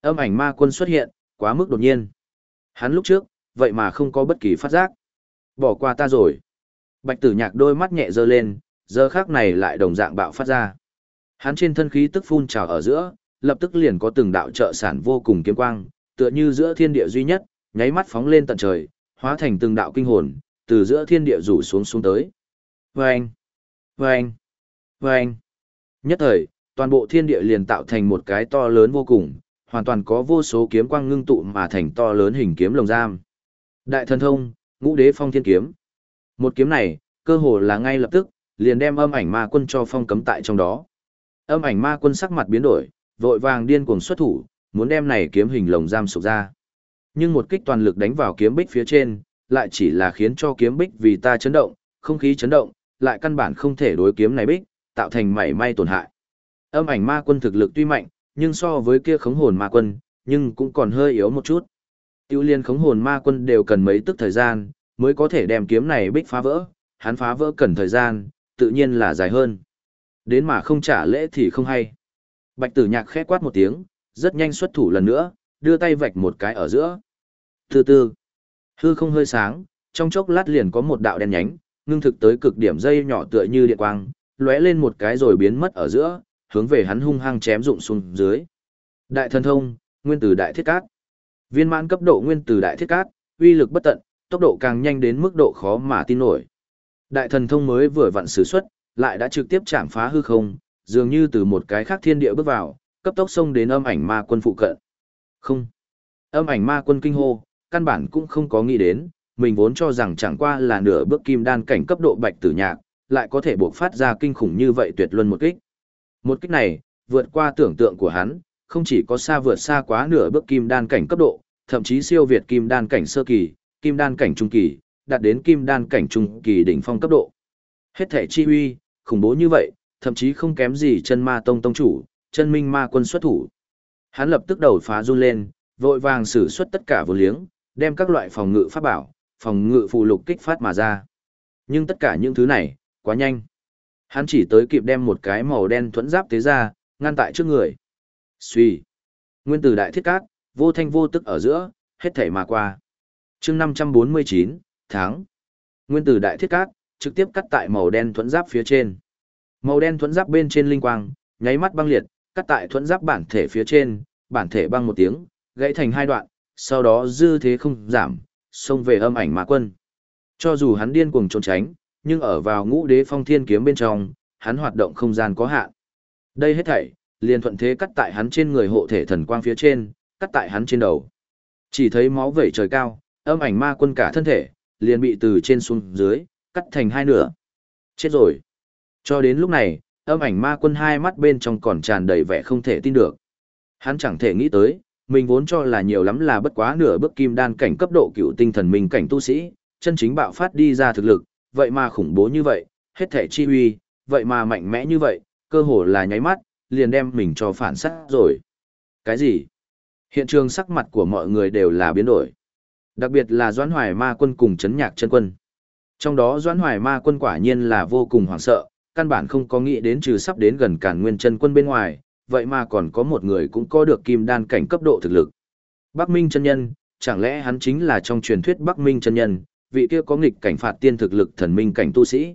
Âm ảnh ma quân xuất hiện, quá mức đột nhiên. Hắn lúc trước, vậy mà không có bất kỳ phát giác. Bỏ qua ta rồi. Bạch tử nhạc đôi mắt nhẹ dơ lên, giờ khác này lại đồng dạng bạo phát ra. Hắn trên thân khí tức phun trào ở giữa, lập tức liền có từng đạo trợ sản vô cùng kiếm quang, tựa như giữa thiên địa duy nhất, nháy mắt phóng lên tận trời, hóa thành từng đạo kinh hồn, từ giữa thiên địa rủ xuống xuống tới. Vâng! Vâng! Vâng! Nhất thời, toàn bộ thiên địa liền tạo thành một cái to lớn vô cùng, hoàn toàn có vô số kiếm quang ngưng tụ mà thành to lớn hình kiếm lồng giam. Đại thần thông, ngũ đế phong thiên kiếm. Một kiếm này, cơ hồ là ngay lập tức, liền đem âm ảnh ma quân cho phong cấm tại trong đó. Âm ảnh ma quân sắc mặt biến đổi, vội vàng điên cuồng xuất thủ, muốn đem này kiếm hình lồng giam sụp ra. Nhưng một kích toàn lực đánh vào kiếm bích phía trên, lại chỉ là khiến cho kiếm bích vì ta chấn động, không khí chấn động, lại căn bản không thể đối kiếm này bích, tạo thành mảy may tổn hại. Âm ảnh ma quân thực lực tuy mạnh, nhưng so với kia khống hồn ma quân, nhưng cũng còn hơi yếu một chút. Tiêu liên khống hồn ma quân đều cần mấy tức thời gian, mới có thể đem kiếm này bích phá vỡ, hắn phá vỡ cần thời gian, tự nhiên là dài hơn. Đến mà không trả lễ thì không hay. Bạch tử nhạc khẽ quát một tiếng, rất nhanh xuất thủ lần nữa, đưa tay vạch một cái ở giữa. Từ từ, hư không hơi sáng, trong chốc lát liền có một đạo đen nhánh, ngưng thực tới cực điểm dây nhỏ tựa như điện quang, lóe lên một cái rồi biến mất ở giữa, hướng về hắn hung hăng chém rụng xuống dưới. Đại thần thông, nguyên tử đại thiết cát. Viên mãn cấp độ nguyên tử đại thiết cát, uy lực bất tận, tốc độ càng nhanh đến mức độ khó mà tin nổi. Đại thần thông mới vừa vặn sử xuất, lại đã trực tiếp chạm phá hư không, dường như từ một cái khác thiên địa bước vào, cấp tốc xông đến âm ảnh ma quân phụ cận. Không. Âm ảnh ma quân kinh hô, căn bản cũng không có nghĩ đến, mình vốn cho rằng chẳng qua là nửa bước kim đan cảnh cấp độ bạch tử nhạc, lại có thể buộc phát ra kinh khủng như vậy tuyệt luân một kích. Một kích này, vượt qua tưởng tượng của hắn, không chỉ có xa vượt xa quá nửa bước kim đan cảnh cấp độ, thậm chí siêu việt kim đan cảnh sơ kỳ, kim đan cảnh trung kỳ, đạt đến kim đan cảnh trung kỳ đỉnh phong cấp độ. Hết thể chi huy, khủng bố như vậy, thậm chí không kém gì chân ma tông tông chủ, chân minh ma quân xuất thủ. Hắn lập tức đầu phá run lên, vội vàng sử xuất tất cả vô liếng, đem các loại phòng ngự pháp bảo, phòng ngự phụ lục kích phát mà ra. Nhưng tất cả những thứ này, quá nhanh. Hắn chỉ tới kịp đem một cái màu đen thuẫn giáp tế ra, ngăn tại trước người. Suy, Nguyên tử đại thiết cát, vô thanh vô tức ở giữa, hết thảy mà qua. chương 549, tháng. Nguyên tử đại thiết cát, trực tiếp cắt tại màu đen thuẫn giáp phía trên. Màu đen thuẫn giáp bên trên linh quang, nháy mắt băng liệt, cắt tại thuẫn giáp bản thể phía trên, bản thể băng một tiếng, gãy thành hai đoạn, sau đó dư thế không giảm, xông về âm ảnh ma quân. Cho dù hắn điên cuồng trốn tránh, nhưng ở vào ngũ đế phong thiên kiếm bên trong, hắn hoạt động không gian có hạn. Đây hết thảy, liền thuận thế cắt tại hắn trên người hộ thể thần quang phía trên, cắt tại hắn trên đầu. Chỉ thấy máu vẩy trời cao, âm ảnh ma quân cả thân thể, liền bị từ trên xuống dưới, cắt thành hai nửa. Chết rồi. Cho đến lúc này, âm ảnh ma quân hai mắt bên trong còn tràn đầy vẻ không thể tin được. Hắn chẳng thể nghĩ tới, mình vốn cho là nhiều lắm là bất quá nửa bước kim đan cảnh cấp độ cựu tinh thần minh cảnh tu sĩ, chân chính bạo phát đi ra thực lực, vậy mà khủng bố như vậy, hết thể chi huy, vậy mà mạnh mẽ như vậy, cơ hồ là nháy mắt, liền đem mình cho phản sát rồi. Cái gì? Hiện trường sắc mặt của mọi người đều là biến đổi. Đặc biệt là Doãn Hoài Ma quân cùng chấn nhạc chân quân. Trong đó Doãn Hoài Ma quân quả nhiên là vô cùng hoảng sợ, căn bản không có nghĩ đến trừ sắp đến gần Càn nguyên chân quân bên ngoài, vậy mà còn có một người cũng có được kim đan cảnh cấp độ thực lực. Bắc Minh chân nhân, chẳng lẽ hắn chính là trong truyền thuyết Bắc Minh chân nhân, vị kia có nghịch cảnh phạt tiên thực lực thần minh cảnh tu sĩ.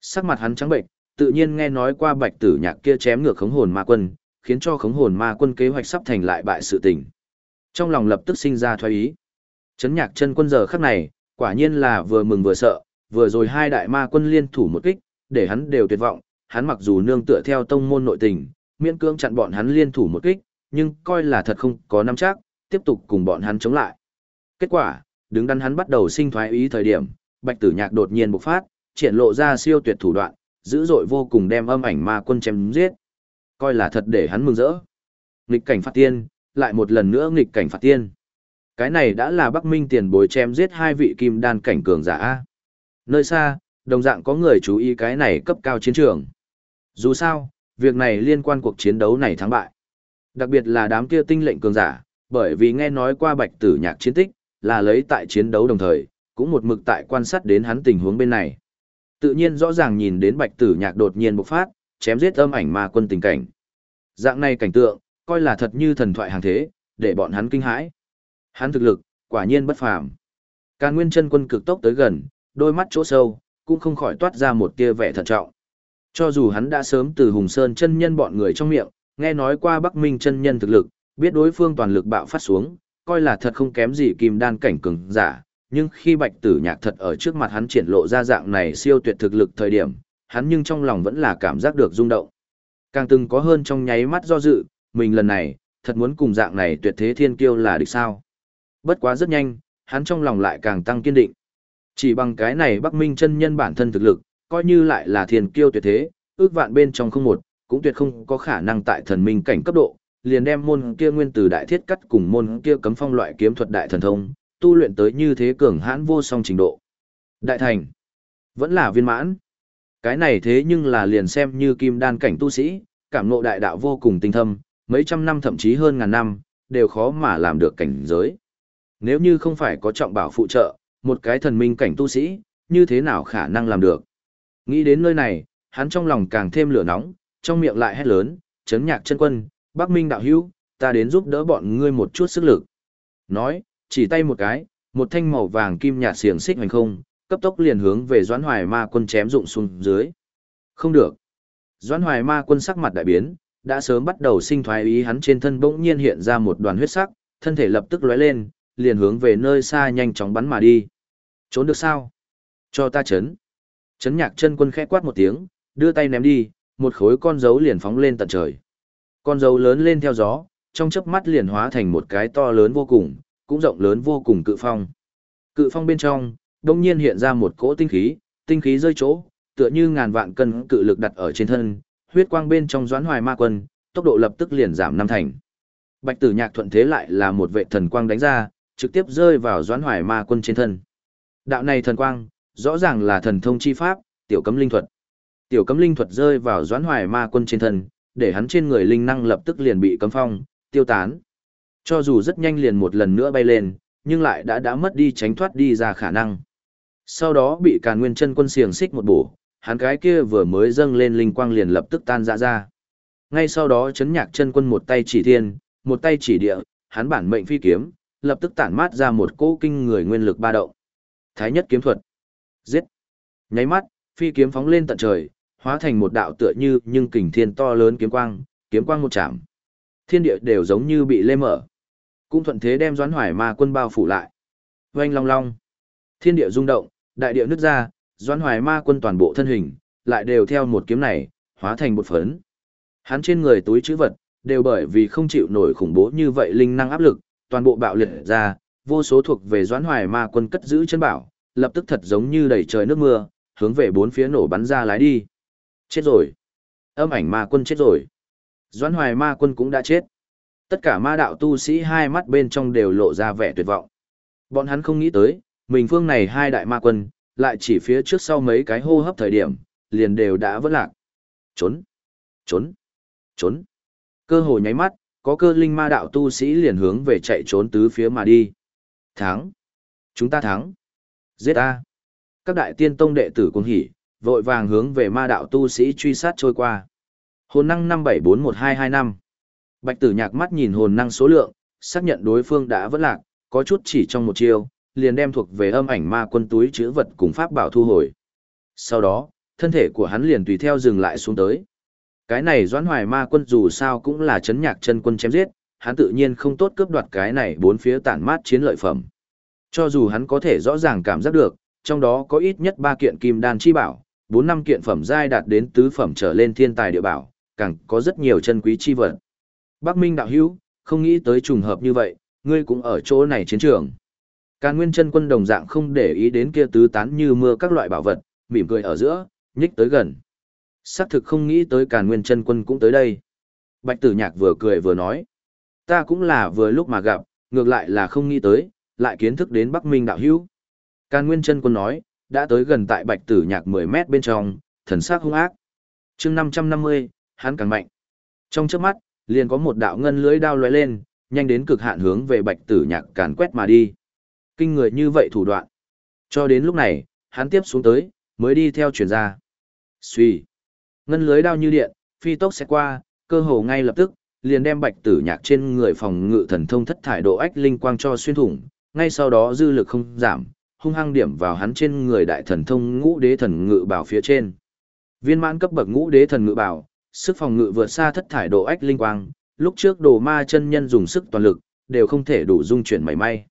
Sắc mặt hắn trắng bệnh, tự nhiên nghe nói qua bạch tử nhạc kia chém ngược khống hồn ma quân, khiến cho khống hồn ma quân kế hoạch sắp thành lại bại sự tình. Trong lòng lập tức sinh ra thoái ý. Chấn nhạc chân quân giờ khắc này, quả nhiên là vừa mừng vừa sợ, vừa rồi hai đại ma quân liên thủ một kích, để hắn đều tuyệt vọng, hắn mặc dù nương tựa theo tông môn nội tình, miễn cưỡng chặn bọn hắn liên thủ một kích, nhưng coi là thật không có nắm chắc, tiếp tục cùng bọn hắn chống lại. Kết quả, đứng đắn hắn bắt đầu sinh thoái ý thời điểm, Bạch Tử Nhạc đột nhiên bộc phát, triển lộ ra siêu tuyệt thủ đoạn, dữ dội vô cùng đem âm ảnh ma quân chém giết. Coi là thật để hắn mừng rỡ. Nghịch cảnh phạt tiên, lại một lần nữa nghịch cảnh phạt tiên. Cái này đã là Bắc Minh tiền bối chém giết hai vị kim đan cảnh cường giả. Nơi xa, đồng dạng có người chú ý cái này cấp cao chiến trường. Dù sao, việc này liên quan cuộc chiến đấu này thắng bại. Đặc biệt là đám kia tinh lệnh cường giả, bởi vì nghe nói qua bạch tử nhạc chiến tích, là lấy tại chiến đấu đồng thời, cũng một mực tại quan sát đến hắn tình huống bên này. Tự nhiên rõ ràng nhìn đến bạch tử nhạc đột nhiên bộc phát, chém giết âm ảnh ma quân tình cảnh. Dạng này cảnh tượng, coi là thật như thần thoại hàng thế, để bọn hắn kinh hãi. Hắn thực lực, quả nhiên bất phàm. Càn Nguyên chân quân cực tốc tới gần, đôi mắt chỗ sâu, cũng không khỏi toát ra một tia vẻ thận trọng. Cho dù hắn đã sớm từ Hùng Sơn chân nhân bọn người trong miệng, nghe nói qua Bắc Minh chân nhân thực lực, biết đối phương toàn lực bạo phát xuống, coi là thật không kém gì kim đan cảnh cường giả, nhưng khi Bạch Tử Nhạc thật ở trước mặt hắn triển lộ ra dạng này siêu tuyệt thực lực thời điểm, hắn nhưng trong lòng vẫn là cảm giác được rung động. Càng từng có hơn trong nháy mắt do dự, mình lần này, thật muốn cùng dạng này tuyệt thế thiên kiêu là địch sao. Bất quá rất nhanh, hắn trong lòng lại càng tăng kiên định. Chỉ bằng cái này Bắc Minh chân nhân bản thân thực lực, coi như lại là thiên kiêu tuyệt thế, ước vạn bên trong không một, cũng tuyệt không có khả năng tại thần minh cảnh cấp độ, liền đem môn kia nguyên từ đại thiết cắt cùng môn kia cấm phong loại kiếm thuật đại thần thông, tu luyện tới như thế cường hãn vô song trình độ. Đại thành, vẫn là viên mãn. Cái này thế nhưng là liền xem như kim đan cảnh tu sĩ, cảm ngộ đại đạo vô cùng tinh thâm, mấy trăm năm thậm chí hơn ngàn năm, đều khó mà làm được cảnh giới. Nếu như không phải có trọng bảo phụ trợ, một cái thần minh cảnh tu sĩ, như thế nào khả năng làm được? Nghĩ đến nơi này, hắn trong lòng càng thêm lửa nóng, trong miệng lại hét lớn, chấn nhạc chân quân, Bắc Minh đạo hữu, ta đến giúp đỡ bọn ngươi một chút sức lực. Nói, chỉ tay một cái, một thanh màu vàng kim nhạt xiềng xích hành không, cấp tốc liền hướng về Doãn Hoài Ma quân chém dụng xuống dưới. Không được. Doãn Hoài Ma quân sắc mặt đại biến, đã sớm bắt đầu sinh thoái ý hắn trên thân bỗng nhiên hiện ra một đoàn huyết sắc, thân thể lập tức lóe lên, liền hướng về nơi xa nhanh chóng bắn mà đi. Trốn được sao? Cho ta chấn. Chấn nhạc chân quân khẽ quát một tiếng, đưa tay ném đi, một khối con dấu liền phóng lên tận trời. Con dấu lớn lên theo gió, trong chớp mắt liền hóa thành một cái to lớn vô cùng, cũng rộng lớn vô cùng cự phong. Cự phong bên trong, đông nhiên hiện ra một cỗ tinh khí, tinh khí rơi chỗ, tựa như ngàn vạn cân cự lực đặt ở trên thân, huyết quang bên trong doãn hoài ma quân, tốc độ lập tức liền giảm năm thành. Bạch tử nhạc thuận thế lại là một vệ thần quang đánh ra, trực tiếp rơi vào doãn hoài ma quân trên thân. Đạo này thần quang, rõ ràng là thần thông chi pháp, tiểu cấm linh thuật. Tiểu cấm linh thuật rơi vào doãn hoài ma quân trên thân, để hắn trên người linh năng lập tức liền bị cấm phong, tiêu tán. Cho dù rất nhanh liền một lần nữa bay lên, nhưng lại đã đã mất đi tránh thoát đi ra khả năng. Sau đó bị càn nguyên chân quân xiềng xích một bổ, hắn cái kia vừa mới dâng lên linh quang liền lập tức tan ra ra. Ngay sau đó chấn nhạc chân quân một tay chỉ thiên, một tay chỉ địa, hắn bản mệnh phi kiếm, lập tức tản mát ra một cỗ kinh người nguyên lực ba động. Thái nhất kiếm thuật. Giết. Nháy mắt, phi kiếm phóng lên tận trời, hóa thành một đạo tựa như nhưng kình thiên to lớn kiếm quang, kiếm quang một chạm. Thiên địa đều giống như bị lê mở. Cũng thuận thế đem Doãn Hoài Ma quân bao phủ lại. Oanh long long. Thiên địa rung động, đại địa nứt ra, Doãn Hoài Ma quân toàn bộ thân hình, lại đều theo một kiếm này, hóa thành một phấn. Hắn trên người túi chữ vật, đều bởi vì không chịu nổi khủng bố như vậy linh năng áp lực, toàn bộ bạo liệt ra, vô số thuộc về Doãn Hoài Ma quân cất giữ chân bảo, lập tức thật giống như đầy trời nước mưa, hướng về bốn phía nổ bắn ra lái đi. Chết rồi. Âm ảnh ma quân chết rồi. Doãn hoài ma quân cũng đã chết. Tất cả ma đạo tu sĩ hai mắt bên trong đều lộ ra vẻ tuyệt vọng. Bọn hắn không nghĩ tới, mình phương này hai đại ma quân, lại chỉ phía trước sau mấy cái hô hấp thời điểm, liền đều đã vỡ lạc. Trốn, trốn, trốn. Cơ hội nháy mắt, có cơ linh ma đạo tu sĩ liền hướng về chạy trốn tứ phía mà đi. Thắng. Chúng ta thắng. Giết ta. Các đại tiên tông đệ tử cuồng hỉ, vội vàng hướng về ma đạo tu sĩ truy sát trôi qua. Hồn năng 5741225. Bạch tử nhạc mắt nhìn hồn năng số lượng, xác nhận đối phương đã vẫn lạc, có chút chỉ trong một chiêu, liền đem thuộc về âm ảnh ma quân túi chữ vật cùng pháp bảo thu hồi. Sau đó, thân thể của hắn liền tùy theo dừng lại xuống tới. Cái này Doãn Hoài Ma quân dù sao cũng là chấn nhạc chân quân chém giết, hắn tự nhiên không tốt cướp đoạt cái này bốn phía tản mát chiến lợi phẩm. Cho dù hắn có thể rõ ràng cảm giác được, trong đó có ít nhất ba kiện kim đan chi bảo, bốn năm kiện phẩm giai đạt đến tứ phẩm trở lên thiên tài địa bảo, càng có rất nhiều chân quý chi vật. Bắc Minh đạo hữu, không nghĩ tới trùng hợp như vậy, ngươi cũng ở chỗ này chiến trường. Càn Nguyên chân quân đồng dạng không để ý đến kia tứ tán như mưa các loại bảo vật, mỉm cười ở giữa, nhích tới gần. Sắc thực không nghĩ tới Càn Nguyên chân quân cũng tới đây. Bạch Tử Nhạc vừa cười vừa nói, ta cũng là vừa lúc mà gặp, ngược lại là không nghĩ tới, lại kiến thức đến Bắc Minh đạo hữu. Càn Nguyên chân quân nói, đã tới gần tại Bạch Tử Nhạc 10 mét bên trong, thần sắc hung ác. Chương 550, hắn càng mạnh. Trong chớp mắt, liền có một đạo ngân lưới đao lóe lên, nhanh đến cực hạn hướng về Bạch Tử Nhạc càn quét mà đi. Kinh người như vậy thủ đoạn. Cho đến lúc này, hắn tiếp xuống tới, mới đi theo chuyển ra. Xuy. Ngân lưới đao như điện, phi tốc sẽ qua, cơ hồ ngay lập tức, liền đem Bạch Tử Nhạc trên người phòng ngự thần thông thất thải độ ách linh quang cho xuyên thủng, ngay sau đó dư lực không giảm, hung hăng điểm vào hắn trên người đại thần thông ngũ đế thần ngự bảo phía trên. Viên mãn cấp bậc ngũ đế thần ngự bảo, sức phòng ngự vượt xa thất thải độ ách linh quang, lúc trước đồ ma chân nhân dùng sức toàn lực, đều không thể đủ dung chuyển mảy may.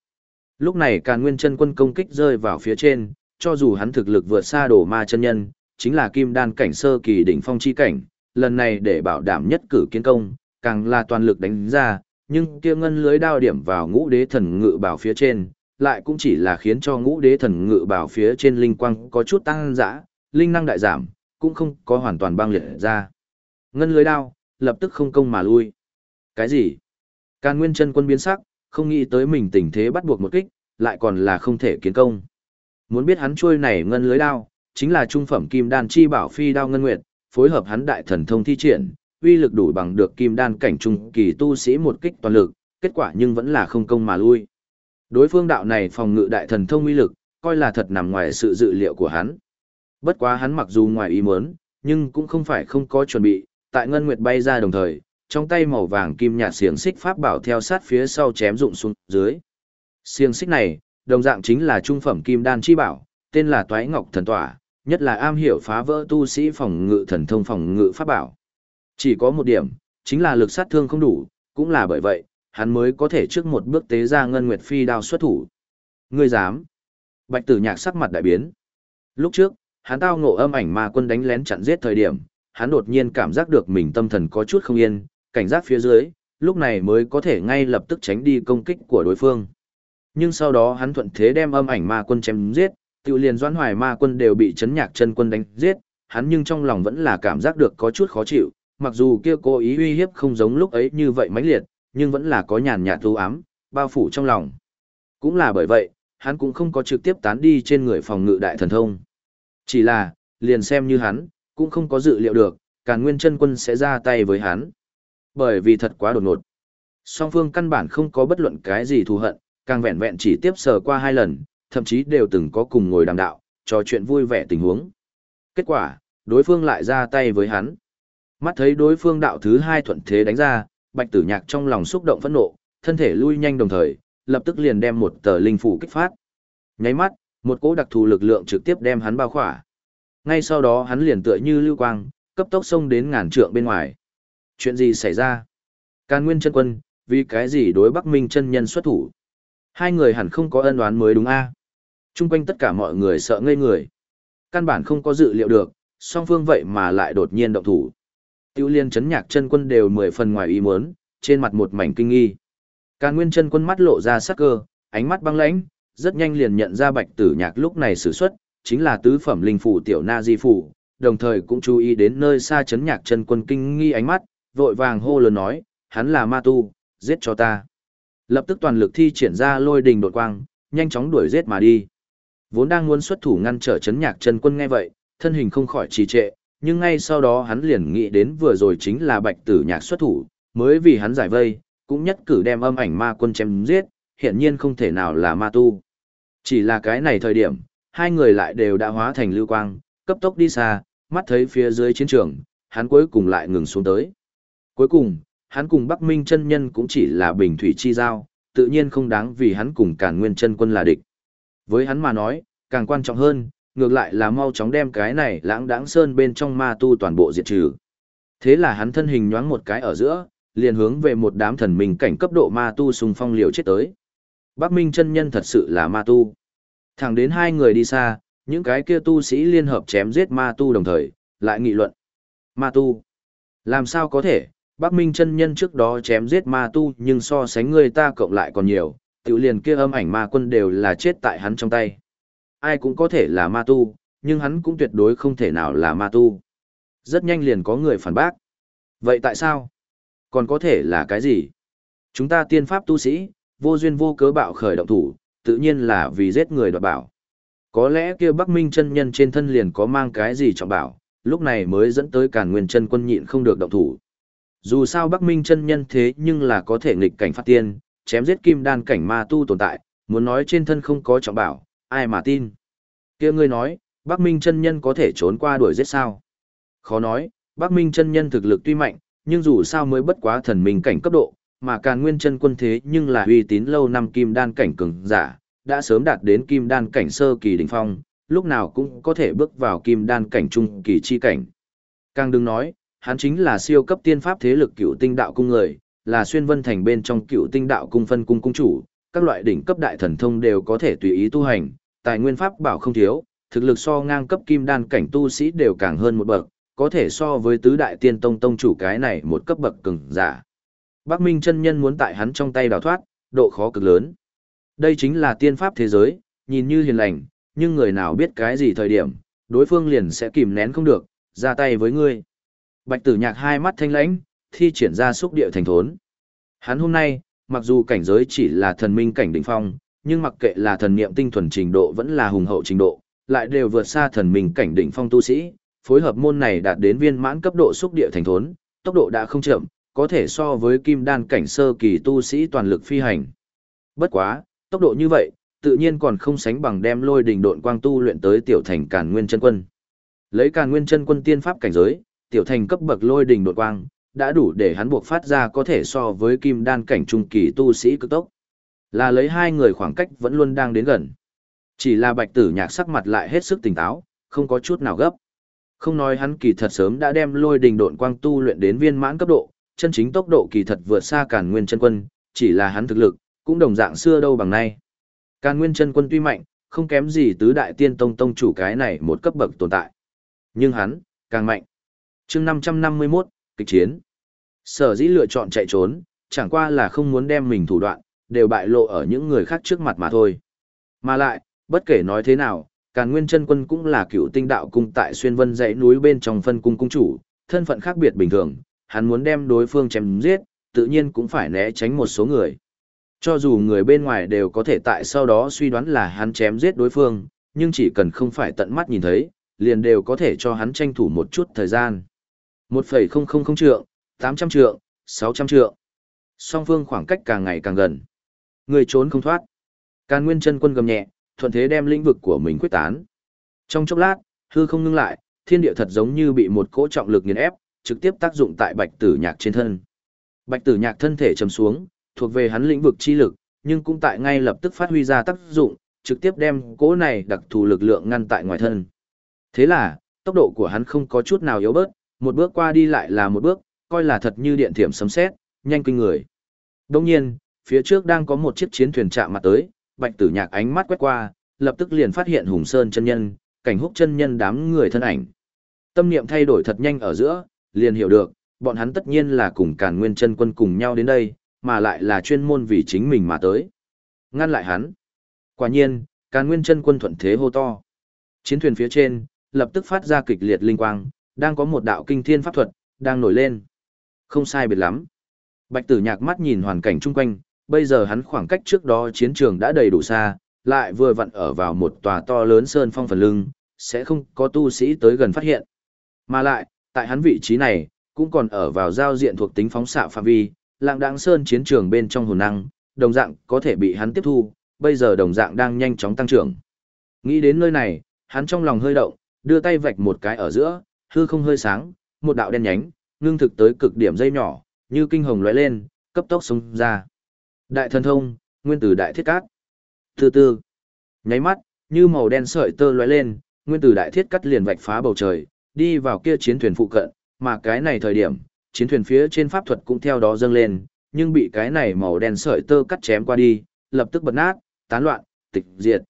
Lúc này Càn Nguyên chân quân công kích rơi vào phía trên, cho dù hắn thực lực vượt xa đồ ma chân nhân, chính là kim đan cảnh sơ kỳ đỉnh phong chi cảnh, lần này để bảo đảm nhất cử kiến công, càng là toàn lực đánh ra, nhưng kia ngân lưới đao điểm vào ngũ đế thần ngự bảo phía trên, lại cũng chỉ là khiến cho ngũ đế thần ngự bảo phía trên linh quang có chút tăng dã, linh năng đại giảm, cũng không có hoàn toàn băng liệt ra. Ngân lưới đao, lập tức không công mà lui. Cái gì? Càn Nguyên chân quân biến sắc, không nghĩ tới mình tình thế bắt buộc một kích, lại còn là không thể kiến công. Muốn biết hắn trôi này ngân lưới đao, chính là trung phẩm kim đan chi bảo phi đao ngân nguyệt, phối hợp hắn đại thần thông thi triển, uy lực đủ bằng được kim đan cảnh trung kỳ tu sĩ một kích toàn lực, kết quả nhưng vẫn là không công mà lui. Đối phương đạo này phòng ngự đại thần thông uy lực, coi là thật nằm ngoài sự dự liệu của hắn. Bất quá hắn mặc dù ngoài ý muốn, nhưng cũng không phải không có chuẩn bị, tại ngân nguyệt bay ra đồng thời, trong tay màu vàng kim nhạt xiềng xích pháp bảo theo sát phía sau chém rụng xuống dưới. Xiềng xích này, đồng dạng chính là trung phẩm kim đan chi bảo, tên là Toái Ngọc Thần Tỏa, nhất là am hiểu phá vỡ tu sĩ phòng ngự thần thông phòng ngự pháp bảo. Chỉ có một điểm, chính là lực sát thương không đủ, cũng là bởi vậy, hắn mới có thể trước một bước tế ra ngân nguyệt phi đao xuất thủ. Ngươi dám? Bạch Tử Nhạc sắc mặt đại biến. Lúc trước, hắn tao ngộ âm ảnh ma quân đánh lén chặn giết thời điểm, hắn đột nhiên cảm giác được mình tâm thần có chút không yên, cảnh giác phía dưới, lúc này mới có thể ngay lập tức tránh đi công kích của đối phương. Nhưng sau đó hắn thuận thế đem âm ảnh ma quân chém giết, tự liền doãn hoài ma quân đều bị chấn nhạc chân quân đánh giết, hắn nhưng trong lòng vẫn là cảm giác được có chút khó chịu, mặc dù kia cố ý uy hiếp không giống lúc ấy như vậy mãnh liệt, nhưng vẫn là có nhàn nhạt u ám, bao phủ trong lòng. Cũng là bởi vậy, hắn cũng không có trực tiếp tán đi trên người phòng ngự đại thần thông. Chỉ là, liền xem như hắn, cũng không có dự liệu được, Càn Nguyên chân quân sẽ ra tay với hắn. Bởi vì thật quá đột ngột. Song phương căn bản không có bất luận cái gì thù hận, càng vẹn vẹn chỉ tiếp sờ qua hai lần, thậm chí đều từng có cùng ngồi đàm đạo, trò chuyện vui vẻ tình huống. Kết quả, đối phương lại ra tay với hắn. Mắt thấy đối phương đạo thứ hai thuận thế đánh ra, bạch tử nhạc trong lòng xúc động phẫn nộ, thân thể lui nhanh đồng thời, lập tức liền đem một tờ linh phủ kích phát. Nháy mắt, một cỗ đặc thù lực lượng trực tiếp đem hắn bao khỏa. Ngay sau đó hắn liền tựa như lưu quang, cấp tốc xông đến ngàn trượng bên ngoài. Chuyện gì xảy ra? Càn Nguyên chân quân, vì cái gì đối Bắc Minh chân nhân xuất thủ? Hai người hẳn không có ân oán mới đúng a? À? Trung quanh tất cả mọi người sợ ngây người. Căn bản không có dự liệu được, song phương vậy mà lại đột nhiên động thủ. Tiêu liên chấn nhạc chân quân đều mười phần ngoài ý muốn, trên mặt một mảnh kinh nghi. Càn Nguyên chân quân mắt lộ ra sắc cơ, ánh mắt băng lãnh, rất nhanh liền nhận ra Bạch Tử Nhạc lúc này sử xuất, chính là tứ phẩm linh phủ tiểu na di phủ, đồng thời cũng chú ý đến nơi xa chấn nhạc chân quân kinh nghi ánh mắt, vội vàng hô lớn nói, hắn là ma tu, giết cho ta. Lập tức toàn lực thi triển ra lôi đình đột quang, nhanh chóng đuổi giết mà đi. Vốn đang muốn xuất thủ ngăn trở chấn nhạc chân quân nghe vậy, thân hình không khỏi trì trệ, nhưng ngay sau đó hắn liền nghĩ đến vừa rồi chính là bạch tử nhạc xuất thủ, mới vì hắn giải vây, cũng nhất cử đem âm ảnh ma quân chém giết, hiện nhiên không thể nào là ma tu. Chỉ là cái này thời điểm, hai người lại đều đã hóa thành lưu quang, cấp tốc đi xa, mắt thấy phía dưới chiến trường, hắn cuối cùng lại ngừng xuống tới. Cuối cùng, hắn cùng Bắc Minh chân nhân cũng chỉ là bình thủy chi giao, tự nhiên không đáng vì hắn cùng Càn Nguyên chân quân là địch. Với hắn mà nói, càng quan trọng hơn, ngược lại là mau chóng đem cái này lãng đãng sơn bên trong ma tu toàn bộ diệt trừ. Thế là hắn thân hình nhoáng một cái ở giữa, liền hướng về một đám thần minh cảnh cấp độ ma tu xung phong liều chết tới. Bắc Minh chân nhân thật sự là ma tu. Thẳng đến hai người đi xa, những cái kia tu sĩ liên hợp chém giết ma tu đồng thời, lại nghị luận. Ma tu. Làm sao có thể, Bắc Minh chân nhân trước đó chém giết ma tu nhưng so sánh người ta cộng lại còn nhiều, tiểu liền kia âm ảnh ma quân đều là chết tại hắn trong tay. Ai cũng có thể là ma tu, nhưng hắn cũng tuyệt đối không thể nào là ma tu. Rất nhanh liền có người phản bác. Vậy tại sao? Còn có thể là cái gì? Chúng ta tiên pháp tu sĩ, vô duyên vô cớ bạo khởi động thủ, tự nhiên là vì giết người đoạt bảo. Có lẽ kia Bắc Minh chân nhân trên thân liền có mang cái gì trọng bảo, lúc này mới dẫn tới Càn Nguyên chân quân nhịn không được động thủ. Dù sao Bắc Minh chân nhân thế nhưng là có thể nghịch cảnh phát tiên, chém giết kim đan cảnh ma tu tồn tại, muốn nói trên thân không có trọng bảo, ai mà tin. Kia ngươi nói, Bắc Minh chân nhân có thể trốn qua đuổi giết sao? Khó nói, Bắc Minh chân nhân thực lực tuy mạnh, nhưng dù sao mới bất quá thần minh cảnh cấp độ, mà Càn Nguyên chân quân thế nhưng là uy tín lâu năm kim đan cảnh cường giả, đã sớm đạt đến kim đan cảnh sơ kỳ đỉnh phong, lúc nào cũng có thể bước vào kim đan cảnh trung kỳ chi cảnh. Càng đừng nói, hắn chính là siêu cấp tiên pháp thế lực cựu tinh đạo cung người, là xuyên vân thành bên trong cựu tinh đạo cung phân cung cung chủ, các loại đỉnh cấp đại thần thông đều có thể tùy ý tu hành, tài nguyên pháp bảo không thiếu, thực lực so ngang cấp kim đan cảnh tu sĩ đều càng hơn một bậc, có thể so với tứ đại tiên tông tông chủ cái này một cấp bậc cường giả. Bắc Minh chân nhân muốn tại hắn trong tay đào thoát, độ khó cực lớn. Đây chính là tiên pháp thế giới, nhìn như hiền lành, nhưng người nào biết cái gì thời điểm, đối phương liền sẽ kìm nén không được, ra tay với ngươi. Bạch tử nhạc hai mắt thanh lãnh, thi triển ra xúc địa thành thốn. Hắn hôm nay, mặc dù cảnh giới chỉ là thần minh cảnh đỉnh phong, nhưng mặc kệ là thần niệm tinh thuần trình độ vẫn là hùng hậu trình độ, lại đều vượt xa thần minh cảnh đỉnh phong tu sĩ, phối hợp môn này đạt đến viên mãn cấp độ xúc địa thành thốn, tốc độ đã không chậm, có thể so với kim đan cảnh sơ kỳ tu sĩ toàn lực phi hành. Bất quá, tốc độ như vậy, tự nhiên còn không sánh bằng đem lôi đình độn quang tu luyện tới tiểu thành Càn Nguyên chân quân. Lấy Càn Nguyên chân quân tiên pháp cảnh giới, tiểu thành cấp bậc lôi đình độn quang, đã đủ để hắn buộc phát ra có thể so với kim đan cảnh trung kỳ tu sĩ cực tốc. Là lấy hai người khoảng cách vẫn luôn đang đến gần. Chỉ là Bạch Tử Nhạc sắc mặt lại hết sức tỉnh táo, không có chút nào gấp. Không nói hắn kỳ thật sớm đã đem lôi đình độn quang tu luyện đến viên mãn cấp độ, chân chính tốc độ kỳ thật vượt xa Càn Nguyên chân quân, chỉ là hắn thực lực, cũng đồng dạng xưa đâu bằng nay. Càn Nguyên chân quân tuy mạnh, không kém gì tứ đại tiên tông tông chủ cái này một cấp bậc tồn tại. Nhưng hắn, càng mạnh. chương 551, kịch chiến. Sở dĩ lựa chọn chạy trốn, chẳng qua là không muốn đem mình thủ đoạn, đều bại lộ ở những người khác trước mặt mà thôi. Mà lại, bất kể nói thế nào, Càn Nguyên chân quân cũng là cựu tinh đạo cung tại xuyên vân dãy núi bên trong phân cung cung chủ, thân phận khác biệt bình thường, hắn muốn đem đối phương chém giết, tự nhiên cũng phải né tránh một số người. Cho dù người bên ngoài đều có thể tại sau đó suy đoán là hắn chém giết đối phương, nhưng chỉ cần không phải tận mắt nhìn thấy, liền đều có thể cho hắn tranh thủ một chút thời gian. 1,000 trượng, 800 trượng, 600 trượng. Song phương khoảng cách càng ngày càng gần. Người trốn không thoát. Càn Nguyên chân quân gầm nhẹ, thuận thế đem lĩnh vực của mình quyết tán. Trong chốc lát, hư không ngưng lại, thiên địa thật giống như bị một cỗ trọng lực nghiền ép, trực tiếp tác dụng tại Bạch Tử Nhạc trên thân. Bạch Tử Nhạc thân thể trầm xuống, thuộc về hắn lĩnh vực chi lực, nhưng cũng tại ngay lập tức phát huy ra tác dụng, trực tiếp đem cỗ này đặc thù lực lượng ngăn tại ngoài thân. Thế là, tốc độ của hắn không có chút nào yếu bớt, một bước qua đi lại là một bước, coi là thật như điện thiểm sấm sét, nhanh kinh người. Đồng nhiên, phía trước đang có một chiếc chiến thuyền chạm mặt tới, Bạch Tử Nhạc ánh mắt quét qua, lập tức liền phát hiện Hùng Sơn chân nhân, cảnh húc chân nhân đám người thân ảnh. Tâm niệm thay đổi thật nhanh ở giữa, liền hiểu được, bọn hắn tất nhiên là cùng Càn Nguyên chân quân cùng nhau đến đây, mà lại là chuyên môn vì chính mình mà tới. Ngăn lại hắn. Quả nhiên, Càn Nguyên chân quân thuận thế hô to. Chiến thuyền phía trên, lập tức phát ra kịch liệt linh quang, đang có một đạo kinh thiên pháp thuật, đang nổi lên. Không sai biệt lắm. Bạch tử nhạc mắt nhìn hoàn cảnh chung quanh, bây giờ hắn khoảng cách trước đó chiến trường đã đầy đủ xa, lại vừa vặn ở vào một tòa to lớn sơn phong phần lưng, sẽ không có tu sĩ tới gần phát hiện. Mà lại, tại hắn vị trí này, cũng còn ở vào giao diện thuộc tính phóng xạ phạm vi, lạng đáng sơn chiến trường bên trong hồn năng, đồng dạng có thể bị hắn tiếp thu, bây giờ đồng dạng đang nhanh chóng tăng trưởng. Nghĩ đến nơi này, hắn trong lòng hơi động, đưa tay vạch một cái ở giữa, hư không hơi sáng, một đạo đen nhánh, ngưng thực tới cực điểm dây nhỏ, như kinh hồng lóe lên, cấp tốc xông ra. Đại thần thông, nguyên tử đại thiết cát. Từ từ, nháy mắt, như màu đen sợi tơ lóe lên, nguyên tử đại thiết cắt liền vạch phá bầu trời, đi vào kia chiến thuyền phụ cận, mà cái này thời điểm, chiến thuyền phía trên pháp thuật cũng theo đó dâng lên, nhưng bị cái này màu đen sợi tơ cắt chém qua đi, lập tức bật nát, tán loạn, tịch diệt.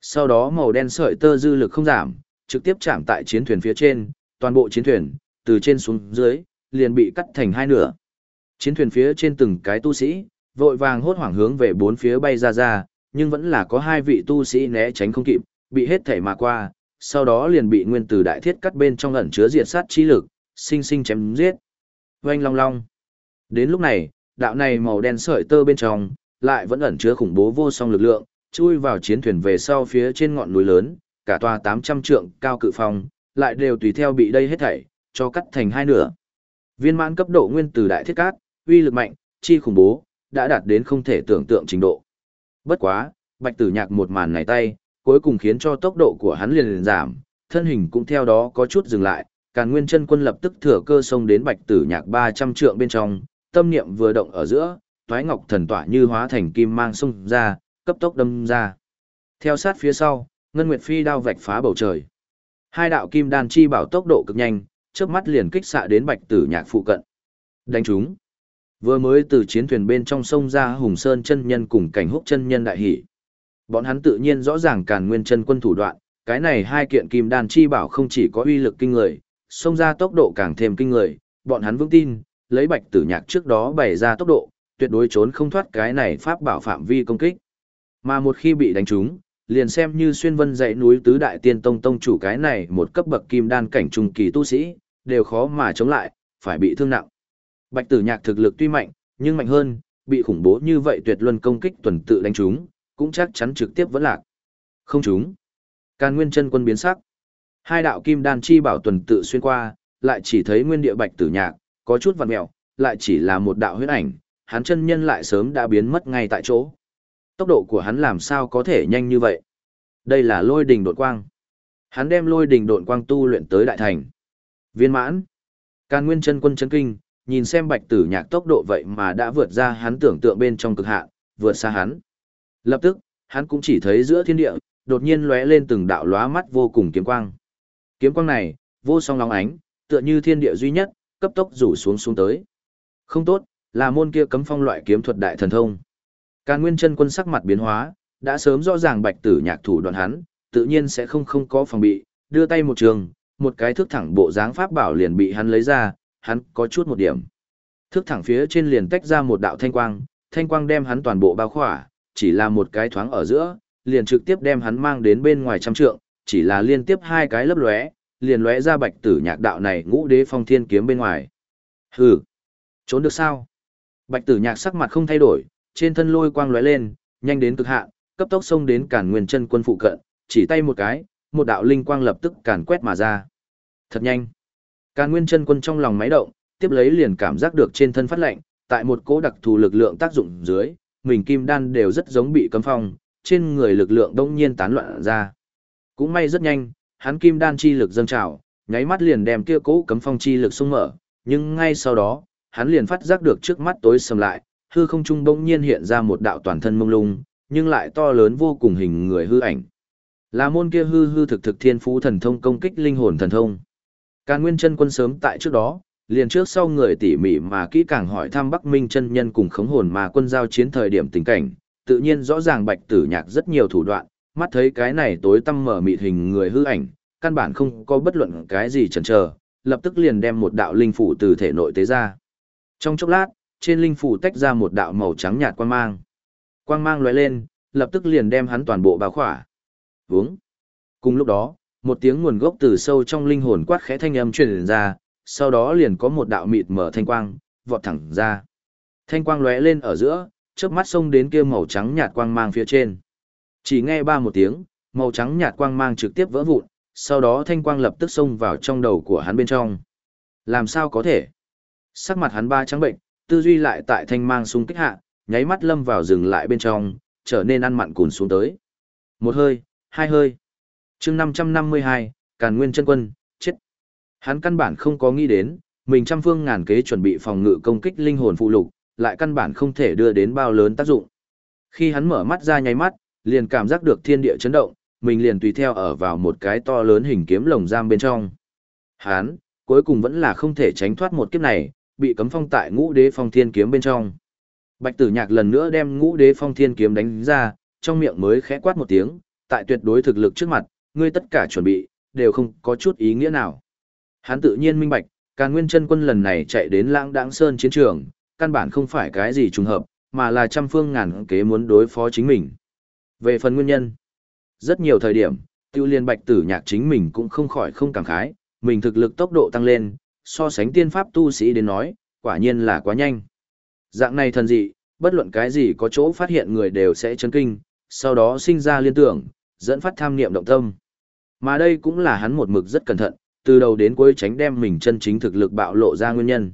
Sau đó màu đen sợi tơ dư lực không giảm, trực tiếp chạm tại chiến thuyền phía trên, toàn bộ chiến thuyền, từ trên xuống dưới, liền bị cắt thành hai nửa. Chiến thuyền phía trên từng cái tu sĩ, vội vàng hốt hoảng hướng về bốn phía bay ra ra, nhưng vẫn là có hai vị tu sĩ né tránh không kịp, bị hết thảy mà qua, sau đó liền bị nguyên tử đại thiết cắt bên trong ẩn chứa diệt sát chi lực, sinh sinh chém giết. Oanh long long. Đến lúc này, đạo này màu đen sợi tơ bên trong, lại vẫn ẩn chứa khủng bố vô song lực lượng, chui vào chiến thuyền về sau phía trên ngọn núi lớn, cả tòa 800 trượng cao cự phong, lại đều tùy theo bị đây hết thảy, cho cắt thành hai nửa. Viên mãn cấp độ nguyên tử đại thiết cát, uy lực mạnh, chi khủng bố, đã đạt đến không thể tưởng tượng trình độ. Bất quá, bạch tử nhạc một màn này tay, cuối cùng khiến cho tốc độ của hắn liền, liền giảm, thân hình cũng theo đó có chút dừng lại, Càn Nguyên chân quân lập tức thừa cơ xông đến Bạch Tử Nhạc 300 trượng bên trong, tâm niệm vừa động ở giữa, toái ngọc thần tỏa như hóa thành kim mang xung ra, cấp tốc đâm ra. Theo sát phía sau, Ngân Nguyệt Phi đao vạch phá bầu trời. Hai đạo kim đan chi bảo tốc độ cực nhanh, chớp mắt liền kích xạ đến Bạch Tử Nhạc phụ cận. Đánh chúng. Vừa mới từ chiến thuyền bên trong sông ra Hùng Sơn chân nhân cùng cảnh húc chân nhân đại hỷ. Bọn hắn tự nhiên rõ ràng Càn Nguyên chân quân thủ đoạn, cái này hai kiện kim đan chi bảo không chỉ có uy lực kinh người, xông ra tốc độ càng thêm kinh người, bọn hắn vững tin, lấy bạch tử nhạc trước đó bày ra tốc độ, tuyệt đối trốn không thoát cái này pháp bảo phạm vi công kích. Mà một khi bị đánh trúng, liền xem như xuyên vân dãy núi tứ đại tiên tông tông chủ cái này một cấp bậc kim đan cảnh trung kỳ tu sĩ, đều khó mà chống lại, phải bị thương nặng. Bạch tử nhạc thực lực tuy mạnh, nhưng mạnh hơn, bị khủng bố như vậy tuyệt luân công kích tuần tự đánh trúng, cũng chắc chắn trực tiếp vẫn lạc. Không trúng. Càn nguyên chân quân biến sắc. Hai đạo kim đan chi bảo tuần tự xuyên qua, lại chỉ thấy nguyên địa bạch tử nhạc, có chút vằn mẹo, lại chỉ là một đạo huyết ảnh, hắn chân nhân lại sớm đã biến mất ngay tại chỗ. Tốc độ của hắn làm sao có thể nhanh như vậy? Đây là lôi đình đột quang. Hắn đem lôi đình đột quang tu luyện tới đại thành. Viên mãn. Càn nguyên chân quân chấn kinh, nhìn xem bạch tử nhạc tốc độ vậy mà đã vượt ra hắn tưởng tượng bên trong cực hạn, vượt xa hắn. Lập tức, hắn cũng chỉ thấy giữa thiên địa, đột nhiên lóe lên từng đạo lóa mắt vô cùng kiếm quang. Kiếm quang này, vô song long ánh, tựa như thiên địa duy nhất, cấp tốc rủ xuống xuống tới. Không tốt, là môn kia cấm phong loại kiếm thuật đại thần thông. Càn Nguyên chân quân sắc mặt biến hóa, đã sớm rõ ràng bạch tử nhạc thủ đoạn hắn, tự nhiên sẽ không không có phòng bị, đưa tay một trường, một cái thước thẳng bộ dáng pháp bảo liền bị hắn lấy ra, hắn có chút một điểm. Thước thẳng phía trên liền tách ra một đạo thanh quang, thanh quang đem hắn toàn bộ bao khỏa, chỉ là một cái thoáng ở giữa, liền trực tiếp đem hắn mang đến bên ngoài trăm trượng, chỉ là liên tiếp hai cái lấp lóe, liền lóe ra bạch tử nhạc đạo này ngũ đế phong thiên kiếm bên ngoài. Hừ, trốn được sao? Bạch tử nhạc sắc mặt không thay đổi, trên thân lôi quang lóe lên, nhanh đến cực hạn, cấp tốc xông đến cản nguyên chân quân phụ cận, chỉ tay một cái, một đạo linh quang lập tức càn quét mà ra. Thật nhanh. Càn nguyên chân quân trong lòng máy động, tiếp lấy liền cảm giác được trên thân phát lạnh, tại một cỗ đặc thù lực lượng tác dụng dưới, mình kim đan đều rất giống bị cấm phong, trên người lực lượng đông nhiên tán loạn ra. Cũng may rất nhanh, hắn kim đan chi lực dâng trào, nháy mắt liền đem kia cỗ cấm phong chi lực xung mở, nhưng ngay sau đó, hắn liền phát giác được trước mắt tối sầm lại, hư không trung bỗng nhiên hiện ra một đạo toàn thân mông lung, nhưng lại to lớn vô cùng hình người hư ảnh. Là môn kia hư hư thực thực thiên phú thần thông công kích linh hồn thần thông. Càn Nguyên chân quân sớm tại trước đó, liền trước sau người tỉ mỉ mà kỹ càng hỏi thăm Bắc Minh chân nhân cùng khống hồn mà quân giao chiến thời điểm tình cảnh, tự nhiên rõ ràng Bạch Tử Nhạc rất nhiều thủ đoạn, mắt thấy cái này tối tăm mở mịt hình người hư ảnh, căn bản không có bất luận cái gì chần chờ, lập tức liền đem một đạo linh phủ từ thể nội tế ra. Trong chốc lát, trên linh phủ tách ra một đạo màu trắng nhạt quang mang. Quang mang lóe lên, lập tức liền đem hắn toàn bộ bao khỏa. Vướng. Cùng lúc đó, một tiếng nguồn gốc từ sâu trong linh hồn quát khẽ thanh âm truyền ra, sau đó liền có một đạo mịt mở thanh quang, vọt thẳng ra. Thanh quang lóe lên ở giữa, chớp mắt xông đến kia màu trắng nhạt quang mang phía trên. Chỉ nghe ba một tiếng, màu trắng nhạt quang mang trực tiếp vỡ vụn, sau đó thanh quang lập tức xông vào trong đầu của hắn bên trong. Làm sao có thể? Sắc mặt hắn ba trắng bệnh, tư duy lại tại thanh mang xung kích hạ, nháy mắt lâm vào dừng lại bên trong, trở nên ăn mặn cùn xuống tới. Một hơi, hai hơi chương 552, Càn Nguyên chân quân, chết. Hắn căn bản không có nghĩ đến, mình trăm phương ngàn kế chuẩn bị phòng ngự công kích linh hồn phụ lục, lại căn bản không thể đưa đến bao lớn tác dụng. Khi hắn mở mắt ra nháy mắt, liền cảm giác được thiên địa chấn động, mình liền tùy theo ở vào một cái to lớn hình kiếm lồng giam bên trong. hắn cuối cùng vẫn là không thể tránh thoát một kiếp này, bị cấm phong tại ngũ đế phong thiên kiếm bên trong. Bạch tử nhạc lần nữa đem ngũ đế phong thiên kiếm đánh ra, trong miệng mới khẽ quát một tiếng, tại tuyệt đối thực lực trước mặt, ngươi tất cả chuẩn bị, đều không có chút ý nghĩa nào. Hắn tự nhiên minh bạch, Càn Nguyên chân quân lần này chạy đến Lãng Đãng Sơn chiến trường, căn bản không phải cái gì trùng hợp, mà là trăm phương ngàn kế muốn đối phó chính mình. Về phần nguyên nhân, rất nhiều thời điểm, tiêu liên bạch tử nhạc chính mình cũng không khỏi không cảm khái, mình thực lực tốc độ tăng lên, so sánh tiên pháp tu sĩ đến nói, quả nhiên là quá nhanh. Dạng này thần dị, bất luận cái gì có chỗ phát hiện người đều sẽ chấn kinh, sau đó sinh ra liên tưởng, dẫn phát tham niệm động tâm. Mà đây cũng là hắn một mực rất cẩn thận, từ đầu đến cuối tránh đem mình chân chính thực lực bạo lộ ra nguyên nhân.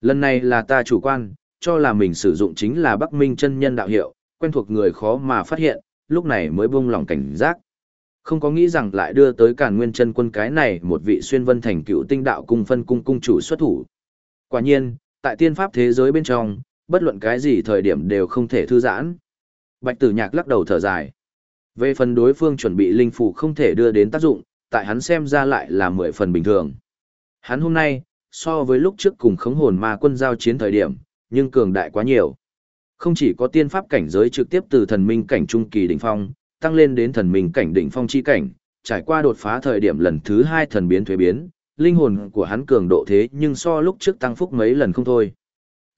Lần này là ta chủ quan, cho là mình sử dụng chính là Bắc Minh chân nhân đạo hiệu, quen thuộc người khó mà phát hiện, lúc này mới buông lòng cảnh giác. Không có nghĩ rằng lại đưa tới Càn Nguyên chân quân cái này một vị xuyên vân thành cựu tinh đạo cung phân cung cung chủ xuất thủ. Quả nhiên, tại tiên pháp thế giới bên trong, bất luận cái gì thời điểm đều không thể thư giãn. Bạch Tử Nhạc lắc đầu thở dài. Về phần đối phương chuẩn bị linh phủ không thể đưa đến tác dụng, tại hắn xem ra lại là mười phần bình thường. Hắn hôm nay, so với lúc trước cùng khống hồn ma quân giao chiến thời điểm, nhưng cường đại quá nhiều. Không chỉ có tiên pháp cảnh giới trực tiếp từ thần minh cảnh trung kỳ đỉnh phong, tăng lên đến thần minh cảnh đỉnh phong chi cảnh, trải qua đột phá thời điểm lần thứ hai thần biến thuế biến, linh hồn của hắn cường độ thế nhưng so lúc trước tăng phúc mấy lần không thôi.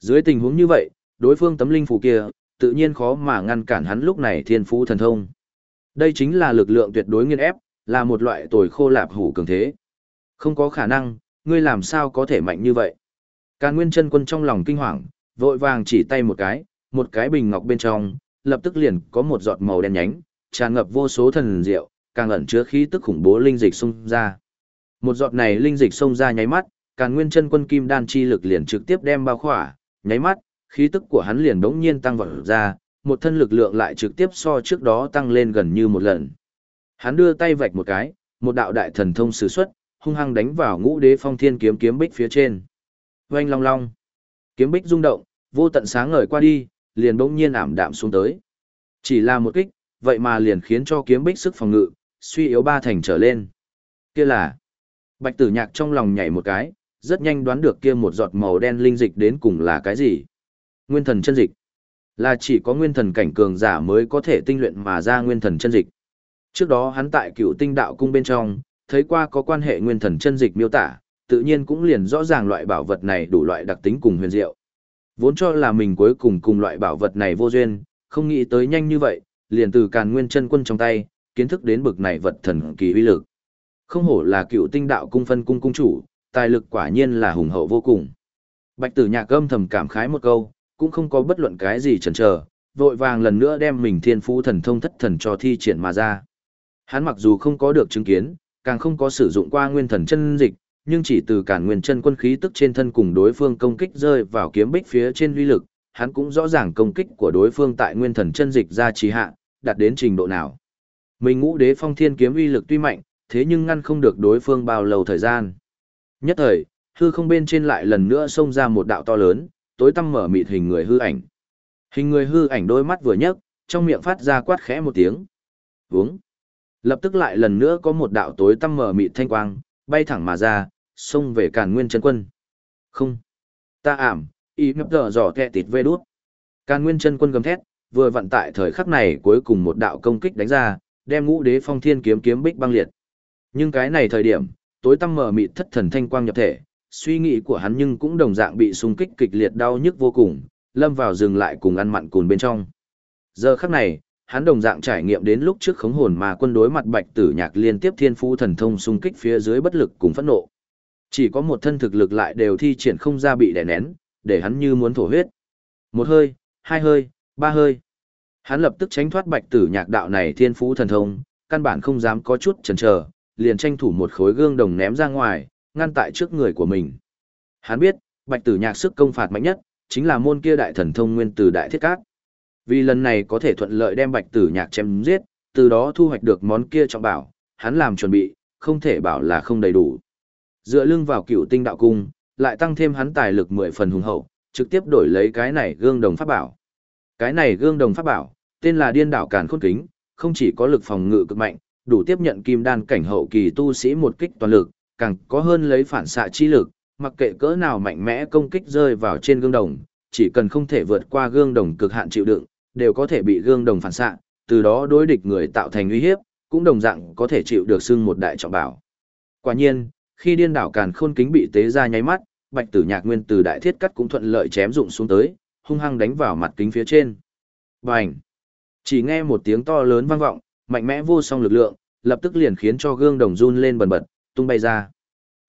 Dưới tình huống như vậy, đối phương tấm linh phù kia, tự nhiên khó mà ngăn cản hắn lúc này thiên phú thần thông. Đây chính là lực lượng tuyệt đối nghiên ép, là một loại tồi khô lạp hủ cường thế. Không có khả năng, ngươi làm sao có thể mạnh như vậy? Càn Nguyên chân quân trong lòng kinh hoàng, vội vàng chỉ tay một cái, một cái bình ngọc bên trong, lập tức liền có một giọt màu đen nhánh, tràn ngập vô số thần diệu, càng ẩn chứa khí tức khủng bố linh dịch xông ra. Một giọt này linh dịch xông ra nháy mắt, Càn Nguyên chân quân kim đan chi lực liền trực tiếp đem bao khỏa, nháy mắt, khí tức của hắn liền đống nhiên tăng vọt ra, một thân lực lượng lại trực tiếp so trước đó tăng lên gần như một lần. Hắn đưa tay vạch một cái, một đạo đại thần thông sử xuất, hung hăng đánh vào ngũ đế phong thiên kiếm kiếm bích phía trên. Oanh long long. Kiếm bích rung động, vô tận sáng ngời qua đi, liền bỗng nhiên ảm đạm xuống tới. Chỉ là một kích, vậy mà liền khiến cho kiếm bích sức phòng ngự, suy yếu ba thành trở lên. Kia là. Bạch tử nhạc trong lòng nhảy một cái, rất nhanh đoán được kia một giọt màu đen linh dịch đến cùng là cái gì. Nguyên thần chân dịch. Là chỉ có nguyên thần cảnh cường giả mới có thể tinh luyện mà ra nguyên thần chân dịch. Trước đó hắn tại cựu tinh đạo cung bên trong, thấy qua có quan hệ nguyên thần chân dịch miêu tả, tự nhiên cũng liền rõ ràng loại bảo vật này đủ loại đặc tính cùng huyền diệu. Vốn cho là mình cuối cùng cùng loại bảo vật này vô duyên, không nghĩ tới nhanh như vậy, liền từ càn nguyên chân quân trong tay, kiến thức đến bực này vật thần kỳ uy lực. Không hổ là cựu tinh đạo cung phân cung cung chủ, tài lực quả nhiên là hùng hậu vô cùng. Bạch tử nhạc âm thầm cảm khái một câu, cũng không có bất luận cái gì chần chờ, vội vàng lần nữa đem mình thiên phú thần thông thất thần cho thi triển mà ra. Hắn mặc dù không có được chứng kiến, càng không có sử dụng qua nguyên thần chân dịch, nhưng chỉ từ cản nguyên chân quân khí tức trên thân cùng đối phương công kích rơi vào kiếm bích phía trên uy lực, hắn cũng rõ ràng công kích của đối phương tại nguyên thần chân dịch ra trì hạ, đạt đến trình độ nào. Mình ngũ đế phong thiên kiếm uy lực tuy mạnh, thế nhưng ngăn không được đối phương bao lâu thời gian. Nhất thời, hư không bên trên lại lần nữa xông ra một đạo to lớn, tối tăm mở mịt hình người hư ảnh. Hình người hư ảnh đôi mắt vừa nhấc, trong miệng phát ra quát khẽ một tiếng. Vướng. Lập tức lại lần nữa có một đạo tối tăm mở mịt thanh quang, bay thẳng mà ra, xông về Càn Nguyên chân quân. Không. Ta ảm, y ngập giờ dò kẹ tịt vê đút. Càn Nguyên chân quân gầm thét, vừa vận tại thời khắc này cuối cùng một đạo công kích đánh ra, đem ngũ đế phong thiên kiếm kiếm bích băng liệt. Nhưng cái này thời điểm, tối tăm mở mịt thất thần thanh quang nhập thể, suy nghĩ của hắn nhưng cũng đồng dạng bị xung kích kịch liệt đau nhức vô cùng, lâm vào dừng lại cùng ăn mặn cùn bên trong. Giờ khắc này, hắn đồng dạng trải nghiệm đến lúc trước khống hồn mà quân đối mặt bạch tử nhạc liên tiếp thiên phú thần thông xung kích phía dưới bất lực cùng phẫn nộ. Chỉ có một thân thực lực lại đều thi triển không ra bị đè nén, để hắn như muốn thổ huyết. Một hơi, hai hơi, ba hơi. Hắn lập tức tránh thoát bạch tử nhạc đạo này thiên phú thần thông, căn bản không dám có chút chần chờ, liền tranh thủ một khối gương đồng ném ra ngoài, ngăn tại trước người của mình. Hắn biết, bạch tử nhạc sức công phạt mạnh nhất, chính là môn kia đại thần thông nguyên từ đại thiết cát. Vì lần này có thể thuận lợi đem bạch tử nhạc chém giết, từ đó thu hoạch được món kia trọng bảo, hắn làm chuẩn bị, không thể bảo là không đầy đủ. Dựa lưng vào cựu tinh đạo cung, lại tăng thêm hắn tài lực mười phần hùng hậu, trực tiếp đổi lấy cái này gương đồng pháp bảo. Cái này gương đồng pháp bảo, tên là điên đảo càn khôn kính, không chỉ có lực phòng ngự cực mạnh, đủ tiếp nhận kim đan cảnh hậu kỳ tu sĩ một kích toàn lực, càng có hơn lấy phản xạ chi lực, mặc kệ cỡ nào mạnh mẽ công kích rơi vào trên gương đồng, chỉ cần không thể vượt qua gương đồng cực hạn chịu đựng, đều có thể bị gương đồng phản xạ, từ đó đối địch người tạo thành uy hiếp, cũng đồng dạng có thể chịu được xưng một đại trọng bảo. Quả nhiên, khi điên đảo càn khôn kính bị tế ra nháy mắt, bạch tử nhạc nguyên từ đại thiết cắt cũng thuận lợi chém dụng xuống tới, hung hăng đánh vào mặt kính phía trên. Bành! Chỉ nghe một tiếng to lớn vang vọng, mạnh mẽ vô song lực lượng, lập tức liền khiến cho gương đồng run lên bần bật, tung bay ra.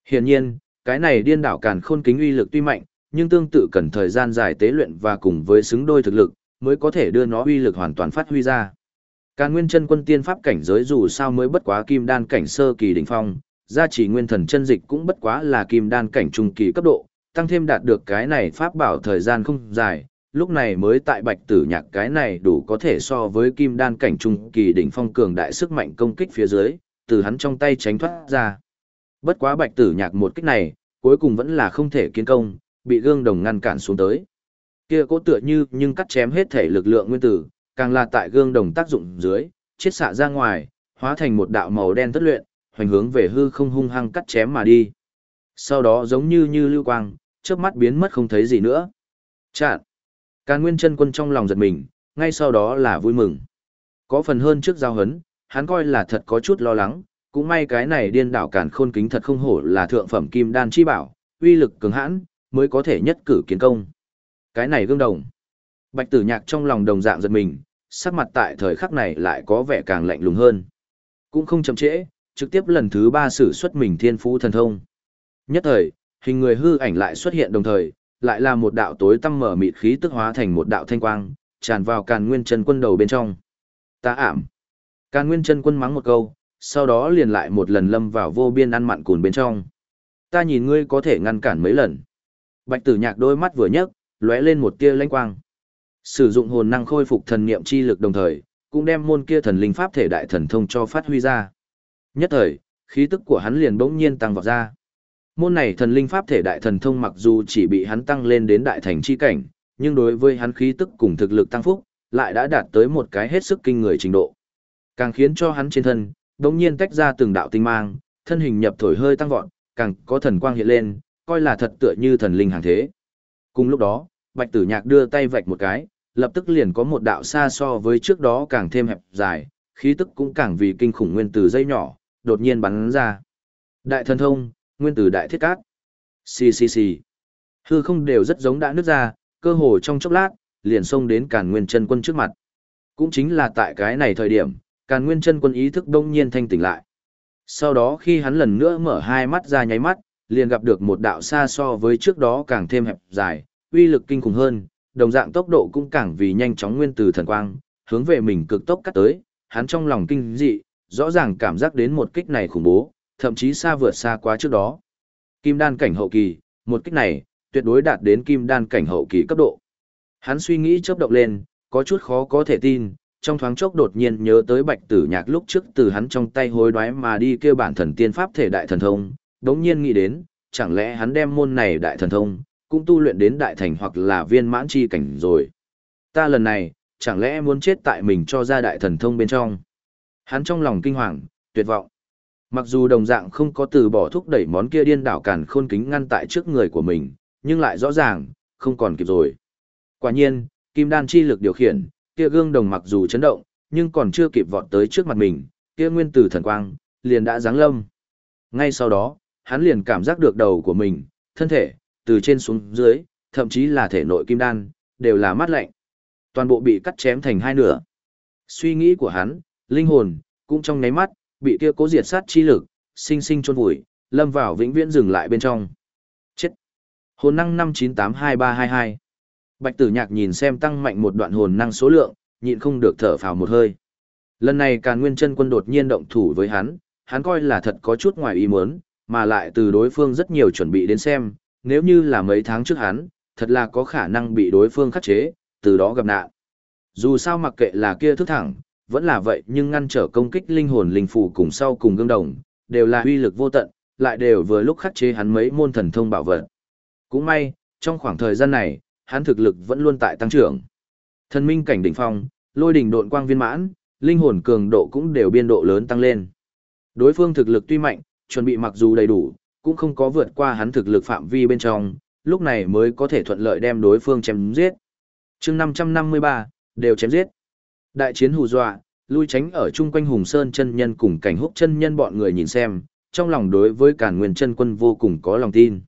Hiển nhiên, cái này điên đảo càn khôn kính uy lực tuy mạnh, nhưng tương tự cần thời gian dài tế luyện và cùng với xứng đôi thực lực, mới có thể đưa nó uy lực hoàn toàn phát huy ra. Càn Nguyên chân quân tiên pháp cảnh giới dù sao mới bất quá kim đan cảnh sơ kỳ đỉnh phong, gia chỉ nguyên thần chân dịch cũng bất quá là kim đan cảnh trung kỳ cấp độ, tăng thêm đạt được cái này pháp bảo thời gian không dài, lúc này mới tại bạch tử nhạc cái này đủ có thể so với kim đan cảnh trung kỳ đỉnh phong cường đại sức mạnh công kích phía dưới, từ hắn trong tay tránh thoát ra. Bất quá bạch tử nhạc một kích này, cuối cùng vẫn là không thể kiến công, bị gương đồng ngăn cản xuống tới. Kia cố tựa như nhưng cắt chém hết thể lực lượng nguyên tử, càng là tại gương đồng tác dụng dưới, chết xạ ra ngoài, hóa thành một đạo màu đen tất luyện, hoành hướng về hư không hung hăng cắt chém mà đi. Sau đó giống như như lưu quang, chớp mắt biến mất không thấy gì nữa. Chạn. Càn Nguyên chân quân trong lòng giật mình, ngay sau đó là vui mừng. Có phần hơn trước giao hấn, hắn coi là thật có chút lo lắng, cũng may cái này điên đảo càn khôn kính thật không hổ là thượng phẩm kim đan chi bảo, uy lực cường hãn, mới có thể nhất cử kiến công. Cái này gương đồng. Bạch tử nhạc trong lòng đồng dạng giật mình, sắc mặt tại thời khắc này lại có vẻ càng lạnh lùng hơn. Cũng không chậm trễ, trực tiếp lần thứ ba sử xuất mình thiên phú thần thông. Nhất thời, hình người hư ảnh lại xuất hiện đồng thời, lại là một đạo tối tăm mở mịt khí tức hóa thành một đạo thanh quang, tràn vào càn nguyên chân quân đầu bên trong. Ta ảm. Càn nguyên chân quân mắng một câu, sau đó liền lại một lần lâm vào vô biên ăn mặn cùn bên trong. Ta nhìn ngươi có thể ngăn cản mấy lần. Bạch tử nhạc đôi mắt vừa nhấc, lóe lên một tia lanh quang. Sử dụng hồn năng khôi phục thần niệm chi lực đồng thời, cũng đem môn kia thần linh pháp thể đại thần thông cho phát huy ra. Nhất thời, khí tức của hắn liền bỗng nhiên tăng vọt ra. Môn này thần linh pháp thể đại thần thông mặc dù chỉ bị hắn tăng lên đến đại thành chi cảnh, nhưng đối với hắn khí tức cùng thực lực tăng phúc, lại đã đạt tới một cái hết sức kinh người trình độ. Càng khiến cho hắn trên thân, đồng nhiên tách ra từng đạo tinh mang, thân hình nhập thổi hơi tăng vọt, càng có thần quang hiện lên, coi là thật tựa như thần linh hàng thế. Cùng lúc đó, Bạch Tử Nhạc đưa tay vạch một cái, lập tức liền có một đạo xa so với trước đó càng thêm hẹp dài, khí tức cũng càng vì kinh khủng nguyên tử dây nhỏ, đột nhiên bắn ra. Đại thần thông, nguyên tử đại thiết cát. Xì xì xì. Hư không đều rất giống đã nứt ra, cơ hồ trong chốc lát, liền xông đến Càn Nguyên chân quân trước mặt. Cũng chính là tại cái này thời điểm, Càn Nguyên chân quân ý thức đông nhiên thanh tỉnh lại. Sau đó khi hắn lần nữa mở hai mắt ra nháy mắt, liền gặp được một đạo xa so với trước đó càng thêm hẹp dài, uy lực kinh khủng hơn, đồng dạng tốc độ cũng càng vì nhanh chóng nguyên từ thần quang, hướng về mình cực tốc cắt tới, hắn trong lòng kinh dị, rõ ràng cảm giác đến một kích này khủng bố, thậm chí xa vượt xa quá trước đó. Kim đan cảnh hậu kỳ, một kích này, tuyệt đối đạt đến kim đan cảnh hậu kỳ cấp độ. Hắn suy nghĩ chớp động lên, có chút khó có thể tin, trong thoáng chốc đột nhiên nhớ tới bạch tử nhạc lúc trước từ hắn trong tay hối đoái mà đi kêu bản thần tiên pháp thể đại thần thông, đống nhiên nghĩ đến, chẳng lẽ hắn đem môn này đại thần thông, cũng tu luyện đến đại thành hoặc là viên mãn chi cảnh rồi. Ta lần này, chẳng lẽ muốn chết tại mình cho ra đại thần thông bên trong. Hắn trong lòng kinh hoàng, tuyệt vọng. Mặc dù đồng dạng không có từ bỏ thúc đẩy món kia điên đảo cản khôn kính ngăn tại trước người của mình, nhưng lại rõ ràng, không còn kịp rồi. Quả nhiên, kim đan chi lực điều khiển, kia gương đồng mặc dù chấn động, nhưng còn chưa kịp vọt tới trước mặt mình, kia nguyên tử thần quang, liền đã giáng lâm. Ngay sau đó, hắn liền cảm giác được đầu của mình, thân thể, từ trên xuống dưới, thậm chí là thể nội kim đan, đều là mát lạnh. Toàn bộ bị cắt chém thành hai nửa. Suy nghĩ của hắn, linh hồn, cũng trong nháy mắt, bị kia cố diệt sát chi lực, sinh sinh chôn vùi, lâm vào vĩnh viễn dừng lại bên trong. Chết. Hồn năng 5982322. Bạch Tử Nhạc nhìn xem tăng mạnh một đoạn hồn năng số lượng, nhịn không được thở phào một hơi. Lần này Càn Nguyên Chân Quân đột nhiên động thủ với hắn, hắn coi là thật có chút ngoài ý muốn, mà lại từ đối phương rất nhiều chuẩn bị đến xem, nếu như là mấy tháng trước hắn, thật là có khả năng bị đối phương khắc chế, từ đó gặp nạn. Dù sao mặc kệ là kia thức thẳng, vẫn là vậy nhưng ngăn trở công kích linh hồn linh phù cùng sau cùng gương đồng, đều là uy lực vô tận, lại đều vừa lúc khắc chế hắn mấy môn thần thông bảo vật. Cũng may, trong khoảng thời gian này, hắn thực lực vẫn luôn tại tăng trưởng. Thần minh cảnh đỉnh phong, lôi đỉnh độn quang viên mãn, linh hồn cường độ cũng đều biên độ lớn tăng lên. Đối phương thực lực tuy mạnh, chuẩn bị mặc dù đầy đủ, cũng không có vượt qua hắn thực lực phạm vi bên trong, lúc này mới có thể thuận lợi đem đối phương chém giết. chương 553, đều chém giết. Đại chiến hù dọa, lui tránh ở chung quanh Hùng Sơn chân nhân cùng cảnh húc chân nhân bọn người nhìn xem, trong lòng đối với Càn Nguyên chân quân vô cùng có lòng tin.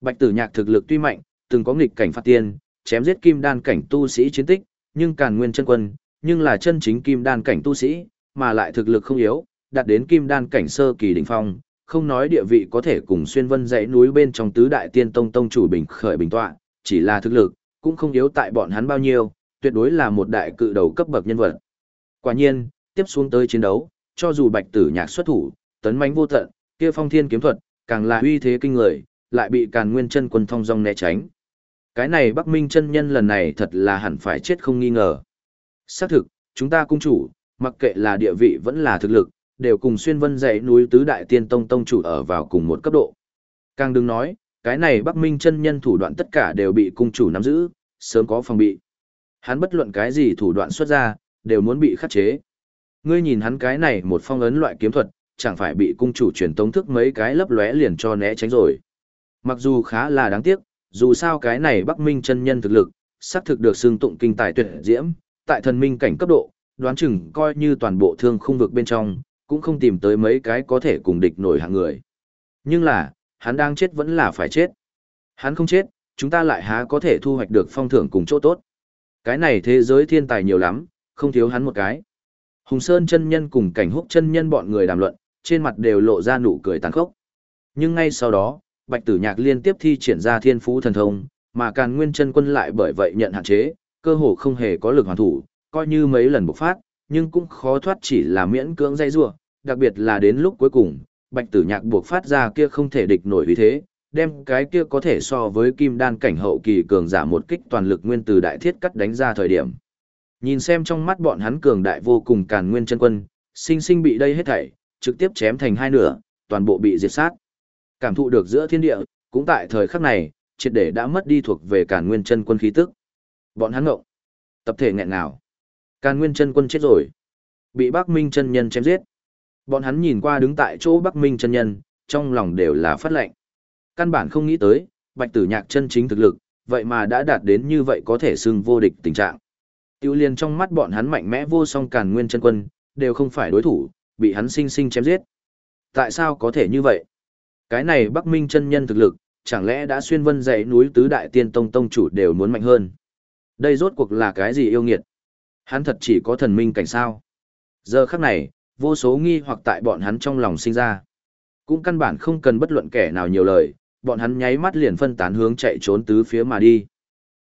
Bạch Tử Nhạc thực lực tuy mạnh, từng có nghịch cảnh phạt tiên, chém giết kim đan cảnh tu sĩ chiến tích, nhưng Càn Nguyên chân quân, nhưng là chân chính kim đan cảnh tu sĩ, mà lại thực lực không yếu, đạt đến kim đan cảnh sơ kỳ đỉnh phong, không nói địa vị có thể cùng xuyên vân dãy núi bên trong tứ đại tiên tông tông chủ bình khởi bình tọa, chỉ là thực lực, cũng không yếu tại bọn hắn bao nhiêu, tuyệt đối là một đại cự đầu cấp bậc nhân vật. Quả nhiên, tiếp xuống tới chiến đấu, cho dù bạch tử nhạc xuất thủ, tấn mãnh vô tận, kia phong thiên kiếm thuật, càng là uy thế kinh người, lại bị càn nguyên chân quân thông dong né tránh. Cái này Bắc Minh chân nhân lần này thật là hẳn phải chết không nghi ngờ. Xác thực, chúng ta cung chủ, mặc kệ là địa vị vẫn là thực lực, đều cùng xuyên vân dãy núi tứ đại tiên tông tông chủ ở vào cùng một cấp độ. Càng đừng nói, cái này Bắc Minh chân nhân thủ đoạn tất cả đều bị cung chủ nắm giữ, sớm có phòng bị. Hắn bất luận cái gì thủ đoạn xuất ra, đều muốn bị khắc chế. Ngươi nhìn hắn cái này một phong ấn loại kiếm thuật, chẳng phải bị cung chủ truyền tống thức mấy cái lấp lóe liền cho né tránh rồi. Mặc dù khá là đáng tiếc, dù sao cái này Bắc Minh chân nhân thực lực, xác thực được xưng tụng kinh tài tuyệt diễm, tại thần minh cảnh cấp độ, đoán chừng coi như toàn bộ thương khung vực bên trong, cũng không tìm tới mấy cái có thể cùng địch nổi hạng người. Nhưng là, hắn đang chết vẫn là phải chết. Hắn không chết, chúng ta lại há có thể thu hoạch được phong thưởng cùng chỗ tốt. Cái này thế giới thiên tài nhiều lắm, không thiếu hắn một cái. Hùng Sơn chân nhân cùng cảnh húc chân nhân bọn người đàm luận, trên mặt đều lộ ra nụ cười tàn khốc. Nhưng ngay sau đó, Bạch Tử Nhạc liên tiếp thi triển ra thiên phú thần thông, mà Càn Nguyên chân quân lại bởi vậy nhận hạn chế, cơ hồ không hề có lực hoàn thủ, coi như mấy lần bộc phát, nhưng cũng khó thoát chỉ là miễn cưỡng dây rủa, đặc biệt là đến lúc cuối cùng, Bạch Tử Nhạc buộc phát ra kia không thể địch nổi vì thế, đem cái kia có thể so với kim đan cảnh hậu kỳ cường giả một kích toàn lực nguyên từ đại thiết cắt đánh ra thời điểm. Nhìn xem trong mắt bọn hắn cường đại vô cùng càn nguyên chân quân, sinh sinh bị đây hết thảy, trực tiếp chém thành hai nửa, toàn bộ bị diệt sát. Cảm thụ được giữa thiên địa, cũng tại thời khắc này, triệt để đã mất đi thuộc về càn nguyên chân quân khí tức. Bọn hắn ngộng. Tập thể nghẹn nào. Càn nguyên chân quân chết rồi. Bị Bắc Minh chân nhân chém giết. Bọn hắn nhìn qua đứng tại chỗ Bắc Minh chân nhân, trong lòng đều là phát lệnh. Căn bản không nghĩ tới, bạch tử nhạc chân chính thực lực, vậy mà đã đạt đến như vậy có thể xưng vô địch tình trạng. Tiêu liên trong mắt bọn hắn mạnh mẽ vô song càn nguyên chân quân, đều không phải đối thủ, bị hắn sinh sinh chém giết. Tại sao có thể như vậy? Cái này Bắc Minh chân nhân thực lực, chẳng lẽ đã xuyên vân dãy núi tứ đại tiên tông tông chủ đều muốn mạnh hơn? Đây rốt cuộc là cái gì yêu nghiệt? Hắn thật chỉ có thần minh cảnh sao? Giờ khắc này, vô số nghi hoặc tại bọn hắn trong lòng sinh ra. Cũng căn bản không cần bất luận kẻ nào nhiều lời, bọn hắn nháy mắt liền phân tán hướng chạy trốn tứ phía mà đi.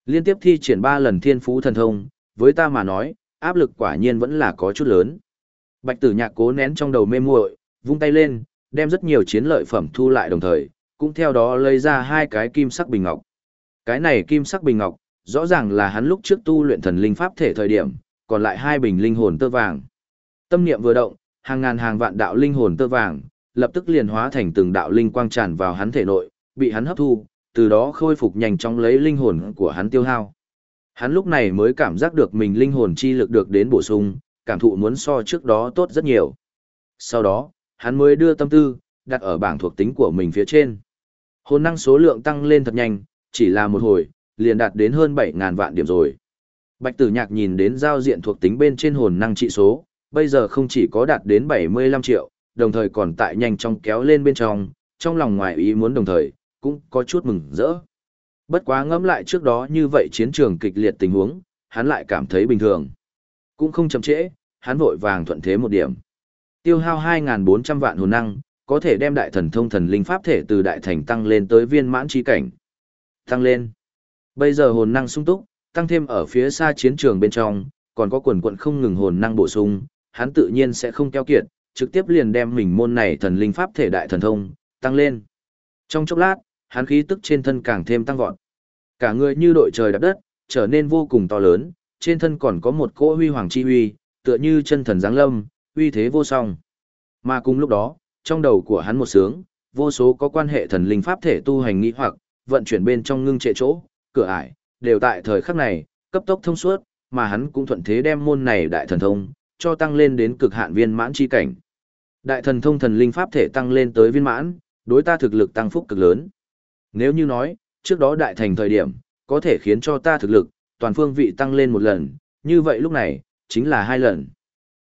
Liên tiếp thi triển ba lần thiên phú thần thông, với ta mà nói, áp lực quả nhiên vẫn là có chút lớn. Bạch tử nhạc cố nén trong đầu mê muội, vung tay lên, đem rất nhiều chiến lợi phẩm thu lại đồng thời, cũng theo đó lấy ra hai cái kim sắc bình ngọc. Cái này kim sắc bình ngọc, rõ ràng là hắn lúc trước tu luyện thần linh pháp thể thời điểm, còn lại hai bình linh hồn tơ vàng. Tâm niệm vừa động, hàng ngàn hàng vạn đạo linh hồn tơ vàng, lập tức liền hóa thành từng đạo linh quang tràn vào hắn thể nội, bị hắn hấp thu, từ đó khôi phục nhanh chóng lấy linh hồn của hắn tiêu hao. Hắn lúc này mới cảm giác được mình linh hồn chi lực được đến bổ sung, cảm thụ muốn so trước đó tốt rất nhiều. Sau đó, hắn mới đưa tâm tư, đặt ở bảng thuộc tính của mình phía trên. Hồn năng số lượng tăng lên thật nhanh, chỉ là một hồi, liền đạt đến hơn 7.000 vạn điểm rồi. Bạch tử nhạc nhìn đến giao diện thuộc tính bên trên hồn năng trị số, bây giờ không chỉ có đạt đến 75 triệu, đồng thời còn tại nhanh chóng kéo lên bên trong, trong lòng ngoài ý muốn đồng thời, cũng có chút mừng rỡ. Bất quá ngẫm lại trước đó như vậy chiến trường kịch liệt tình huống, hắn lại cảm thấy bình thường. Cũng không chậm trễ, hắn vội vàng thuận thế một điểm. Tiêu hao 2.400 vạn hồn năng, có thể đem đại thần thông thần linh pháp thể từ đại thành tăng lên tới viên mãn chi cảnh. Tăng lên. Bây giờ hồn năng sung túc, tăng thêm ở phía xa chiến trường bên trong, còn có quần quận không ngừng hồn năng bổ sung, hắn tự nhiên sẽ không keo kiệt, trực tiếp liền đem mình môn này thần linh pháp thể đại thần thông, tăng lên. Trong chốc lát, hắn khí tức trên thân càng thêm tăng vọt. Cả người như đội trời đạp đất, trở nên vô cùng to lớn, trên thân còn có một cỗ huy hoàng chi huy, tựa như chân thần giáng lâm, uy thế vô song. Mà cùng lúc đó, trong đầu của hắn một sướng, vô số có quan hệ thần linh pháp thể tu hành nghi hoặc, vận chuyển bên trong ngưng trệ chỗ, cửa ải, đều tại thời khắc này, cấp tốc thông suốt, mà hắn cũng thuận thế đem môn này đại thần thông, cho tăng lên đến cực hạn viên mãn chi cảnh. Đại thần thông thần linh pháp thể tăng lên tới viên mãn, đối ta thực lực tăng phúc cực lớn. Nếu như nói, trước đó đại thành thời điểm, có thể khiến cho ta thực lực, toàn phương vị tăng lên một lần, như vậy lúc này, chính là hai lần.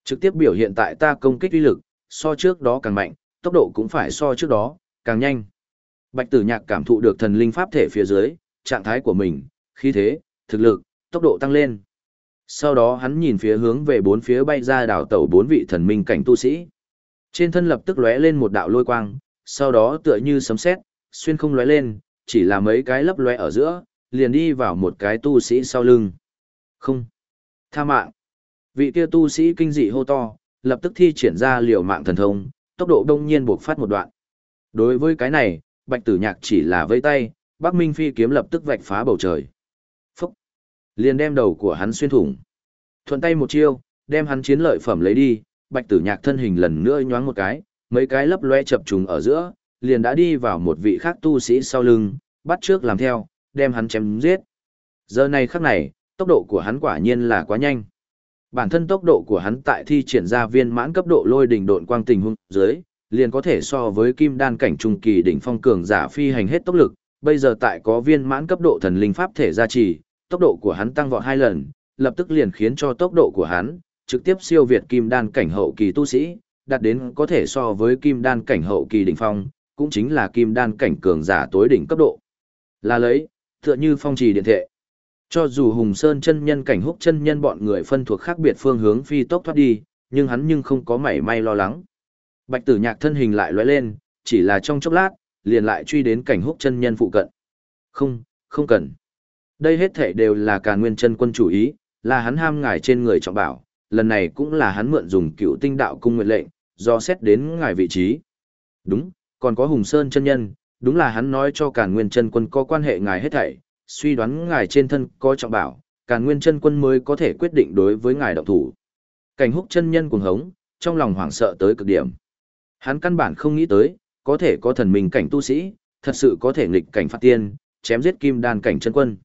Trực tiếp biểu hiện tại ta công kích uy lực, so trước đó càng mạnh, tốc độ cũng phải so trước đó, càng nhanh. Bạch tử nhạc cảm thụ được thần linh pháp thể phía dưới, trạng thái của mình, khí thế, thực lực, tốc độ tăng lên. Sau đó hắn nhìn phía hướng về bốn phía bay ra đảo tẩu bốn vị thần minh cảnh tu sĩ. Trên thân lập tức lóe lên một đạo lôi quang, sau đó tựa như sấm sét, xuyên không lóe lên, chỉ là mấy cái lấp lóe ở giữa, liền đi vào một cái tu sĩ sau lưng. Không. Tha mạng. Vị kia tu sĩ kinh dị hô to, lập tức thi triển ra liều mạng thần thông, tốc độ đông nhiên buộc phát một đoạn. Đối với cái này, bạch tử nhạc chỉ là vây tay, Bắc Minh phi kiếm lập tức vạch phá bầu trời. Phúc! Liền đem đầu của hắn xuyên thủng. Thuận tay một chiêu, đem hắn chiến lợi phẩm lấy đi, bạch tử nhạc thân hình lần nữa nhoáng một cái, mấy cái lấp loe chập trùng ở giữa, liền đã đi vào một vị khác tu sĩ sau lưng, bắt trước làm theo, đem hắn chém giết. Giờ này khắc này, tốc độ của hắn quả nhiên là quá nhanh. Bản thân tốc độ của hắn tại thi triển ra viên mãn cấp độ lôi đỉnh độn quang tình huống dưới, liền có thể so với kim đan cảnh trung kỳ đỉnh phong cường giả phi hành hết tốc lực, bây giờ tại có viên mãn cấp độ thần linh pháp thể gia trì, tốc độ của hắn tăng vọt hai lần, lập tức liền khiến cho tốc độ của hắn trực tiếp siêu việt kim đan cảnh hậu kỳ tu sĩ, đạt đến có thể so với kim đan cảnh hậu kỳ đỉnh phong, cũng chính là kim đan cảnh cường giả tối đỉnh cấp độ. Là lấy, tựa như phong trì điện thệ. Cho dù Hùng Sơn chân nhân cảnh húc chân nhân bọn người phân thuộc khác biệt phương hướng phi tốc thoát đi, nhưng hắn nhưng không có mảy may lo lắng. Bạch tử nhạc thân hình lại lóe lên, chỉ là trong chốc lát, liền lại truy đến cảnh húc chân nhân phụ cận. Không, không cần. Đây hết thể đều là cả nguyên chân quân chủ ý, là hắn ham ngài trên người trọng bảo, lần này cũng là hắn mượn dùng cựu tinh đạo cung nguyện lệnh, do xét đến ngài vị trí. Đúng, còn có Hùng Sơn chân nhân, đúng là hắn nói cho cả nguyên chân quân có quan hệ ngài hết thảy, suy đoán ngài trên thân có trọng bảo, càng nguyên chân quân mới có thể quyết định đối với ngài động thủ. Cảnh húc chân nhân cuồng hống, trong lòng hoảng sợ tới cực điểm. Hắn căn bản không nghĩ tới, có thể có thần minh cảnh tu sĩ, thật sự có thể nghịch cảnh phạt tiên, chém giết kim đan cảnh chân quân.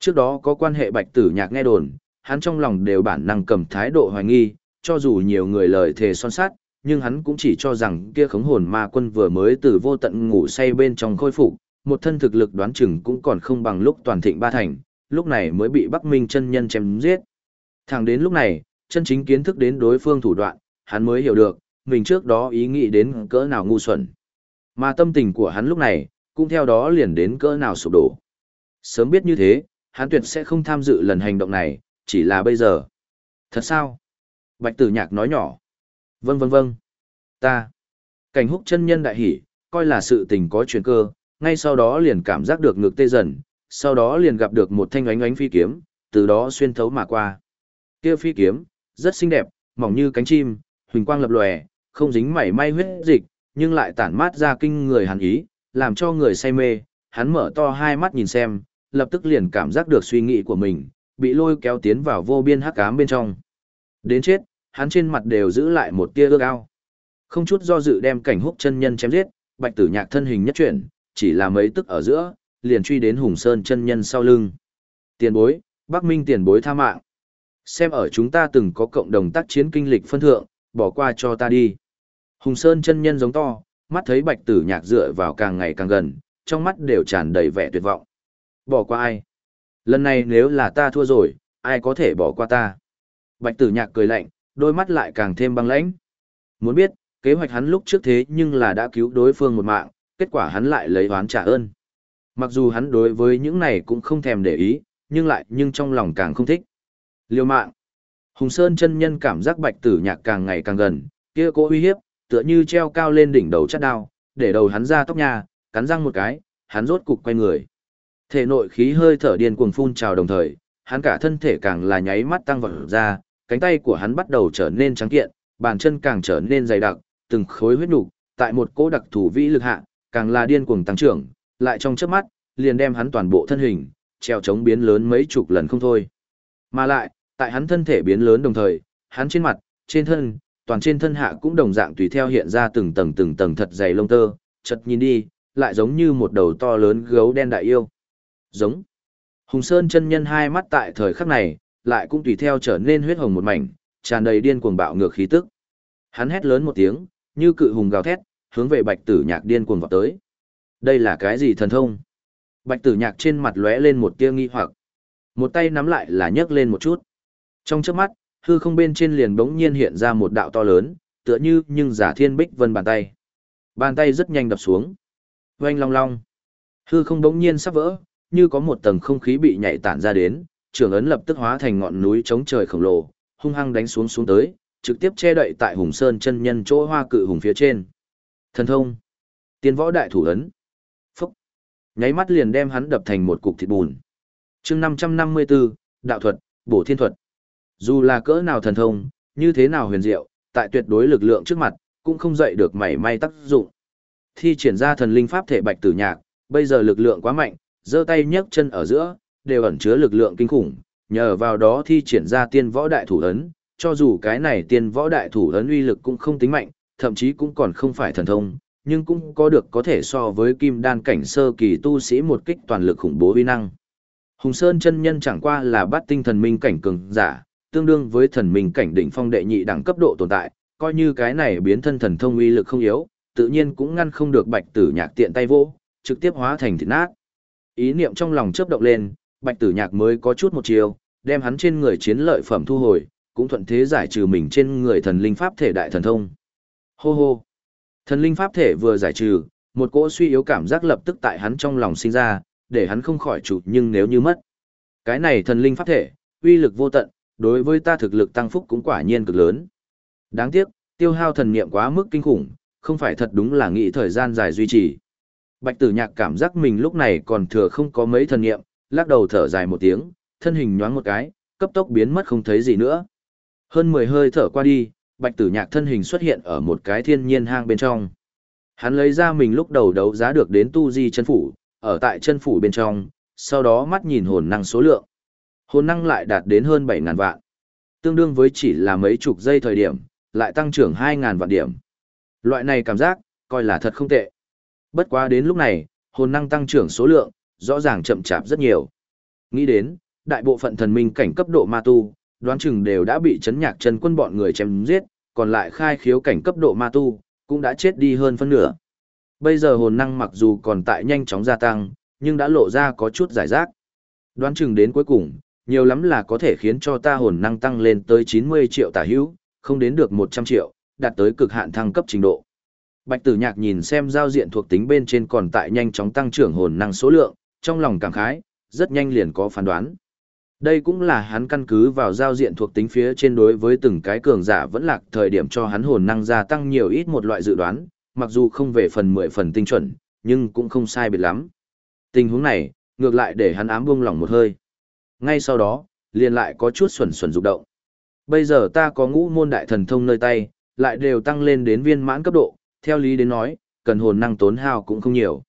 Trước đó có quan hệ bạch tử nhạc nghe đồn, hắn trong lòng đều bản năng cầm thái độ hoài nghi, cho dù nhiều người lời thề son sát, nhưng hắn cũng chỉ cho rằng kia khống hồn ma quân vừa mới từ vô tận ngủ say bên trong khôi phục, một thân thực lực đoán chừng cũng còn không bằng lúc toàn thịnh ba thành, lúc này mới bị Bắc Minh chân nhân chém giết. Thẳng đến lúc này, chân chính kiến thức đến đối phương thủ đoạn, hắn mới hiểu được, mình trước đó ý nghĩ đến cỡ nào ngu xuẩn. Mà tâm tình của hắn lúc này, cũng theo đó liền đến cỡ nào sụp đổ. Sớm biết như thế, hắn tuyệt sẽ không tham dự lần hành động này, chỉ là bây giờ. Thật sao? Bạch tử nhạc nói nhỏ. Vâng vâng vâng. Ta. Cảnh húc chân nhân đại hỉ, coi là sự tình có chuyển cơ, ngay sau đó liền cảm giác được ngực tê dần, sau đó liền gặp được một thanh ánh ánh phi kiếm, từ đó xuyên thấu mà qua. Kia phi kiếm, rất xinh đẹp, mỏng như cánh chim, huỳnh quang lập lòe, không dính mảy may huyết dịch, nhưng lại tản mát ra kinh người hàn ý, làm cho người say mê, hắn mở to hai mắt nhìn xem, lập tức liền cảm giác được suy nghĩ của mình, bị lôi kéo tiến vào vô biên hắc ám bên trong. Đến chết, hắn trên mặt đều giữ lại một tia ước ao. Không chút do dự đem cảnh húc chân nhân chém giết, bạch tử nhạc thân hình nhất chuyển, chỉ là mấy tức ở giữa, liền truy đến hùng sơn chân nhân sau lưng. Tiền bối, Bắc Minh tiền bối tha mạng. Xem ở chúng ta từng có cộng đồng tác chiến kinh lịch phân thượng, bỏ qua cho ta đi. Hùng Sơn chân nhân giống to, mắt thấy bạch tử nhạc dựa vào càng ngày càng gần, trong mắt đều tràn đầy vẻ tuyệt vọng. Bỏ qua ai? Lần này nếu là ta thua rồi, ai có thể bỏ qua ta? Bạch tử nhạc cười lạnh, đôi mắt lại càng thêm băng lãnh. Muốn biết, kế hoạch hắn lúc trước thế nhưng là đã cứu đối phương một mạng, kết quả hắn lại lấy oán trả ơn. Mặc dù hắn đối với những này cũng không thèm để ý, nhưng lại nhưng trong lòng càng không thích. Liêu mạng. Hùng Sơn chân nhân cảm giác bạch tử nhạc càng ngày càng gần, kia cố uy hiếp, tựa như treo cao lên đỉnh đầu chát đao, để đầu hắn ra tóc nhà, cắn răng một cái, hắn rốt cục quay người. Thể nội khí hơi thở điên cuồng phun trào đồng thời, hắn cả thân thể càng là nháy mắt tăng vọt ra, cánh tay của hắn bắt đầu trở nên trắng kiện, bàn chân càng trở nên dày đặc, từng khối huyết nục, tại một cỗ đặc thủ vĩ lực hạ, càng là điên cuồng tăng trưởng, lại trong chớp mắt, liền đem hắn toàn bộ thân hình, treo chống biến lớn mấy chục lần không thôi. Mà lại, tại hắn thân thể biến lớn đồng thời, hắn trên mặt, trên thân, toàn trên thân hạ cũng đồng dạng tùy theo hiện ra từng tầng từng tầng thật dày lông tơ, chật nhìn đi, lại giống như một đầu to lớn gấu đen đại yêu. Giống. Hùng Sơn chân nhân hai mắt tại thời khắc này, lại cũng tùy theo trở nên huyết hồng một mảnh, tràn đầy điên cuồng bạo ngược khí tức. Hắn hét lớn một tiếng, như cự hùng gào thét, hướng về Bạch Tử Nhạc điên cuồng vọt tới. Đây là cái gì thần thông? Bạch Tử Nhạc trên mặt lóe lên một tia nghi hoặc. Một tay nắm lại là nhấc lên một chút. Trong chớp mắt, hư không bên trên liền bỗng nhiên hiện ra một đạo to lớn, tựa như nhưng giả thiên bích vân bàn tay. Bàn tay rất nhanh đập xuống. Oanh long long. Hư không bỗng nhiên sắp vỡ, như có một tầng không khí bị nhảy tản ra đến, trường ấn lập tức hóa thành ngọn núi chống trời khổng lồ, hung hăng đánh xuống xuống tới, trực tiếp che đậy tại Hùng Sơn chân nhân chỗ hoa cự hùng phía trên. Thần thông. Tiên võ đại thủ ấn. Phúc. Nháy mắt liền đem hắn đập thành một cục thịt bùn. chương 554, đạo thuật, bổ thiên thuật. Dù là cỡ nào thần thông, như thế nào huyền diệu, tại tuyệt đối lực lượng trước mặt, cũng không dậy được mảy may tác dụng. Thi triển ra thần linh pháp thể bạch tử nhạc, bây giờ lực lượng quá mạnh, giơ tay nhấc chân ở giữa, đều ẩn chứa lực lượng kinh khủng, nhờ vào đó thi triển ra tiên võ đại thủ ấn, cho dù cái này tiên võ đại thủ ấn uy lực cũng không tính mạnh, thậm chí cũng còn không phải thần thông, nhưng cũng có được có thể so với kim đan cảnh sơ kỳ tu sĩ một kích toàn lực khủng bố uy năng. Hùng Sơn chân nhân chẳng qua là bát tinh thần minh cảnh cường giả, tương đương với thần minh cảnh đỉnh phong đệ nhị đẳng cấp độ tồn tại, coi như cái này biến thân thần thông uy lực không yếu, tự nhiên cũng ngăn không được Bạch Tử Nhạc tiện tay vỗ, trực tiếp hóa thành thịt nát. Ý niệm trong lòng chớp động lên, Bạch Tử Nhạc mới có chút một chiều, đem hắn trên người chiến lợi phẩm thu hồi, cũng thuận thế giải trừ mình trên người thần linh pháp thể đại thần thông. Hô hô. Thần linh pháp thể vừa giải trừ, một cỗ suy yếu cảm giác lập tức tại hắn trong lòng sinh ra, để hắn không khỏi chủ nhưng nếu như mất. Cái này thần linh pháp thể, uy lực vô tận, đối với ta thực lực tăng phúc cũng quả nhiên cực lớn. Đáng tiếc, tiêu hao thần niệm quá mức kinh khủng, không phải thật đúng là nghĩ thời gian dài duy trì. Bạch tử nhạc cảm giác mình lúc này còn thừa không có mấy thần niệm, lắc đầu thở dài một tiếng, thân hình nhoáng một cái, cấp tốc biến mất không thấy gì nữa. Hơn 10 hơi thở qua đi, bạch tử nhạc thân hình xuất hiện ở một cái thiên nhiên hang bên trong. Hắn lấy ra mình lúc đầu đấu giá được đến tu di chân phủ, ở tại chân phủ bên trong, sau đó mắt nhìn hồn năng số lượng. Hồn năng lại đạt đến hơn 7.000 vạn. Tương đương với chỉ là mấy chục giây thời điểm, lại tăng trưởng 2.000 vạn điểm. Loại này cảm giác, coi là thật không tệ. Bất quá đến lúc này, hồn năng tăng trưởng số lượng, rõ ràng chậm chạp rất nhiều. Nghĩ đến, đại bộ phận thần minh cảnh cấp độ ma tu, đoán chừng đều đã bị chấn nhạc chân quân bọn người chém giết, còn lại khai khiếu cảnh cấp độ ma tu, cũng đã chết đi hơn phân nửa. Bây giờ hồn năng mặc dù còn tại nhanh chóng gia tăng, nhưng đã lộ ra có chút giải rác. Đoán chừng đến cuối cùng, nhiều lắm là có thể khiến cho ta hồn năng tăng lên tới 90 triệu tả hữu, không đến được 100 triệu, đạt tới cực hạn thăng cấp trình độ. Bạch Tử Nhạc nhìn xem giao diện thuộc tính bên trên còn tại nhanh chóng tăng trưởng hồn năng số lượng, trong lòng cảm khái, rất nhanh liền có phán đoán. Đây cũng là hắn căn cứ vào giao diện thuộc tính phía trên đối với từng cái cường giả vẫn lạc thời điểm cho hắn hồn năng gia tăng nhiều ít một loại dự đoán, mặc dù không về phần 10 phần tinh chuẩn, nhưng cũng không sai biệt lắm. Tình huống này, ngược lại để hắn ám buông lòng một hơi. Ngay sau đó, liền lại có chút xuẩn xuẩn rục động. Bây giờ ta có ngũ môn đại thần thông nơi tay, lại đều tăng lên đến viên mãn cấp độ, theo lý đến nói, cần hồn năng tốn hao cũng không nhiều.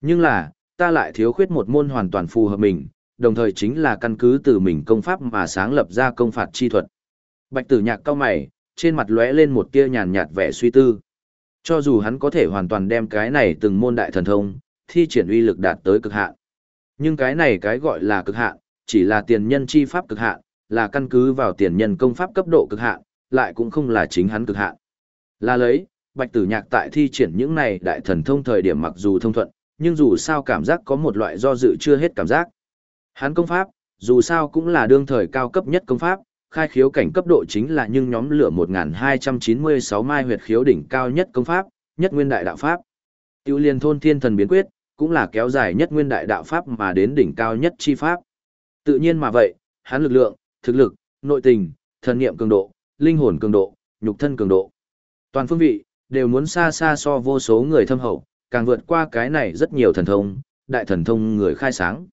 Nhưng là, ta lại thiếu khuyết một môn hoàn toàn phù hợp mình, đồng thời chính là căn cứ từ mình công pháp mà sáng lập ra công phạt chi thuật. Bạch tử nhạc cao mày, trên mặt lóe lên một tia nhàn nhạt vẻ suy tư. Cho dù hắn có thể hoàn toàn đem cái này từng môn đại thần thông, thi triển uy lực đạt tới cực hạn. Nhưng cái này cái gọi là cực hạn, chỉ là tiền nhân chi pháp cực hạn, là căn cứ vào tiền nhân công pháp cấp độ cực hạn, lại cũng không là chính hắn cực hạn. Là lấy, Bạch Tử Nhạc tại thi triển những này đại thần thông thời điểm mặc dù thông thuận, nhưng dù sao cảm giác có một loại do dự chưa hết cảm giác. Hắn công pháp, dù sao cũng là đương thời cao cấp nhất công pháp, khai khiếu cảnh cấp độ chính là nhưng nhóm lửa 1296 mai huyệt khiếu đỉnh cao nhất công pháp, nhất nguyên đại đạo pháp. Tiêu liên thôn thiên thần biến quyết, cũng là kéo dài nhất nguyên đại đạo pháp mà đến đỉnh cao nhất chi pháp. Tự nhiên mà vậy, hắn lực lượng, thực lực, nội tình, thần niệm cường độ, linh hồn cường độ, nhục thân cường độ. Toàn phương vị, đều muốn xa xa so vô số người thâm hậu, càng vượt qua cái này rất nhiều thần thông, đại thần thông người khai sáng.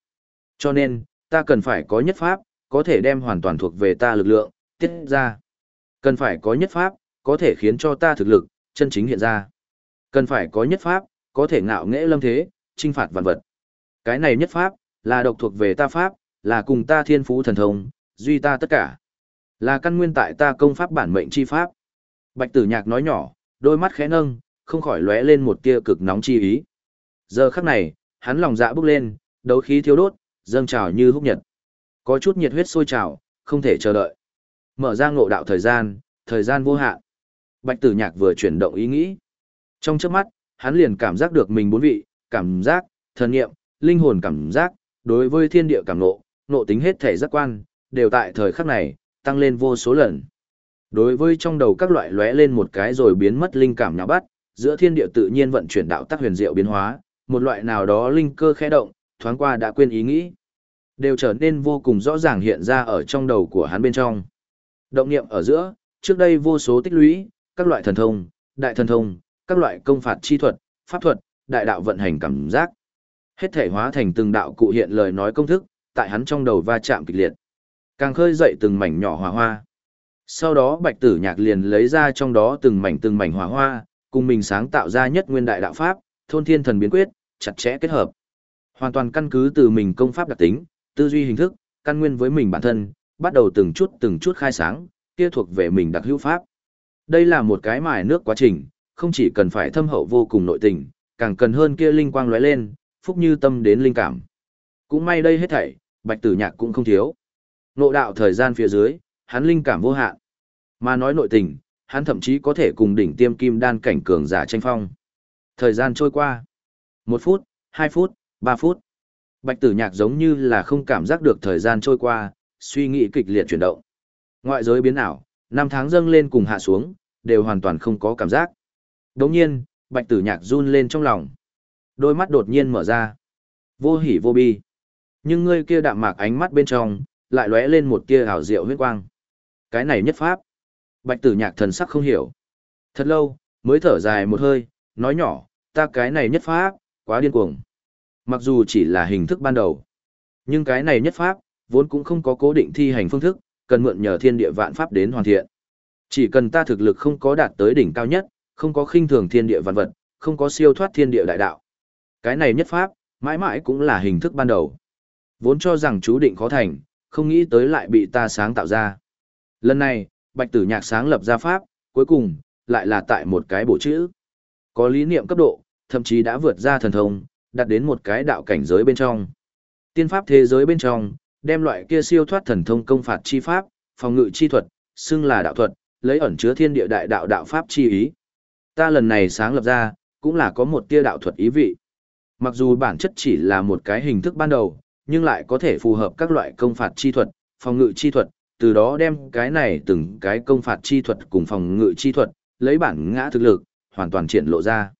Cho nên, ta cần phải có nhất pháp, có thể đem hoàn toàn thuộc về ta lực lượng, tiết ra. Cần phải có nhất pháp, có thể khiến cho ta thực lực, chân chính hiện ra. Cần phải có nhất pháp, có thể ngạo nghễ lâm thế, trinh phạt vạn vật. Cái này nhất pháp, là độc thuộc về ta pháp, là cùng ta thiên phú thần thông, duy ta tất cả. Là căn nguyên tại ta công pháp bản mệnh chi pháp. Bạch tử nhạc nói nhỏ, đôi mắt khẽ nâng, không khỏi lóe lên một tia cực nóng chi ý. Giờ khắc này, hắn lòng dạ bốc lên, đấu khí thiêu đốt, dâng trào như húc nhật. Có chút nhiệt huyết sôi trào, không thể chờ đợi. Mở ra ngộ đạo thời gian, thời gian vô hạn. Bạch tử nhạc vừa chuyển động ý nghĩ. Trong chớp mắt, hắn liền cảm giác được mình bốn vị, cảm giác, thần nghiệm, linh hồn cảm giác, đối với thiên địa cảm ngộ, nộ tính hết thể giác quan, đều tại thời khắc này, tăng lên vô số lần. Đối với trong đầu các loại lóe lên một cái rồi biến mất linh cảm nhã bắt, giữa thiên địa tự nhiên vận chuyển đạo tắc huyền diệu biến hóa, một loại nào đó linh cơ khẽ động, thoáng qua đã quên ý nghĩ, đều trở nên vô cùng rõ ràng hiện ra ở trong đầu của hắn bên trong. Động niệm ở giữa, trước đây vô số tích lũy, các loại thần thông, đại thần thông, các loại công phạt chi thuật, pháp thuật, đại đạo vận hành cảm giác. Hết thể hóa thành từng đạo cụ hiện lời nói công thức, tại hắn trong đầu va chạm kịch liệt. Càng khơi dậy từng mảnh nhỏ hỏa hoa. Sau đó bạch tử nhạc liền lấy ra trong đó từng mảnh từng mảnh hỏa hoa, cùng mình sáng tạo ra nhất nguyên đại đạo pháp, thôn thiên thần biến quyết, chặt chẽ kết hợp. Hoàn toàn căn cứ từ mình công pháp đặc tính, tư duy hình thức, căn nguyên với mình bản thân, bắt đầu từng chút từng chút khai sáng, kia thuộc về mình đặc hữu pháp. Đây là một cái mài nước quá trình, không chỉ cần phải thâm hậu vô cùng nội tình, càng cần hơn kia linh quang lóe lên, phúc như tâm đến linh cảm. Cũng may đây hết thảy, bạch tử nhạc cũng không thiếu. Nộ đạo thời gian phía dưới, hắn linh cảm vô hạn. Mà nói nội tình, hắn thậm chí có thể cùng đỉnh tiêm kim đan cảnh cường giả tranh phong. Thời gian trôi qua. Một phút, hai phút, ba phút. Bạch tử nhạc giống như là không cảm giác được thời gian trôi qua, suy nghĩ kịch liệt chuyển động. Ngoại giới biến ảo, năm tháng dâng lên cùng hạ xuống, đều hoàn toàn không có cảm giác. Đồng nhiên, bạch tử nhạc run lên trong lòng. Đôi mắt đột nhiên mở ra. Vô hỉ vô bi. Nhưng ngươi kia đạm mạc ánh mắt bên trong, lại lóe lên một tia ảo diệu huyết quang. Cái này nhất pháp. Bạch tử nhạc thần sắc không hiểu. Thật lâu, mới thở dài một hơi, nói nhỏ, ta cái này nhất pháp, quá điên cuồng. Mặc dù chỉ là hình thức ban đầu, nhưng cái này nhất pháp, vốn cũng không có cố định thi hành phương thức, cần mượn nhờ thiên địa vạn pháp đến hoàn thiện. Chỉ cần ta thực lực không có đạt tới đỉnh cao nhất, không có khinh thường thiên địa vạn vật, không có siêu thoát thiên địa đại đạo. Cái này nhất pháp, mãi mãi cũng là hình thức ban đầu. Vốn cho rằng chú định khó thành, không nghĩ tới lại bị ta sáng tạo ra. Lần này, Bạch Tử Nhạc sáng lập ra pháp, cuối cùng, lại là tại một cái bộ chữ. Có lý niệm cấp độ, thậm chí đã vượt ra thần thông, đạt đến một cái đạo cảnh giới bên trong. Tiên pháp thế giới bên trong, đem loại kia siêu thoát thần thông công phạt chi pháp, phòng ngự chi thuật, xưng là đạo thuật, lấy ẩn chứa thiên địa đại đạo đạo pháp chi ý. Ta lần này sáng lập ra, cũng là có một tia đạo thuật ý vị. Mặc dù bản chất chỉ là một cái hình thức ban đầu, nhưng lại có thể phù hợp các loại công phạt chi thuật, phòng ngự chi thuật, từ đó đem cái này từng cái công phạt chi thuật cùng phòng ngự chi thuật, lấy bản ngã thực lực, hoàn toàn triển lộ ra.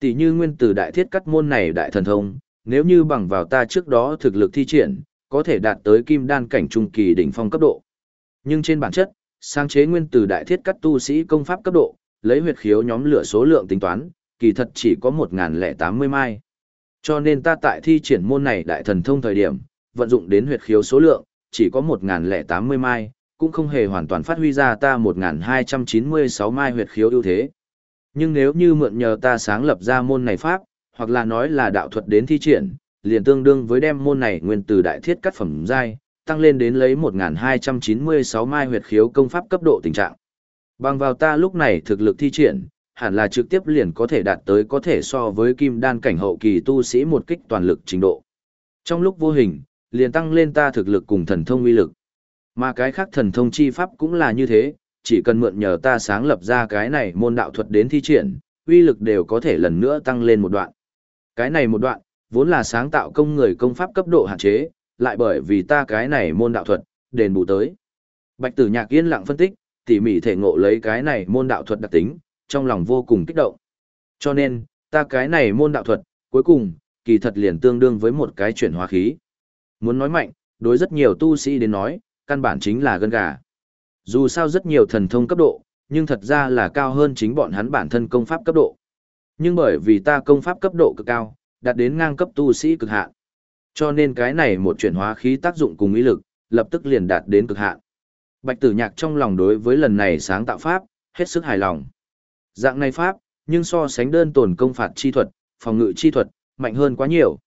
Tỷ như nguyên từ đại thiết cắt môn này đại thần thông, nếu như bằng vào ta trước đó thực lực thi triển, có thể đạt tới kim đan cảnh trung kỳ đỉnh phong cấp độ. Nhưng trên bản chất, sáng chế nguyên từ đại thiết cắt tu sĩ công pháp cấp độ, lấy huyệt khiếu nhóm lửa số lượng tính toán, kỳ thật chỉ có 1080 mai. Cho nên ta tại thi triển môn này đại thần thông thời điểm, vận dụng đến huyệt khiếu số lượng, chỉ có 1080 mai, cũng không hề hoàn toàn phát huy ra ta 1296 mai huyệt khiếu ưu thế. Nhưng nếu như mượn nhờ ta sáng lập ra môn này pháp, hoặc là nói là đạo thuật đến thi triển, liền tương đương với đem môn này nguyên từ đại thiết cắt phẩm giai, tăng lên đến lấy 1296 mai huyệt khiếu công pháp cấp độ tình trạng. Bằng vào ta lúc này thực lực thi triển, hẳn là trực tiếp liền có thể đạt tới có thể so với kim đan cảnh hậu kỳ tu sĩ một kích toàn lực trình độ. Trong lúc vô hình, liền tăng lên ta thực lực cùng thần thông uy lực. Mà cái khác thần thông chi pháp cũng là như thế, chỉ cần mượn nhờ ta sáng lập ra cái này môn đạo thuật đến thi triển, uy lực đều có thể lần nữa tăng lên một đoạn. Cái này một đoạn, vốn là sáng tạo công người công pháp cấp độ hạn chế, lại bởi vì ta cái này môn đạo thuật, đền bù tới. Bạch tử nhạc yên lặng phân tích, tỉ mỉ thể ngộ lấy cái này môn đạo thuật đặc tính, trong lòng vô cùng kích động. Cho nên, ta cái này môn đạo thuật, cuối cùng, kỳ thật liền tương đương với một cái chuyển hóa khí. Muốn nói mạnh, đối rất nhiều tu sĩ đến nói, căn bản chính là gân gà. Dù sao rất nhiều thần thông cấp độ, nhưng thật ra là cao hơn chính bọn hắn bản thân công pháp cấp độ. Nhưng bởi vì ta công pháp cấp độ cực cao, đạt đến ngang cấp tu sĩ cực hạn. Cho nên cái này một chuyển hóa khí tác dụng cùng ý lực, lập tức liền đạt đến cực hạn. Bạch Tử Nhạc trong lòng đối với lần này sáng tạo pháp, hết sức hài lòng. Dạng này pháp, nhưng so sánh đơn tổn công phạt chi thuật, phòng ngự chi thuật, mạnh hơn quá nhiều.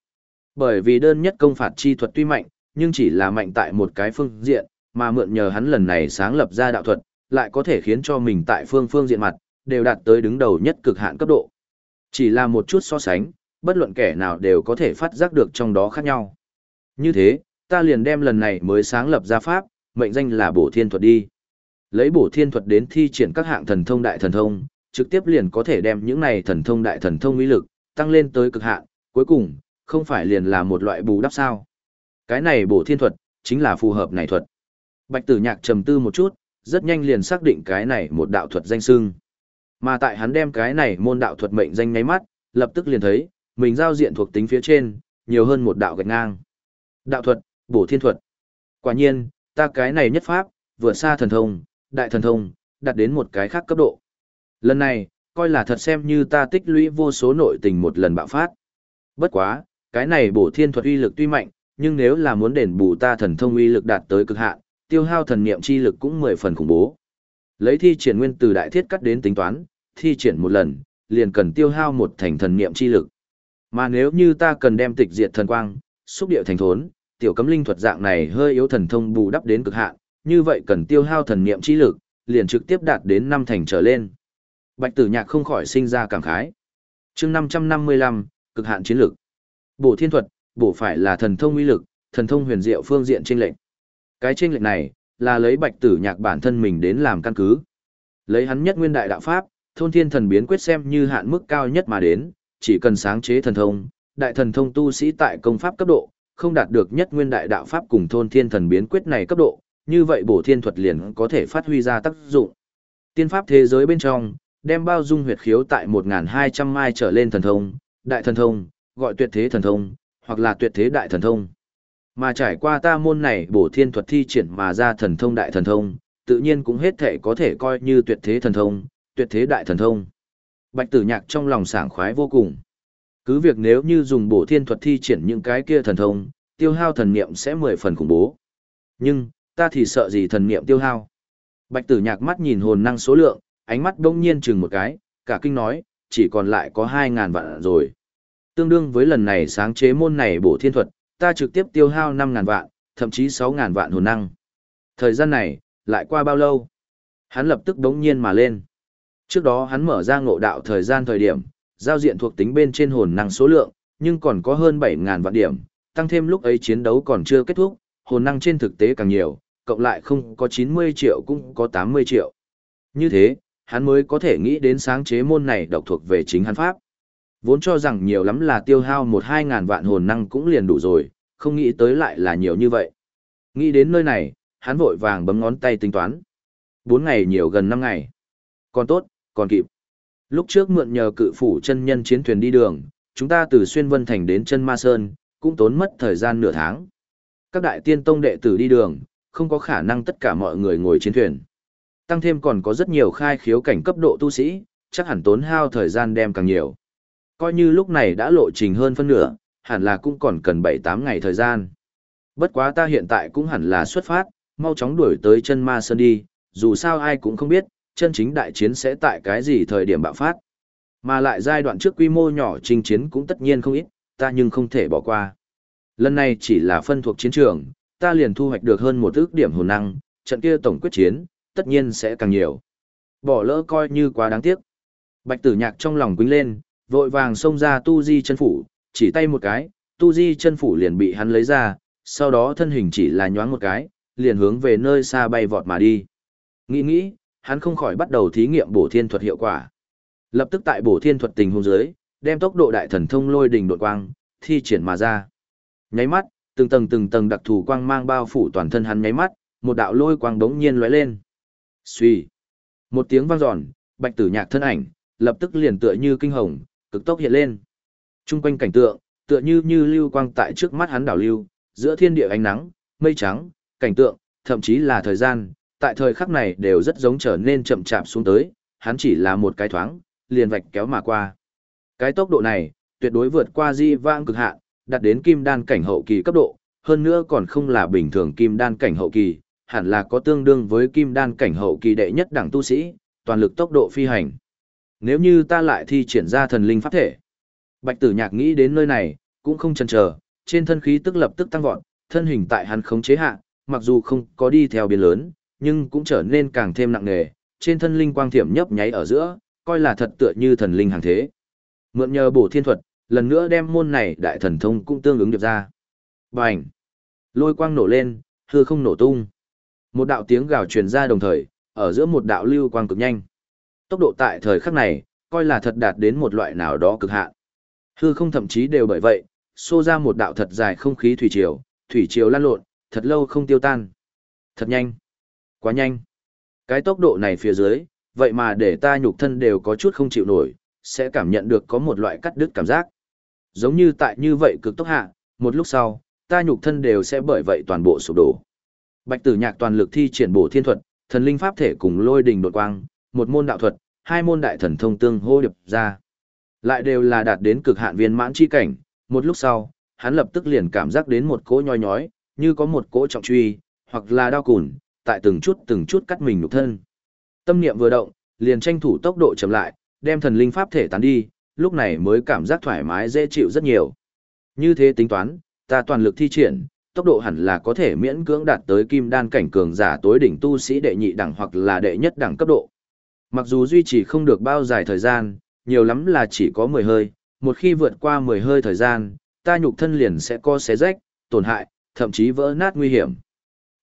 Bởi vì đơn nhất công phạt chi thuật tuy mạnh, nhưng chỉ là mạnh tại một cái phương diện, mà mượn nhờ hắn lần này sáng lập ra đạo thuật, lại có thể khiến cho mình tại phương phương diện mặt, đều đạt tới đứng đầu nhất cực hạn cấp độ. Chỉ là một chút so sánh, bất luận kẻ nào đều có thể phát giác được trong đó khác nhau. Như thế, ta liền đem lần này mới sáng lập ra pháp, mệnh danh là bổ thiên thuật đi. Lấy bổ thiên thuật đến thi triển các hạng thần thông đại thần thông, trực tiếp liền có thể đem những này thần thông đại thần thông uy lực tăng lên tới cực hạn, cuối cùng, không phải liền là một loại bù đắp sao. Cái này bổ thiên thuật, chính là phù hợp này thuật. Bạch tử nhạc trầm tư một chút, rất nhanh liền xác định cái này một đạo thuật danh xưng. Mà tại hắn đem cái này môn đạo thuật mệnh danh ngáy mắt, lập tức liền thấy, mình giao diện thuộc tính phía trên, nhiều hơn một đạo gạch ngang. Đạo thuật, bổ thiên thuật. Quả nhiên, ta cái này nhất pháp, vừa xa thần thông, đại thần thông, đạt đến một cái khác cấp độ. Lần này, coi là thật xem như ta tích lũy vô số nội tình một lần bạo phát. Bất quá, cái này bổ thiên thuật uy lực tuy mạnh, nhưng nếu là muốn đền bù ta thần thông uy lực đạt tới cực hạn, tiêu hao thần niệm chi lực cũng mười phần khủng bố. Lấy thi triển nguyên từ đại thiết cắt đến tính toán, thi triển một lần, liền cần tiêu hao một thành thần niệm chi lực. Mà nếu như ta cần đem tịch diệt thần quang, xúc điệu thành thốn, tiểu cấm linh thuật dạng này hơi yếu thần thông bù đắp đến cực hạn, như vậy cần tiêu hao thần niệm chi lực, liền trực tiếp đạt đến năm thành trở lên. Bạch Tử Nhạc không khỏi sinh ra cảm khái. Chương 555, cực hạn chiến lực. Bổ thiên thuật, bổ phải là thần thông uy lực, thần thông huyền diệu phương diện chênh lệnh. Cái trên lệnh này là lấy Bạch Tử Nhạc bản thân mình đến làm căn cứ. Lấy hắn nhất nguyên đại đạo pháp, thôn thiên thần biến quyết xem như hạn mức cao nhất mà đến, chỉ cần sáng chế thần thông, đại thần thông tu sĩ tại công pháp cấp độ, không đạt được nhất nguyên đại đạo pháp cùng thôn thiên thần biến quyết này cấp độ, như vậy bổ thiên thuật liền có thể phát huy ra tác dụng. Tiên pháp thế giới bên trong, đem bao dung huyệt khiếu tại 1.200 mai trở lên thần thông, đại thần thông, gọi tuyệt thế thần thông, hoặc là tuyệt thế đại thần thông. Mà trải qua ta môn này bổ thiên thuật thi triển mà ra thần thông đại thần thông, tự nhiên cũng hết thể có thể coi như tuyệt thế thần thông, tuyệt thế đại thần thông. Bạch tử nhạc trong lòng sảng khoái vô cùng. Cứ việc nếu như dùng bổ thiên thuật thi triển những cái kia thần thông, tiêu hao thần niệm sẽ mười phần khủng bố. Nhưng, ta thì sợ gì thần niệm tiêu hao. Bạch tử nhạc mắt nhìn hồn năng số lượng, ánh mắt đông nhiên chừng một cái, cả kinh nói, chỉ còn lại có 2.000 vạn rồi. Tương đương với lần này sáng chế môn này bổ thiên thuật, ta trực tiếp tiêu hao 5.000 vạn, thậm chí 6.000 vạn hồn năng. Thời gian này, lại qua bao lâu? Hắn lập tức đống nhiên mà lên. Trước đó hắn mở ra ngộ đạo thời gian thời điểm, giao diện thuộc tính bên trên hồn năng số lượng, nhưng còn có hơn 7.000 vạn điểm, tăng thêm lúc ấy chiến đấu còn chưa kết thúc, hồn năng trên thực tế càng nhiều, cộng lại không có 90 triệu cũng có 80 triệu. Như thế, hắn mới có thể nghĩ đến sáng chế môn này độc thuộc về chính hắn pháp. Vốn cho rằng nhiều lắm là tiêu hao một hai ngàn vạn hồn năng cũng liền đủ rồi, không nghĩ tới lại là nhiều như vậy. Nghĩ đến nơi này, hắn vội vàng bấm ngón tay tính toán. Bốn ngày nhiều gần năm ngày. Còn tốt, còn kịp. Lúc trước mượn nhờ cự phủ chân nhân chiến thuyền đi đường, chúng ta từ Xuyên Vân Thành đến chân Ma Sơn, cũng tốn mất thời gian nửa tháng. Các đại tiên tông đệ tử đi đường, không có khả năng tất cả mọi người ngồi chiến thuyền. Tăng thêm còn có rất nhiều khai khiếu cảnh cấp độ tu sĩ, chắc hẳn tốn hao thời gian đem càng nhiều. Coi như lúc này đã lộ trình hơn phân nửa, hẳn là cũng còn cần 7-8 ngày thời gian. Bất quá ta hiện tại cũng hẳn là xuất phát, mau chóng đuổi tới chân ma sơn đi, dù sao ai cũng không biết, chân chính đại chiến sẽ tại cái gì thời điểm bạo phát. Mà lại giai đoạn trước quy mô nhỏ trình chiến cũng tất nhiên không ít, ta nhưng không thể bỏ qua. Lần này chỉ là phân thuộc chiến trường, ta liền thu hoạch được hơn một ước điểm hồn năng, trận kia tổng quyết chiến, tất nhiên sẽ càng nhiều. Bỏ lỡ coi như quá đáng tiếc. Bạch tử nhạc trong lòng quính lên, vội vàng xông ra tu di chân phủ, chỉ tay một cái, tu di chân phủ liền bị hắn lấy ra, sau đó thân hình chỉ là nhoáng một cái, liền hướng về nơi xa bay vọt mà đi. Nghĩ nghĩ, hắn không khỏi bắt đầu thí nghiệm bổ thiên thuật hiệu quả. Lập tức tại bổ thiên thuật tình huống dưới, đem tốc độ đại thần thông lôi đình đột quang, thi triển mà ra. Nháy mắt, từng tầng từng tầng đặc thù quang mang bao phủ toàn thân hắn nháy mắt, một đạo lôi quang đống nhiên lóe lên. Suy. Một tiếng vang dọn, bạch tử nhạc thân ảnh, lập tức liền tựa như kinh hồng, cực tốc hiện lên. Trung quanh cảnh tượng, tựa như như lưu quang tại trước mắt hắn đảo lưu, giữa thiên địa ánh nắng, mây trắng, cảnh tượng, thậm chí là thời gian, tại thời khắc này đều rất giống trở nên chậm chạp xuống tới, hắn chỉ là một cái thoáng, liền vạch kéo mà qua. Cái tốc độ này, tuyệt đối vượt qua di vãng cực hạn, đạt đến kim đan cảnh hậu kỳ cấp độ, hơn nữa còn không là bình thường kim đan cảnh hậu kỳ, hẳn là có tương đương với kim đan cảnh hậu kỳ đệ nhất đẳng tu sĩ, toàn lực tốc độ phi hành. Nếu như ta lại thi triển ra thần linh pháp thể. Bạch tử nhạc nghĩ đến nơi này, cũng không chần chờ, trên thân khí tức lập tức tăng vọt, thân hình tại hắn khống chế hạ, mặc dù không có đi theo biến lớn, nhưng cũng trở nên càng thêm nặng nề, trên thân linh quang thiểm nhấp nháy ở giữa, coi là thật tựa như thần linh hàng thế. Mượn nhờ bổ thiên thuật, lần nữa đem môn này đại thần thông cũng tương ứng điệp ra. Bành! Lôi quang nổ lên, hư không nổ tung. Một đạo tiếng gào truyền ra đồng thời, ở giữa một đạo lưu quang cực nhanh. Tốc độ tại thời khắc này, coi là thật đạt đến một loại nào đó cực hạn. Hư không thậm chí đều bởi vậy, xô ra một đạo thật dài không khí thủy triều, thủy triều lan lộn, thật lâu không tiêu tan. Thật nhanh. Quá nhanh. Cái tốc độ này phía dưới, vậy mà để ta nhục thân đều có chút không chịu nổi, sẽ cảm nhận được có một loại cắt đứt cảm giác. Giống như tại như vậy cực tốc hạ, một lúc sau, ta nhục thân đều sẽ bởi vậy toàn bộ sụp đổ. Bạch Tử Nhạc toàn lực thi triển bổ thiên thuật, thần linh pháp thể cùng lôi đình đột quang, một môn đạo thuật, hai môn đại thần thông tương hô điệp ra. Lại đều là đạt đến cực hạn viên mãn chi cảnh, một lúc sau, hắn lập tức liền cảm giác đến một cỗ nhói nhói, như có một cỗ trọng truy, hoặc là đau cùn, tại từng chút từng chút cắt mình nhục thân. Tâm niệm vừa động, liền tranh thủ tốc độ chậm lại, đem thần linh pháp thể tán đi, lúc này mới cảm giác thoải mái dễ chịu rất nhiều. Như thế tính toán, ta toàn lực thi triển, tốc độ hẳn là có thể miễn cưỡng đạt tới kim đan cảnh cường giả tối đỉnh tu sĩ đệ nhị đẳng hoặc là đệ nhất đẳng cấp độ. Mặc dù duy trì không được bao dài thời gian, nhiều lắm là chỉ có 10 hơi, một khi vượt qua 10 hơi thời gian, ta nhục thân liền sẽ co xé rách, tổn hại, thậm chí vỡ nát nguy hiểm.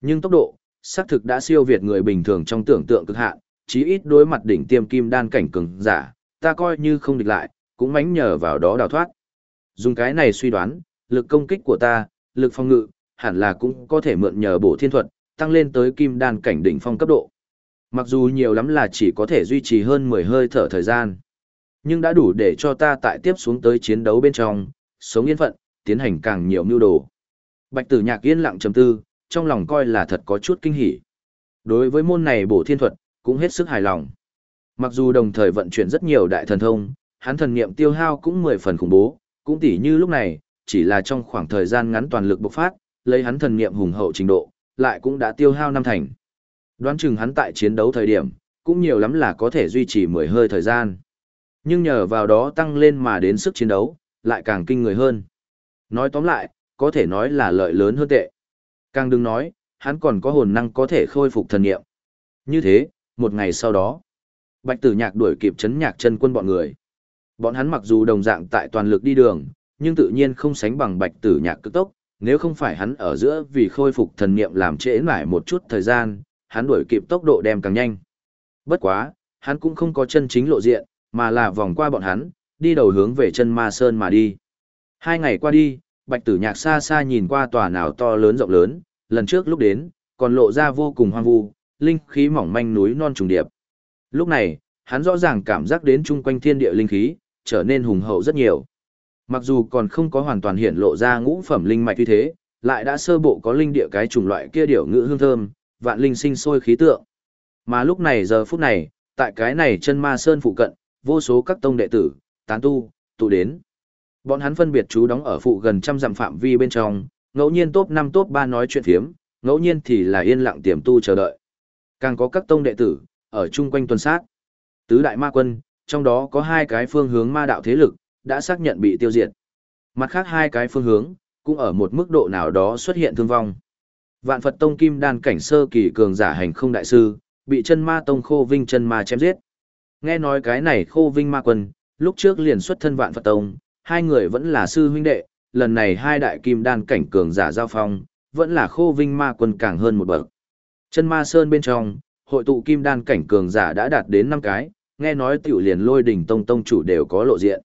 Nhưng tốc độ, xác thực đã siêu việt người bình thường trong tưởng tượng cực hạn, chí ít đối mặt đỉnh tiêm kim đan cảnh cường giả, ta coi như không địch lại, cũng mánh nhờ vào đó đào thoát. Dùng cái này suy đoán, lực công kích của ta, lực phòng ngự, hẳn là cũng có thể mượn nhờ bổ thiên thuật, tăng lên tới kim đan cảnh đỉnh phong cấp độ. Mặc dù nhiều lắm là chỉ có thể duy trì hơn 10 hơi thở thời gian, nhưng đã đủ để cho ta tại tiếp xuống tới chiến đấu bên trong, sống yên phận, tiến hành càng nhiều mưu đồ. Bạch tử nhạc yên lặng trầm tư, trong lòng coi là thật có chút kinh hỉ. Đối với môn này bổ thiên thuật, cũng hết sức hài lòng. Mặc dù đồng thời vận chuyển rất nhiều đại thần thông, hắn thần niệm tiêu hao cũng mười phần khủng bố, cũng tỉ như lúc này, chỉ là trong khoảng thời gian ngắn toàn lực bộc phát, lấy hắn thần niệm hùng hậu trình độ, lại cũng đã tiêu hao năm thành. Đoán chừng hắn tại chiến đấu thời điểm, cũng nhiều lắm là có thể duy trì mười hơi thời gian. Nhưng nhờ vào đó tăng lên mà đến sức chiến đấu, lại càng kinh người hơn. Nói tóm lại, có thể nói là lợi lớn hơn tệ. Càng đừng nói, hắn còn có hồn năng có thể khôi phục thần niệm. Như thế, một ngày sau đó, Bạch Tử Nhạc đuổi kịp chấn nhạc chân quân bọn người. Bọn hắn mặc dù đồng dạng tại toàn lực đi đường, nhưng tự nhiên không sánh bằng Bạch Tử Nhạc cực tốc, nếu không phải hắn ở giữa vì khôi phục thần niệm làm trễ nải một chút thời gian, hắn đuổi kịp tốc độ đem càng nhanh. Bất quá, hắn cũng không có chân chính lộ diện, mà là vòng qua bọn hắn, đi đầu hướng về chân ma sơn mà đi. Hai ngày qua đi, Bạch Tử Nhạc xa xa nhìn qua tòa nào to lớn rộng lớn, lần trước lúc đến, còn lộ ra vô cùng hoang vu, linh khí mỏng manh núi non trùng điệp. Lúc này, hắn rõ ràng cảm giác đến chung quanh thiên địa linh khí, trở nên hùng hậu rất nhiều. Mặc dù còn không có hoàn toàn hiện lộ ra ngũ phẩm linh mạch như thế, lại đã sơ bộ có linh địa cái chủng loại kia điểu ngữ hương thơm, vạn linh sinh sôi khí tượng. Mà lúc này giờ phút này, tại cái này chân ma sơn phụ cận, vô số các tông đệ tử, tán tu, tụ đến. Bọn hắn phân biệt chú đóng ở phụ gần trăm dặm phạm vi bên trong, ngẫu nhiên top 5 top 3 nói chuyện phiếm, ngẫu nhiên thì là yên lặng tiềm tu chờ đợi. Càng có các tông đệ tử, ở chung quanh tuần sát. Tứ đại ma quân, trong đó có hai cái phương hướng ma đạo thế lực, đã xác nhận bị tiêu diệt. Mặt khác hai cái phương hướng, cũng ở một mức độ nào đó xuất hiện thương vong. Vạn Phật Tông Kim Đan cảnh sơ kỳ cường giả hành không đại sư, bị chân ma tông khô vinh chân ma chém giết. Nghe nói cái này khô vinh ma quân, lúc trước liền xuất thân Vạn Phật Tông, hai người vẫn là sư huynh đệ, lần này hai đại kim đan cảnh cường giả giao phong, vẫn là khô vinh ma quân càng hơn một bậc. Chân ma sơn bên trong, hội tụ kim đan cảnh cường giả đã đạt đến 5 cái, nghe nói tiểu liền lôi đỉnh tông tông chủ đều có lộ diện.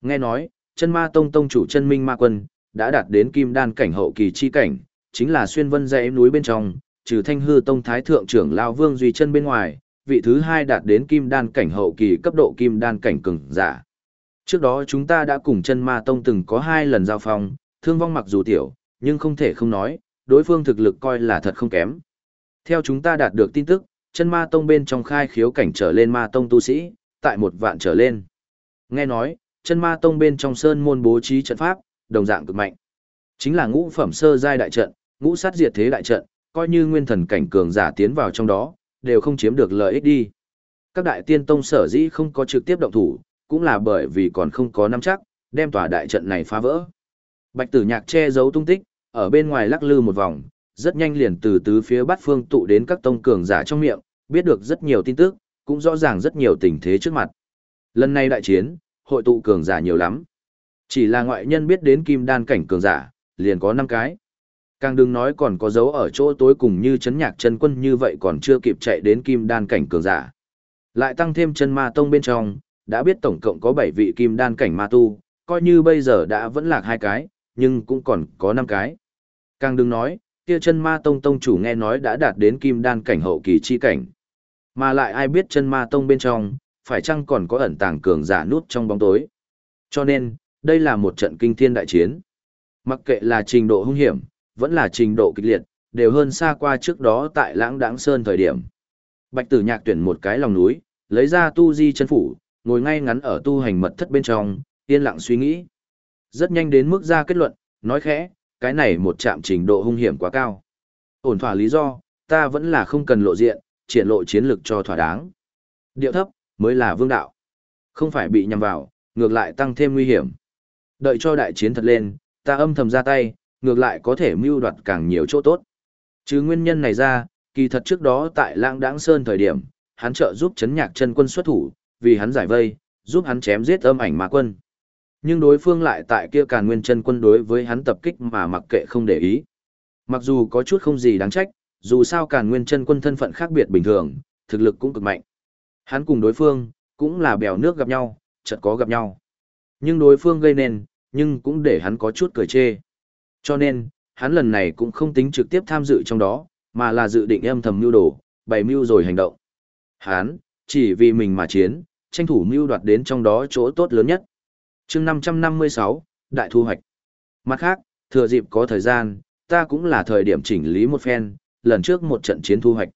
Nghe nói, chân ma tông tông chủ chân minh ma quân, đã đạt đến kim đan cảnh hậu kỳ chi cảnh, chính là xuyên vân dãy núi bên trong, trừ thanh hư tông thái thượng trưởng lao vương duy chân bên ngoài, vị thứ hai đạt đến kim đan cảnh hậu kỳ cấp độ kim đan cảnh cường giả. Trước đó chúng ta đã cùng chân ma tông từng có hai lần giao phong, thương vong mặc dù tiểu, nhưng không thể không nói, đối phương thực lực coi là thật không kém. Theo chúng ta đạt được tin tức, chân ma tông bên trong khai khiếu cảnh trở lên ma tông tu sĩ, tại một vạn trở lên. Nghe nói, chân ma tông bên trong sơn môn bố trí trận pháp, đồng dạng cực mạnh. Chính là ngũ phẩm sơ giai đại trận, ngũ sát diệt thế đại trận, coi như nguyên thần cảnh cường giả tiến vào trong đó, đều không chiếm được lợi ích đi. Các đại tiên tông sở dĩ không có trực tiếp động thủ, cũng là bởi vì còn không có nắm chắc, đem tòa đại trận này phá vỡ. Bạch tử nhạc che giấu tung tích, ở bên ngoài lắc lư một vòng, rất nhanh liền từ tứ phía bát phương tụ đến các tông cường giả trong miệng, biết được rất nhiều tin tức, cũng rõ ràng rất nhiều tình thế trước mặt. Lần này đại chiến, hội tụ cường giả nhiều lắm. Chỉ là ngoại nhân biết đến kim đan cảnh cường giả, liền có 5 cái. Càng đừng nói còn có dấu ở chỗ tối cùng như chấn nhạc chân quân như vậy còn chưa kịp chạy đến kim đan cảnh cường giả. Lại tăng thêm chân ma tông bên trong, đã biết tổng cộng có 7 vị kim đan cảnh ma tu, coi như bây giờ đã vẫn lạc hai cái, nhưng cũng còn có 5 cái. Càng đừng nói, kia chân ma tông tông chủ nghe nói đã đạt đến kim đan cảnh hậu kỳ chi cảnh. Mà lại ai biết chân ma tông bên trong, phải chăng còn có ẩn tàng cường giả nút trong bóng tối. Cho nên, đây là một trận kinh thiên đại chiến. Mặc kệ là trình độ hung hiểm, vẫn là trình độ kịch liệt, đều hơn xa qua trước đó tại lãng đãng sơn thời điểm. Bạch tử nhạc tuyển một cái lòng núi, lấy ra tu di chân phủ, ngồi ngay ngắn ở tu hành mật thất bên trong, yên lặng suy nghĩ. Rất nhanh đến mức ra kết luận, nói khẽ, cái này một chạm trình độ hung hiểm quá cao. Ổn thỏa lý do, ta vẫn là không cần lộ diện, triển lộ chiến lực cho thỏa đáng. Điệu thấp, mới là vương đạo. Không phải bị nhầm vào, ngược lại tăng thêm nguy hiểm. Đợi cho đại chiến thật lên, ta âm thầm ra tay, ngược lại có thể mưu đoạt càng nhiều chỗ tốt. Chứ nguyên nhân này ra, kỳ thật trước đó tại lãng đãng sơn thời điểm, hắn trợ giúp chấn nhạc chân quân xuất thủ, vì hắn giải vây, giúp hắn chém giết âm ảnh ma quân. Nhưng đối phương lại tại kia càn nguyên chân quân đối với hắn tập kích mà mặc kệ không để ý. Mặc dù có chút không gì đáng trách, dù sao càn nguyên chân quân thân phận khác biệt bình thường, thực lực cũng cực mạnh. Hắn cùng đối phương, cũng là bèo nước gặp nhau, chợt có gặp nhau. Nhưng đối phương gây nên, nhưng cũng để hắn có chút cười chê. Cho nên, hắn lần này cũng không tính trực tiếp tham dự trong đó, mà là dự định âm thầm mưu đồ, bày mưu rồi hành động. Hắn, chỉ vì mình mà chiến, tranh thủ mưu đoạt đến trong đó chỗ tốt lớn nhất. chương 556, Đại Thu hoạch. Mặt khác, thừa dịp có thời gian, ta cũng là thời điểm chỉnh lý một phen, lần trước một trận chiến thu hoạch.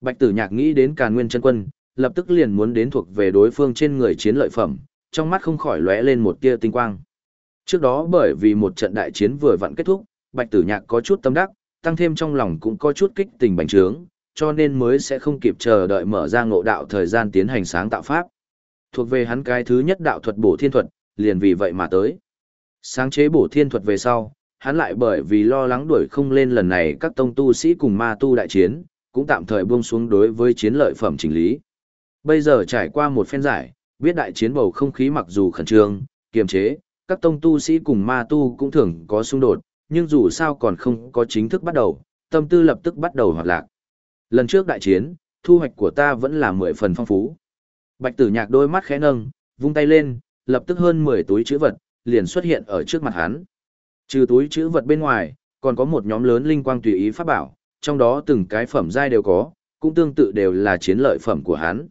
Bạch tử nhạc nghĩ đến càn nguyên chân quân, lập tức liền muốn đến thuộc về đối phương trên người chiến lợi phẩm, trong mắt không khỏi lóe lên một tia tinh quang. Trước đó bởi vì một trận đại chiến vừa vặn kết thúc, Bạch Tử Nhạc có chút tâm đắc, tăng thêm trong lòng cũng có chút kích tình bành trướng, cho nên mới sẽ không kịp chờ đợi mở ra ngộ đạo thời gian tiến hành sáng tạo pháp. Thuộc về hắn cái thứ nhất đạo thuật bổ thiên thuật, liền vì vậy mà tới. Sáng chế bổ thiên thuật về sau, hắn lại bởi vì lo lắng đuổi không lên lần này các tông tu sĩ cùng ma tu đại chiến, cũng tạm thời buông xuống đối với chiến lợi phẩm chỉnh lý. Bây giờ trải qua một phen giải, biết đại chiến bầu không khí mặc dù khẩn trương, kiềm chế, các tông tu sĩ cùng ma tu cũng thường có xung đột, nhưng dù sao còn không có chính thức bắt đầu, tâm tư lập tức bắt đầu hoạt lạc. Lần trước đại chiến, thu hoạch của ta vẫn là mười phần phong phú. Bạch tử nhạc đôi mắt khẽ nâng, vung tay lên, lập tức hơn 10 túi chữ vật, liền xuất hiện ở trước mặt hắn. Trừ túi chữ vật bên ngoài, còn có một nhóm lớn linh quang tùy ý pháp bảo, trong đó từng cái phẩm giai đều có, cũng tương tự đều là chiến lợi phẩm của hắn.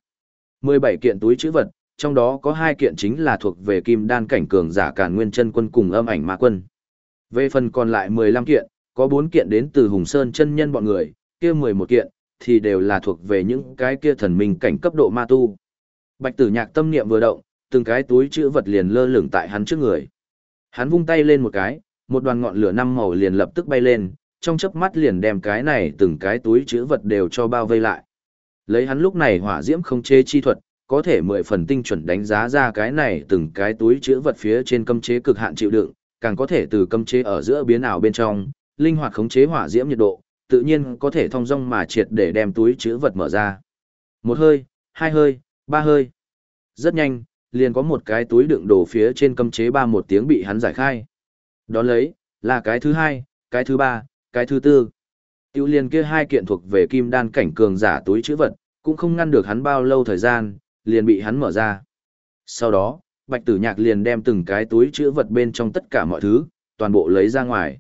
17 kiện túi chữ vật, trong đó có hai kiện chính là thuộc về kim đan cảnh cường giả càn nguyên chân quân cùng âm ảnh ma quân. Về phần còn lại 15 kiện, có 4 kiện đến từ Hùng Sơn chân nhân bọn người, kia 11 kiện, thì đều là thuộc về những cái kia thần minh cảnh cấp độ ma tu. Bạch tử nhạc tâm niệm vừa động, từng cái túi chữ vật liền lơ lửng tại hắn trước người. Hắn vung tay lên một cái, một đoàn ngọn lửa năm màu liền lập tức bay lên, trong chớp mắt liền đem cái này từng cái túi chữ vật đều cho bao vây lại. Lấy hắn lúc này hỏa diễm không chế chi thuật, có thể mười phần tinh chuẩn đánh giá ra cái này từng cái túi chữ vật phía trên cấm chế cực hạn chịu đựng, càng có thể từ cấm chế ở giữa biến ảo bên trong, linh hoạt khống chế hỏa diễm nhiệt độ, tự nhiên có thể thông dong mà triệt để đem túi chữ vật mở ra. Một hơi, hai hơi, ba hơi. Rất nhanh, liền có một cái túi đựng đồ phía trên cấm chế ba một tiếng bị hắn giải khai. đó lấy, là cái thứ hai, cái thứ ba, cái thứ tư. Tiểu liền kia hai kiện thuộc về kim đan cảnh cường giả túi chữ vật, cũng không ngăn được hắn bao lâu thời gian, liền bị hắn mở ra. Sau đó, bạch tử nhạc liền đem từng cái túi chữ vật bên trong tất cả mọi thứ, toàn bộ lấy ra ngoài.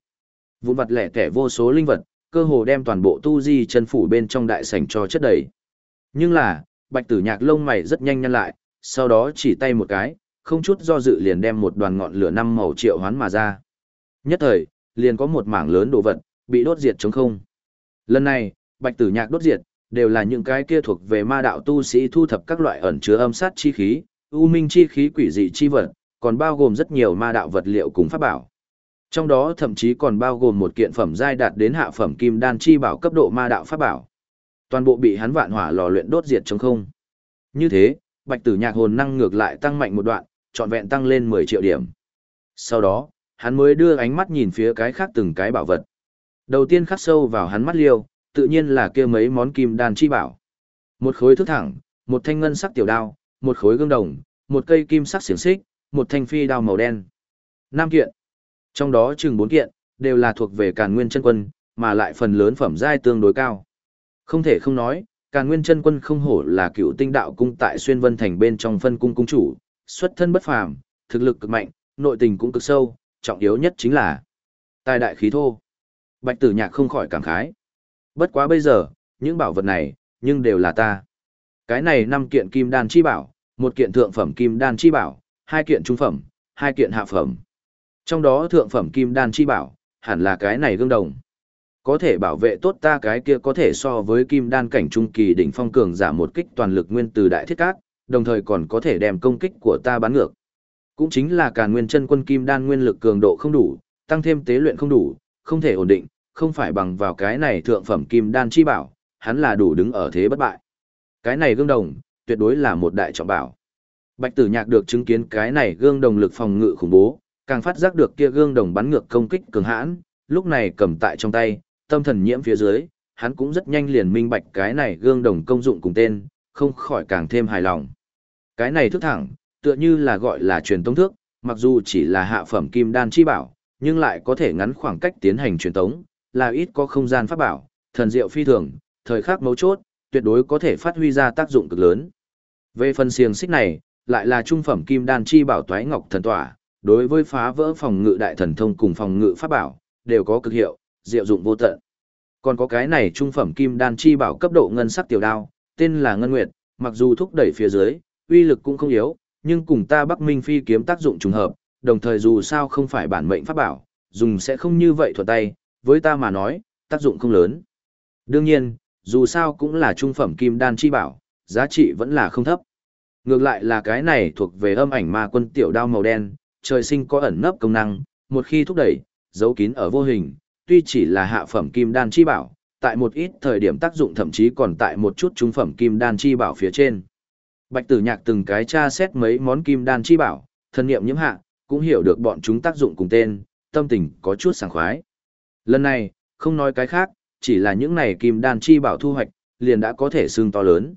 Vụn vật lẻ tẻ vô số linh vật, cơ hồ đem toàn bộ tu di chân phủ bên trong đại sảnh cho chất đầy. Nhưng là, bạch tử nhạc lông mày rất nhanh nhăn lại, sau đó chỉ tay một cái, không chút do dự liền đem một đoàn ngọn lửa năm màu triệu hoán mà ra. Nhất thời, liền có một mảng lớn đồ vật, bị đốt diệt trống không. Lần này, bạch tử nhạc đốt diệt, đều là những cái kia thuộc về ma đạo tu sĩ thu thập các loại ẩn chứa âm sát chi khí, u minh chi khí quỷ dị chi vật, còn bao gồm rất nhiều ma đạo vật liệu cùng pháp bảo. Trong đó thậm chí còn bao gồm một kiện phẩm giai đạt đến hạ phẩm kim đan chi bảo cấp độ ma đạo pháp bảo. Toàn bộ bị hắn vạn hỏa lò luyện đốt diệt trong không. Như thế, Bạch Tử Nhạc hồn năng ngược lại tăng mạnh một đoạn, trọn vẹn tăng lên 10 triệu điểm. Sau đó, hắn mới đưa ánh mắt nhìn phía cái khác từng cái bảo vật. Đầu tiên khắc sâu vào hắn mắt liêu, tự nhiên là kia mấy món kim đan chi bảo. Một khối thước thẳng, một thanh ngân sắc tiểu đao, một khối gương đồng, một cây kim sắc xiềng xích, một thanh phi đao màu đen. Năm kiện. Trong đó chừng bốn kiện, đều là thuộc về càn nguyên chân quân, mà lại phần lớn phẩm giai tương đối cao. Không thể không nói, Càn Nguyên chân quân không hổ là cựu tinh đạo cung tại Xuyên Vân Thành bên trong phân cung cung chủ, xuất thân bất phàm, thực lực cực mạnh, nội tình cũng cực sâu, trọng yếu nhất chính là tài đại khí thô. Bạch Tử Nhạc không khỏi cảm khái. Bất quá bây giờ, những bảo vật này, nhưng đều là ta. Cái này năm kiện kim đan chi bảo, một kiện thượng phẩm kim đan chi bảo, hai kiện trung phẩm, hai kiện hạ phẩm. Trong đó thượng phẩm kim đan chi bảo, hẳn là cái này gương đồng. Có thể bảo vệ tốt ta cái kia có thể so với kim đan cảnh trung kỳ đỉnh phong cường giả một kích toàn lực nguyên từ đại thiết cát, đồng thời còn có thể đem công kích của ta bắn ngược. Cũng chính là cả nguyên chân quân kim đan nguyên lực cường độ không đủ, tăng thêm tế luyện không đủ, không thể ổn định, không phải bằng vào cái này thượng phẩm kim đan chi bảo, hắn là đủ đứng ở thế bất bại. Cái này gương đồng, tuyệt đối là một đại trọng bảo. Bạch Tử Nhạc được chứng kiến cái này gương đồng lực phòng ngự khủng bố, càng phát giác được kia gương đồng bắn ngược công kích cường hãn, lúc này cầm tại trong tay, tâm thần nhiễm phía dưới, hắn cũng rất nhanh liền minh bạch cái này gương đồng công dụng cùng tên, không khỏi càng thêm hài lòng. Cái này thức thẳng, tựa như là gọi là truyền tống thước, mặc dù chỉ là hạ phẩm kim đan chi bảo, nhưng lại có thể ngắn khoảng cách tiến hành truyền tống, là ít có không gian pháp bảo, thần diệu phi thường, thời khắc mấu chốt, tuyệt đối có thể phát huy ra tác dụng cực lớn. Về phần xiềng xích này, lại là trung phẩm kim đan chi bảo toái ngọc thần tỏa, đối với phá vỡ phòng ngự đại thần thông cùng phòng ngự pháp bảo, đều có cực hiệu, diệu dụng vô tận. Còn có cái này trung phẩm kim đan chi bảo cấp độ ngân sắc tiểu đao, tên là Ngân Nguyệt, mặc dù thúc đẩy phía dưới, uy lực cũng không yếu, nhưng cùng ta Bắc Minh phi kiếm tác dụng trùng hợp, đồng thời dù sao không phải bản mệnh pháp bảo, dùng sẽ không như vậy thuận tay, với ta mà nói, tác dụng không lớn. Đương nhiên, dù sao cũng là trung phẩm kim đan chi bảo, giá trị vẫn là không thấp. Ngược lại là cái này thuộc về âm ảnh ma quân tiểu đao màu đen, trời sinh có ẩn nấp công năng, một khi thúc đẩy, giấu kín ở vô hình, tuy chỉ là hạ phẩm kim đan chi bảo, tại một ít thời điểm tác dụng thậm chí còn tại một chút trung phẩm kim đan chi bảo phía trên. Bạch Tử Nhạc từng cái tra xét mấy món kim đan chi bảo, thân niệm nhiễm hạ, cũng hiểu được bọn chúng tác dụng cùng tên, tâm tình có chút sảng khoái. Lần này, không nói cái khác, chỉ là những này kim đan chi bảo thu hoạch, liền đã có thể xương to lớn.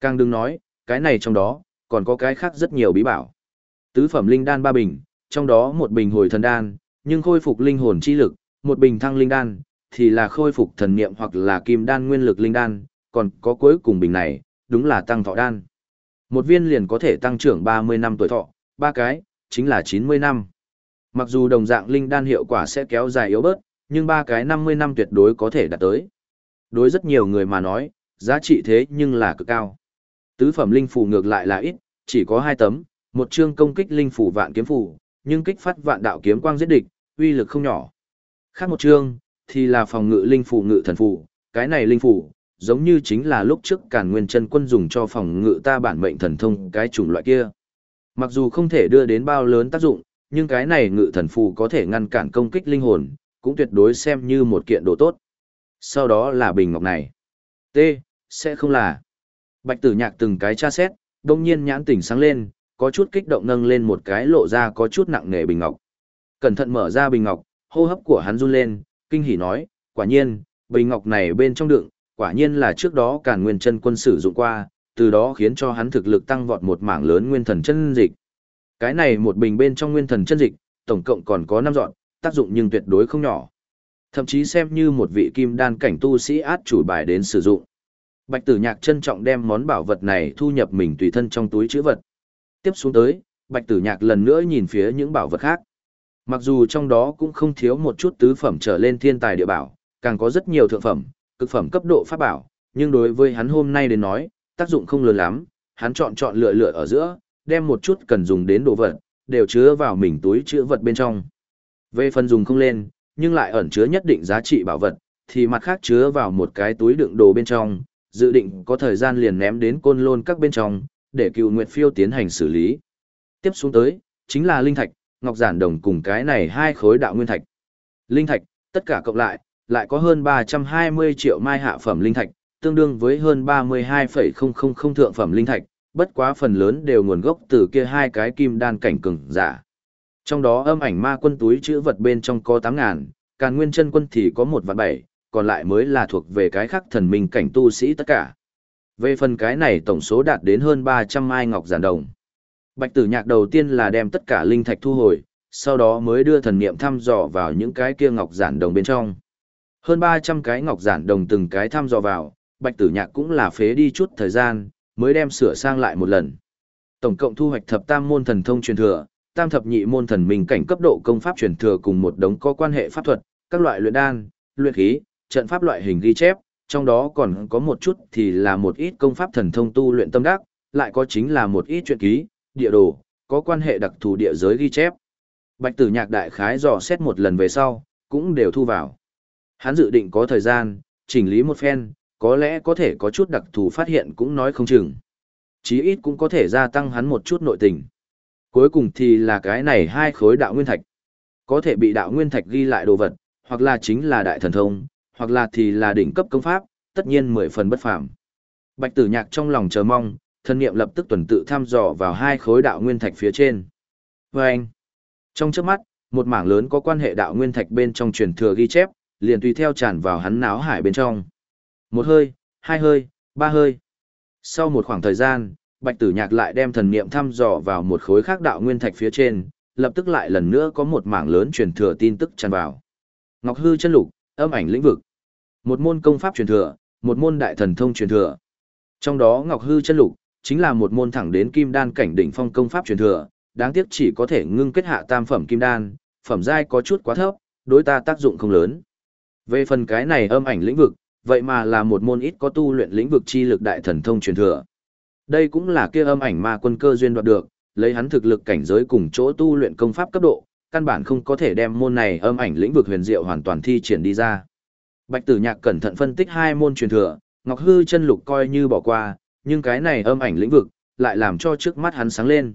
Càng đừng nói, cái này trong đó, còn có cái khác rất nhiều bí bảo. Tứ phẩm linh đan ba bình, trong đó một bình hồi thần đan, nhưng khôi phục linh hồn chi lực, một bình thăng linh đan, thì là khôi phục thần niệm hoặc là kim đan nguyên lực linh đan, còn có cuối cùng bình này, đúng là tăng thọ đan. Một viên liền có thể tăng trưởng 30 năm tuổi thọ, ba cái, chính là 90 năm. Mặc dù đồng dạng linh đan hiệu quả sẽ kéo dài yếu bớt, nhưng ba cái 50 năm tuyệt đối có thể đạt tới. Đối rất nhiều người mà nói, giá trị thế nhưng là cực cao. Tứ phẩm linh phù ngược lại là ít, chỉ có hai tấm, một chương công kích linh phù vạn kiếm phù, nhưng kích phát vạn đạo kiếm quang giết địch, uy lực không nhỏ. Khác một chương, thì là phòng ngự linh phù ngự thần phù, cái này linh phù, giống như chính là lúc trước Càn Nguyên Chân Quân dùng cho phòng ngự ta bản mệnh thần thông cái chủng loại kia. Mặc dù không thể đưa đến bao lớn tác dụng, nhưng cái này ngự thần phù có thể ngăn cản công kích linh hồn, cũng tuyệt đối xem như một kiện đồ tốt. Sau đó là bình ngọc này. T, sẽ không là. Bạch tử nhạc từng cái tra xét, đông nhiên nhãn tỉnh sáng lên, có chút kích động nâng lên một cái lộ ra có chút nặng nề bình ngọc. Cẩn thận mở ra bình ngọc, hô hấp của hắn run lên, kinh hỉ nói, quả nhiên, bình ngọc này bên trong đựng, quả nhiên là trước đó cả nguyên chân quân sử dụng qua, từ đó khiến cho hắn thực lực tăng vọt một mảng lớn nguyên thần chân dịch. Cái này một bình bên trong nguyên thần chân dịch, tổng cộng còn có 5 dọn, tác dụng nhưng tuyệt đối không nhỏ. Thậm chí xem như một vị kim đan cảnh tu sĩ át chủ bài đến sử dụng. Bạch tử nhạc trân trọng đem món bảo vật này thu nhập mình tùy thân trong túi chữ vật. Tiếp xuống tới, bạch tử nhạc lần nữa nhìn phía những bảo vật khác. Mặc dù trong đó cũng không thiếu một chút tứ phẩm trở lên thiên tài địa bảo, càng có rất nhiều thượng phẩm, cực phẩm cấp độ pháp bảo, nhưng đối với hắn hôm nay đến nói, tác dụng không lớn lắm, hắn chọn chọn lựa lựa ở giữa, đem một chút cần dùng đến đồ vật, đều chứa vào mình túi chứa vật bên trong. Về phần dùng không lên, nhưng lại ẩn chứa nhất định giá trị bảo vật, thì mặt khác chứa vào một cái túi đựng đồ bên trong, dự định có thời gian liền ném đến côn lôn các bên trong, để cựu Nguyệt Phiêu tiến hành xử lý. Tiếp xuống tới, chính là linh thạch, ngọc giản đồng cùng cái này hai khối đạo nguyên thạch. Linh thạch, tất cả cộng lại, lại có hơn 320 triệu mai hạ phẩm linh thạch, tương đương với hơn 32,000 thượng phẩm linh thạch, bất quá phần lớn đều nguồn gốc từ kia hai cái kim đan cảnh cường giả. Trong đó âm ảnh ma quân túi chữ vật bên trong có 8.000, càn nguyên chân quân thì có một vạn bảy, còn lại mới là thuộc về cái khác thần minh cảnh tu sĩ tất cả. Về phần cái này tổng số đạt đến hơn 300 mai ngọc giản đồng. Bạch tử nhạc đầu tiên là đem tất cả linh thạch thu hồi, sau đó mới đưa thần niệm thăm dò vào những cái kia ngọc giản đồng bên trong. Hơn 300 cái ngọc giản đồng từng cái thăm dò vào, Bạch Tử Nhạc cũng là phế đi chút thời gian, mới đem sửa sang lại một lần. Tổng cộng thu hoạch thập tam môn thần thông truyền thừa, tam thập nhị môn thần minh cảnh cấp độ công pháp truyền thừa cùng một đống có quan hệ pháp thuật, các loại luyện đan, luyện khí, trận pháp loại hình ghi chép, trong đó còn có một chút thì là một ít công pháp thần thông tu luyện tâm đắc, lại có chính là một ít truyện ký, địa đồ, có quan hệ đặc thù địa giới ghi chép. Bạch Tử Nhạc đại khái dò xét một lần về sau, cũng đều thu vào. Hắn dự định có thời gian, chỉnh lý một phen, có lẽ có thể có chút đặc thù phát hiện cũng nói không chừng. Chí ít cũng có thể gia tăng hắn một chút nội tình. Cuối cùng thì là cái này hai khối đạo nguyên thạch. Có thể bị đạo nguyên thạch ghi lại đồ vật, hoặc là chính là đại thần thông, hoặc là thì là đỉnh cấp công pháp, tất nhiên mười phần bất phàm. Bạch Tử Nhạc trong lòng chờ mong, thân niệm lập tức tuần tự thăm dò vào hai khối đạo nguyên thạch phía trên. Và anh, trong chớp mắt, một mảng lớn có quan hệ đạo nguyên thạch bên trong truyền thừa ghi chép, liền tùy theo tràn vào hắn náo hải bên trong. Một hơi, hai hơi, ba hơi. Sau một khoảng thời gian, Bạch Tử Nhạc lại đem thần niệm thăm dò vào một khối khác đạo nguyên thạch phía trên, lập tức lại lần nữa có một mảng lớn truyền thừa tin tức tràn vào. Ngọc hư chân lục, âm ảnh lĩnh vực. Một môn công pháp truyền thừa, một môn đại thần thông truyền thừa. Trong đó Ngọc hư chân lục chính là một môn thẳng đến kim đan cảnh đỉnh phong công pháp truyền thừa, đáng tiếc chỉ có thể ngưng kết hạ tam phẩm kim đan, phẩm giai có chút quá thấp, đối ta tác dụng không lớn. Về phần cái này âm ảnh lĩnh vực, vậy mà là một môn ít có tu luyện lĩnh vực chi lực đại thần thông truyền thừa. Đây cũng là kia âm ảnh ma quân cơ duyên đoạt được, lấy hắn thực lực cảnh giới cùng chỗ tu luyện công pháp cấp độ, căn bản không có thể đem môn này âm ảnh lĩnh vực huyền diệu hoàn toàn thi triển đi ra. Bạch Tử Nhạc cẩn thận phân tích hai môn truyền thừa, Ngọc Hư chân lục coi như bỏ qua, nhưng cái này âm ảnh lĩnh vực lại làm cho trước mắt hắn sáng lên.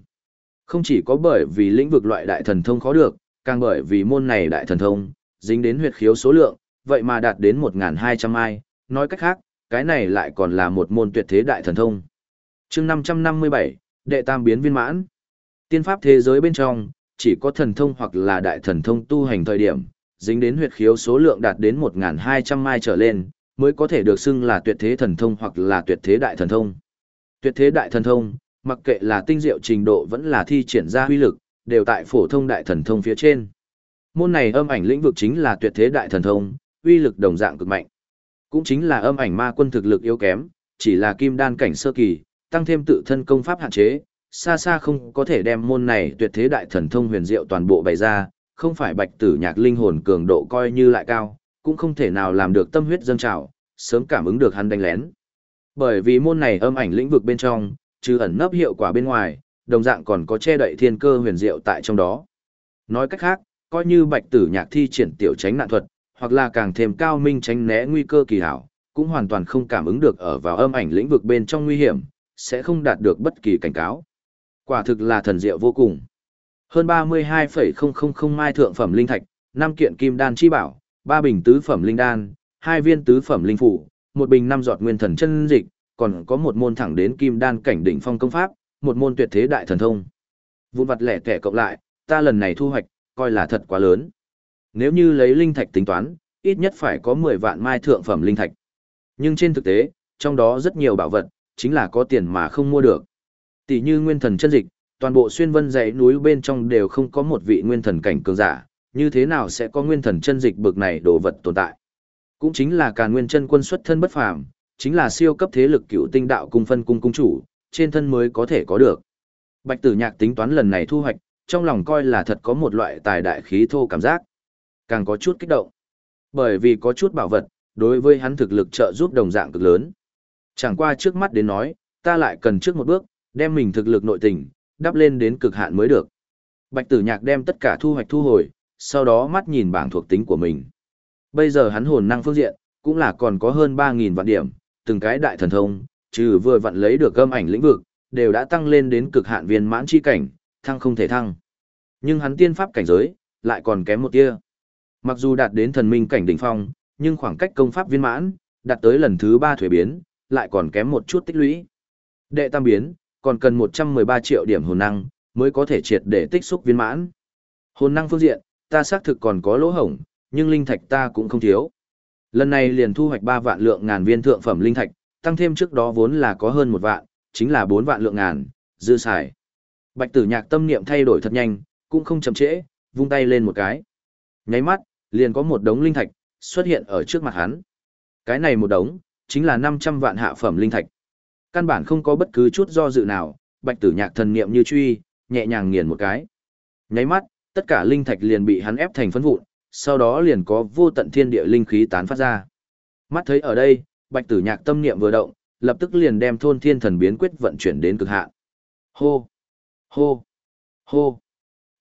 Không chỉ có bởi vì lĩnh vực loại đại thần thông khó được, càng bởi vì môn này đại thần thông dính đến huyệt khiếu số lượng, vậy mà đạt đến 1.200 ai, nói cách khác, cái này lại còn là một môn tuyệt thế đại thần thông chương 557, đệ tam biến viên mãn. Tiên pháp thế giới bên trong, chỉ có thần thông hoặc là đại thần thông tu hành thời điểm, dính đến huyệt khiếu số lượng đạt đến 1.200 mai trở lên, mới có thể được xưng là tuyệt thế thần thông hoặc là tuyệt thế đại thần thông. Tuyệt thế đại thần thông, mặc kệ là tinh diệu trình độ vẫn là thi triển ra huy lực, đều tại phổ thông đại thần thông phía trên. Môn này âm ảnh lĩnh vực chính là tuyệt thế đại thần thông, uy lực đồng dạng cực mạnh. Cũng chính là âm ảnh ma quân thực lực yếu kém, chỉ là kim đan cảnh sơ kỳ, tăng thêm tự thân công pháp hạn chế, xa xa không có thể đem môn này tuyệt thế đại thần thông huyền diệu toàn bộ bày ra, không phải bạch tử nhạc linh hồn cường độ coi như lại cao, cũng không thể nào làm được tâm huyết dâng trào, sớm cảm ứng được hắn đánh lén. Bởi vì môn này âm ảnh lĩnh vực bên trong, trừ ẩn nấp hiệu quả bên ngoài, đồng dạng còn có che đậy thiên cơ huyền diệu tại trong đó. Nói cách khác, coi như bạch tử nhạc thi triển tiểu tránh nạn thuật, hoặc là càng thêm cao minh tránh né nguy cơ kỳ hảo, cũng hoàn toàn không cảm ứng được ở vào âm ảnh lĩnh vực bên trong nguy hiểm, sẽ không đạt được bất kỳ cảnh cáo. Quả thực là thần diệu vô cùng. Hơn 32,000 mai thượng phẩm linh thạch, 5 kiện kim đan chi bảo, 3 bình tứ phẩm linh đan, 2 viên tứ phẩm linh phủ, một bình 5 giọt nguyên thần chân dịch, còn có một môn thẳng đến kim đan cảnh đỉnh phong công pháp, một môn tuyệt thế đại thần thông. Vụn vặt lẻ kẻ cộng lại, ta lần này thu hoạch, coi là thật quá lớn. Nếu như lấy linh thạch tính toán, ít nhất phải có 10 vạn mai thượng phẩm linh thạch. Nhưng trên thực tế, trong đó rất nhiều bảo vật, chính là có tiền mà không mua được. Tỷ như nguyên thần chân dịch, toàn bộ xuyên vân dãy núi bên trong đều không có một vị nguyên thần cảnh cường giả, như thế nào sẽ có nguyên thần chân dịch bực này đồ vật tồn tại. Cũng chính là càn nguyên chân quân xuất thân bất phàm, chính là siêu cấp thế lực cựu tinh đạo cung phân cung cung chủ, trên thân mới có thể có được. Bạch tử nhạc tính toán lần này thu hoạch, trong lòng coi là thật có một loại tài đại khí thô cảm giác. Càng có chút kích động. Bởi vì có chút bảo vật, đối với hắn thực lực trợ giúp đồng dạng cực lớn. Chẳng qua trước mắt đến nói, ta lại cần trước một bước, đem mình thực lực nội tình, đắp lên đến cực hạn mới được. Bạch tử nhạc đem tất cả thu hoạch thu hồi, sau đó mắt nhìn bảng thuộc tính của mình. Bây giờ hắn hồn năng phương diện, cũng là còn có hơn 3.000 vạn điểm, từng cái đại thần thông, trừ vừa vặn lấy được âm ảnh lĩnh vực, đều đã tăng lên đến cực hạn viên mãn chi cảnh, thăng không thể thăng. Nhưng hắn tiên pháp cảnh giới, lại còn kém một tia. Mặc dù đạt đến thần minh cảnh đỉnh phong, nhưng khoảng cách công pháp viên mãn, đạt tới lần thứ 3 thuế biến, lại còn kém một chút tích lũy. Đệ tam biến, còn cần 113 triệu điểm hồn năng, mới có thể triệt để tích xúc viên mãn. Hồn năng phương diện, ta xác thực còn có lỗ hổng, nhưng linh thạch ta cũng không thiếu. Lần này liền thu hoạch 3 vạn lượng ngàn viên thượng phẩm linh thạch, tăng thêm trước đó vốn là có hơn một vạn, chính là 4 vạn lượng ngàn, dư xài. Bạch tử nhạc tâm niệm thay đổi thật nhanh, cũng không chậm trễ, vung tay lên một cái. Nháy mắt, liền có một đống linh thạch, xuất hiện ở trước mặt hắn. Cái này một đống, chính là 500 vạn hạ phẩm linh thạch. Căn bản không có bất cứ chút do dự nào, bạch tử nhạc thần niệm như truy, nhẹ nhàng nghiền một cái. Nháy mắt, tất cả linh thạch liền bị hắn ép thành phấn vụn, sau đó liền có vô tận thiên địa linh khí tán phát ra. Mắt thấy ở đây, bạch tử nhạc tâm niệm vừa động, lập tức liền đem thôn thiên thần biến quyết vận chuyển đến cực hạn. Hô! Hô! Hô!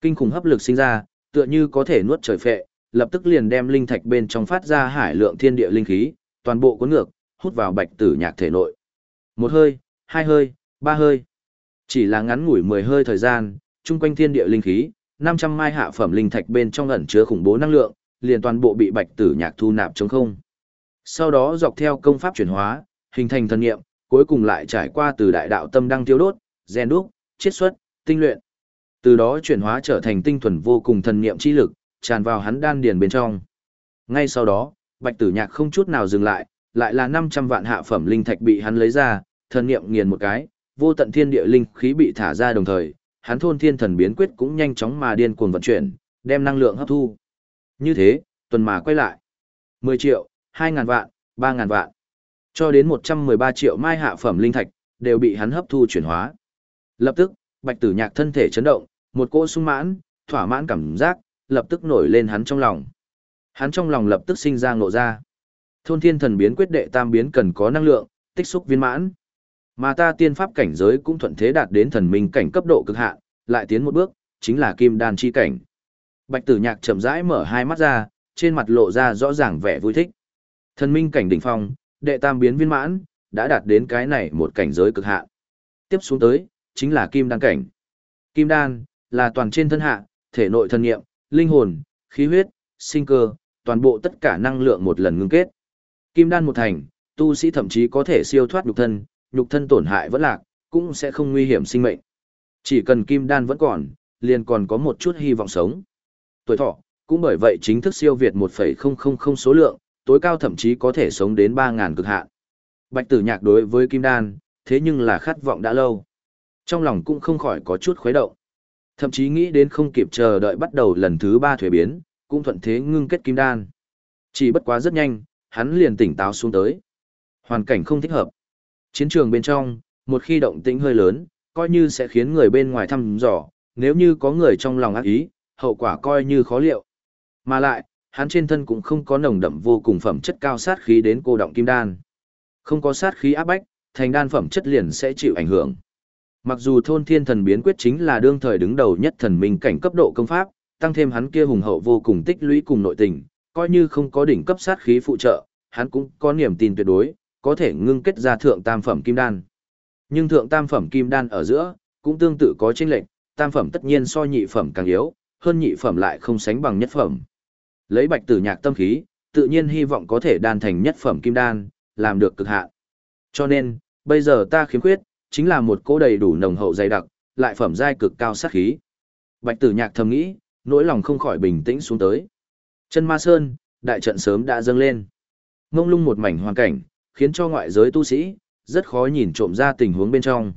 Kinh khủng hấp lực sinh ra, tựa như có thể nuốt trời phệ, lập tức liền đem linh thạch bên trong phát ra hải lượng thiên địa linh khí, toàn bộ cuốn ngược, hút vào bạch tử nhạc thể nội. Một hơi, hai hơi, ba hơi. Chỉ là ngắn ngủi mười hơi thời gian, chung quanh thiên địa linh khí, 500 mai hạ phẩm linh thạch bên trong ẩn chứa khủng bố năng lượng, liền toàn bộ bị bạch tử nhạc thu nạp trống không. Sau đó dọc theo công pháp chuyển hóa, hình thành thần nghiệm, cuối cùng lại trải qua từ đại đạo tâm đăng tiêu đốt, gen đúc, chiết xuất, tinh luyện. Từ đó chuyển hóa trở thành tinh thuần vô cùng thần nghiệm chi lực, tràn vào hắn đan điền bên trong. Ngay sau đó, bạch tử nhạc không chút nào dừng lại, lại là 500 vạn hạ phẩm linh thạch bị hắn lấy ra, thần niệm nghiền một cái, vô tận thiên địa linh khí bị thả ra đồng thời, hắn thôn thiên thần biến quyết cũng nhanh chóng mà điên cuồng vận chuyển, đem năng lượng hấp thu. Như thế, tuần mà quay lại. 10 triệu, 2000 vạn, 3000 vạn, cho đến 113 triệu mai hạ phẩm linh thạch, đều bị hắn hấp thu chuyển hóa. Lập tức, bạch tử nhạc thân thể chấn động, một cỗ sung mãn, thỏa mãn cảm giác, lập tức nổi lên hắn trong lòng. Hắn trong lòng lập tức sinh ra ngộ ra. Thôn thiên thần biến quyết đệ tam biến cần có năng lượng, tích xúc viên mãn. Mà ta tiên pháp cảnh giới cũng thuận thế đạt đến thần minh cảnh cấp độ cực hạn, lại tiến một bước, chính là kim đan chi cảnh. Bạch Tử Nhạc chậm rãi mở hai mắt ra, trên mặt lộ ra rõ ràng vẻ vui thích. Thần minh cảnh đỉnh phong, đệ tam biến viên mãn, đã đạt đến cái này một cảnh giới cực hạn. Tiếp xuống tới, chính là kim đan cảnh. Kim đan là toàn trên thân hạ, thể nội thân nghiệm, linh hồn, khí huyết, sinh cơ, toàn bộ tất cả năng lượng một lần ngưng kết. Kim đan một thành, tu sĩ thậm chí có thể siêu thoát nhục thân, nhục thân tổn hại vẫn lạc, cũng sẽ không nguy hiểm sinh mệnh. Chỉ cần kim đan vẫn còn, liền còn có một chút hy vọng sống. Tuổi thọ, cũng bởi vậy chính thức siêu việt 1,000 số lượng, tối cao thậm chí có thể sống đến 3.000 cực hạn. Bạch tử nhạc đối với kim đan, thế nhưng là khát vọng đã lâu. Trong lòng cũng không khỏi có chút khuấy động. Thậm chí nghĩ đến không kịp chờ đợi bắt đầu lần thứ ba thuế biến, cũng thuận thế ngưng kết kim đan. Chỉ bất quá rất nhanh, hắn liền tỉnh táo xuống tới. Hoàn cảnh không thích hợp. Chiến trường bên trong, một khi động tĩnh hơi lớn, coi như sẽ khiến người bên ngoài thăm dò, nếu như có người trong lòng ác ý, hậu quả coi như khó liệu. Mà lại, hắn trên thân cũng không có nồng đậm vô cùng phẩm chất cao sát khí đến cô động kim đan. Không có sát khí áp bách, thành đan phẩm chất liền sẽ chịu ảnh hưởng. Mặc dù thôn thiên thần biến quyết chính là đương thời đứng đầu nhất thần minh cảnh cấp độ công pháp, tăng thêm hắn kia hùng hậu vô cùng tích lũy cùng nội tình, coi như không có đỉnh cấp sát khí phụ trợ, hắn cũng có niềm tin tuyệt đối, có thể ngưng kết ra thượng tam phẩm kim đan. Nhưng thượng tam phẩm kim đan ở giữa, cũng tương tự có chênh lệch, tam phẩm tất nhiên so nhị phẩm càng yếu, hơn nhị phẩm lại không sánh bằng nhất phẩm. Lấy bạch tử nhạc tâm khí, tự nhiên hy vọng có thể đan thành nhất phẩm kim đan, làm được cực hạn. Cho nên, bây giờ ta khiếm khuyết, chính là một cố đầy đủ nồng hậu dày đặc, lại phẩm giai cực cao sát khí. Bạch tử nhạc thầm nghĩ, nỗi lòng không khỏi bình tĩnh xuống tới. Chân ma sơn, đại trận sớm đã dâng lên. Ngông lung một mảnh hoàn cảnh, khiến cho ngoại giới tu sĩ, rất khó nhìn trộm ra tình huống bên trong.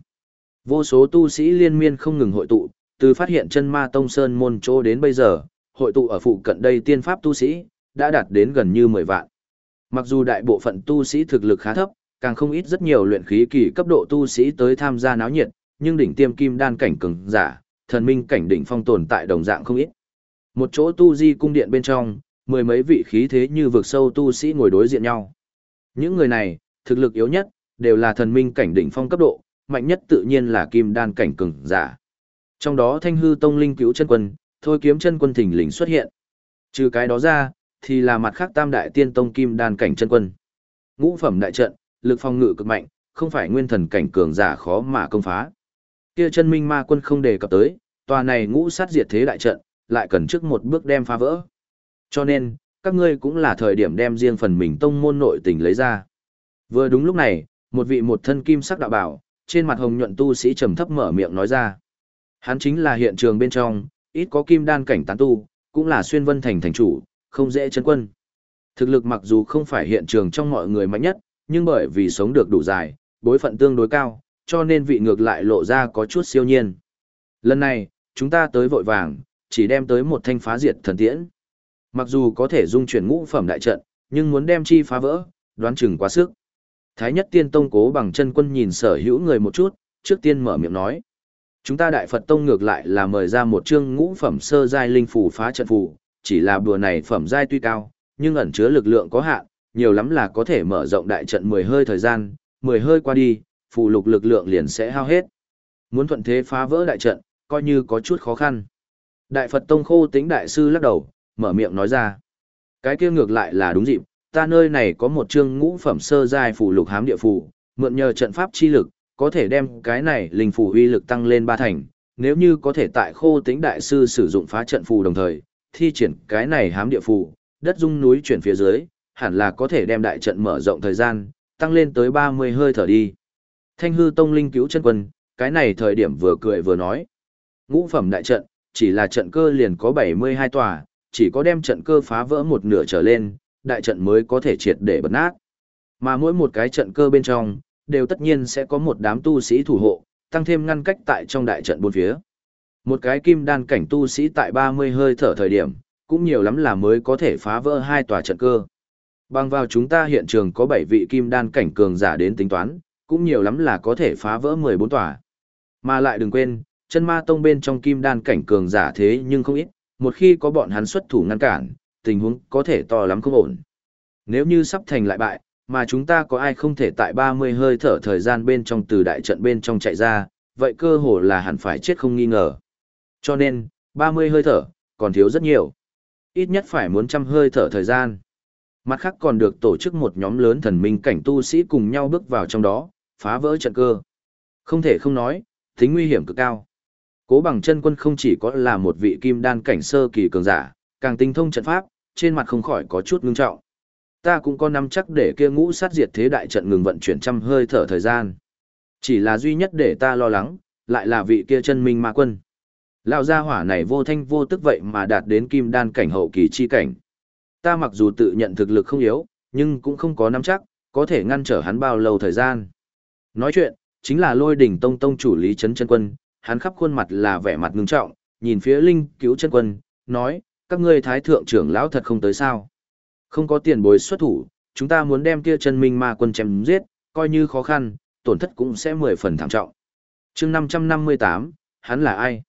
Vô số tu sĩ liên miên không ngừng hội tụ, từ phát hiện chân ma tông sơn môn chỗ đến bây giờ, hội tụ ở phụ cận đây tiên pháp tu sĩ, đã đạt đến gần như 10 vạn. Mặc dù đại bộ phận tu sĩ thực lực khá thấp, càng không ít rất nhiều luyện khí kỳ cấp độ tu sĩ tới tham gia náo nhiệt, nhưng đỉnh tiêm kim đan cảnh cường giả, thần minh cảnh đỉnh phong tồn tại đồng dạng không ít. Một chỗ tu di cung điện bên trong, mười mấy vị khí thế như vực sâu tu sĩ ngồi đối diện nhau. Những người này, thực lực yếu nhất, đều là thần minh cảnh đỉnh phong cấp độ, mạnh nhất tự nhiên là kim đan cảnh cường giả. Trong đó Thanh hư tông linh cứu chân quân, thôi kiếm chân quân thỉnh lình xuất hiện. Trừ cái đó ra, thì là mặt khác tam đại tiên tông kim đan cảnh chân quân. Ngũ phẩm đại trận, lực phong ngự cực mạnh, không phải nguyên thần cảnh cường giả khó mà công phá. Kia chân minh ma quân không đề cập tới, tòa này ngũ sát diệt thế đại trận, lại cần trước một bước đem phá vỡ. Cho nên, các ngươi cũng là thời điểm đem riêng phần mình tông môn nội tình lấy ra. Vừa đúng lúc này, một vị một thân kim sắc đạo bảo, trên mặt hồng nhuận tu sĩ trầm thấp mở miệng nói ra. Hắn chính là hiện trường bên trong, ít có kim đan cảnh tán tu, cũng là xuyên vân thành thành chủ, không dễ chấn quân. Thực lực mặc dù không phải hiện trường trong mọi người mạnh nhất, nhưng bởi vì sống được đủ dài, bối phận tương đối cao, cho nên vị ngược lại lộ ra có chút siêu nhiên. Lần này, chúng ta tới vội vàng, chỉ đem tới một thanh phá diệt thần tiễn. Mặc dù có thể dung chuyển ngũ phẩm đại trận, nhưng muốn đem chi phá vỡ, đoán chừng quá sức. Thái nhất tiên tông cố bằng chân quân nhìn sở hữu người một chút, trước tiên mở miệng nói. Chúng ta đại Phật tông ngược lại là mời ra một chương ngũ phẩm sơ giai linh phù phá trận phù, chỉ là bùa này phẩm giai tuy cao, nhưng ẩn chứa lực lượng có hạn, nhiều lắm là có thể mở rộng đại trận 10 hơi thời gian, 10 hơi qua đi, phù lục lực lượng liền sẽ hao hết. Muốn thuận thế phá vỡ đại trận, coi như có chút khó khăn. Đại Phật Tông Khô Tĩnh Đại Sư lắc đầu, mở miệng nói ra. Cái kia ngược lại là đúng dịp, ta nơi này có một chương ngũ phẩm sơ giai phù lục hám địa phù, mượn nhờ trận pháp chi lực, có thể đem cái này linh phù uy lực tăng lên ba thành. Nếu như có thể tại Khô Tĩnh Đại Sư sử dụng phá trận phù đồng thời, thi triển cái này hám địa phù, đất dung núi chuyển phía dưới, hẳn là có thể đem đại trận mở rộng thời gian, tăng lên tới 30 hơi thở đi. Thanh hư tông linh cứu chân quân, cái này thời điểm vừa cười vừa nói. Ngũ phẩm đại trận, chỉ là trận cơ liền có 72 tòa, chỉ có đem trận cơ phá vỡ một nửa trở lên, đại trận mới có thể triệt để bật nát. Mà mỗi một cái trận cơ bên trong, đều tất nhiên sẽ có một đám tu sĩ thủ hộ, tăng thêm ngăn cách tại trong đại trận bốn phía. Một cái kim đan cảnh tu sĩ tại 30 hơi thở thời điểm, cũng nhiều lắm là mới có thể phá vỡ hai tòa trận cơ. Bằng vào chúng ta hiện trường có 7 vị kim đan cảnh cường giả đến tính toán, cũng nhiều lắm là có thể phá vỡ 14 tòa. Mà lại đừng quên, chân ma tông bên trong kim đan cảnh cường giả thế nhưng không ít, một khi có bọn hắn xuất thủ ngăn cản, tình huống có thể to lắm không ổn. Nếu như sắp thành lại bại, mà chúng ta có ai không thể tại 30 hơi thở thời gian bên trong từ đại trận bên trong chạy ra, vậy cơ hồ là hẳn phải chết không nghi ngờ. Cho nên, 30 hơi thở, còn thiếu rất nhiều. Ít nhất phải muốn trăm hơi thở thời gian. Mặt khác còn được tổ chức một nhóm lớn thần minh cảnh tu sĩ cùng nhau bước vào trong đó, phá vỡ trận cơ. Không thể không nói, tính nguy hiểm cực cao. Cố bằng chân quân không chỉ có là một vị kim đan cảnh sơ kỳ cường giả, càng tinh thông trận pháp, trên mặt không khỏi có chút ngưng trọng. Ta cũng có nắm chắc để kia ngũ sát diệt thế đại trận ngừng vận chuyển trăm hơi thở thời gian. Chỉ là duy nhất để ta lo lắng, lại là vị kia chân minh ma quân. Lão gia hỏa này vô thanh vô tức vậy mà đạt đến kim đan cảnh hậu kỳ chi cảnh. Ta mặc dù tự nhận thực lực không yếu, nhưng cũng không có nắm chắc, có thể ngăn trở hắn bao lâu thời gian. Nói chuyện, chính là lôi đỉnh tông tông chủ lý chấn chân quân, hắn khắp khuôn mặt là vẻ mặt ngưng trọng, nhìn phía linh cứu chân quân, nói, các ngươi thái thượng trưởng lão thật không tới sao. Không có tiền bối xuất thủ, chúng ta muốn đem kia chân minh ma quân chém giết, coi như khó khăn, tổn thất cũng sẽ mười phần thảm trọng. chương 558, hắn là ai?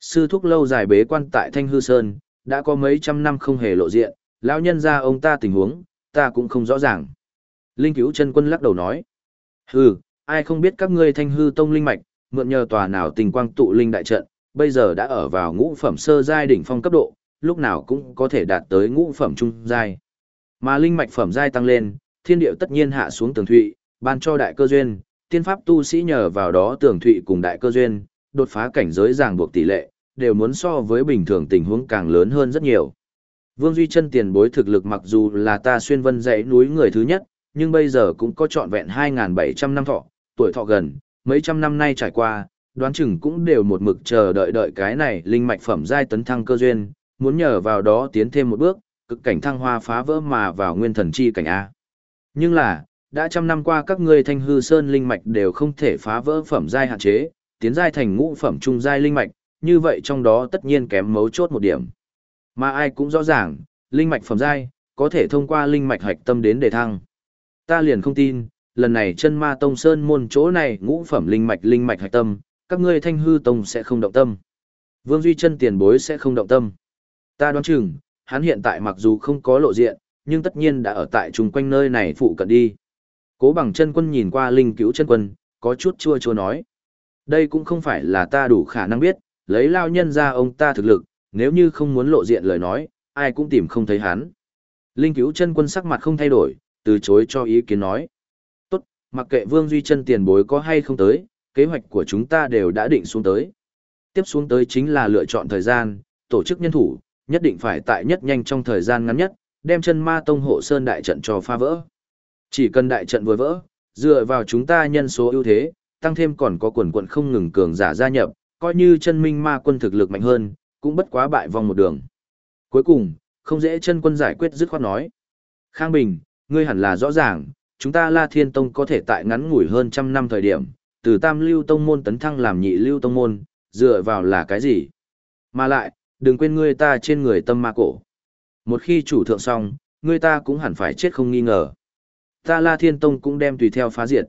Sư thúc lâu dài bế quan tại Thanh Hư Sơn, đã có mấy trăm năm không hề lộ diện, lão nhân ra ông ta tình huống, ta cũng không rõ ràng. Linh cứu chân quân lắc đầu nói. Hừ, ai không biết các ngươi thanh hư tông linh mạch, mượn nhờ tòa nào tình quang tụ linh đại trận, bây giờ đã ở vào ngũ phẩm sơ giai đỉnh phong cấp độ, lúc nào cũng có thể đạt tới ngũ phẩm trung giai. Mà linh mạch phẩm giai tăng lên, thiên điệu tất nhiên hạ xuống tường thụy, ban cho đại cơ duyên, tiên pháp tu sĩ nhờ vào đó tường thụy cùng đại cơ duyên, đột phá cảnh giới ràng buộc tỷ lệ, đều muốn so với bình thường tình huống càng lớn hơn rất nhiều. Vương Duy Chân tiền bối thực lực mặc dù là ta xuyên vân dãy núi người thứ nhất, nhưng bây giờ cũng có trọn vẹn 2.700 năm thọ, tuổi thọ gần, mấy trăm năm nay trải qua, đoán chừng cũng đều một mực chờ đợi đợi cái này linh mạch phẩm giai tấn thăng cơ duyên, muốn nhờ vào đó tiến thêm một bước, cực cảnh thăng hoa phá vỡ mà vào nguyên thần chi cảnh A. Nhưng là, đã trăm năm qua các ngươi thanh hư sơn linh mạch đều không thể phá vỡ phẩm giai hạn chế, tiến giai thành ngũ phẩm trung giai linh mạch, như vậy trong đó tất nhiên kém mấu chốt một điểm. Mà ai cũng rõ ràng, linh mạch phẩm giai, có thể thông qua linh mạch hạch tâm đến để thăng. Ta liền không tin, lần này chân ma tông sơn môn chỗ này ngũ phẩm linh mạch linh mạch hạch tâm, các ngươi thanh hư tông sẽ không động tâm. Vương Duy chân tiền bối sẽ không động tâm. Ta đoán chừng, hắn hiện tại mặc dù không có lộ diện, nhưng tất nhiên đã ở tại chung quanh nơi này phụ cận đi. Cố bằng chân quân nhìn qua linh cứu chân quân, có chút chua chua nói. Đây cũng không phải là ta đủ khả năng biết, lấy lao nhân ra ông ta thực lực, nếu như không muốn lộ diện lời nói, ai cũng tìm không thấy hắn. Linh cứu chân quân sắc mặt không thay đổi, từ chối cho ý kiến nói. Mặc kệ Vương Duy chân tiền bối có hay không tới, kế hoạch của chúng ta đều đã định xuống tới. Tiếp xuống tới chính là lựa chọn thời gian, tổ chức nhân thủ, nhất định phải tại nhất nhanh trong thời gian ngắn nhất, đem chân ma tông hộ sơn đại trận cho phá vỡ. Chỉ cần đại trận vừa vỡ, dựa vào chúng ta nhân số ưu thế, tăng thêm còn có quần quận không ngừng cường giả gia nhập, coi như chân minh ma quân thực lực mạnh hơn, cũng bất quá bại vòng một đường. Cuối cùng, không dễ chân quân giải quyết dứt khoát nói. Khang Bình, ngươi hẳn là rõ ràng, chúng ta La Thiên Tông có thể tại ngắn ngủi hơn trăm năm thời điểm, từ tam lưu tông môn tấn thăng làm nhị lưu tông môn, dựa vào là cái gì? Mà lại, đừng quên ngươi ta trên người tâm ma cổ. Một khi chủ thượng xong, ngươi ta cũng hẳn phải chết không nghi ngờ. Ta La Thiên Tông cũng đem tùy theo phá diệt.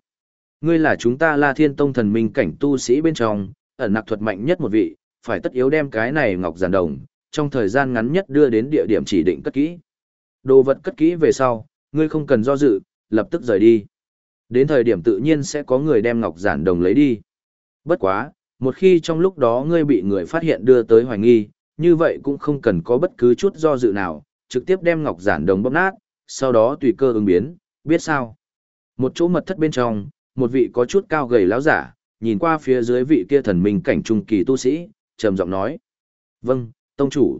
Ngươi là chúng ta La Thiên Tông thần minh cảnh tu sĩ bên trong, ẩn nặc thuật mạnh nhất một vị, phải tất yếu đem cái này ngọc giản đồng, trong thời gian ngắn nhất đưa đến địa điểm chỉ định cất kỹ. Đồ vật cất kỹ về sau, ngươi không cần do dự, lập tức rời đi. Đến thời điểm tự nhiên sẽ có người đem ngọc giản đồng lấy đi. Bất quá, một khi trong lúc đó ngươi bị người phát hiện đưa tới hoài nghi, như vậy cũng không cần có bất cứ chút do dự nào, trực tiếp đem ngọc giản đồng bóp nát, sau đó tùy cơ ứng biến, biết sao. Một chỗ mật thất bên trong, một vị có chút cao gầy lão giả, nhìn qua phía dưới vị kia thần minh cảnh trung kỳ tu sĩ, trầm giọng nói. Vâng, tông chủ.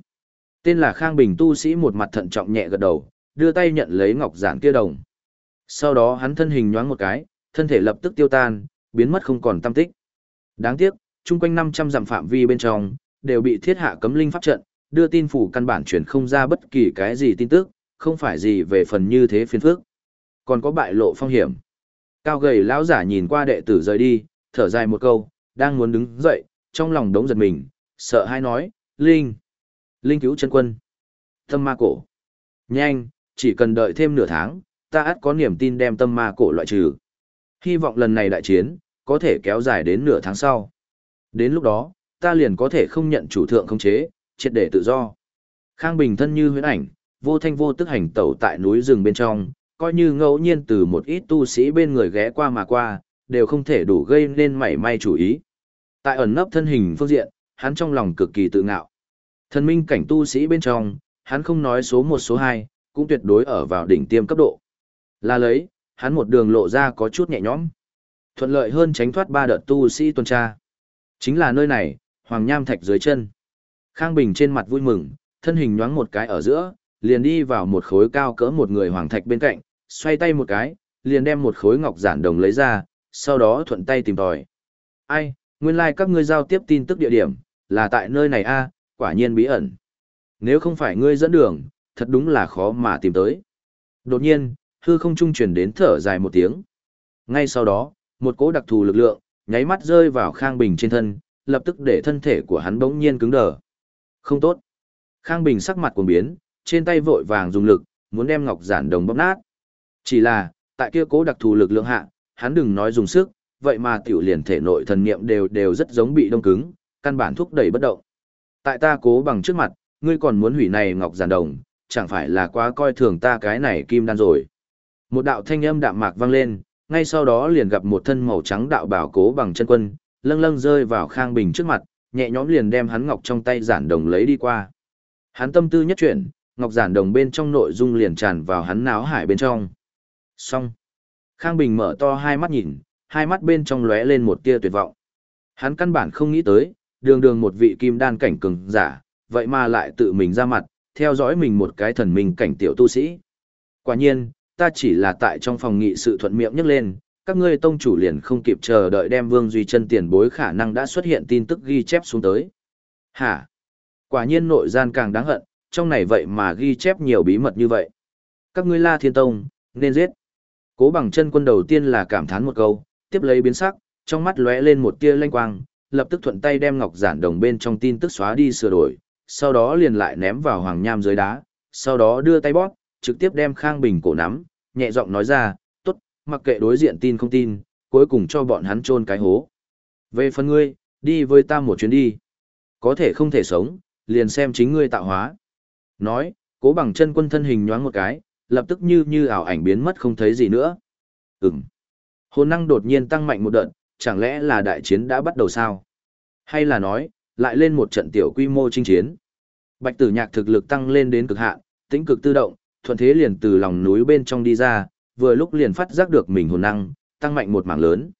Tên là Khang Bình tu sĩ một mặt thận trọng nhẹ gật đầu, đưa tay nhận lấy ngọc giản kia đồng. Sau đó hắn thân hình nhoáng một cái, thân thể lập tức tiêu tan, biến mất không còn tâm tích. Đáng tiếc, chung quanh 500 dặm phạm vi bên trong, đều bị thiết hạ cấm linh pháp trận, đưa tin phủ căn bản chuyển không ra bất kỳ cái gì tin tức, không phải gì về phần như thế phiền phức. Còn có bại lộ phong hiểm. Cao gầy lão giả nhìn qua đệ tử rời đi, thở dài một câu, đang muốn đứng dậy, trong lòng đống giật mình, sợ hai nói, Linh, Linh cứu chân quân, tâm ma cổ. Nhanh, chỉ cần đợi thêm nửa tháng, ta ắt có niềm tin đem tâm ma cổ loại trừ. Hy vọng lần này đại chiến, có thể kéo dài đến nửa tháng sau. Đến lúc đó, ta liền có thể không nhận chủ thượng không chế, triệt để tự do. Khang Bình thân như huyễn ảnh, vô thanh vô tức hành tẩu tại núi rừng bên trong, coi như ngẫu nhiên từ một ít tu sĩ bên người ghé qua mà qua, đều không thể đủ gây nên mảy may chủ ý. Tại ẩn nấp thân hình phương diện, hắn trong lòng cực kỳ tự ngạo. Thần minh cảnh tu sĩ bên trong, hắn không nói số một số hai, cũng tuyệt đối ở vào đỉnh tiêm cấp độ. Là lấy, hắn một đường lộ ra có chút nhẹ nhõm. Thuận lợi hơn tránh thoát ba đợt tu sĩ tuần tra. Chính là nơi này, Hoàng Nham Thạch dưới chân. Khang Bình trên mặt vui mừng, thân hình nhoáng một cái ở giữa, liền đi vào một khối cao cỡ một người hoàng thạch bên cạnh, xoay tay một cái, liền đem một khối ngọc giản đồng lấy ra, sau đó thuận tay tìm tòi. Ai, nguyên lai like các ngươi giao tiếp tin tức địa điểm, là tại nơi này a, quả nhiên bí ẩn. Nếu không phải ngươi dẫn đường, thật đúng là khó mà tìm tới. Đột nhiên, hư không trung truyền đến thở dài một tiếng. Ngay sau đó, một cỗ đặc thù lực lượng, nháy mắt rơi vào Khang Bình trên thân, lập tức để thân thể của hắn bỗng nhiên cứng đờ. Không tốt. Khang Bình sắc mặt cuồng biến, trên tay vội vàng dùng lực, muốn đem ngọc giản đồng bóp nát. Chỉ là, tại kia cố đặc thù lực lượng hạ, hắn đừng nói dùng sức, vậy mà tiểu liền thể nội thần niệm đều đều rất giống bị đông cứng, căn bản thúc đẩy bất động. Tại ta cố bằng trước mặt, ngươi còn muốn hủy này ngọc giản đồng, chẳng phải là quá coi thường ta cái này kim đan rồi. Một đạo thanh âm đạm mạc vang lên, ngay sau đó liền gặp một thân màu trắng đạo bảo cố bằng chân quân, lâng lâng rơi vào Khang Bình trước mặt, nhẹ nhõm liền đem hắn ngọc trong tay giản đồng lấy đi qua. Hắn tâm tư nhất chuyển, ngọc giản đồng bên trong nội dung liền tràn vào hắn náo hải bên trong. Xong. Khang Bình mở to hai mắt nhìn, hai mắt bên trong lóe lên một tia tuyệt vọng. Hắn căn bản không nghĩ tới, đường đường một vị kim đan cảnh cường giả, vậy mà lại tự mình ra mặt, theo dõi mình một cái thần minh cảnh tiểu tu sĩ. Quả nhiên, ta chỉ là tại trong phòng nghị sự thuận miệng nhắc lên, các ngươi tông chủ liền không kịp chờ đợi đem Vương Duy chân tiền bối khả năng đã xuất hiện tin tức ghi chép xuống tới. Hả? Quả nhiên nội gian càng đáng hận, trong này vậy mà ghi chép nhiều bí mật như vậy. Các ngươi La Thiên Tông, nên giết. Cố bằng chân quân đầu tiên là cảm thán một câu, tiếp lấy biến sắc, trong mắt lóe lên một tia lanh quang, lập tức thuận tay đem ngọc giản đồng bên trong tin tức xóa đi sửa đổi, sau đó liền lại ném vào hoàng nham dưới đá, sau đó đưa tay bóp, trực tiếp đem Khang Bình cổ nắm, nhẹ giọng nói ra, tốt, mặc kệ đối diện tin không tin, cuối cùng cho bọn hắn chôn cái hố. Về phần ngươi, đi với ta một chuyến đi. Có thể không thể sống, liền xem chính ngươi tạo hóa. Nói, cố bằng chân quân thân hình nhoáng một cái, lập tức như như ảo ảnh biến mất không thấy gì nữa. Ừm. Hồn năng đột nhiên tăng mạnh một đợt, chẳng lẽ là đại chiến đã bắt đầu sao? Hay là nói, lại lên một trận tiểu quy mô chinh chiến? Bạch tử nhạc thực lực tăng lên đến cực hạn, tĩnh cực tự động, thuận thế liền từ lòng núi bên trong đi ra, vừa lúc liền phát giác được mình hồn năng, tăng mạnh một mảng lớn.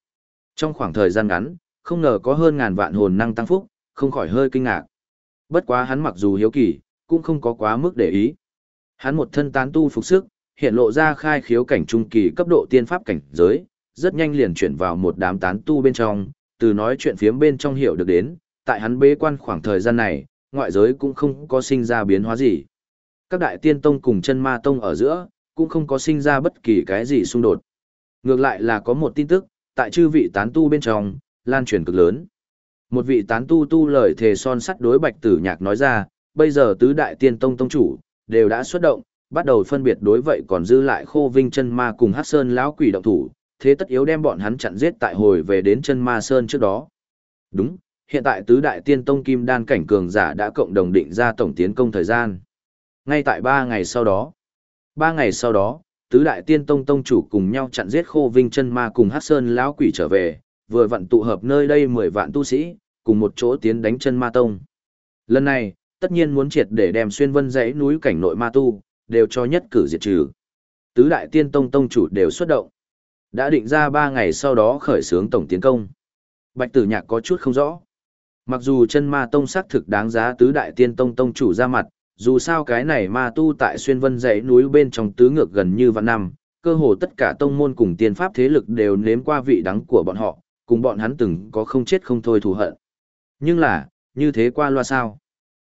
Trong khoảng thời gian ngắn, không ngờ có hơn ngàn vạn hồn năng tăng phúc, không khỏi hơi kinh ngạc. Bất quá hắn mặc dù hiếu kỳ, cũng không có quá mức để ý. Hắn một thân tán tu phục sức, hiện lộ ra khai khiếu cảnh trung kỳ cấp độ tiên pháp cảnh giới, rất nhanh liền chuyển vào một đám tán tu bên trong, từ nói chuyện phiếm bên trong hiểu được đến, tại hắn bế quan khoảng thời gian này, ngoại giới cũng không có sinh ra biến hóa gì. Các đại tiên tông cùng chân ma tông ở giữa, cũng không có sinh ra bất kỳ cái gì xung đột. Ngược lại là có một tin tức, tại chư vị tán tu bên trong, lan truyền cực lớn. Một vị tán tu tu lời thề son sắt đối bạch tử nhạc nói ra, bây giờ tứ đại tiên tông tông chủ, đều đã xuất động, bắt đầu phân biệt đối vậy còn dư lại khô vinh chân ma cùng hát sơn lão quỷ động thủ, thế tất yếu đem bọn hắn chặn giết tại hồi về đến chân ma sơn trước đó. Đúng, hiện tại tứ đại tiên tông kim đan cảnh cường giả đã cộng đồng định ra tổng tiến công thời gian. Ngay tại ba ngày sau đó, ba ngày sau đó, tứ đại tiên tông tông chủ cùng nhau chặn giết khô vinh chân ma cùng hát sơn lão quỷ trở về, vừa vặn tụ hợp nơi đây mười vạn tu sĩ, cùng một chỗ tiến đánh chân ma tông. Lần này, tất nhiên muốn triệt để đem xuyên vân dãy núi cảnh nội ma tu, đều cho nhất cử diệt trừ. Tứ đại tiên tông tông chủ đều xuất động. Đã định ra ba ngày sau đó khởi xướng tổng tiến công. Bạch tử nhạc có chút không rõ. Mặc dù chân ma tông xác thực đáng giá tứ đại tiên tông tông chủ ra mặt, dù sao cái này ma tu tại xuyên vân dãy núi bên trong tứ ngược gần như vạn năm, cơ hồ tất cả tông môn cùng tiên pháp thế lực đều nếm qua vị đắng của bọn họ, cùng bọn hắn từng có không chết không thôi thù hận. Nhưng là, như thế qua loa sao?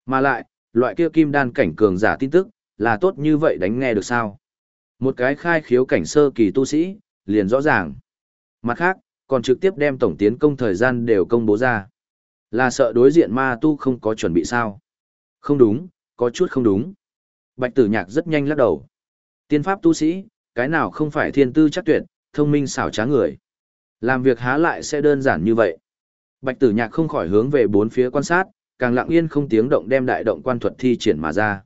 Mà lại, loại kia kim đan cảnh cường giả tin tức, là tốt như vậy đánh nghe được sao? Một cái khai khiếu cảnh sơ kỳ tu sĩ, liền rõ ràng. Mặt khác, còn trực tiếp đem tổng tiến công thời gian đều công bố ra. Là sợ đối diện ma tu không có chuẩn bị sao? Không đúng, có chút không đúng. Bạch tử nhạc rất nhanh lắc đầu. Tiên pháp tu sĩ, cái nào không phải thiên tư chắc tuyệt, thông minh xảo trá người. Làm việc há lại sẽ đơn giản như vậy. Bạch tử nhạc không khỏi hướng về bốn phía quan sát, càng lặng yên không tiếng động đem đại động quan thuật thi triển mà ra.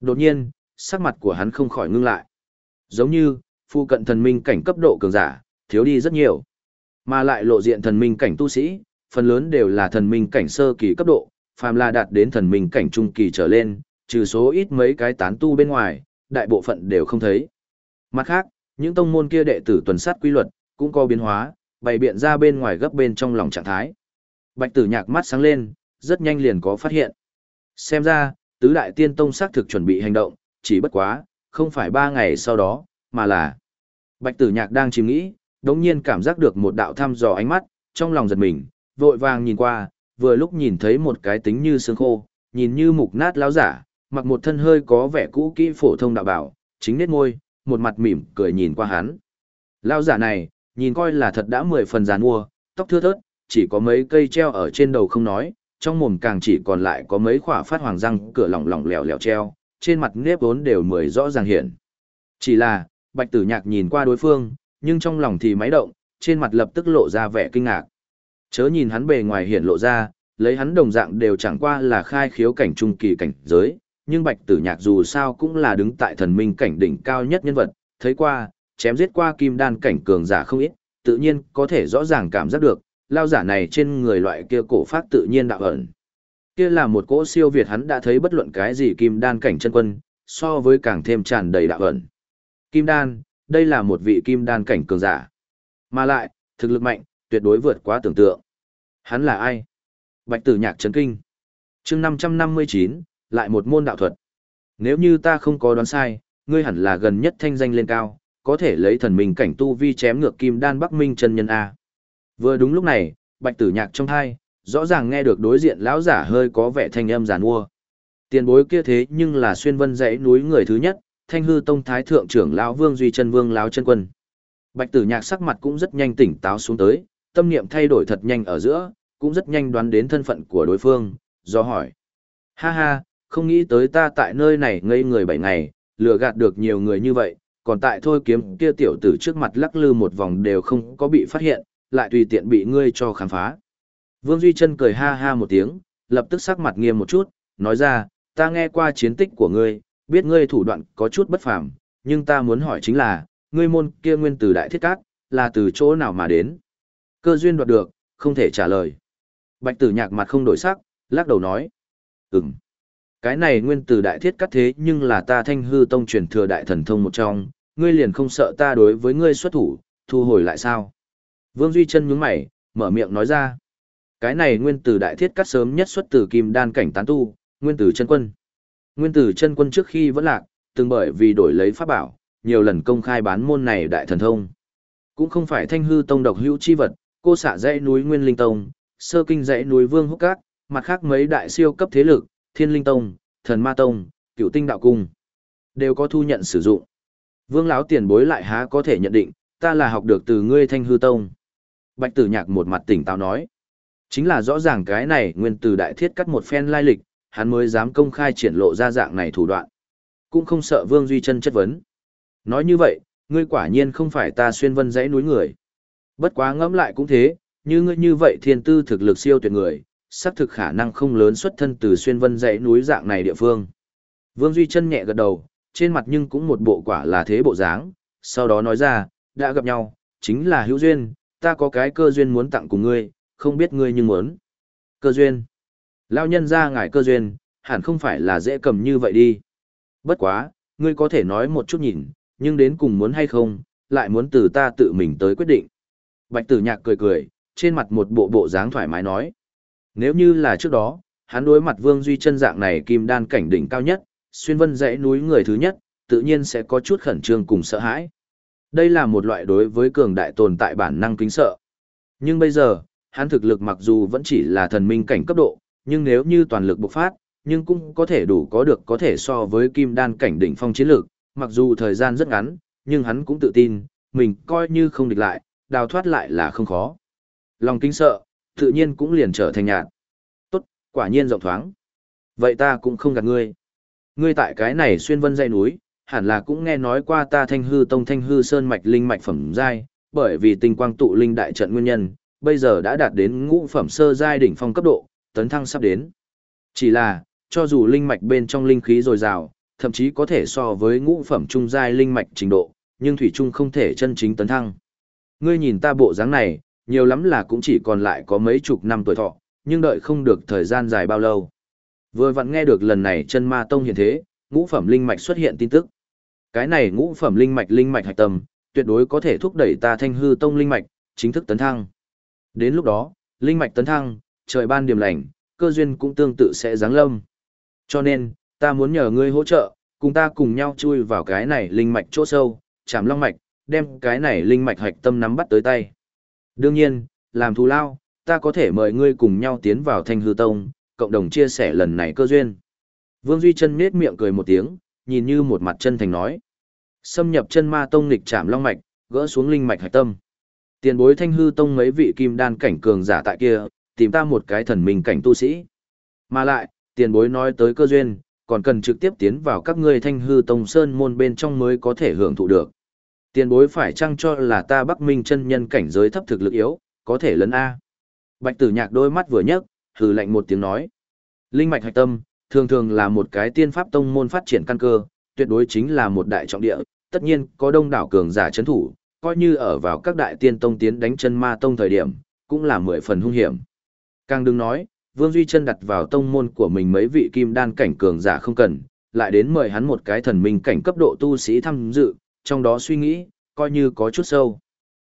Đột nhiên, sắc mặt của hắn không khỏi ngưng lại. Giống như, phu cận thần minh cảnh cấp độ cường giả, thiếu đi rất nhiều. Mà lại lộ diện thần minh cảnh tu sĩ, phần lớn đều là thần minh cảnh sơ kỳ cấp độ, phàm là đạt đến thần minh cảnh trung kỳ trở lên, trừ số ít mấy cái tán tu bên ngoài, đại bộ phận đều không thấy. Mặt khác, những tông môn kia đệ tử tuần sát quy luật, cũng có biến hóa, bày biện ra bên ngoài gấp bên trong lòng trạng thái. Bạch tử nhạc mắt sáng lên, rất nhanh liền có phát hiện. Xem ra, tứ đại tiên tông xác thực chuẩn bị hành động, chỉ bất quá, không phải ba ngày sau đó, mà là... Bạch tử nhạc đang chìm nghĩ, đống nhiên cảm giác được một đạo thăm dò ánh mắt, trong lòng giật mình, vội vàng nhìn qua, vừa lúc nhìn thấy một cái tính như xương khô, nhìn như mục nát lão giả, mặc một thân hơi có vẻ cũ kỹ phổ thông đạo bảo, chính nét môi, một mặt mỉm cười nhìn qua hắn. Lão giả này, nhìn coi là thật đã mười phần giàn mua, tóc thưa thớt, chỉ có mấy cây treo ở trên đầu không nói, trong mồm càng chỉ còn lại có mấy khỏa phát hoàng răng cửa lỏng lỏng lẻo lẻo treo, trên mặt nếp vốn đều mười rõ ràng hiện. Chỉ là, bạch tử nhạc nhìn qua đối phương, nhưng trong lòng thì máy động, trên mặt lập tức lộ ra vẻ kinh ngạc. Chớ nhìn hắn bề ngoài hiện lộ ra, lấy hắn đồng dạng đều chẳng qua là khai khiếu cảnh trung kỳ cảnh giới, nhưng bạch tử nhạc dù sao cũng là đứng tại thần minh cảnh đỉnh cao nhất nhân vật, thấy qua, chém giết qua kim đan cảnh cường giả không ít, tự nhiên có thể rõ ràng cảm giác được, lao giả này trên người loại kia cổ phát tự nhiên đạo ẩn. Kia là một cỗ siêu việt hắn đã thấy bất luận cái gì kim đan cảnh chân quân, so với càng thêm tràn đầy đạo ẩn. Kim đan, đây là một vị kim đan cảnh cường giả. Mà lại, thực lực mạnh, tuyệt đối vượt quá tưởng tượng. Hắn là ai? Bạch tử nhạc chấn kinh. chương 559, lại một môn đạo thuật. Nếu như ta không có đoán sai, ngươi hẳn là gần nhất thanh danh lên cao, có thể lấy thần minh cảnh tu vi chém ngược kim đan bắc minh chân nhân A. Vừa đúng lúc này, bạch tử nhạc trong thai, rõ ràng nghe được đối diện lão giả hơi có vẻ thanh âm giàn mua. Tiền bối kia thế nhưng là xuyên vân dãy núi người thứ nhất, thanh hư tông thái thượng trưởng lão vương duy chân vương lão chân quân. Bạch tử nhạc sắc mặt cũng rất nhanh tỉnh táo xuống tới, tâm niệm thay đổi thật nhanh ở giữa, cũng rất nhanh đoán đến thân phận của đối phương, do hỏi. Ha ha, không nghĩ tới ta tại nơi này ngây người bảy ngày, lừa gạt được nhiều người như vậy, còn tại thôi kiếm kia tiểu tử trước mặt lắc lư một vòng đều không có bị phát hiện, lại tùy tiện bị ngươi cho khám phá. Vương Duy Trân cười ha ha một tiếng, lập tức sắc mặt nghiêm một chút, nói ra, ta nghe qua chiến tích của ngươi, biết ngươi thủ đoạn có chút bất phàm, nhưng ta muốn hỏi chính là, ngươi môn kia nguyên từ đại thiết cát, là từ chỗ nào mà đến? Cơ duyên đoạt được, không thể trả lời. Bạch tử nhạc mặt không đổi sắc, lắc đầu nói. Ừm. Cái này nguyên từ đại thiết cắt thế nhưng là ta thanh hư tông truyền thừa đại thần thông một trong, ngươi liền không sợ ta đối với ngươi xuất thủ, thu hồi lại sao? Vương Duy chân nhướng mày, mở miệng nói ra. Cái này nguyên tử đại thiết cắt sớm nhất xuất từ kim đan cảnh tán tu, nguyên tử chân quân. Nguyên tử chân quân trước khi vẫn lạc, từng bởi vì đổi lấy pháp bảo, nhiều lần công khai bán môn này đại thần thông. Cũng không phải thanh hư tông độc hữu chi vật, cô xạ dãy núi nguyên linh tông, sơ kinh dãy núi vương húc cát, mặt khác mấy đại siêu cấp thế lực, thiên linh tông, thần ma tông, cựu tinh đạo cung, đều có thu nhận sử dụng. Vương lão tiền bối lại há có thể nhận định, ta là học được từ ngươi thanh hư tông. Bạch tử nhạc một mặt tỉnh táo nói. Chính là rõ ràng cái này nguyên từ đại thiết cắt một phen lai lịch, hắn mới dám công khai triển lộ ra dạng này thủ đoạn. Cũng không sợ Vương Duy Chân chất vấn. Nói như vậy, ngươi quả nhiên không phải ta xuyên vân dãy núi người. Bất quá ngẫm lại cũng thế, như ngươi như vậy thiên tư thực lực siêu tuyệt người, xác thực khả năng không lớn xuất thân từ xuyên vân dãy núi dạng này địa phương. Vương Duy chân nhẹ gật đầu, trên mặt nhưng cũng một bộ quả là thế bộ dáng, sau đó nói ra, đã gặp nhau, chính là hữu duyên, ta có cái cơ duyên muốn tặng cùng ngươi, không biết ngươi nhưng muốn. Cơ duyên. Lao nhân ra ngài cơ duyên, hẳn không phải là dễ cầm như vậy đi. Bất quá, ngươi có thể nói một chút nhìn, nhưng đến cùng muốn hay không, lại muốn từ ta tự mình tới quyết định. Bạch tử nhạc cười cười, trên mặt một bộ bộ dáng thoải mái nói. Nếu như là trước đó, hắn đối mặt Vương Duy chân dạng này kim đan cảnh đỉnh cao nhất, xuyên vân dãy núi người thứ nhất, tự nhiên sẽ có chút khẩn trương cùng sợ hãi. Đây là một loại đối với cường đại tồn tại bản năng kính sợ. Nhưng bây giờ, hắn thực lực mặc dù vẫn chỉ là thần minh cảnh cấp độ, nhưng nếu như toàn lực bộc phát, nhưng cũng có thể đủ có được có thể so với kim đan cảnh đỉnh phong chiến lược, mặc dù thời gian rất ngắn, nhưng hắn cũng tự tin, mình coi như không địch lại, đào thoát lại là không khó. Lòng kinh sợ, tự nhiên cũng liền trở thành nhạt. Tốt, quả nhiên rộng thoáng. Vậy ta cũng không gạt ngươi. Ngươi tại cái này xuyên vân dây núi, hẳn là cũng nghe nói qua ta thanh hư tông thanh hư sơn mạch linh mạch phẩm giai, bởi vì tinh quang tụ linh đại trận nguyên nhân, bây giờ đã đạt đến ngũ phẩm sơ giai đỉnh phong cấp độ, tấn thăng sắp đến. Chỉ là, cho dù linh mạch bên trong linh khí dồi dào, thậm chí có thể so với ngũ phẩm trung giai linh mạch trình độ, nhưng thủy trung không thể chân chính tấn thăng. Ngươi nhìn ta bộ dáng này, nhiều lắm là cũng chỉ còn lại có mấy chục năm tuổi thọ, nhưng đợi không được thời gian dài bao lâu. Vừa vặn nghe được lần này chân ma tông hiện thế, ngũ phẩm linh mạch xuất hiện tin tức. Cái này ngũ phẩm linh mạch linh mạch hạch tâm, tuyệt đối có thể thúc đẩy ta thanh hư tông linh mạch, chính thức tấn thăng. Đến lúc đó, linh mạch tấn thăng, trời ban điểm lành, cơ duyên cũng tương tự sẽ giáng lâm. Cho nên, ta muốn nhờ ngươi hỗ trợ, cùng ta cùng nhau chui vào cái này linh mạch chỗ sâu, chạm long mạch, đem cái này linh mạch hạch tâm nắm bắt tới tay. Đương nhiên, làm thù lao, ta có thể mời ngươi cùng nhau tiến vào thanh hư tông, cộng đồng chia sẻ lần này cơ duyên. Vương Duy chân nết miệng cười một tiếng, nhìn như một mặt chân thành nói. Xâm nhập chân ma tông nghịch chạm long mạch, gỡ xuống linh mạch hạch tâm. Tiền bối thanh hư tông mấy vị kim đan cảnh cường giả tại kia, tìm ta một cái thần minh cảnh tu sĩ. Mà lại, tiền bối nói tới cơ duyên, còn cần trực tiếp tiến vào các ngươi thanh hư tông sơn môn bên trong mới có thể hưởng thụ được. Tiền bối phải chăng cho là ta Bắc Minh chân nhân cảnh giới thấp thực lực yếu, có thể lấn A. Bạch tử nhạc đôi mắt vừa nhấc, hừ lạnh một tiếng nói. Linh mạch hạch tâm, thường thường là một cái tiên pháp tông môn phát triển căn cơ, tuyệt đối chính là một đại trọng địa, tất nhiên có đông đảo cường giả chấn thủ, coi như ở vào các đại tiên tông tiến đánh chân ma tông thời điểm, cũng là mười phần hung hiểm. Càng đừng nói, Vương Duy chân đặt vào tông môn của mình mấy vị kim đan cảnh cường giả không cần, lại đến mời hắn một cái thần minh cảnh cấp độ tu sĩ tham dự, trong đó suy nghĩ, coi như có chút sâu.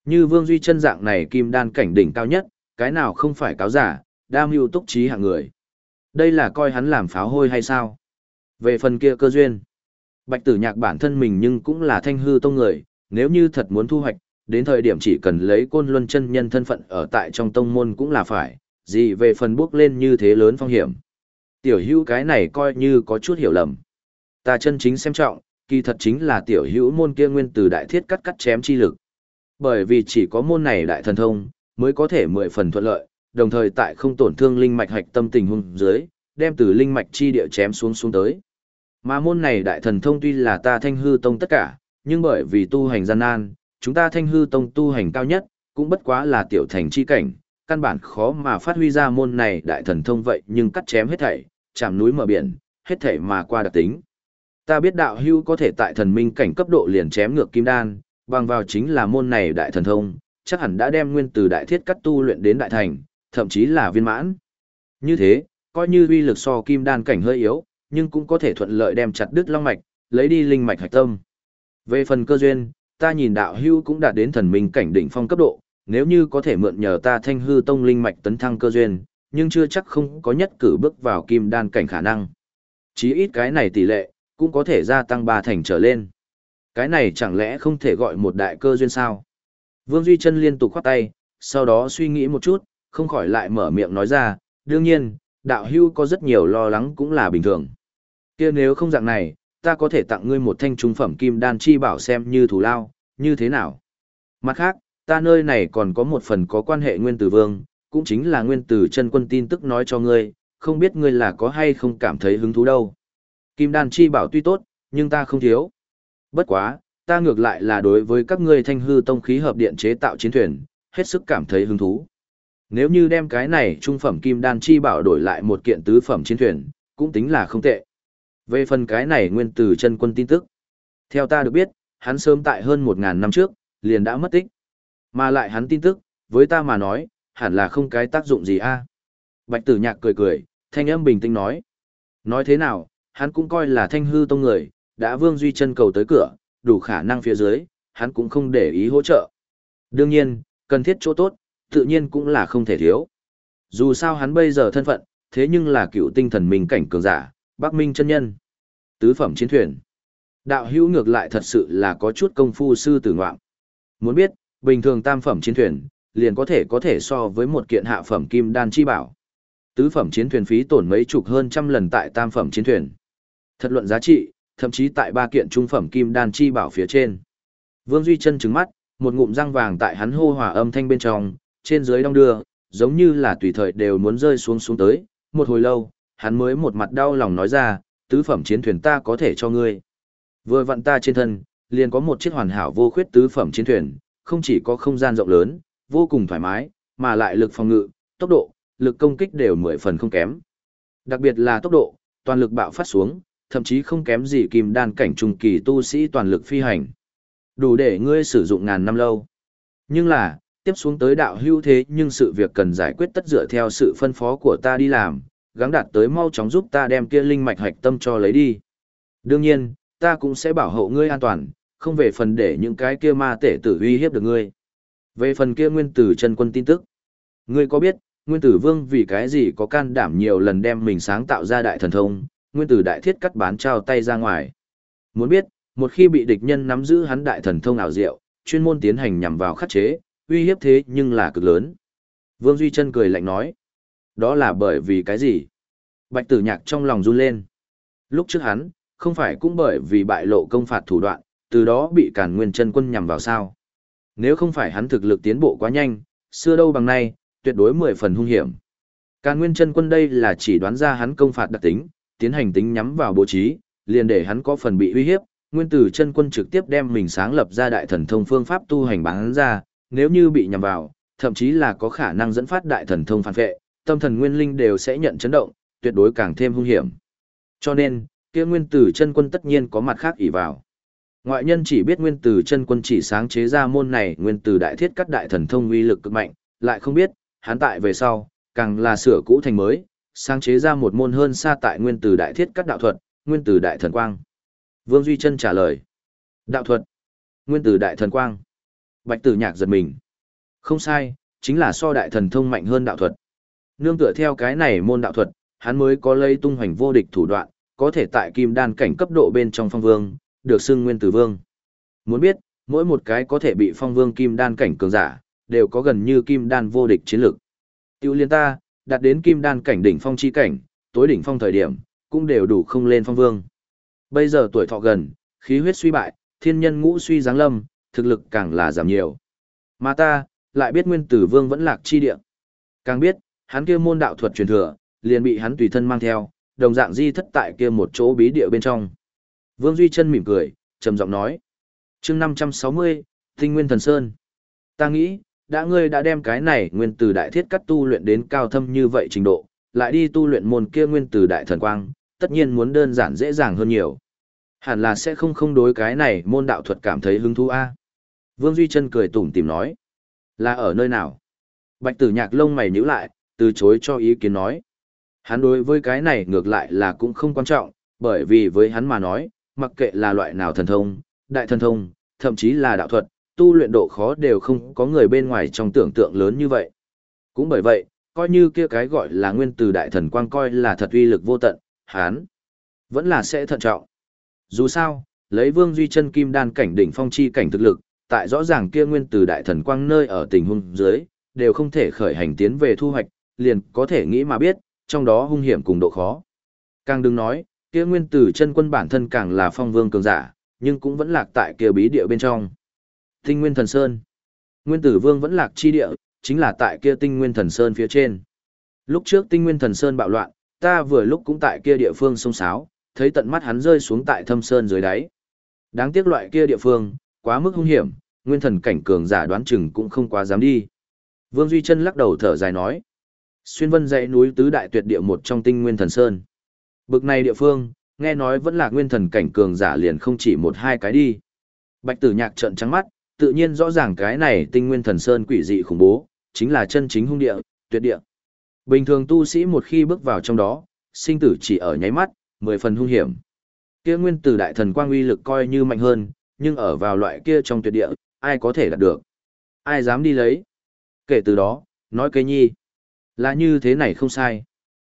Như Vương Duy chân dạng này kim đan cảnh đỉnh cao nhất, cái nào không phải cáo giả, đam mưu túc trí hạng người. Đây là coi hắn làm pháo hôi hay sao? Về phần kia cơ duyên, Bạch Tử Nhạc bản thân mình nhưng cũng là thanh hư tông người, nếu như thật muốn thu hoạch, đến thời điểm chỉ cần lấy côn luân chân nhân thân phận ở tại trong tông môn cũng là phải, gì về phần bước lên như thế lớn phong hiểm. Tiểu hưu cái này coi như có chút hiểu lầm. Ta chân chính xem trọng, kỳ thật chính là tiểu hữu môn kia nguyên từ đại thiết cắt cắt chém chi lực. Bởi vì chỉ có môn này đại thần thông, mới có thể mười phần thuận lợi, đồng thời tại không tổn thương linh mạch hạch tâm tình hung dưới, đem từ linh mạch chi địa chém xuống xuống tới. Mà môn này đại thần thông tuy là ta thanh hư tông tất cả, nhưng bởi vì tu hành gian nan, chúng ta thanh hư tông tu hành cao nhất, cũng bất quá là tiểu thành chi cảnh, căn bản khó mà phát huy ra môn này đại thần thông vậy nhưng cắt chém hết thảy, chạm núi mở biển, hết thảy mà qua đặc tính. Ta biết đạo hưu có thể tại thần minh cảnh cấp độ liền chém ngược kim đan, bằng vào chính là môn này đại thần thông, chắc hẳn đã đem nguyên từ đại thiết cắt tu luyện đến đại thành, thậm chí là viên mãn. Như thế, coi như uy lực so kim đan cảnh hơi yếu, nhưng cũng có thể thuận lợi đem chặt đứt long mạch, lấy đi linh mạch hạch tâm. Về phần cơ duyên, ta nhìn đạo hưu cũng đạt đến thần minh cảnh đỉnh phong cấp độ, nếu như có thể mượn nhờ ta thanh hư tông linh mạch tấn thăng cơ duyên, nhưng chưa chắc không có nhất cử bước vào kim đan cảnh khả năng. Chí ít cái này tỷ lệ, cũng có thể gia tăng ba thành trở lên. Cái này chẳng lẽ không thể gọi một đại cơ duyên sao? Vương Duy Trân liên tục khoát tay, sau đó suy nghĩ một chút, không khỏi lại mở miệng nói ra, đương nhiên, đạo hưu có rất nhiều lo lắng cũng là bình thường. kia nếu không dạng này, ta có thể tặng ngươi một thanh trung phẩm kim đan chi bảo xem như thủ lao, như thế nào? Mặt khác, ta nơi này còn có một phần có quan hệ nguyên tử vương, cũng chính là nguyên tử chân quân tin tức nói cho ngươi, không biết ngươi là có hay không cảm thấy hứng thú đâu. Kim đan chi bảo tuy tốt, Nhưng ta không thiếu. Bất quá, ta ngược lại là đối với các ngươi thanh hư tông khí hợp điện chế tạo chiến thuyền, hết sức cảm thấy hứng thú. Nếu như đem cái này trung phẩm kim đan chi bảo đổi lại một kiện tứ phẩm chiến thuyền, cũng tính là không tệ. Về phần cái này nguyên từ chân quân tin tức. Theo ta được biết, hắn sớm tại hơn 1.000 năm trước, liền đã mất tích. Mà lại hắn tin tức, với ta mà nói, hẳn là không cái tác dụng gì a. Bạch tử nhạc cười cười, thanh âm bình tĩnh nói. Nói thế nào, hắn cũng coi là thanh hư tông người, đã vương duy chân cầu tới cửa, đủ khả năng phía dưới, hắn cũng không để ý hỗ trợ. Đương nhiên, cần thiết chỗ tốt, tự nhiên cũng là không thể thiếu. Dù sao hắn bây giờ thân phận, thế nhưng là cựu tinh thần minh cảnh cường giả, Bắc Minh chân nhân. Tứ phẩm chiến thuyền. Đạo hữu ngược lại thật sự là có chút công phu sư tử ngoạm. Muốn biết, bình thường tam phẩm chiến thuyền, liền có thể có thể so với một kiện hạ phẩm kim đan chi bảo. Tứ phẩm chiến thuyền phí tổn mấy chục hơn trăm lần tại tam phẩm chiến thuyền. Thật luận giá trị, thậm chí tại ba kiện trung phẩm kim đan chi bảo phía trên. Vương Duy chân trứng mắt, một ngụm răng vàng tại hắn hô hòa âm thanh bên trong, trên dưới đong đưa, giống như là tùy thời đều muốn rơi xuống xuống tới. Một hồi lâu, hắn mới một mặt đau lòng nói ra, tứ phẩm chiến thuyền ta có thể cho ngươi. Vừa vặn ta trên thân, liền có một chiếc hoàn hảo vô khuyết tứ phẩm chiến thuyền, không chỉ có không gian rộng lớn, vô cùng thoải mái, mà lại lực phòng ngự, tốc độ, lực công kích đều mười phần không kém. Đặc biệt là tốc độ, toàn lực bạo phát xuống, thậm chí không kém gì kim đan cảnh trung kỳ tu sĩ toàn lực phi hành. Đủ để ngươi sử dụng ngàn năm lâu. Nhưng là, tiếp xuống tới đạo hưu thế nhưng sự việc cần giải quyết tất dựa theo sự phân phó của ta đi làm, gắng đạt tới mau chóng giúp ta đem kia linh mạch hạch tâm cho lấy đi. Đương nhiên, ta cũng sẽ bảo hộ ngươi an toàn, không về phần để những cái kia ma tể tử uy hiếp được ngươi. Về phần kia nguyên tử chân quân tin tức, ngươi có biết, nguyên tử vương vì cái gì có can đảm nhiều lần đem mình sáng tạo ra đại thần thông, nguyên tử đại thiết cắt bán trao tay ra ngoài. Muốn biết, một khi bị địch nhân nắm giữ hắn đại thần thông ảo diệu, chuyên môn tiến hành nhằm vào khắc chế, uy hiếp thế nhưng là cực lớn. Vương Duy Chân cười lạnh nói, đó là bởi vì cái gì? Bạch tử nhạc trong lòng run lên. Lúc trước hắn, không phải cũng bởi vì bại lộ công phạt thủ đoạn, từ đó bị cản nguyên chân quân nhằm vào sao. Nếu không phải hắn thực lực tiến bộ quá nhanh, xưa đâu bằng nay, tuyệt đối mười phần hung hiểm. Càn nguyên chân quân đây là chỉ đoán ra hắn công phạt đặc tính, tiến hành tính nhắm vào bố trí, liền để hắn có phần bị uy hiếp, nguyên tử chân quân trực tiếp đem mình sáng lập ra đại thần thông phương pháp tu hành bán ra, nếu như bị nhằm vào, thậm chí là có khả năng dẫn phát đại thần thông phản vệ, tâm thần nguyên linh đều sẽ nhận chấn động, tuyệt đối càng thêm hung hiểm. Cho nên, kia nguyên tử chân quân tất nhiên có mặt khác ỷ vào. Ngoại nhân chỉ biết nguyên tử chân quân chỉ sáng chế ra môn này nguyên tử đại thiết cắt đại thần thông uy lực cực mạnh, lại không biết, hắn tại về sau, càng là sửa cũ thành mới, sáng chế ra một môn hơn xa tại nguyên tử đại thiết cắt đạo thuật, nguyên tử đại thần quang. Vương Duy Chân trả lời. Đạo thuật. Nguyên tử đại thần quang. Bạch tử nhạc giật mình. Không sai, chính là so đại thần thông mạnh hơn đạo thuật. Nương tựa theo cái này môn đạo thuật, hắn mới có lấy tung hoành vô địch thủ đoạn, có thể tại kim đan cảnh cấp độ bên trong phong vương, được xưng nguyên tử vương. Muốn biết, mỗi một cái có thể bị phong vương kim đan cảnh cường giả, đều có gần như kim đan vô địch chiến lực. Tiêu liên ta, đạt đến kim đan cảnh đỉnh phong chi cảnh, tối đỉnh phong thời điểm, cũng đều đủ không lên phong vương. Bây giờ tuổi thọ gần, khí huyết suy bại, thiên nhân ngũ suy giáng lâm, thực lực càng là giảm nhiều. Mà ta, lại biết nguyên tử vương vẫn lạc chi địa. Càng biết, hắn kia môn đạo thuật truyền thừa, liền bị hắn tùy thân mang theo, đồng dạng di thất tại kia một chỗ bí địa bên trong. Vương Duy chân mỉm cười, trầm giọng nói. chương 560, Tinh Nguyên Thần Sơn. Ta nghĩ, đã ngươi đã đem cái này nguyên từ đại thiết cắt tu luyện đến cao thâm như vậy trình độ, lại đi tu luyện môn kia nguyên từ đại thần quang, tất nhiên muốn đơn giản dễ dàng hơn nhiều. Hẳn là sẽ không không đối cái này môn đạo thuật cảm thấy hứng thú a. Vương Duy Chân cười tủm tỉm nói. Là ở nơi nào? Bạch tử nhạc lông mày nhíu lại, từ chối cho ý kiến nói. Hắn đối với cái này ngược lại là cũng không quan trọng, bởi vì với hắn mà nói, mặc kệ là loại nào thần thông, đại thần thông, thậm chí là đạo thuật, tu luyện độ khó đều không có người bên ngoài trong tưởng tượng lớn như vậy. Cũng bởi vậy, coi như kia cái gọi là nguyên từ đại thần quang coi là thật uy lực vô tận, hắn vẫn là sẽ thận trọng. Dù sao, lấy Vương Duy chân kim đan cảnh đỉnh phong chi cảnh thực lực, tại rõ ràng kia nguyên từ đại thần quang nơi ở tình huống dưới, đều không thể khởi hành tiến về thu hoạch, liền có thể nghĩ mà biết, trong đó hung hiểm cùng độ khó. Càng đừng nói, kia nguyên tử chân quân bản thân càng là phong vương cường giả, nhưng cũng vẫn lạc tại kia bí địa bên trong. Tinh Nguyên Thần Sơn. Nguyên tử vương vẫn lạc chi địa, chính là tại kia Tinh Nguyên Thần Sơn phía trên. Lúc trước Tinh Nguyên Thần Sơn bạo loạn, ta vừa lúc cũng tại kia địa phương sông sáo, thấy tận mắt hắn rơi xuống tại thâm sơn dưới đáy. Đáng tiếc loại kia địa phương, quá mức hung hiểm, nguyên thần cảnh cường giả đoán chừng cũng không quá dám đi. Vương Duy Chân lắc đầu thở dài nói. Xuyên vân dãy núi tứ đại tuyệt địa một trong tinh nguyên thần sơn. Bực này địa phương, nghe nói vẫn là nguyên thần cảnh cường giả liền không chỉ một hai cái đi. Bạch tử nhạc trợn trắng mắt, tự nhiên rõ ràng cái này tinh nguyên thần sơn quỷ dị khủng bố, chính là chân chính hung địa, tuyệt địa. Bình thường tu sĩ một khi bước vào trong đó, sinh tử chỉ ở nháy mắt, mười phần hung hiểm. Kia nguyên tử đại thần quang uy lực coi như mạnh hơn, nhưng ở vào loại kia trong tuyệt địa, ai có thể đạt được? Ai dám đi lấy? Kể từ đó, nói cây nhi, là như thế này không sai.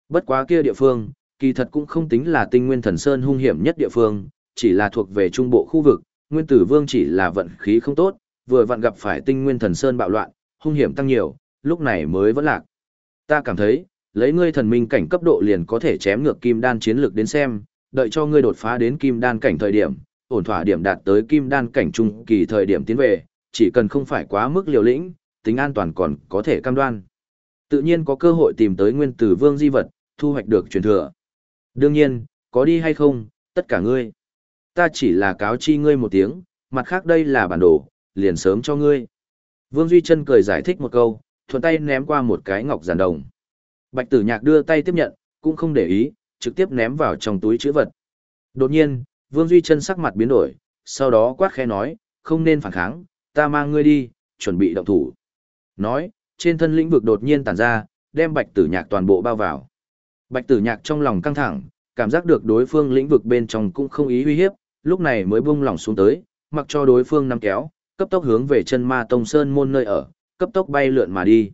Bất quá kia địa phương, kỳ thật cũng không tính là tinh nguyên thần sơn hung hiểm nhất địa phương, chỉ là thuộc về trung bộ khu vực, nguyên tử vương chỉ là vận khí không tốt, vừa vặn gặp phải tinh nguyên thần sơn bạo loạn, hung hiểm tăng nhiều, lúc này mới vẫn lạc. Ta cảm thấy, lấy ngươi thần minh cảnh cấp độ liền có thể chém ngược kim đan chiến lược đến xem, đợi cho ngươi đột phá đến kim đan cảnh thời điểm, ổn thỏa điểm đạt tới kim đan cảnh trung kỳ thời điểm tiến về, chỉ cần không phải quá mức liều lĩnh, tính an toàn còn có thể cam đoan. Tự nhiên có cơ hội tìm tới nguyên tử vương di vật, thu hoạch được truyền thừa. Đương nhiên, có đi hay không, tất cả ngươi. Ta chỉ là cáo chi ngươi một tiếng, mặt khác đây là bản đồ, liền sớm cho ngươi. Vương Duy Trân cười giải thích một câu, thuận tay ném qua một cái ngọc giản đồng. Bạch tử nhạc đưa tay tiếp nhận, cũng không để ý, trực tiếp ném vào trong túi chữ vật. Đột nhiên, Vương Duy Trân sắc mặt biến đổi, sau đó quát khẽ nói, không nên phản kháng, ta mang ngươi đi, chuẩn bị động thủ. Nói, trên thân lĩnh vực đột nhiên tản ra, đem bạch tử nhạc toàn bộ bao vào. Bạch tử nhạc trong lòng căng thẳng, cảm giác được đối phương lĩnh vực bên trong cũng không ý uy hiếp, lúc này mới buông lỏng xuống tới, mặc cho đối phương nắm kéo, cấp tốc hướng về chân ma tông sơn môn nơi ở, cấp tốc bay lượn mà đi.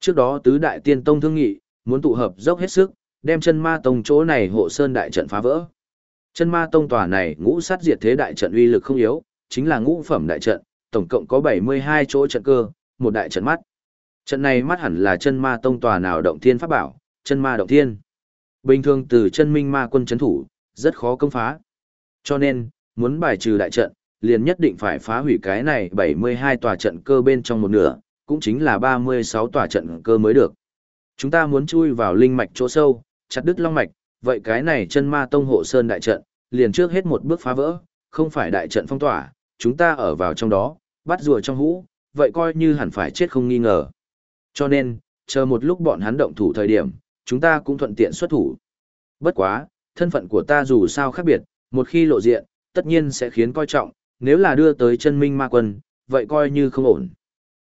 Trước đó tứ đại tiên tông thương nghị, muốn tụ hợp dốc hết sức, đem chân ma tông chỗ này hộ sơn đại trận phá vỡ. Chân ma tông tòa này ngũ sát diệt thế đại trận uy lực không yếu, chính là ngũ phẩm đại trận, tổng cộng có 72 chỗ trận cơ, một đại trận mắt. Trận này mắt hẳn là chân ma tông tòa nào động thiên pháp bảo, chân ma động thiên. Bình thường từ chân minh ma quân chấn thủ, rất khó công phá. Cho nên, muốn bài trừ đại trận, liền nhất định phải phá hủy cái này 72 tòa trận cơ bên trong một nửa, cũng chính là 36 tòa trận cơ mới được. Chúng ta muốn chui vào linh mạch chỗ sâu, chặt đứt long mạch, vậy cái này chân ma tông hộ sơn đại trận, liền trước hết một bước phá vỡ, không phải đại trận phong tỏa, chúng ta ở vào trong đó, bắt rùa trong hũ, vậy coi như hẳn phải chết không nghi ngờ. Cho nên, chờ một lúc bọn hắn động thủ thời điểm, chúng ta cũng thuận tiện xuất thủ. Bất quá, thân phận của ta dù sao khác biệt, một khi lộ diện, tất nhiên sẽ khiến coi trọng, nếu là đưa tới chân minh ma quân, vậy coi như không ổn.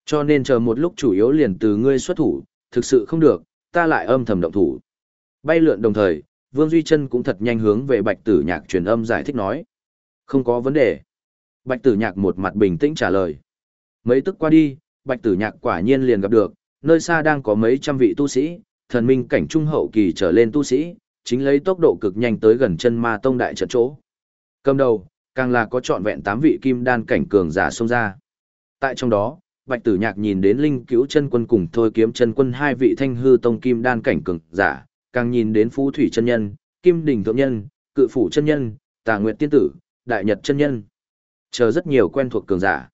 Cho nên chờ một lúc chủ yếu liền từ ngươi xuất thủ, thực sự không được, ta lại âm thầm động thủ. Bay lượn đồng thời, Vương Duy Trân cũng thật nhanh hướng về Bạch Tử Nhạc truyền âm giải thích nói. Không có vấn đề. Bạch Tử Nhạc một mặt bình tĩnh trả lời. Mấy tức qua đi, Bạch Tử Nhạc quả nhiên liền gặp được, nơi xa đang có mấy trăm vị tu sĩ, thần minh cảnh trung hậu kỳ trở lên tu sĩ, chính lấy tốc độ cực nhanh tới gần chân ma tông đại trận chỗ. Cầm đầu, càng là có trọn vẹn 8 vị kim đan cảnh cường giả xông ra. Tại trong đó, Bạch Tử Nhạc nhìn đến Linh Cứu chân quân cùng Thôi Kiếm chân quân hai vị thanh hư tông kim đan cảnh cường giả, càng nhìn đến Phú Thủy chân nhân, Kim Đình thượng nhân, Cự phủ chân nhân, Tà Nguyệt tiên tử, Đại Nhật chân nhân. Chờ rất nhiều quen thuộc cường giả.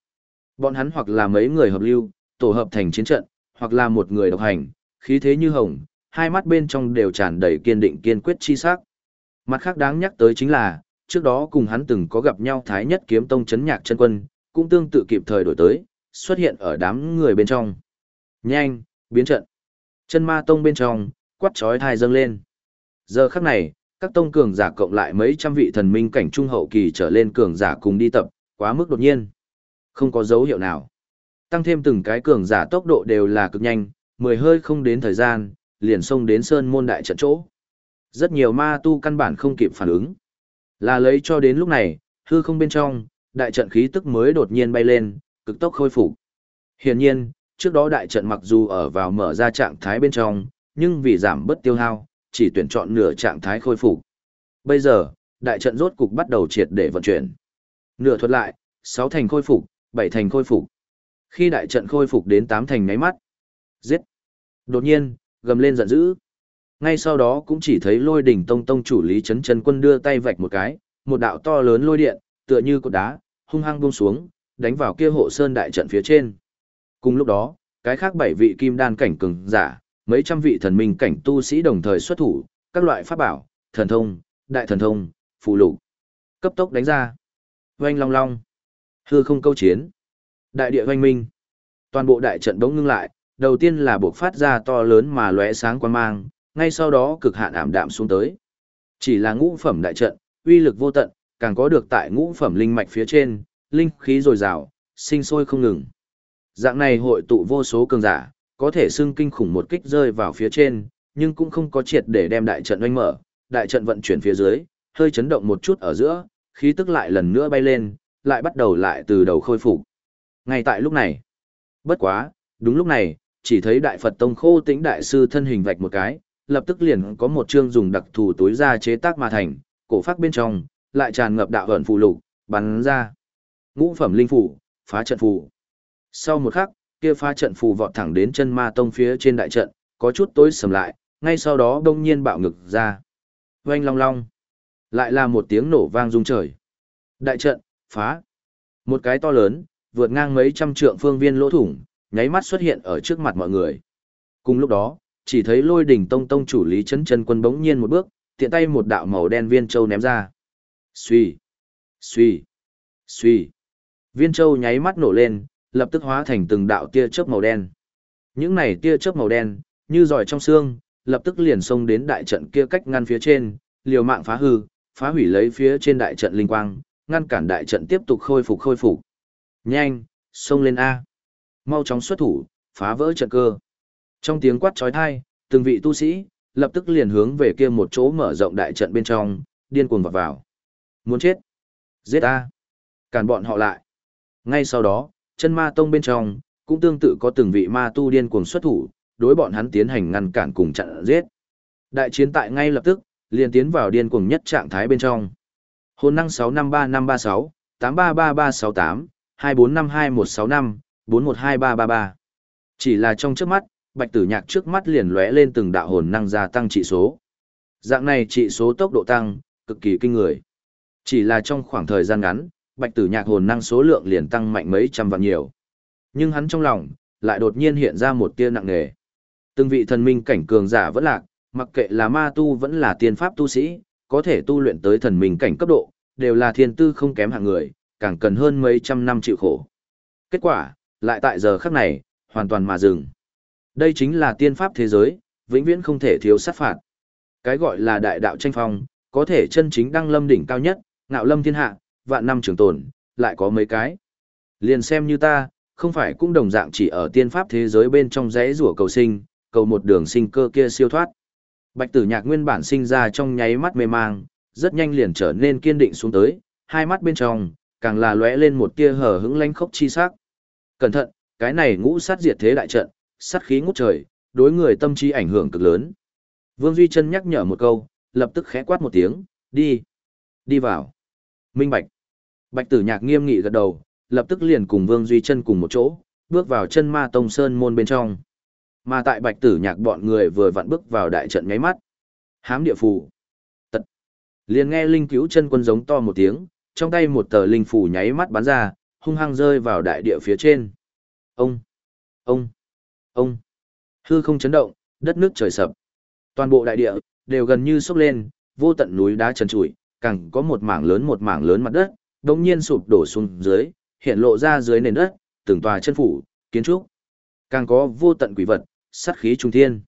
Bọn hắn hoặc là mấy người hợp lưu, tổ hợp thành chiến trận, hoặc là một người độc hành, khí thế như hồng, hai mắt bên trong đều tràn đầy kiên định kiên quyết chi sắc. Mặt khác đáng nhắc tới chính là, trước đó cùng hắn từng có gặp nhau Thái Nhất Kiếm Tông chấn nhạc chân quân, cũng tương tự kịp thời đổi tới, xuất hiện ở đám người bên trong. Nhanh, biến trận. Chân ma tông bên trong, quát chói thai dâng lên. Giờ khắc này, các tông cường giả cộng lại mấy trăm vị thần minh cảnh trung hậu kỳ trở lên cường giả cùng đi tập, quá mức đột nhiên. Không có dấu hiệu nào. Tăng thêm từng cái cường giả tốc độ đều là cực nhanh, mười hơi không đến thời gian, liền xông đến sơn môn đại trận chỗ. Rất nhiều ma tu căn bản không kịp phản ứng. Là lấy cho đến lúc này, hư không bên trong, đại trận khí tức mới đột nhiên bay lên, cực tốc khôi phục. Hiển nhiên, trước đó đại trận mặc dù ở vào mở ra trạng thái bên trong, nhưng vì giảm bớt tiêu hao, chỉ tuyển chọn nửa trạng thái khôi phục. Bây giờ, đại trận rốt cục bắt đầu triệt để vận chuyển. Nửa thuật lại, 6 thành khôi phục, 7 thành khôi phục. Khi đại trận khôi phục đến 8 thành nháy mắt, giết. Đột nhiên, gầm lên giận dữ. Ngay sau đó cũng chỉ thấy lôi đỉnh tông tông chủ lý chấn chân quân đưa tay vạch một cái, một đạo to lớn lôi điện, tựa như cột đá, hung hăng buông xuống, đánh vào kia hộ sơn đại trận phía trên. Cùng lúc đó, cái khác bảy vị kim đan cảnh cường giả, mấy trăm vị thần minh cảnh tu sĩ đồng thời xuất thủ, các loại pháp bảo, thần thông, đại thần thông, phù lục. Cấp tốc đánh ra. Oanh long long. Hư không câu chiến. Đại địa oanh minh. Toàn bộ đại trận bỗng ngưng lại, đầu tiên là buộc phát ra to lớn mà lóe sáng quan mang, ngay sau đó cực hạn ảm đạm xuống tới. Chỉ là ngũ phẩm đại trận, uy lực vô tận, càng có được tại ngũ phẩm linh mạch phía trên, linh khí dồi dào, sinh sôi không ngừng. Dạng này hội tụ vô số cường giả, có thể xưng kinh khủng một kích rơi vào phía trên, nhưng cũng không có triệt để đem đại trận oanh mở, đại trận vận chuyển phía dưới, hơi chấn động một chút ở giữa, khí tức lại lần nữa bay lên, lại bắt đầu lại từ đầu khôi phục. Ngay tại lúc này, bất quá, đúng lúc này, chỉ thấy đại Phật Tông khô tĩnh đại sư thân hình vạch một cái, lập tức liền có một chương dùng đặc thù túi ra chế tác mà thành, cổ phát bên trong, lại tràn ngập đạo ẩn phù lục, bắn ra. Ngũ phẩm linh phủ, phá trận phù. Sau một khắc, kia phá trận phù vọt thẳng đến chân ma tông phía trên đại trận, có chút tối sầm lại, ngay sau đó đông nhiên bạo ngực ra. Oanh long long. Lại là một tiếng nổ vang rung trời. Đại trận, phá. Một cái to lớn, vượt ngang mấy trăm trượng phương viên lỗ thủng, nháy mắt xuất hiện ở trước mặt mọi người. Cùng lúc đó, chỉ thấy lôi đỉnh tông tông chủ lý chấn chân quân bỗng nhiên một bước, tiện tay một đạo màu đen viên châu ném ra. Xuy, xuy, xuy. Viên châu nháy mắt nổ lên, lập tức hóa thành từng đạo tia chớp màu đen. Những này tia chớp màu đen, như giỏi trong xương, lập tức liền xông đến đại trận kia cách ngăn phía trên, liều mạng phá hư, phá hủy lấy phía trên đại trận linh quang, ngăn cản đại trận tiếp tục khôi phục khôi phục. Nhanh, xông lên A. Mau chóng xuất thủ, phá vỡ trận cơ. Trong tiếng quát trói thai, từng vị tu sĩ, lập tức liền hướng về kia một chỗ mở rộng đại trận bên trong, điên cuồng vào vào. Muốn chết. Giết A. Cản bọn họ lại. Ngay sau đó, chân ma tông bên trong, cũng tương tự có từng vị ma tu điên cuồng xuất thủ, đối bọn hắn tiến hành ngăn cản cùng chặn giết. Đại chiến tại ngay lập tức, liền tiến vào điên cuồng nhất trạng thái bên trong. Hồn năng 653536, 833368, 24522165, 412333. Chỉ là trong trước mắt, bạch tử nhạc trước mắt liền lóe lên từng đạo hồn năng gia tăng trị số. Dạng này trị số tốc độ tăng, cực kỳ kinh người. Chỉ là trong khoảng thời gian ngắn, bạch tử nhạc hồn năng số lượng liền tăng mạnh mấy trăm vạn nhiều. Nhưng hắn trong lòng, lại đột nhiên hiện ra một tia nặng nề. Từng vị thần minh cảnh cường giả vẫn lạc, mặc kệ là ma tu vẫn là tiên pháp tu sĩ, có thể tu luyện tới thần minh cảnh cấp độ, đều là thiên tư không kém hạng người, càng cần hơn mấy trăm năm chịu khổ. Kết quả, lại tại giờ khắc này, hoàn toàn mà dừng. Đây chính là tiên pháp thế giới, vĩnh viễn không thể thiếu sát phạt. Cái gọi là đại đạo tranh phong, có thể chân chính đăng lâm đỉnh cao nhất, ngạo lâm thiên hạ, vạn năm trường tồn, lại có mấy cái. Liền xem như ta, không phải cũng đồng dạng chỉ ở tiên pháp thế giới bên trong rẽ rủa cầu sinh, cầu một đường sinh cơ kia siêu thoát. Bạch tử nhạc nguyên bản sinh ra trong nháy mắt mê mang, rất nhanh liền trở nên kiên định xuống tới, hai mắt bên trong, càng là lóe lên một tia hở hững lanh khốc chi sắc. Cẩn thận, cái này ngũ sát diệt thế đại trận, sát khí ngút trời, đối người tâm trí ảnh hưởng cực lớn. Vương Duy Chân nhắc nhở một câu, lập tức khẽ quát một tiếng, đi, đi vào. Minh Bạch. Bạch tử nhạc nghiêm nghị gật đầu, lập tức liền cùng Vương Duy Chân cùng một chỗ, bước vào chân ma tông sơn môn bên trong. Mà tại bạch tử nhạc bọn người vừa vặn bước vào đại trận nháy mắt. Hám địa phù. Tật. Liền nghe linh cứu chân quân giống to một tiếng, trong tay một tờ linh phù nháy mắt bắn ra, hung hăng rơi vào đại địa phía trên. Ông. Ông. Ông. Hư không chấn động, đất nước trời sập. Toàn bộ đại địa, đều gần như sốc lên, vô tận núi đá trần trụi, càng có một mảng lớn một mảng lớn mặt đất, đồng nhiên sụp đổ xuống dưới, hiện lộ ra dưới nền đất, từng tòa chân phủ, kiến trúc. Càng có vô tận quỷ vật, sát khí trung thiên.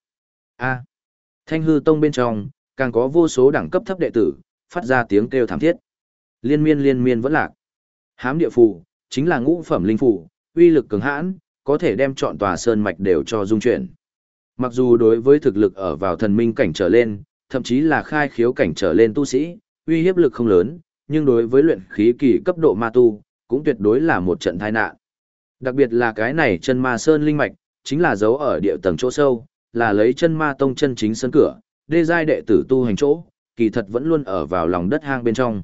A. Thanh hư tông bên trong, càng có vô số đẳng cấp thấp đệ tử, phát ra tiếng kêu thảm thiết. Liên miên liên miên vẫn lạc. Hám địa phù, chính là ngũ phẩm linh phủ uy lực cường hãn, có thể đem chọn tòa sơn mạch đều cho dung chuyển. Mặc dù đối với thực lực ở vào thần minh cảnh trở lên, thậm chí là khai khiếu cảnh trở lên tu sĩ, uy hiếp lực không lớn, nhưng đối với luyện khí kỳ cấp độ ma tu, cũng tuyệt đối là một trận tai nạn. Đặc biệt là cái này chân ma sơn linh mạch, chính là dấu ở địa tầng chỗ sâu, là lấy chân ma tông chân chính sân cửa, đê giai đệ tử tu hành chỗ, kỳ thật vẫn luôn ở vào lòng đất hang bên trong.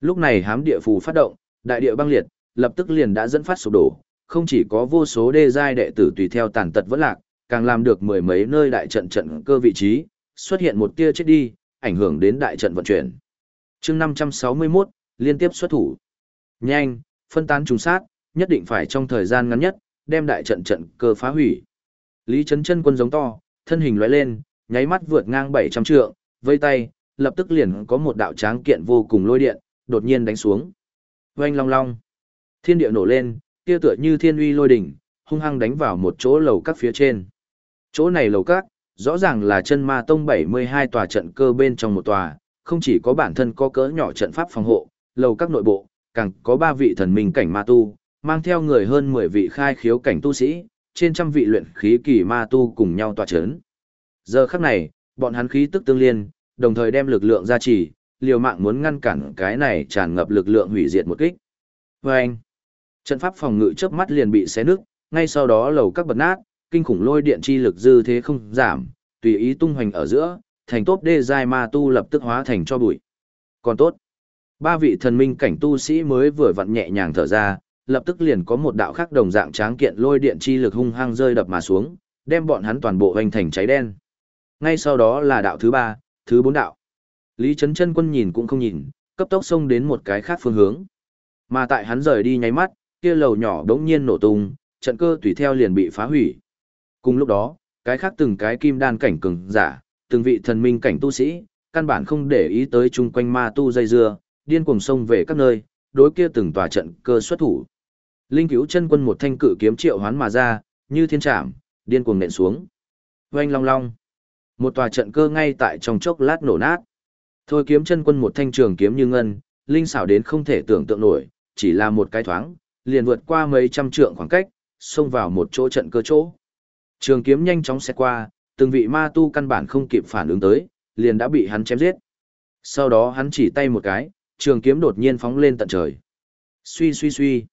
Lúc này hám địa phù phát động, đại địa băng liệt, lập tức liền đã dẫn phát sụp đổ, không chỉ có vô số đê giai đệ tử tùy theo tàn tật vẫn lạc, càng làm được mười mấy nơi đại trận trận cơ vị trí, xuất hiện một tia chết đi, ảnh hưởng đến đại trận vận chuyển. chương 561, liên tiếp xuất thủ. Nhanh, phân tán trùng sát, nhất định phải trong thời gian ngắn nhất, đem đại trận trận cơ phá hủy. Lý chấn Chân quân giống to, thân hình lóe lên, nháy mắt vượt ngang 700 trượng, vây tay, lập tức liền có một đạo tráng kiện vô cùng lôi điện, đột nhiên đánh xuống. Oanh long long. Thiên địa nổ lên, kia tựa như thiên uy lôi đỉnh, hung hăng đánh vào một chỗ lầu các phía trên. Chỗ này lầu các, rõ ràng là chân ma tông 72 tòa trận cơ bên trong một tòa, không chỉ có bản thân có cỡ nhỏ trận pháp phòng hộ, lầu các nội bộ, càng có ba vị thần minh cảnh ma tu, mang theo người hơn 10 vị khai khiếu cảnh tu sĩ, trên trăm vị luyện khí kỳ ma tu cùng nhau tòa chấn. Giờ khắc này, bọn hắn khí tức tương liên, đồng thời đem lực lượng ra trì, liều mạng muốn ngăn cản cái này tràn ngập lực lượng hủy diệt một kích. Và anh, trận pháp phòng ngự chớp mắt liền bị xé nứt, ngay sau đó lầu các bật nát, kinh khủng lôi điện chi lực dư thế không giảm, tùy ý tung hoành ở giữa, thành tốt đê giai ma tu lập tức hóa thành cho bụi. Còn tốt, ba vị thần minh cảnh tu sĩ mới vừa vặn nhẹ nhàng thở ra, lập tức liền có một đạo khác đồng dạng tráng kiện lôi điện chi lực hung hăng rơi đập mà xuống, đem bọn hắn toàn bộ hoành thành cháy đen. Ngay sau đó là đạo thứ ba, thứ bốn đạo. Lý Trấn Chân Quân nhìn cũng không nhìn, cấp tốc xông đến một cái khác phương hướng. Mà tại hắn rời đi nháy mắt, kia lầu nhỏ đống nhiên nổ tung, trận cơ tùy theo liền bị phá hủy. Cùng lúc đó, cái khác từng cái kim đan cảnh cường giả, từng vị thần minh cảnh tu sĩ, căn bản không để ý tới chung quanh ma tu dây dưa, điên cuồng xông về các nơi, đối kia từng tòa trận cơ xuất thủ. Linh cứu chân quân một thanh cự kiếm triệu hoán mà ra, như thiên trảm, điên cuồng nện xuống. Oanh long long. Một tòa trận cơ ngay tại trong chốc lát nổ nát. Thôi kiếm chân quân một thanh trường kiếm như ngân, linh xảo đến không thể tưởng tượng nổi, chỉ là một cái thoáng, liền vượt qua mấy trăm trượng khoảng cách, xông vào một chỗ trận cơ chỗ. Trường kiếm nhanh chóng xẹt qua, từng vị ma tu căn bản không kịp phản ứng tới, liền đã bị hắn chém giết. Sau đó hắn chỉ tay một cái, trường kiếm đột nhiên phóng lên tận trời. Suy suy suy.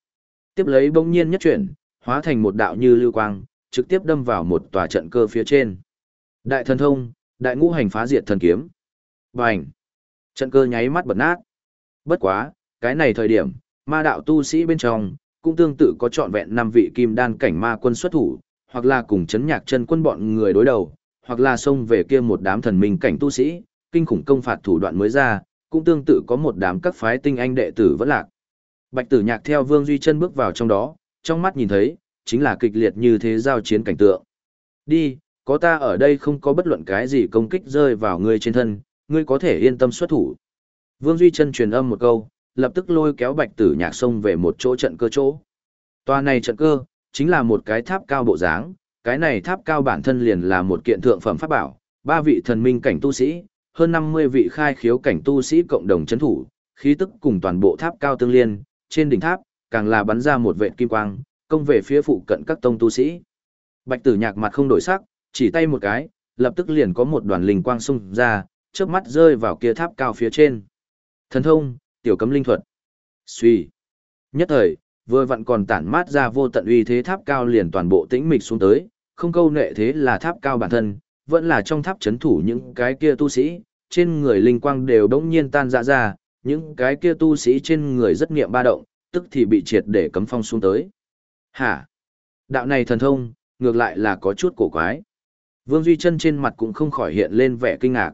Tiếp lấy bỗng nhiên nhất chuyển, hóa thành một đạo như lưu quang, trực tiếp đâm vào một tòa trận cơ phía trên. Đại thần thông, đại ngũ hành phá diệt thần kiếm. Bành! Trận cơ nháy mắt bật nát. Bất quá, cái này thời điểm, ma đạo tu sĩ bên trong, cũng tương tự có trọn vẹn năm vị kim đan cảnh ma quân xuất thủ, hoặc là cùng chấn nhạc chân quân bọn người đối đầu, hoặc là xông về kia một đám thần minh cảnh tu sĩ, kinh khủng công phạt thủ đoạn mới ra, cũng tương tự có một đám các phái tinh anh đệ tử vẫn lạc. Bạch tử nhạc theo Vương Duy chân bước vào trong đó, trong mắt nhìn thấy, chính là kịch liệt như thế giao chiến cảnh tượng. Đi, có ta ở đây không có bất luận cái gì công kích rơi vào ngươi trên thân, ngươi có thể yên tâm xuất thủ. Vương Duy chân truyền âm một câu, lập tức lôi kéo bạch tử nhạc sông về một chỗ trận cơ chỗ. Tòa này trận cơ, chính là một cái tháp cao bộ dáng, cái này tháp cao bản thân liền là một kiện thượng phẩm pháp bảo, ba vị thần minh cảnh tu sĩ, hơn 50 vị khai khiếu cảnh tu sĩ cộng đồng chấn thủ, khí tức cùng toàn bộ tháp cao tương liên, trên đỉnh tháp, càng là bắn ra một vệt kim quang, công về phía phụ cận các tông tu sĩ. Bạch tử nhạc mặt không đổi sắc, chỉ tay một cái, lập tức liền có một đoàn linh quang xung ra, chớp mắt rơi vào kia tháp cao phía trên. Thần thông, tiểu cấm linh thuật. Suy. Nhất thời, vừa vặn còn tản mát ra vô tận uy thế tháp cao liền toàn bộ tĩnh mịch xuống tới, không câu nệ thế là tháp cao bản thân, vẫn là trong tháp chấn thủ những cái kia tu sĩ, trên người linh quang đều đống nhiên tan ra ra, những cái kia tu sĩ trên người rất nghiệm ba động, tức thì bị triệt để cấm phong xuống tới. Hả? Đạo này thần thông, ngược lại là có chút cổ quái. Vương Duy chân trên mặt cũng không khỏi hiện lên vẻ kinh ngạc.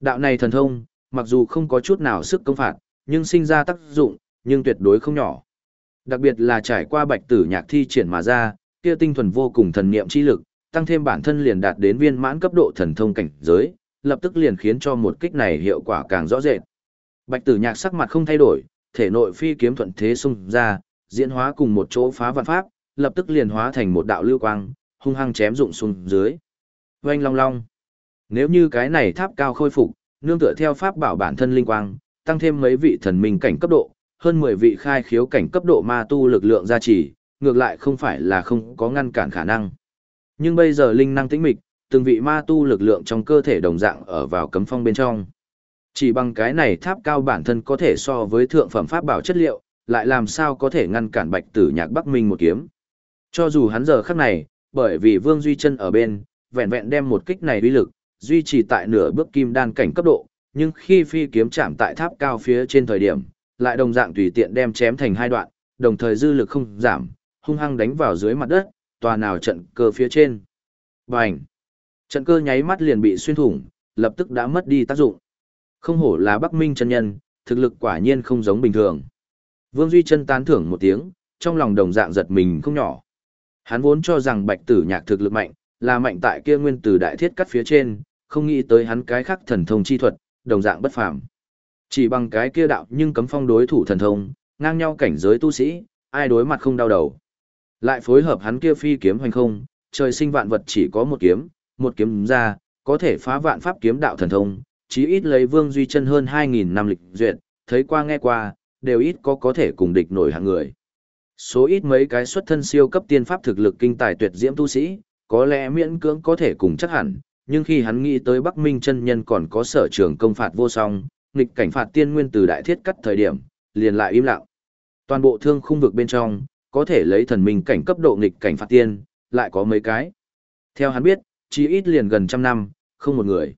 Đạo này thần thông, mặc dù không có chút nào sức công phạt, nhưng sinh ra tác dụng, nhưng tuyệt đối không nhỏ. Đặc biệt là trải qua bạch tử nhạc thi triển mà ra, kia tinh thuần vô cùng thần niệm chi lực, tăng thêm bản thân liền đạt đến viên mãn cấp độ thần thông cảnh giới, lập tức liền khiến cho một kích này hiệu quả càng rõ rệt. Bạch tử nhạc sắc mặt không thay đổi, thể nội phi kiếm thuận thế xung ra, diễn hóa cùng một chỗ phá vạn pháp, lập tức liền hóa thành một đạo lưu quang, hung hăng chém dụng xuống dưới. Oanh long long. Nếu như cái này tháp cao khôi phục, nương tựa theo pháp bảo bản thân linh quang, tăng thêm mấy vị thần minh cảnh cấp độ, hơn 10 vị khai khiếu cảnh cấp độ ma tu lực lượng gia trì, ngược lại không phải là không có ngăn cản khả năng. Nhưng bây giờ linh năng tĩnh mịch, từng vị ma tu lực lượng trong cơ thể đồng dạng ở vào cấm phong bên trong. Chỉ bằng cái này tháp cao bản thân có thể so với thượng phẩm pháp bảo chất liệu, lại làm sao có thể ngăn cản bạch tử nhạc Bắc Minh một kiếm. Cho dù hắn giờ khắc này, bởi vì Vương Duy chân ở bên, vẹn vẹn đem một kích này uy lực, duy trì tại nửa bước kim đan cảnh cấp độ, nhưng khi phi kiếm chạm tại tháp cao phía trên thời điểm, lại đồng dạng tùy tiện đem chém thành hai đoạn, đồng thời dư lực không giảm, hung hăng đánh vào dưới mặt đất, tòa nào trận cơ phía trên. Bành! Trận cơ nháy mắt liền bị xuyên thủng, lập tức đã mất đi tác dụng. Không hổ là Bắc Minh chân nhân, thực lực quả nhiên không giống bình thường. Vương Duy chân tán thưởng một tiếng, trong lòng đồng dạng giật mình không nhỏ. Hắn vốn cho rằng Bạch Tử Nhạc thực lực mạnh, là mạnh tại kia nguyên tử đại thiết cắt phía trên, không nghĩ tới hắn cái khắc thần thông chi thuật, đồng dạng bất phàm. Chỉ bằng cái kia đạo nhưng cấm phong đối thủ thần thông, ngang nhau cảnh giới tu sĩ, ai đối mặt không đau đầu. Lại phối hợp hắn kia phi kiếm hoành không, trời sinh vạn vật chỉ có một kiếm, một kiếm ra, có thể phá vạn pháp kiếm đạo thần thông, chí ít lấy Vương Duy chân hơn 2000 năm lịch duyệt, thấy qua nghe qua, đều ít có có thể cùng địch nổi hạng người. Số ít mấy cái xuất thân siêu cấp tiên pháp thực lực kinh tài tuyệt diễm tu sĩ, có lẽ miễn cưỡng có thể cùng chắc hẳn, nhưng khi hắn nghĩ tới Bắc Minh chân nhân còn có sở trường công phạt vô song, nghịch cảnh phạt tiên nguyên từ đại thiết cắt thời điểm, liền lại im lặng. Toàn bộ thương khung vực bên trong, có thể lấy thần minh cảnh cấp độ nghịch cảnh phạt tiên, lại có mấy cái. Theo hắn biết, chỉ ít liền gần trăm năm, không một người.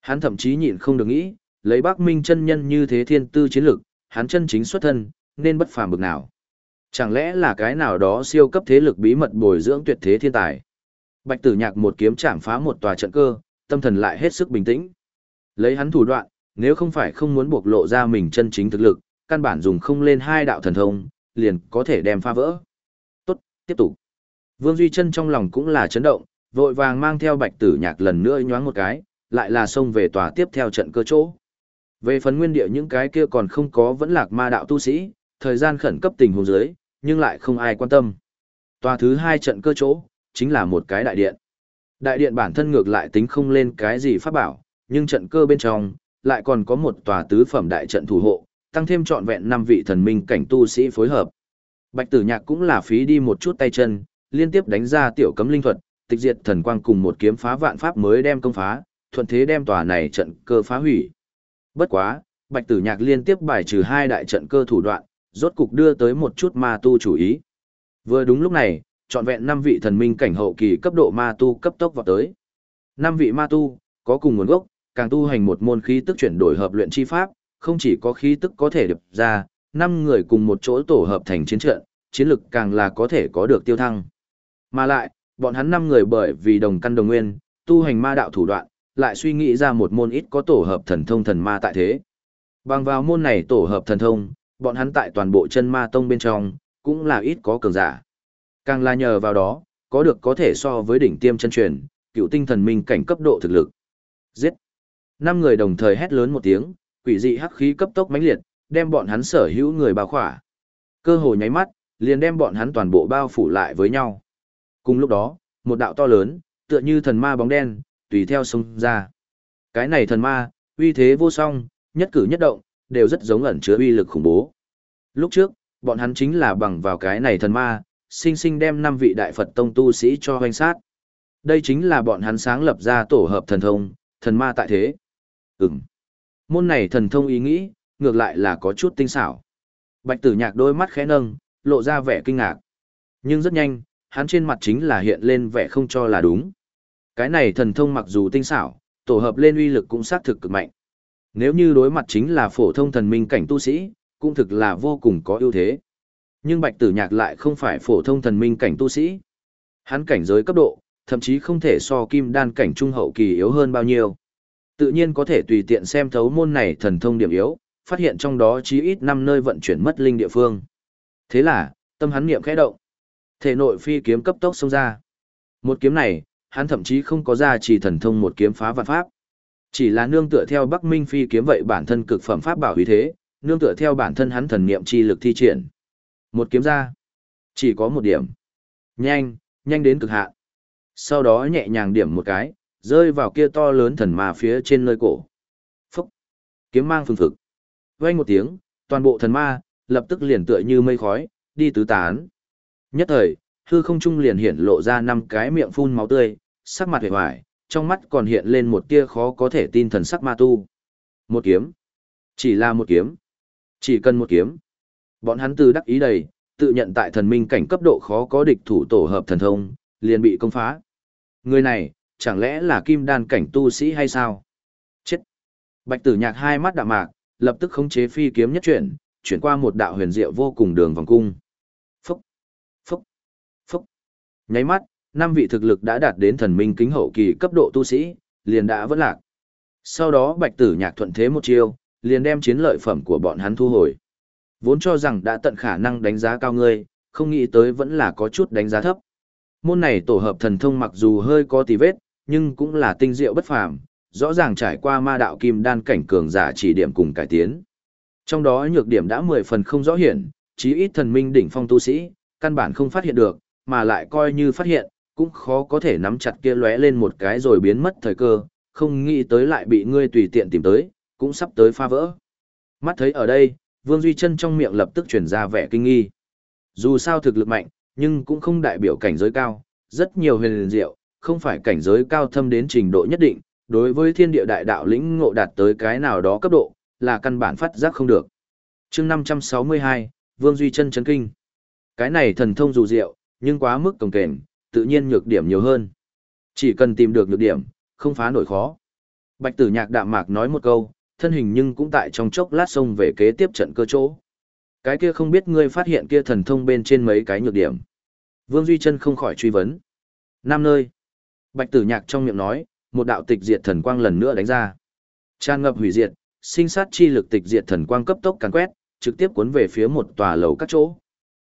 Hắn thậm chí nhịn không được nghĩ, lấy Bắc Minh chân nhân như thế thiên tư chiến lực, hắn chân chính xuất thân, nên bất phàm bực nào. Chẳng lẽ là cái nào đó siêu cấp thế lực bí mật bồi dưỡng tuyệt thế thiên tài. Bạch Tử Nhạc một kiếm chạm phá một tòa trận cơ, tâm thần lại hết sức bình tĩnh. Lấy hắn thủ đoạn, nếu không phải không muốn bộc lộ ra mình chân chính thực lực, căn bản dùng không lên hai đạo thần thông, liền có thể đem phá vỡ. Tốt, tiếp tục. Vương Duy Chân trong lòng cũng là chấn động, vội vàng mang theo Bạch Tử Nhạc lần nữa nhoáng một cái, lại là xông về tòa tiếp theo trận cơ chỗ. Về phần nguyên địa những cái kia còn không có vẫn lạc ma đạo tu sĩ, thời gian khẩn cấp tình huống dưới, nhưng lại không ai quan tâm. Tòa thứ hai trận cơ chỗ, chính là một cái đại điện. Đại điện bản thân ngược lại tính không lên cái gì pháp bảo, nhưng trận cơ bên trong, lại còn có một tòa tứ phẩm đại trận thủ hộ, tăng thêm trọn vẹn năm vị thần minh cảnh tu sĩ phối hợp. Bạch Tử Nhạc cũng là phí đi một chút tay chân, liên tiếp đánh ra tiểu cấm linh thuật, tịch diệt thần quang cùng một kiếm phá vạn pháp mới đem công phá, thuận thế đem tòa này trận cơ phá hủy. Bất quá, Bạch Tử Nhạc liên tiếp bài trừ hai đại trận cơ thủ đoạn, rốt cục đưa tới một chút ma tu chủ ý. Vừa đúng lúc này, trọn vẹn năm vị thần minh cảnh hậu kỳ cấp độ ma tu cấp tốc vào tới. Năm vị ma tu, có cùng nguồn gốc, càng tu hành một môn khí tức chuyển đổi hợp luyện chi pháp, không chỉ có khí tức có thể được ra, năm người cùng một chỗ tổ hợp thành chiến trận, chiến lực càng là có thể có được tiêu thăng. Mà lại, bọn hắn năm người bởi vì đồng căn đồng nguyên, tu hành ma đạo thủ đoạn, lại suy nghĩ ra một môn ít có tổ hợp thần thông thần ma tại thế. Bằng vào môn này tổ hợp thần thông, bọn hắn tại toàn bộ chân ma tông bên trong, cũng là ít có cường giả. Càng là nhờ vào đó, có được có thể so với đỉnh tiêm chân truyền, cựu tinh thần minh cảnh cấp độ thực lực. Giết! Năm người đồng thời hét lớn một tiếng, quỷ dị hắc khí cấp tốc mãnh liệt, đem bọn hắn sở hữu người bao khỏa. Cơ hồ nháy mắt, liền đem bọn hắn toàn bộ bao phủ lại với nhau. Cùng lúc đó, một đạo to lớn, tựa như thần ma bóng đen, tùy theo sông ra. Cái này thần ma, uy thế vô song, nhất cử nhất động, đều rất giống ẩn chứa uy lực khủng bố. Lúc trước, bọn hắn chính là bằng vào cái này thần ma, sinh sinh đem năm vị đại Phật tông tu sĩ cho hoành sát. Đây chính là bọn hắn sáng lập ra tổ hợp thần thông, thần ma tại thế. Ừm. Môn này thần thông ý nghĩ, ngược lại là có chút tinh xảo. Bạch tử nhạc đôi mắt khẽ nâng, lộ ra vẻ kinh ngạc. Nhưng rất nhanh, hắn trên mặt chính là hiện lên vẻ không cho là đúng. Cái này thần thông mặc dù tinh xảo, tổ hợp lên uy lực cũng xác thực cực mạnh. Nếu như đối mặt chính là phổ thông thần minh cảnh tu sĩ, cũng thực là vô cùng có ưu thế. Nhưng Bạch Tử Nhạc lại không phải phổ thông thần minh cảnh tu sĩ. Hắn cảnh giới cấp độ, thậm chí không thể so kim đan cảnh trung hậu kỳ yếu hơn bao nhiêu. Tự nhiên có thể tùy tiện xem thấu môn này thần thông điểm yếu, phát hiện trong đó chí ít 5 nơi vận chuyển mất linh địa phương. Thế là, tâm hắn niệm khẽ động. Thể nội phi kiếm cấp tốc xông ra. Một kiếm này, hắn thậm chí không có ra chỉ thần thông một kiếm phá vạn pháp. Chỉ là nương tựa theo Bắc Minh phi kiếm vậy bản thân cực phẩm pháp bảo uy thế, nương tựa theo bản thân hắn thần niệm chi lực thi triển. Một kiếm ra, chỉ có một điểm. Nhanh, nhanh đến cực hạn. Sau đó nhẹ nhàng điểm một cái, rơi vào kia to lớn thần ma phía trên nơi cổ. Phúc! Kiếm mang phương thực, Vang một tiếng, toàn bộ thần ma, lập tức liền tựa như mây khói, đi tứ tán. Nhất thời, hư không trung liền hiện lộ ra năm cái miệng phun máu tươi, sắc mặt hề hoài, trong mắt còn hiện lên một tia khó có thể tin thần sắc ma tu. Một kiếm. Chỉ là một kiếm. Chỉ cần một kiếm. Bọn hắn từ đắc ý đầy, tự nhận tại thần minh cảnh cấp độ khó có địch thủ tổ hợp thần thông, liền bị công phá. Người này, chẳng lẽ là kim đan cảnh tu sĩ hay sao? Chết! Bạch tử nhạc hai mắt đạm mạc, lập tức khống chế phi kiếm nhất chuyển, chuyển qua một đạo huyền diệu vô cùng đường vòng cung. Phúc! Phúc! Phúc! Nháy mắt, năm vị thực lực đã đạt đến thần minh kính hậu kỳ cấp độ tu sĩ, liền đã vỡ lạc. Sau đó bạch tử nhạc thuận thế một chiêu, liền đem chiến lợi phẩm của bọn hắn thu hồi. Vốn cho rằng đã tận khả năng đánh giá cao ngươi, không nghĩ tới vẫn là có chút đánh giá thấp. Môn này tổ hợp thần thông mặc dù hơi có tì vết, nhưng cũng là tinh diệu bất phàm, rõ ràng trải qua ma đạo kim đan cảnh cường giả chỉ điểm cùng cải tiến. Trong đó nhược điểm đã 10 phần không rõ hiển, chí ít thần minh đỉnh phong tu sĩ, căn bản không phát hiện được, mà lại coi như phát hiện, cũng khó có thể nắm chặt kia lóe lên một cái rồi biến mất thời cơ, không nghĩ tới lại bị ngươi tùy tiện tìm tới, cũng sắp tới phá vỡ. Mắt thấy ở đây, Vương Duy Chân trong miệng lập tức truyền ra vẻ kinh nghi. Dù sao thực lực mạnh, nhưng cũng không đại biểu cảnh giới cao, rất nhiều huyền diệu, không phải cảnh giới cao thâm đến trình độ nhất định, đối với thiên địa đại đạo lĩnh ngộ đạt tới cái nào đó cấp độ, là căn bản phát giác không được. chương 562, Vương Duy chân chấn kinh. Cái này thần thông dù diệu, nhưng quá mức cồng kềnh, tự nhiên nhược điểm nhiều hơn. Chỉ cần tìm được nhược điểm, không phá nổi khó. Bạch tử nhạc đạm mạc nói một câu, thân hình nhưng cũng tại trong chốc lát xông về kế tiếp trận cơ chỗ. Cái kia không biết ngươi phát hiện kia thần thông bên trên mấy cái nhược điểm. Vương Duy chân không khỏi truy vấn. Năm nơi. Bạch tử nhạc trong miệng nói, một đạo tịch diệt thần quang lần nữa đánh ra. Tràn ngập hủy diệt, sinh sát chi lực tịch diệt thần quang cấp tốc càn quét, trực tiếp cuốn về phía một tòa lầu các chỗ.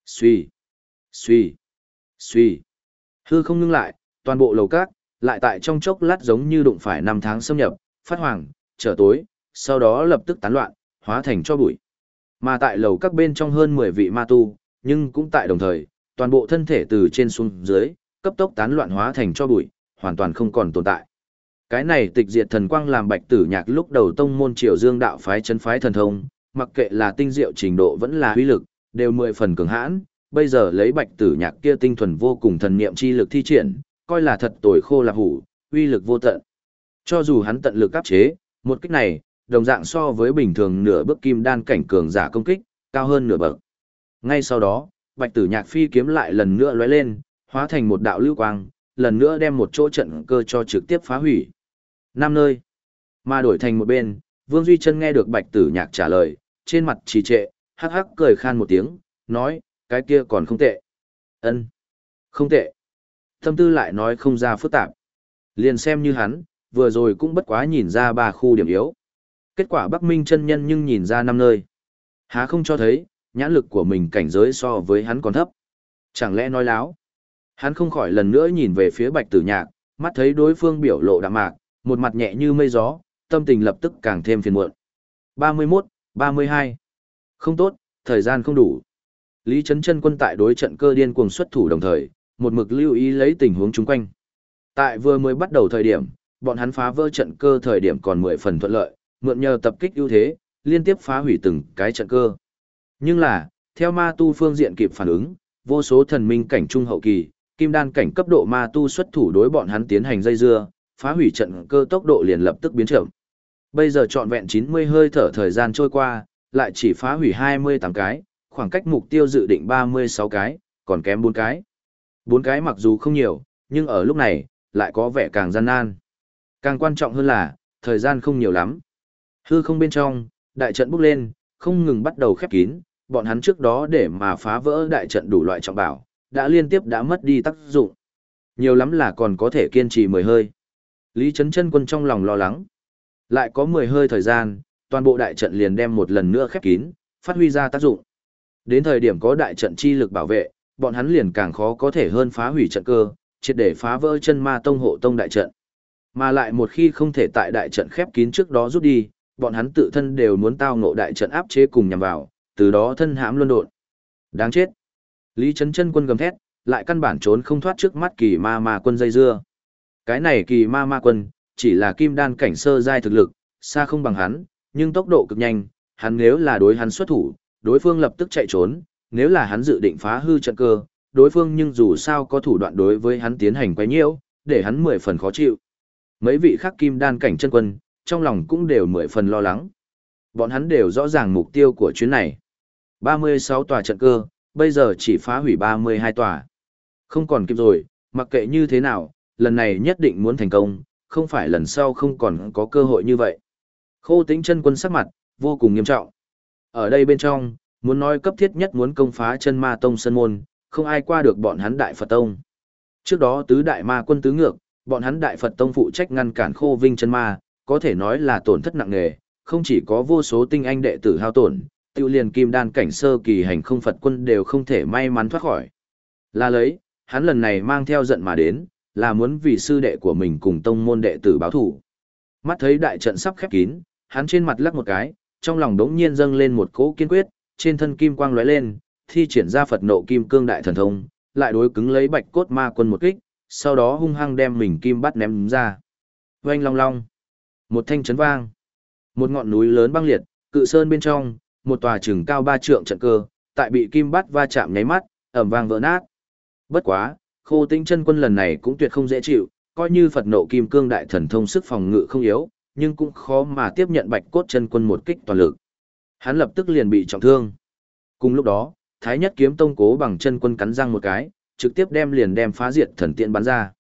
Suy, suy, suy. Hư không ngưng lại, toàn bộ lầu các, lại tại trong chốc lát giống như đụng phải năm tháng xâm nhập, phát hoàng, trở tối, sau đó lập tức tán loạn, hóa thành cho bụi. Mà tại lầu các bên trong hơn 10 vị ma tu, nhưng cũng tại đồng thời, toàn bộ thân thể từ trên xuống dưới, cấp tốc tán loạn hóa thành cho bụi, hoàn toàn không còn tồn tại. Cái này tịch diệt thần quang làm bạch tử nhạc lúc đầu tông môn triều dương đạo phái chân phái thần thông, mặc kệ là tinh diệu trình độ vẫn là huy lực, đều mười phần cường hãn, bây giờ lấy bạch tử nhạc kia tinh thuần vô cùng thần niệm chi lực thi triển, coi là thật tồi khô là hủ, uy lực vô tận. Cho dù hắn tận lực áp chế, một kích này, đồng dạng so với bình thường nửa bước kim đan cảnh cường giả công kích, cao hơn nửa bậc. Ngay sau đó, bạch tử nhạc phi kiếm lại lần nữa lóe lên, hóa thành một đạo lưu quang, lần nữa đem một chỗ trận cơ cho trực tiếp phá hủy. Năm nơi. Mà đổi thành một bên, Vương Duy chân nghe được bạch tử nhạc trả lời, trên mặt trì trệ, hắc hắc cười khan một tiếng, nói, cái kia còn không tệ. ân Không tệ. Tâm tư lại nói không ra phức tạp. Liền xem như hắn, vừa rồi cũng bất quá nhìn ra ba khu điểm yếu. Kết quả Bắc Minh chân nhân nhưng nhìn ra năm nơi. Há không cho thấy, nhãn lực của mình cảnh giới so với hắn còn thấp. Chẳng lẽ nói láo? Hắn không khỏi lần nữa nhìn về phía bạch tử nhạc, mắt thấy đối phương biểu lộ đạm mạc, một mặt nhẹ như mây gió, tâm tình lập tức càng thêm phiền muộn. 31, 32. Không tốt, thời gian không đủ. Lý Trấn Chân quân tại đối trận cơ điên cuồng xuất thủ đồng thời, một mực lưu ý lấy tình huống chung quanh. Tại vừa mới bắt đầu thời điểm, bọn hắn phá vỡ trận cơ thời điểm còn 10 phần thuận lợi, mượn nhờ tập kích ưu thế, liên tiếp phá hủy từng cái trận cơ. Nhưng là, theo ma tu phương diện kịp phản ứng, vô số thần minh cảnh trung hậu kỳ, kim đan cảnh cấp độ ma tu xuất thủ đối bọn hắn tiến hành dây dưa, phá hủy trận cơ tốc độ liền lập tức biến chậm. Bây giờ trọn vẹn 90 hơi thở thời gian trôi qua, lại chỉ phá hủy 28 cái, khoảng cách mục tiêu dự định 36 cái, còn kém 4 cái. 4 cái mặc dù không nhiều, nhưng ở lúc này, lại có vẻ càng gian nan. Càng quan trọng hơn là, thời gian không nhiều lắm. Hư không bên trong, đại trận bốc lên, không ngừng bắt đầu khép kín, bọn hắn trước đó để mà phá vỡ đại trận đủ loại trọng bảo, đã liên tiếp đã mất đi tác dụng. Nhiều lắm là còn có thể kiên trì 10 hơi. Lý Trấn Chân Quân trong lòng lo lắng. Lại có 10 hơi thời gian, toàn bộ đại trận liền đem một lần nữa khép kín, phát huy ra tác dụng. Đến thời điểm có đại trận chi lực bảo vệ, bọn hắn liền càng khó có thể hơn phá hủy trận cơ, triệt để phá vỡ chân ma tông hộ tông đại trận. Mà lại một khi không thể tại đại trận khép kín trước đó rút đi, bọn hắn tự thân đều muốn tao ngộ đại trận áp chế cùng nhằm vào, từ đó thân hãm luân độn. Đáng chết. Lý Trấn Chân quân gầm thét, lại căn bản trốn không thoát trước mắt kỳ ma ma quân dây dưa. Cái này kỳ ma ma quân, chỉ là kim đan cảnh sơ giai thực lực, xa không bằng hắn, nhưng tốc độ cực nhanh, hắn nếu là đối hắn xuất thủ, đối phương lập tức chạy trốn, nếu là hắn dự định phá hư trận cơ, đối phương nhưng dù sao có thủ đoạn đối với hắn tiến hành quấy nhiễu, để hắn mười phần khó chịu. Mấy vị khác kim đan cảnh chân quân, trong lòng cũng đều mười phần lo lắng. Bọn hắn đều rõ ràng mục tiêu của chuyến này. 36 tòa trận cơ, bây giờ chỉ phá hủy 32 tòa. Không còn kịp rồi, mặc kệ như thế nào, lần này nhất định muốn thành công, không phải lần sau không còn có cơ hội như vậy. Khô tính chân quân sắc mặt, vô cùng nghiêm trọng. Ở đây bên trong, muốn nói cấp thiết nhất muốn công phá chân ma tông sân môn, không ai qua được bọn hắn đại Phật tông. Trước đó tứ đại ma quân tứ ngược, bọn hắn đại Phật tông phụ trách ngăn cản khô vinh chân ma, có thể nói là tổn thất nặng nề, không chỉ có vô số tinh anh đệ tử hao tổn, tiêu liền kim đan cảnh sơ kỳ hành không Phật quân đều không thể may mắn thoát khỏi. Là lấy, hắn lần này mang theo giận mà đến, là muốn vì sư đệ của mình cùng tông môn đệ tử báo thủ. Mắt thấy đại trận sắp khép kín, hắn trên mặt lắc một cái, trong lòng đống nhiên dâng lên một cỗ kiên quyết, trên thân kim quang lóe lên, thi triển ra Phật nộ kim cương đại thần thông, lại đối cứng lấy bạch cốt ma quân một kích, sau đó hung hăng đem mình kim bắt ném ra. Oanh long long. Một thanh chấn vang. Một ngọn núi lớn băng liệt, cự sơn bên trong, một tòa trừng cao ba trượng trận cơ, tại bị kim bắt va chạm nháy mắt, ẩm vang vỡ nát. Bất quá, khô tinh chân quân lần này cũng tuyệt không dễ chịu, coi như Phật nộ kim cương đại thần thông sức phòng ngự không yếu, nhưng cũng khó mà tiếp nhận bạch cốt chân quân một kích toàn lực. Hắn lập tức liền bị trọng thương. Cùng lúc đó, Thái Nhất kiếm tông cố bằng chân quân cắn răng một cái, trực tiếp đem liền đem phá diệt thần tiễn bắn ra.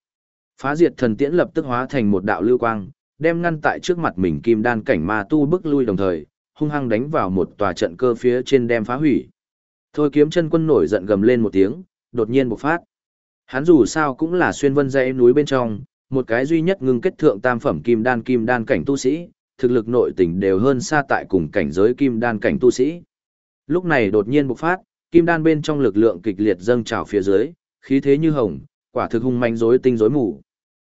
Phá diệt thần tiễn lập tức hóa thành một đạo lưu quang, đem ngăn tại trước mặt mình kim đan cảnh ma tu bức lui đồng thời, hung hăng đánh vào một tòa trận cơ phía trên đem phá hủy. Thôi kiếm chân quân nổi giận gầm lên một tiếng, đột nhiên bộc phát. Hắn dù sao cũng là xuyên vân dãy núi bên trong, một cái duy nhất ngưng kết thượng tam phẩm kim đan kim đan cảnh tu sĩ, thực lực nội tình đều hơn xa tại cùng cảnh giới kim đan cảnh tu sĩ. Lúc này đột nhiên bộc phát, kim đan bên trong lực lượng kịch liệt dâng trào phía dưới, khí thế như hồng, quả thực hung manh rối tinh rối mù.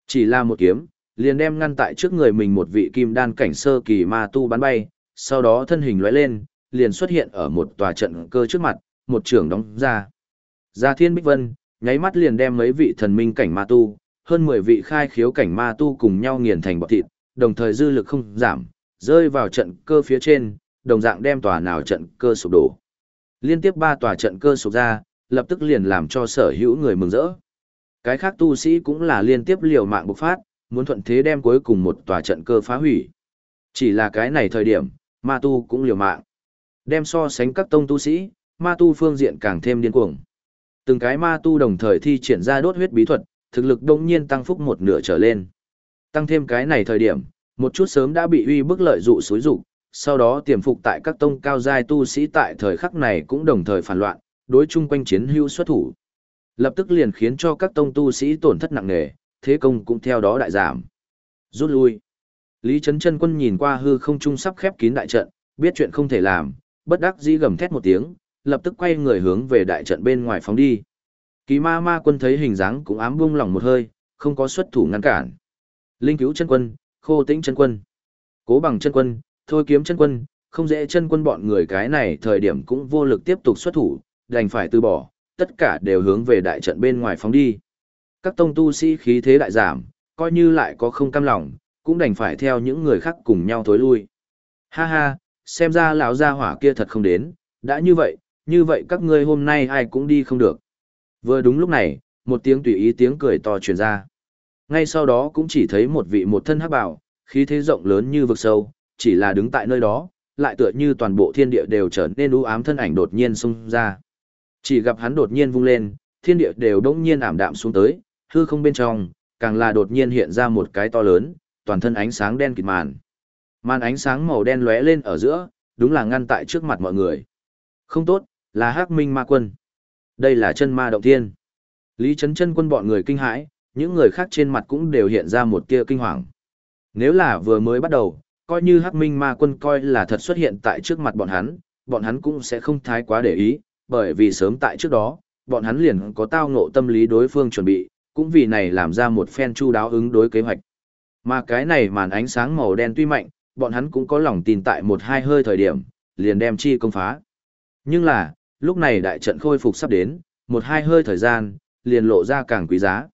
Chỉ là một kiếm, liền đem ngăn tại trước người mình một vị kim đan cảnh sơ kỳ ma tu bắn bay, sau đó thân hình lóe lên, liền xuất hiện ở một tòa trận cơ trước mặt, một trường đóng ra. Gia Thiên Bích Vân, nháy mắt liền đem mấy vị thần minh cảnh ma tu, hơn 10 vị khai khiếu cảnh ma tu cùng nhau nghiền thành bọt thịt, đồng thời dư lực không giảm, rơi vào trận cơ phía trên, đồng dạng đem tòa nào trận cơ sụp đổ. Liên tiếp ba tòa trận cơ sụp ra, lập tức liền làm cho sở hữu người mừng rỡ. Cái khác tu sĩ cũng là liên tiếp liều mạng bộc phát, muốn thuận thế đem cuối cùng một tòa trận cơ phá hủy. Chỉ là cái này thời điểm, ma tu cũng liều mạng. Đem so sánh các tông tu sĩ, ma tu phương diện càng thêm điên cuồng. Từng cái ma tu đồng thời thi triển ra đốt huyết bí thuật, thực lực đông nhiên tăng phúc một nửa trở lên. Tăng thêm cái này thời điểm, một chút sớm đã bị uy bức lợi dụ xối dụ sau đó tiềm phục tại các tông cao giai tu sĩ tại thời khắc này cũng đồng thời phản loạn, đối chung quanh chiến hữu xuất thủ. Lập tức liền khiến cho các tông tu sĩ tổn thất nặng nề, thế công cũng theo đó đại giảm. Rút lui. Lý Trấn Chân Quân nhìn qua hư không trung sắp khép kín đại trận, biết chuyện không thể làm, bất đắc dĩ gầm thét một tiếng, lập tức quay người hướng về đại trận bên ngoài phóng đi. Kỳ ma ma quân thấy hình dáng cũng ám buông lòng một hơi, không có xuất thủ ngăn cản. Linh cứu chân quân, khô tĩnh chân quân, cố bằng chân quân, thôi kiếm chân quân, không dễ chân quân bọn người cái này thời điểm cũng vô lực tiếp tục xuất thủ, đành phải từ bỏ, tất cả đều hướng về đại trận bên ngoài phóng đi. Các tông tu sĩ khí thế đại giảm, coi như lại có không cam lòng, cũng đành phải theo những người khác cùng nhau thối lui. Ha ha, xem ra lão gia hỏa kia thật không đến, đã như vậy, như vậy các ngươi hôm nay ai cũng đi không được. Vừa đúng lúc này, một tiếng tùy ý tiếng cười to truyền ra. Ngay sau đó cũng chỉ thấy một vị một thân hắc bảo, khí thế rộng lớn như vực sâu, chỉ là đứng tại nơi đó, lại tựa như toàn bộ thiên địa đều trở nên u ám thân ảnh đột nhiên xung ra. Chỉ gặp hắn đột nhiên vung lên, thiên địa đều đống nhiên ảm đạm xuống tới, hư không bên trong, càng là đột nhiên hiện ra một cái to lớn, toàn thân ánh sáng đen kịt màn. Màn ánh sáng màu đen lóe lên ở giữa, đúng là ngăn tại trước mặt mọi người. Không tốt, là Hắc Minh Ma Quân. Đây là chân ma động thiên. Lý Trấn chân quân bọn người kinh hãi, những người khác trên mặt cũng đều hiện ra một tia kinh hoàng. Nếu là vừa mới bắt đầu, coi như Hắc Minh Ma Quân coi là thật xuất hiện tại trước mặt bọn hắn, bọn hắn cũng sẽ không thái quá để ý, bởi vì sớm tại trước đó, bọn hắn liền có tao ngộ tâm lý đối phương chuẩn bị, cũng vì này làm ra một phen chu đáo ứng đối kế hoạch. Mà cái này màn ánh sáng màu đen tuy mạnh, bọn hắn cũng có lòng tin tại một hai hơi thời điểm, liền đem chi công phá. Nhưng là, lúc này đại trận khôi phục sắp đến, một hai hơi thời gian, liền lộ ra càng quý giá.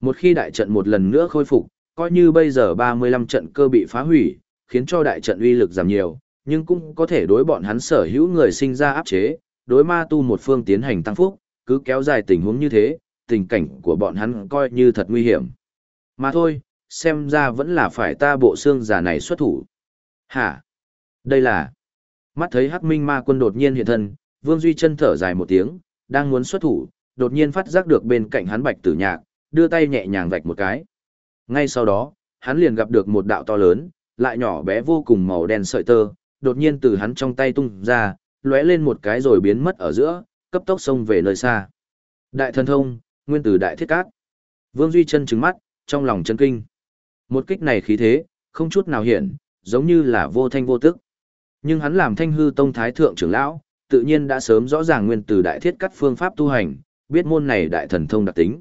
Một khi đại trận một lần nữa khôi phục, coi như bây giờ 35 trận cơ bị phá hủy, khiến cho đại trận uy lực giảm nhiều, nhưng cũng có thể đối bọn hắn sở hữu người sinh ra áp chế, đối ma tu một phương tiến hành tăng phúc, cứ kéo dài tình huống như thế, tình cảnh của bọn hắn coi như thật nguy hiểm. Mà thôi, xem ra vẫn là phải ta bộ xương giả này xuất thủ. Hả? Đây là... Mắt thấy hắc minh ma quân đột nhiên hiện thân, Vương Duy chân thở dài một tiếng, đang muốn xuất thủ, đột nhiên phát giác được bên cạnh hắn bạch tử nhạc, đưa tay nhẹ nhàng vạch một cái. Ngay sau đó, hắn liền gặp được một đạo to lớn, lại nhỏ bé vô cùng màu đen sợi tơ, đột nhiên từ hắn trong tay tung ra, lóe lên một cái rồi biến mất ở giữa, cấp tốc xông về nơi xa. Đại thần thông, nguyên tử đại thiết cát. Vương Duy chân trừng mắt, trong lòng chân kinh. Một kích này khí thế, không chút nào hiện, giống như là vô thanh vô tức. Nhưng hắn làm thanh hư tông thái thượng trưởng lão, tự nhiên đã sớm rõ ràng nguyên tử đại thiết cắt phương pháp tu hành, biết môn này đại thần thông đặc tính.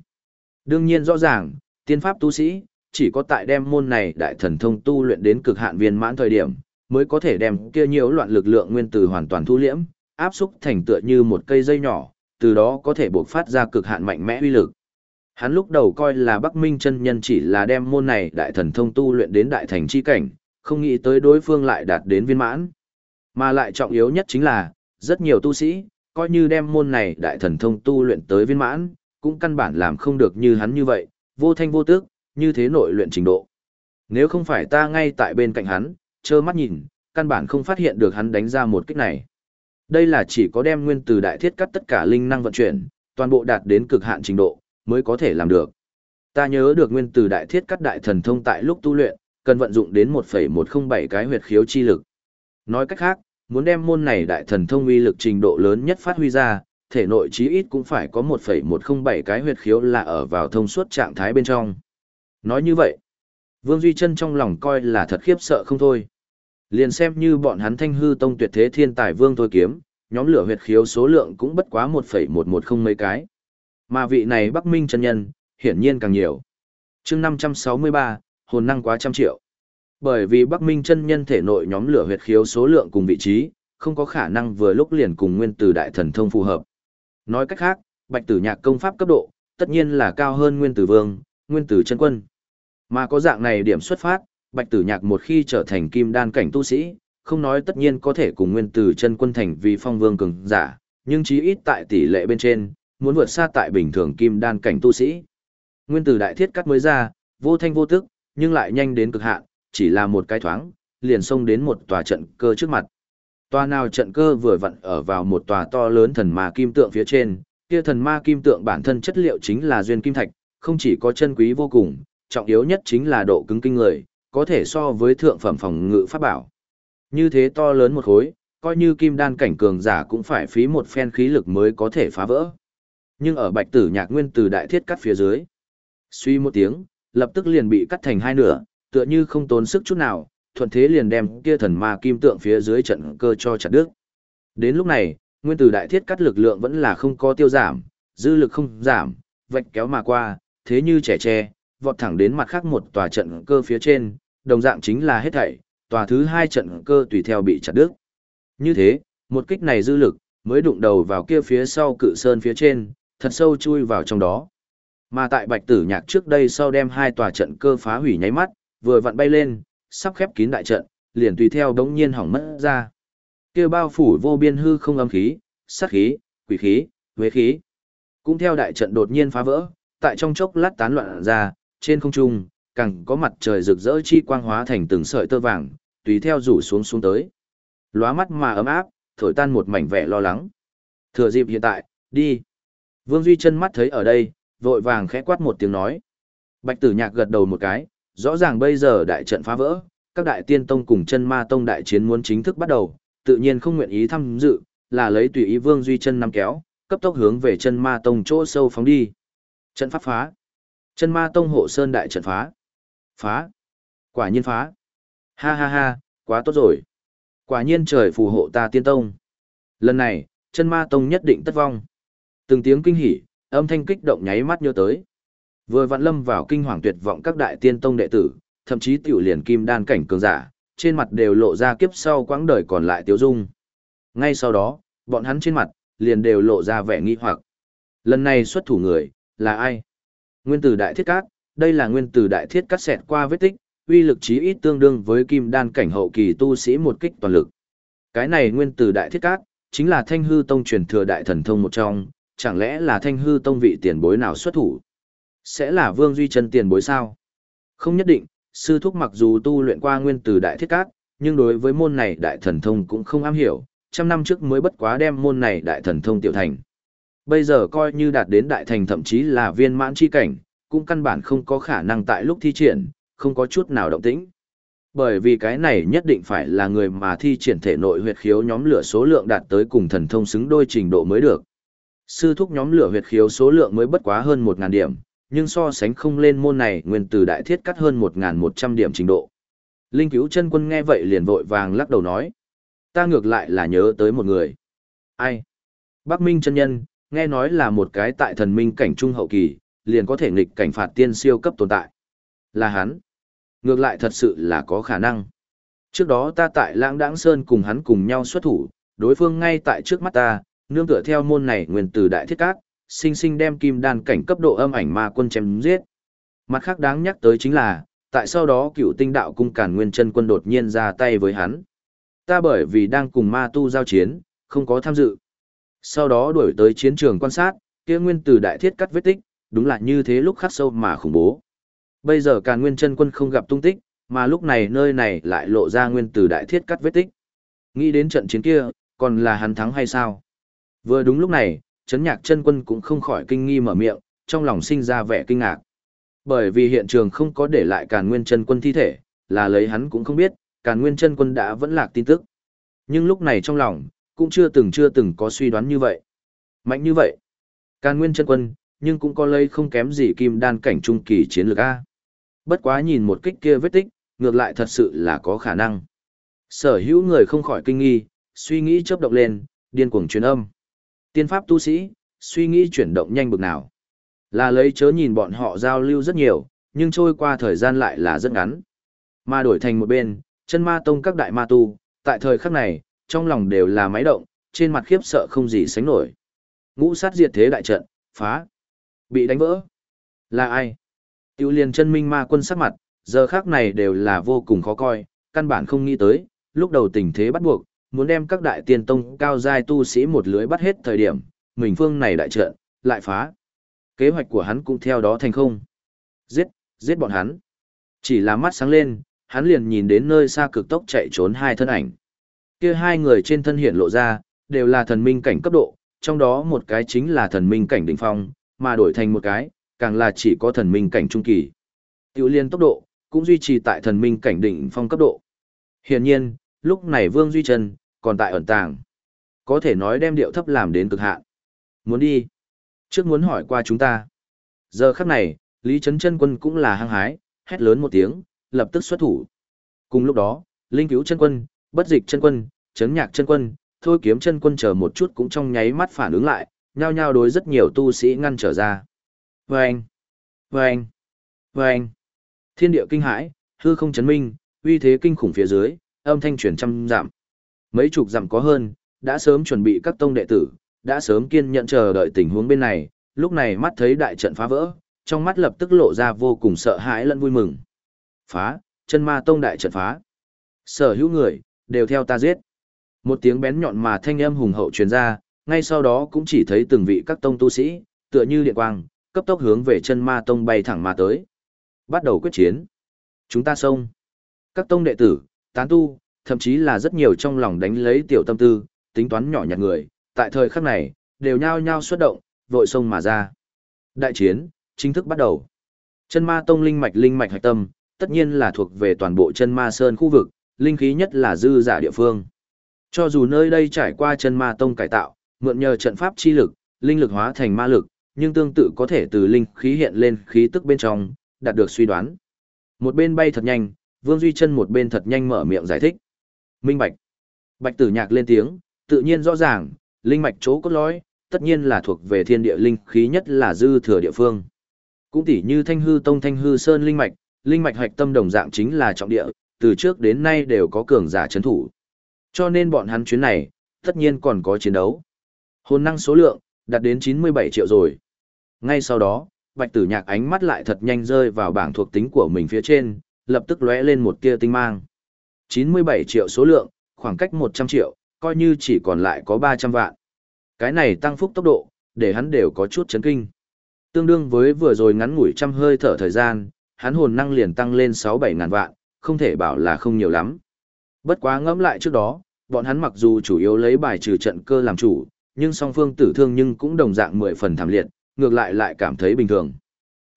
Đương nhiên rõ ràng, tiên pháp tu sĩ, chỉ có tại đem môn này đại thần thông tu luyện đến cực hạn viên mãn thời điểm, mới có thể đem kia nhiều loạn lực lượng nguyên tử hoàn toàn thu liễm, áp xúc thành tựa như một cây dây nhỏ, từ đó có thể buộc phát ra cực hạn mạnh mẽ uy lực. Hắn lúc đầu coi là Bắc Minh chân nhân chỉ là đem môn này đại thần thông tu luyện đến đại thành chi cảnh, không nghĩ tới đối phương lại đạt đến viên mãn. Mà lại trọng yếu nhất chính là, rất nhiều tu sĩ, coi như đem môn này đại thần thông tu luyện tới viên mãn, cũng căn bản làm không được như hắn như vậy, vô thanh vô tước, như thế nội luyện trình độ. Nếu không phải ta ngay tại bên cạnh hắn, trơ mắt nhìn, căn bản không phát hiện được hắn đánh ra một kích này. Đây là chỉ có đem nguyên từ đại thiết cắt tất cả linh năng vận chuyển, toàn bộ đạt đến cực hạn trình độ, mới có thể làm được. Ta nhớ được nguyên từ đại thiết cắt đại thần thông tại lúc tu luyện, cần vận dụng đến 1,107 cái huyệt khiếu chi lực. Nói cách khác, muốn đem môn này đại thần thông uy lực trình độ lớn nhất phát huy ra, thể nội chí ít cũng phải có 1,107 cái huyệt khiếu là ở vào thông suốt trạng thái bên trong. Nói như vậy, Vương Duy Chân trong lòng coi là thật khiếp sợ không thôi. Liền xem như bọn hắn thanh hư tông tuyệt thế thiên tài vương thôi kiếm, nhóm lửa huyệt khiếu số lượng cũng bất quá 1,110 mấy cái. Mà vị này Bắc Minh chân nhân, hiển nhiên càng nhiều. chương 563, hồn năng quá trăm triệu. Bởi vì Bắc Minh chân nhân thể nội nhóm lửa huyệt khiếu số lượng cùng vị trí, không có khả năng vừa lúc liền cùng nguyên tử đại thần thông phù hợp. Nói cách khác, Bạch Tử Nhạc công pháp cấp độ, tất nhiên là cao hơn Nguyên Tử Vương, Nguyên Tử chân quân. Mà có dạng này điểm xuất phát, Bạch Tử Nhạc một khi trở thành kim đan cảnh tu sĩ, không nói tất nhiên có thể cùng Nguyên Tử chân quân thành vì phong vương cường giả, nhưng chí ít tại tỷ lệ bên trên, muốn vượt xa tại bình thường kim đan cảnh tu sĩ. Nguyên Tử đại thiết cắt mới ra, vô thanh vô tức, nhưng lại nhanh đến cực hạn, chỉ là một cái thoáng, liền xông đến một tòa trận cơ trước mặt. Tòa nào trận cơ vừa vặn ở vào một tòa to lớn thần ma kim tượng phía trên, kia thần ma kim tượng bản thân chất liệu chính là duyên kim thạch, không chỉ có chân quý vô cùng, trọng yếu nhất chính là độ cứng kinh người, có thể so với thượng phẩm phòng ngự pháp bảo. Như thế to lớn một khối, coi như kim đan cảnh cường giả cũng phải phí một phen khí lực mới có thể phá vỡ. Nhưng ở bạch tử nhạc nguyên từ đại thiết cắt phía dưới, suy một tiếng, lập tức liền bị cắt thành hai nửa, tựa như không tốn sức chút nào, thuận thế liền đem kia thần ma kim tượng phía dưới trận cơ cho chặt đứt. Đến lúc này, nguyên tử đại thiết cắt lực lượng vẫn là không có tiêu giảm, dư lực không giảm, vạch kéo mà qua, thế như trẻ tre, vọt thẳng đến mặt khác một tòa trận cơ phía trên, đồng dạng chính là hết thảy, tòa thứ hai trận cơ tùy theo bị chặt đứt. Như thế, một kích này dư lực, mới đụng đầu vào kia phía sau cự sơn phía trên, thật sâu chui vào trong đó. Mà tại bạch tử nhạc trước đây sau đem hai tòa trận cơ phá hủy nháy mắt, vừa vặn bay lên, sắp khép kín đại trận, liền tùy theo đống nhiên hỏng mất ra. Kia bao phủ vô biên hư không âm khí, sát khí, quỷ khí, huế khí. Cũng theo đại trận đột nhiên phá vỡ, tại trong chốc lát tán loạn ra, trên không trung, càng có mặt trời rực rỡ chi quang hóa thành từng sợi tơ vàng, tùy theo rủ xuống xuống tới. Lóa mắt mà ấm áp, thổi tan một mảnh vẻ lo lắng. Thừa dịp hiện tại, đi. Vương Duy chân mắt thấy ở đây, vội vàng khẽ quát một tiếng nói. Bạch tử nhạc gật đầu một cái, rõ ràng bây giờ đại trận phá vỡ, các đại tiên tông cùng chân ma tông đại chiến muốn chính thức bắt đầu, tự nhiên không nguyện ý tham dự, là lấy tùy ý Vương Duy chân nắm kéo, cấp tốc hướng về chân ma tông chỗ sâu phóng đi. Trận pháp phá. Chân ma tông hộ sơn đại trận phá. Phá. Quả nhiên phá. Ha ha ha, quá tốt rồi. Quả nhiên trời phù hộ ta tiên tông. Lần này, chân ma tông nhất định tất vong. Từng tiếng kinh hỉ, âm thanh kích động nháy mắt nhớ tới. Vừa vạn lâm vào kinh hoàng tuyệt vọng các đại tiên tông đệ tử, thậm chí tiểu liền kim đan cảnh cường giả, trên mặt đều lộ ra kiếp sau quãng đời còn lại tiêu dung. Ngay sau đó, bọn hắn trên mặt, liền đều lộ ra vẻ nghi hoặc. Lần này xuất thủ người, là ai? Nguyên tử đại thiết cát, đây là nguyên tử đại thiết cắt xẹt qua vết tích, uy lực chí ít tương đương với kim đan cảnh hậu kỳ tu sĩ một kích toàn lực. Cái này nguyên tử đại thiết cát, chính là thanh hư tông truyền thừa đại thần thông một trong, chẳng lẽ là thanh hư tông vị tiền bối nào xuất thủ? Sẽ là Vương Duy chân tiền bối sao? Không nhất định, sư thúc mặc dù tu luyện qua nguyên từ đại thiết cát, nhưng đối với môn này đại thần thông cũng không am hiểu, trăm năm trước mới bất quá đem môn này đại thần thông tiểu thành. Bây giờ coi như đạt đến đại thành thậm chí là viên mãn chi cảnh, cũng căn bản không có khả năng tại lúc thi triển, không có chút nào động tĩnh. Bởi vì cái này nhất định phải là người mà thi triển thể nội huyệt khiếu nhóm lửa số lượng đạt tới cùng thần thông xứng đôi trình độ mới được. Sư thúc nhóm lửa huyệt khiếu số lượng mới bất quá hơn 1.000 điểm, nhưng so sánh không lên môn này nguyên từ đại thiết cắt hơn 1.100 điểm trình độ. Linh cứu chân quân nghe vậy liền vội vàng lắc đầu nói. Ta ngược lại là nhớ tới một người. Ai? Bắc Minh chân nhân, nghe nói là một cái tại thần minh cảnh trung hậu kỳ, liền có thể nghịch cảnh phạt tiên siêu cấp tồn tại. Là hắn. Ngược lại thật sự là có khả năng. Trước đó ta tại Lãng Đãng Sơn cùng hắn cùng nhau xuất thủ, đối phương ngay tại trước mắt ta, nương tựa theo môn này nguyên từ đại thiết cát, sinh sinh đem kim đan cảnh cấp độ âm ảnh ma quân chém giết. Mặt khác đáng nhắc tới chính là, tại sau đó cựu tinh đạo cung cản nguyên chân quân đột nhiên ra tay với hắn. Ta bởi vì đang cùng ma tu giao chiến, không có tham dự. Sau đó đuổi tới chiến trường quan sát, kia nguyên từ đại thiết cắt vết tích, đúng là như thế lúc khắc sâu mà khủng bố. Bây giờ càn nguyên chân quân không gặp tung tích, mà lúc này nơi này lại lộ ra nguyên từ đại thiết cắt vết tích. Nghĩ đến trận chiến kia, còn là hắn thắng hay sao? Vừa đúng lúc này, chấn nhạc chân quân cũng không khỏi kinh nghi mở miệng, trong lòng sinh ra vẻ kinh ngạc. Bởi vì hiện trường không có để lại càn nguyên chân quân thi thể, là lấy hắn cũng không biết, càn nguyên chân quân đã vẫn lạc tin tức. Nhưng lúc này trong lòng, cũng chưa từng chưa từng có suy đoán như vậy. Mạnh như vậy. Càn nguyên chân quân, nhưng cũng có lấy không kém gì kim đan cảnh trung kỳ chiến lược A. Bất quá nhìn một kích kia vết tích, ngược lại thật sự là có khả năng. Sở hữu người không khỏi kinh nghi, suy nghĩ chớp động lên, điên cuồng truyền âm. Tiên pháp tu sĩ, suy nghĩ chuyển động nhanh bực nào. Là lấy chớ nhìn bọn họ giao lưu rất nhiều, nhưng trôi qua thời gian lại là rất ngắn. Mà đổi thành một bên, chân ma tông các đại ma tu, tại thời khắc này, trong lòng đều là máy động, trên mặt khiếp sợ không gì sánh nổi. Ngũ sát diệt thế đại trận, phá, bị đánh vỡ. Là ai? Tiêu liền chân minh ma quân sắc mặt, giờ khác này đều là vô cùng khó coi, căn bản không nghĩ tới, lúc đầu tình thế bắt buộc, muốn đem các đại tiên tông cao giai tu sĩ một lưới bắt hết thời điểm, mình phương này đại trận, lại phá. Kế hoạch của hắn cũng theo đó thành không. Giết, giết bọn hắn. Chỉ là mắt sáng lên, hắn liền nhìn đến nơi xa cực tốc chạy trốn hai thân ảnh. Kia hai người trên thân hiện lộ ra, đều là thần minh cảnh cấp độ, trong đó một cái chính là thần minh cảnh đỉnh phong, mà đổi thành một cái, càng là chỉ có thần minh cảnh trung kỳ. Tiểu liên tốc độ, cũng duy trì tại thần minh cảnh đỉnh phong cấp độ. Hiển nhiên, lúc này Vương Duy Trần, còn tại ẩn tàng. Có thể nói đem điệu thấp làm đến cực hạn. Muốn đi. Trước muốn hỏi qua chúng ta. Giờ khắc này, Lý Trấn chân quân cũng là hăng hái, hét lớn một tiếng, lập tức xuất thủ. Cùng lúc đó, Linh Cứu chân quân, Bất Dịch chân quân, Trấn Nhạc chân quân, Thôi Kiếm chân quân chờ một chút cũng trong nháy mắt phản ứng lại, nhao nhao đối rất nhiều tu sĩ ngăn trở ra. Vâng! Vâng! Vâng! Thiên địa kinh hãi, hư không chấn minh, uy thế kinh khủng phía dưới, âm thanh truyền trăm giảm. Mấy chục giảm có hơn, đã sớm chuẩn bị các tông đệ tử, đã sớm kiên nhận chờ đợi tình huống bên này, lúc này mắt thấy đại trận phá vỡ, trong mắt lập tức lộ ra vô cùng sợ hãi lẫn vui mừng. Phá, chân ma tông đại trận phá. Sở hữu người, đều theo ta giết. Một tiếng bén nhọn mà thanh âm hùng hậu truyền ra, ngay sau đó cũng chỉ thấy từng vị các tông tu sĩ, tựa như điện quang, cấp tốc hướng về chân ma tông bay thẳng mà tới. Bắt đầu quyết chiến. Chúng ta xông. Các tông đệ tử, tán tu, thậm chí là rất nhiều trong lòng đánh lấy tiểu tâm tư, tính toán nhỏ nhặt người, tại thời khắc này, đều nhao nhao xuất động, vội sông mà ra. Đại chiến, chính thức bắt đầu. Chân ma tông linh mạch linh mạch hạch tâm, tất nhiên là thuộc về toàn bộ chân ma sơn khu vực, linh khí nhất là dư giả địa phương. Cho dù nơi đây trải qua chân ma tông cải tạo, mượn nhờ trận pháp chi lực, linh lực hóa thành ma lực, nhưng tương tự có thể từ linh khí hiện lên khí tức bên trong, đạt được suy đoán. Một bên bay thật nhanh, Vương Duy Chân một bên thật nhanh mở miệng giải thích. Minh Bạch. Bạch Tử Nhạc lên tiếng, tự nhiên rõ ràng, linh mạch chỗ cốt lõi, tất nhiên là thuộc về thiên địa linh khí nhất là dư thừa địa phương. Cũng tỉ như Thanh Hư Tông Thanh Hư Sơn linh mạch, linh mạch hạch tâm đồng dạng chính là trọng địa, từ trước đến nay đều có cường giả trấn thủ. Cho nên bọn hắn chuyến này, tất nhiên còn có chiến đấu. Hồn năng số lượng, đạt đến 97 triệu rồi. Ngay sau đó, Bạch Tử Nhạc ánh mắt lại thật nhanh rơi vào bảng thuộc tính của mình phía trên, lập tức lóe lên một tia tinh mang. 97 triệu số lượng, khoảng cách 100 triệu, coi như chỉ còn lại có 300 vạn. Cái này tăng phúc tốc độ, để hắn đều có chút chấn kinh. Tương đương với vừa rồi ngắn ngủi trăm hơi thở thời gian, hắn hồn năng liền tăng lên 6-7 ngàn vạn, không thể bảo là không nhiều lắm. Bất quá ngẫm lại trước đó, bọn hắn mặc dù chủ yếu lấy bài trừ trận cơ làm chủ, nhưng song phương tử thương nhưng cũng đồng dạng 10 phần thảm liệt, ngược lại lại cảm thấy bình thường.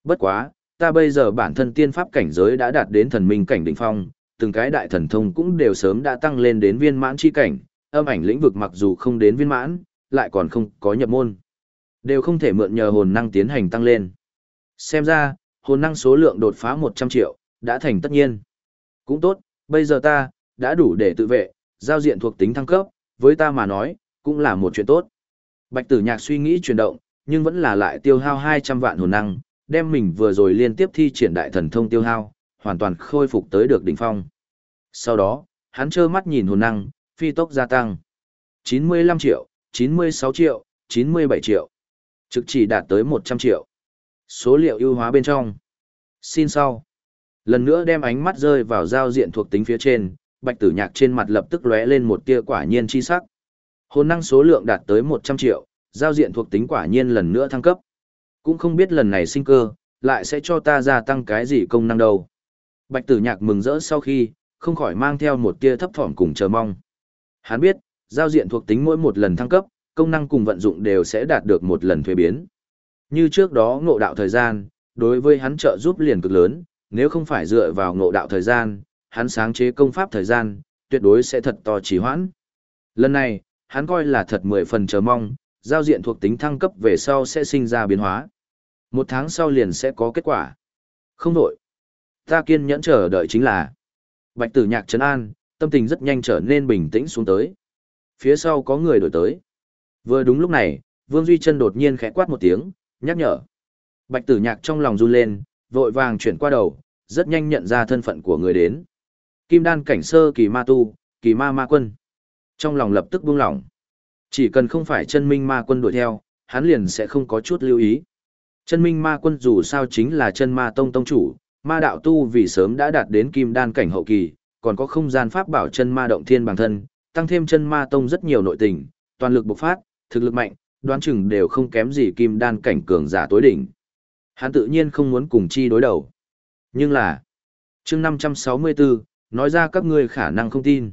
Bất quá, ta bây giờ bản thân tiên pháp cảnh giới đã đạt đến thần minh cảnh đỉnh phong, từng cái đại thần thông cũng đều sớm đã tăng lên đến viên mãn chi cảnh, âm ảnh lĩnh vực mặc dù không đến viên mãn, lại còn không có nhập môn. Đều không thể mượn nhờ hồn năng tiến hành tăng lên. Xem ra, hồn năng số lượng đột phá 100 triệu, đã thành tất nhiên. Cũng tốt, bây giờ ta, đã đủ để tự vệ, giao diện thuộc tính thăng cấp, với ta mà nói, cũng là một chuyện tốt. Bạch tử nhạc suy nghĩ chuyển động, nhưng vẫn là lại tiêu hao 200 vạn hồn năng, đem mình vừa rồi liên tiếp thi triển đại thần thông tiêu hao, hoàn toàn khôi phục tới được đỉnh phong. Sau đó, hắn trơ mắt nhìn hồn năng, phi tốc gia tăng. 95 triệu, 96 triệu, 97 triệu. Trực chỉ đạt tới 100 triệu. Số liệu ưu hóa bên trong. Xin sau. Lần nữa đem ánh mắt rơi vào giao diện thuộc tính phía trên, bạch tử nhạc trên mặt lập tức lóe lên một tia quả nhiên chi sắc. Hồn năng số lượng đạt tới 100 triệu, giao diện thuộc tính quả nhiên lần nữa thăng cấp. Cũng không biết lần này sinh cơ, lại sẽ cho ta gia tăng cái gì công năng đâu. Bạch tử nhạc mừng rỡ sau khi, không khỏi mang theo một tia thấp thỏm cùng chờ mong. Hắn biết, giao diện thuộc tính mỗi một lần thăng cấp, công năng cùng vận dụng đều sẽ đạt được một lần thuế biến. Như trước đó ngộ đạo thời gian, đối với hắn trợ giúp liền cực lớn, nếu không phải dựa vào ngộ đạo thời gian, hắn sáng chế công pháp thời gian, tuyệt đối sẽ thật to trì hoãn. Lần này, hắn coi là thật mười phần chờ mong, giao diện thuộc tính thăng cấp về sau sẽ sinh ra biến hóa. Một tháng sau liền sẽ có kết quả. Không đổi. Ta kiên nhẫn chờ đợi chính là Bạch tử nhạc trấn an, tâm tình rất nhanh trở nên bình tĩnh xuống tới. Phía sau có người đổi tới. Vừa đúng lúc này, Vương Duy Trân đột nhiên khẽ quát một tiếng, nhắc nhở. Bạch tử nhạc trong lòng run lên, vội vàng chuyển qua đầu, rất nhanh nhận ra thân phận của người đến. Kim đan cảnh sơ kỳ ma tu, kỳ ma ma quân. Trong lòng lập tức buông lỏng. Chỉ cần không phải chân minh ma quân đuổi theo, hắn liền sẽ không có chút lưu ý. Chân minh ma quân dù sao chính là chân ma tông tông chủ, ma đạo tu vì sớm đã đạt đến kim đan cảnh hậu kỳ, còn có không gian pháp bảo chân ma động thiên bằng thân, tăng thêm chân ma tông rất nhiều nội tình, toàn lực bộc phát, thực lực mạnh, đoán chừng đều không kém gì kim đan cảnh cường giả tối đỉnh. Hắn tự nhiên không muốn cùng chi đối đầu. Nhưng là, chương 564, nói ra các ngươi khả năng không tin.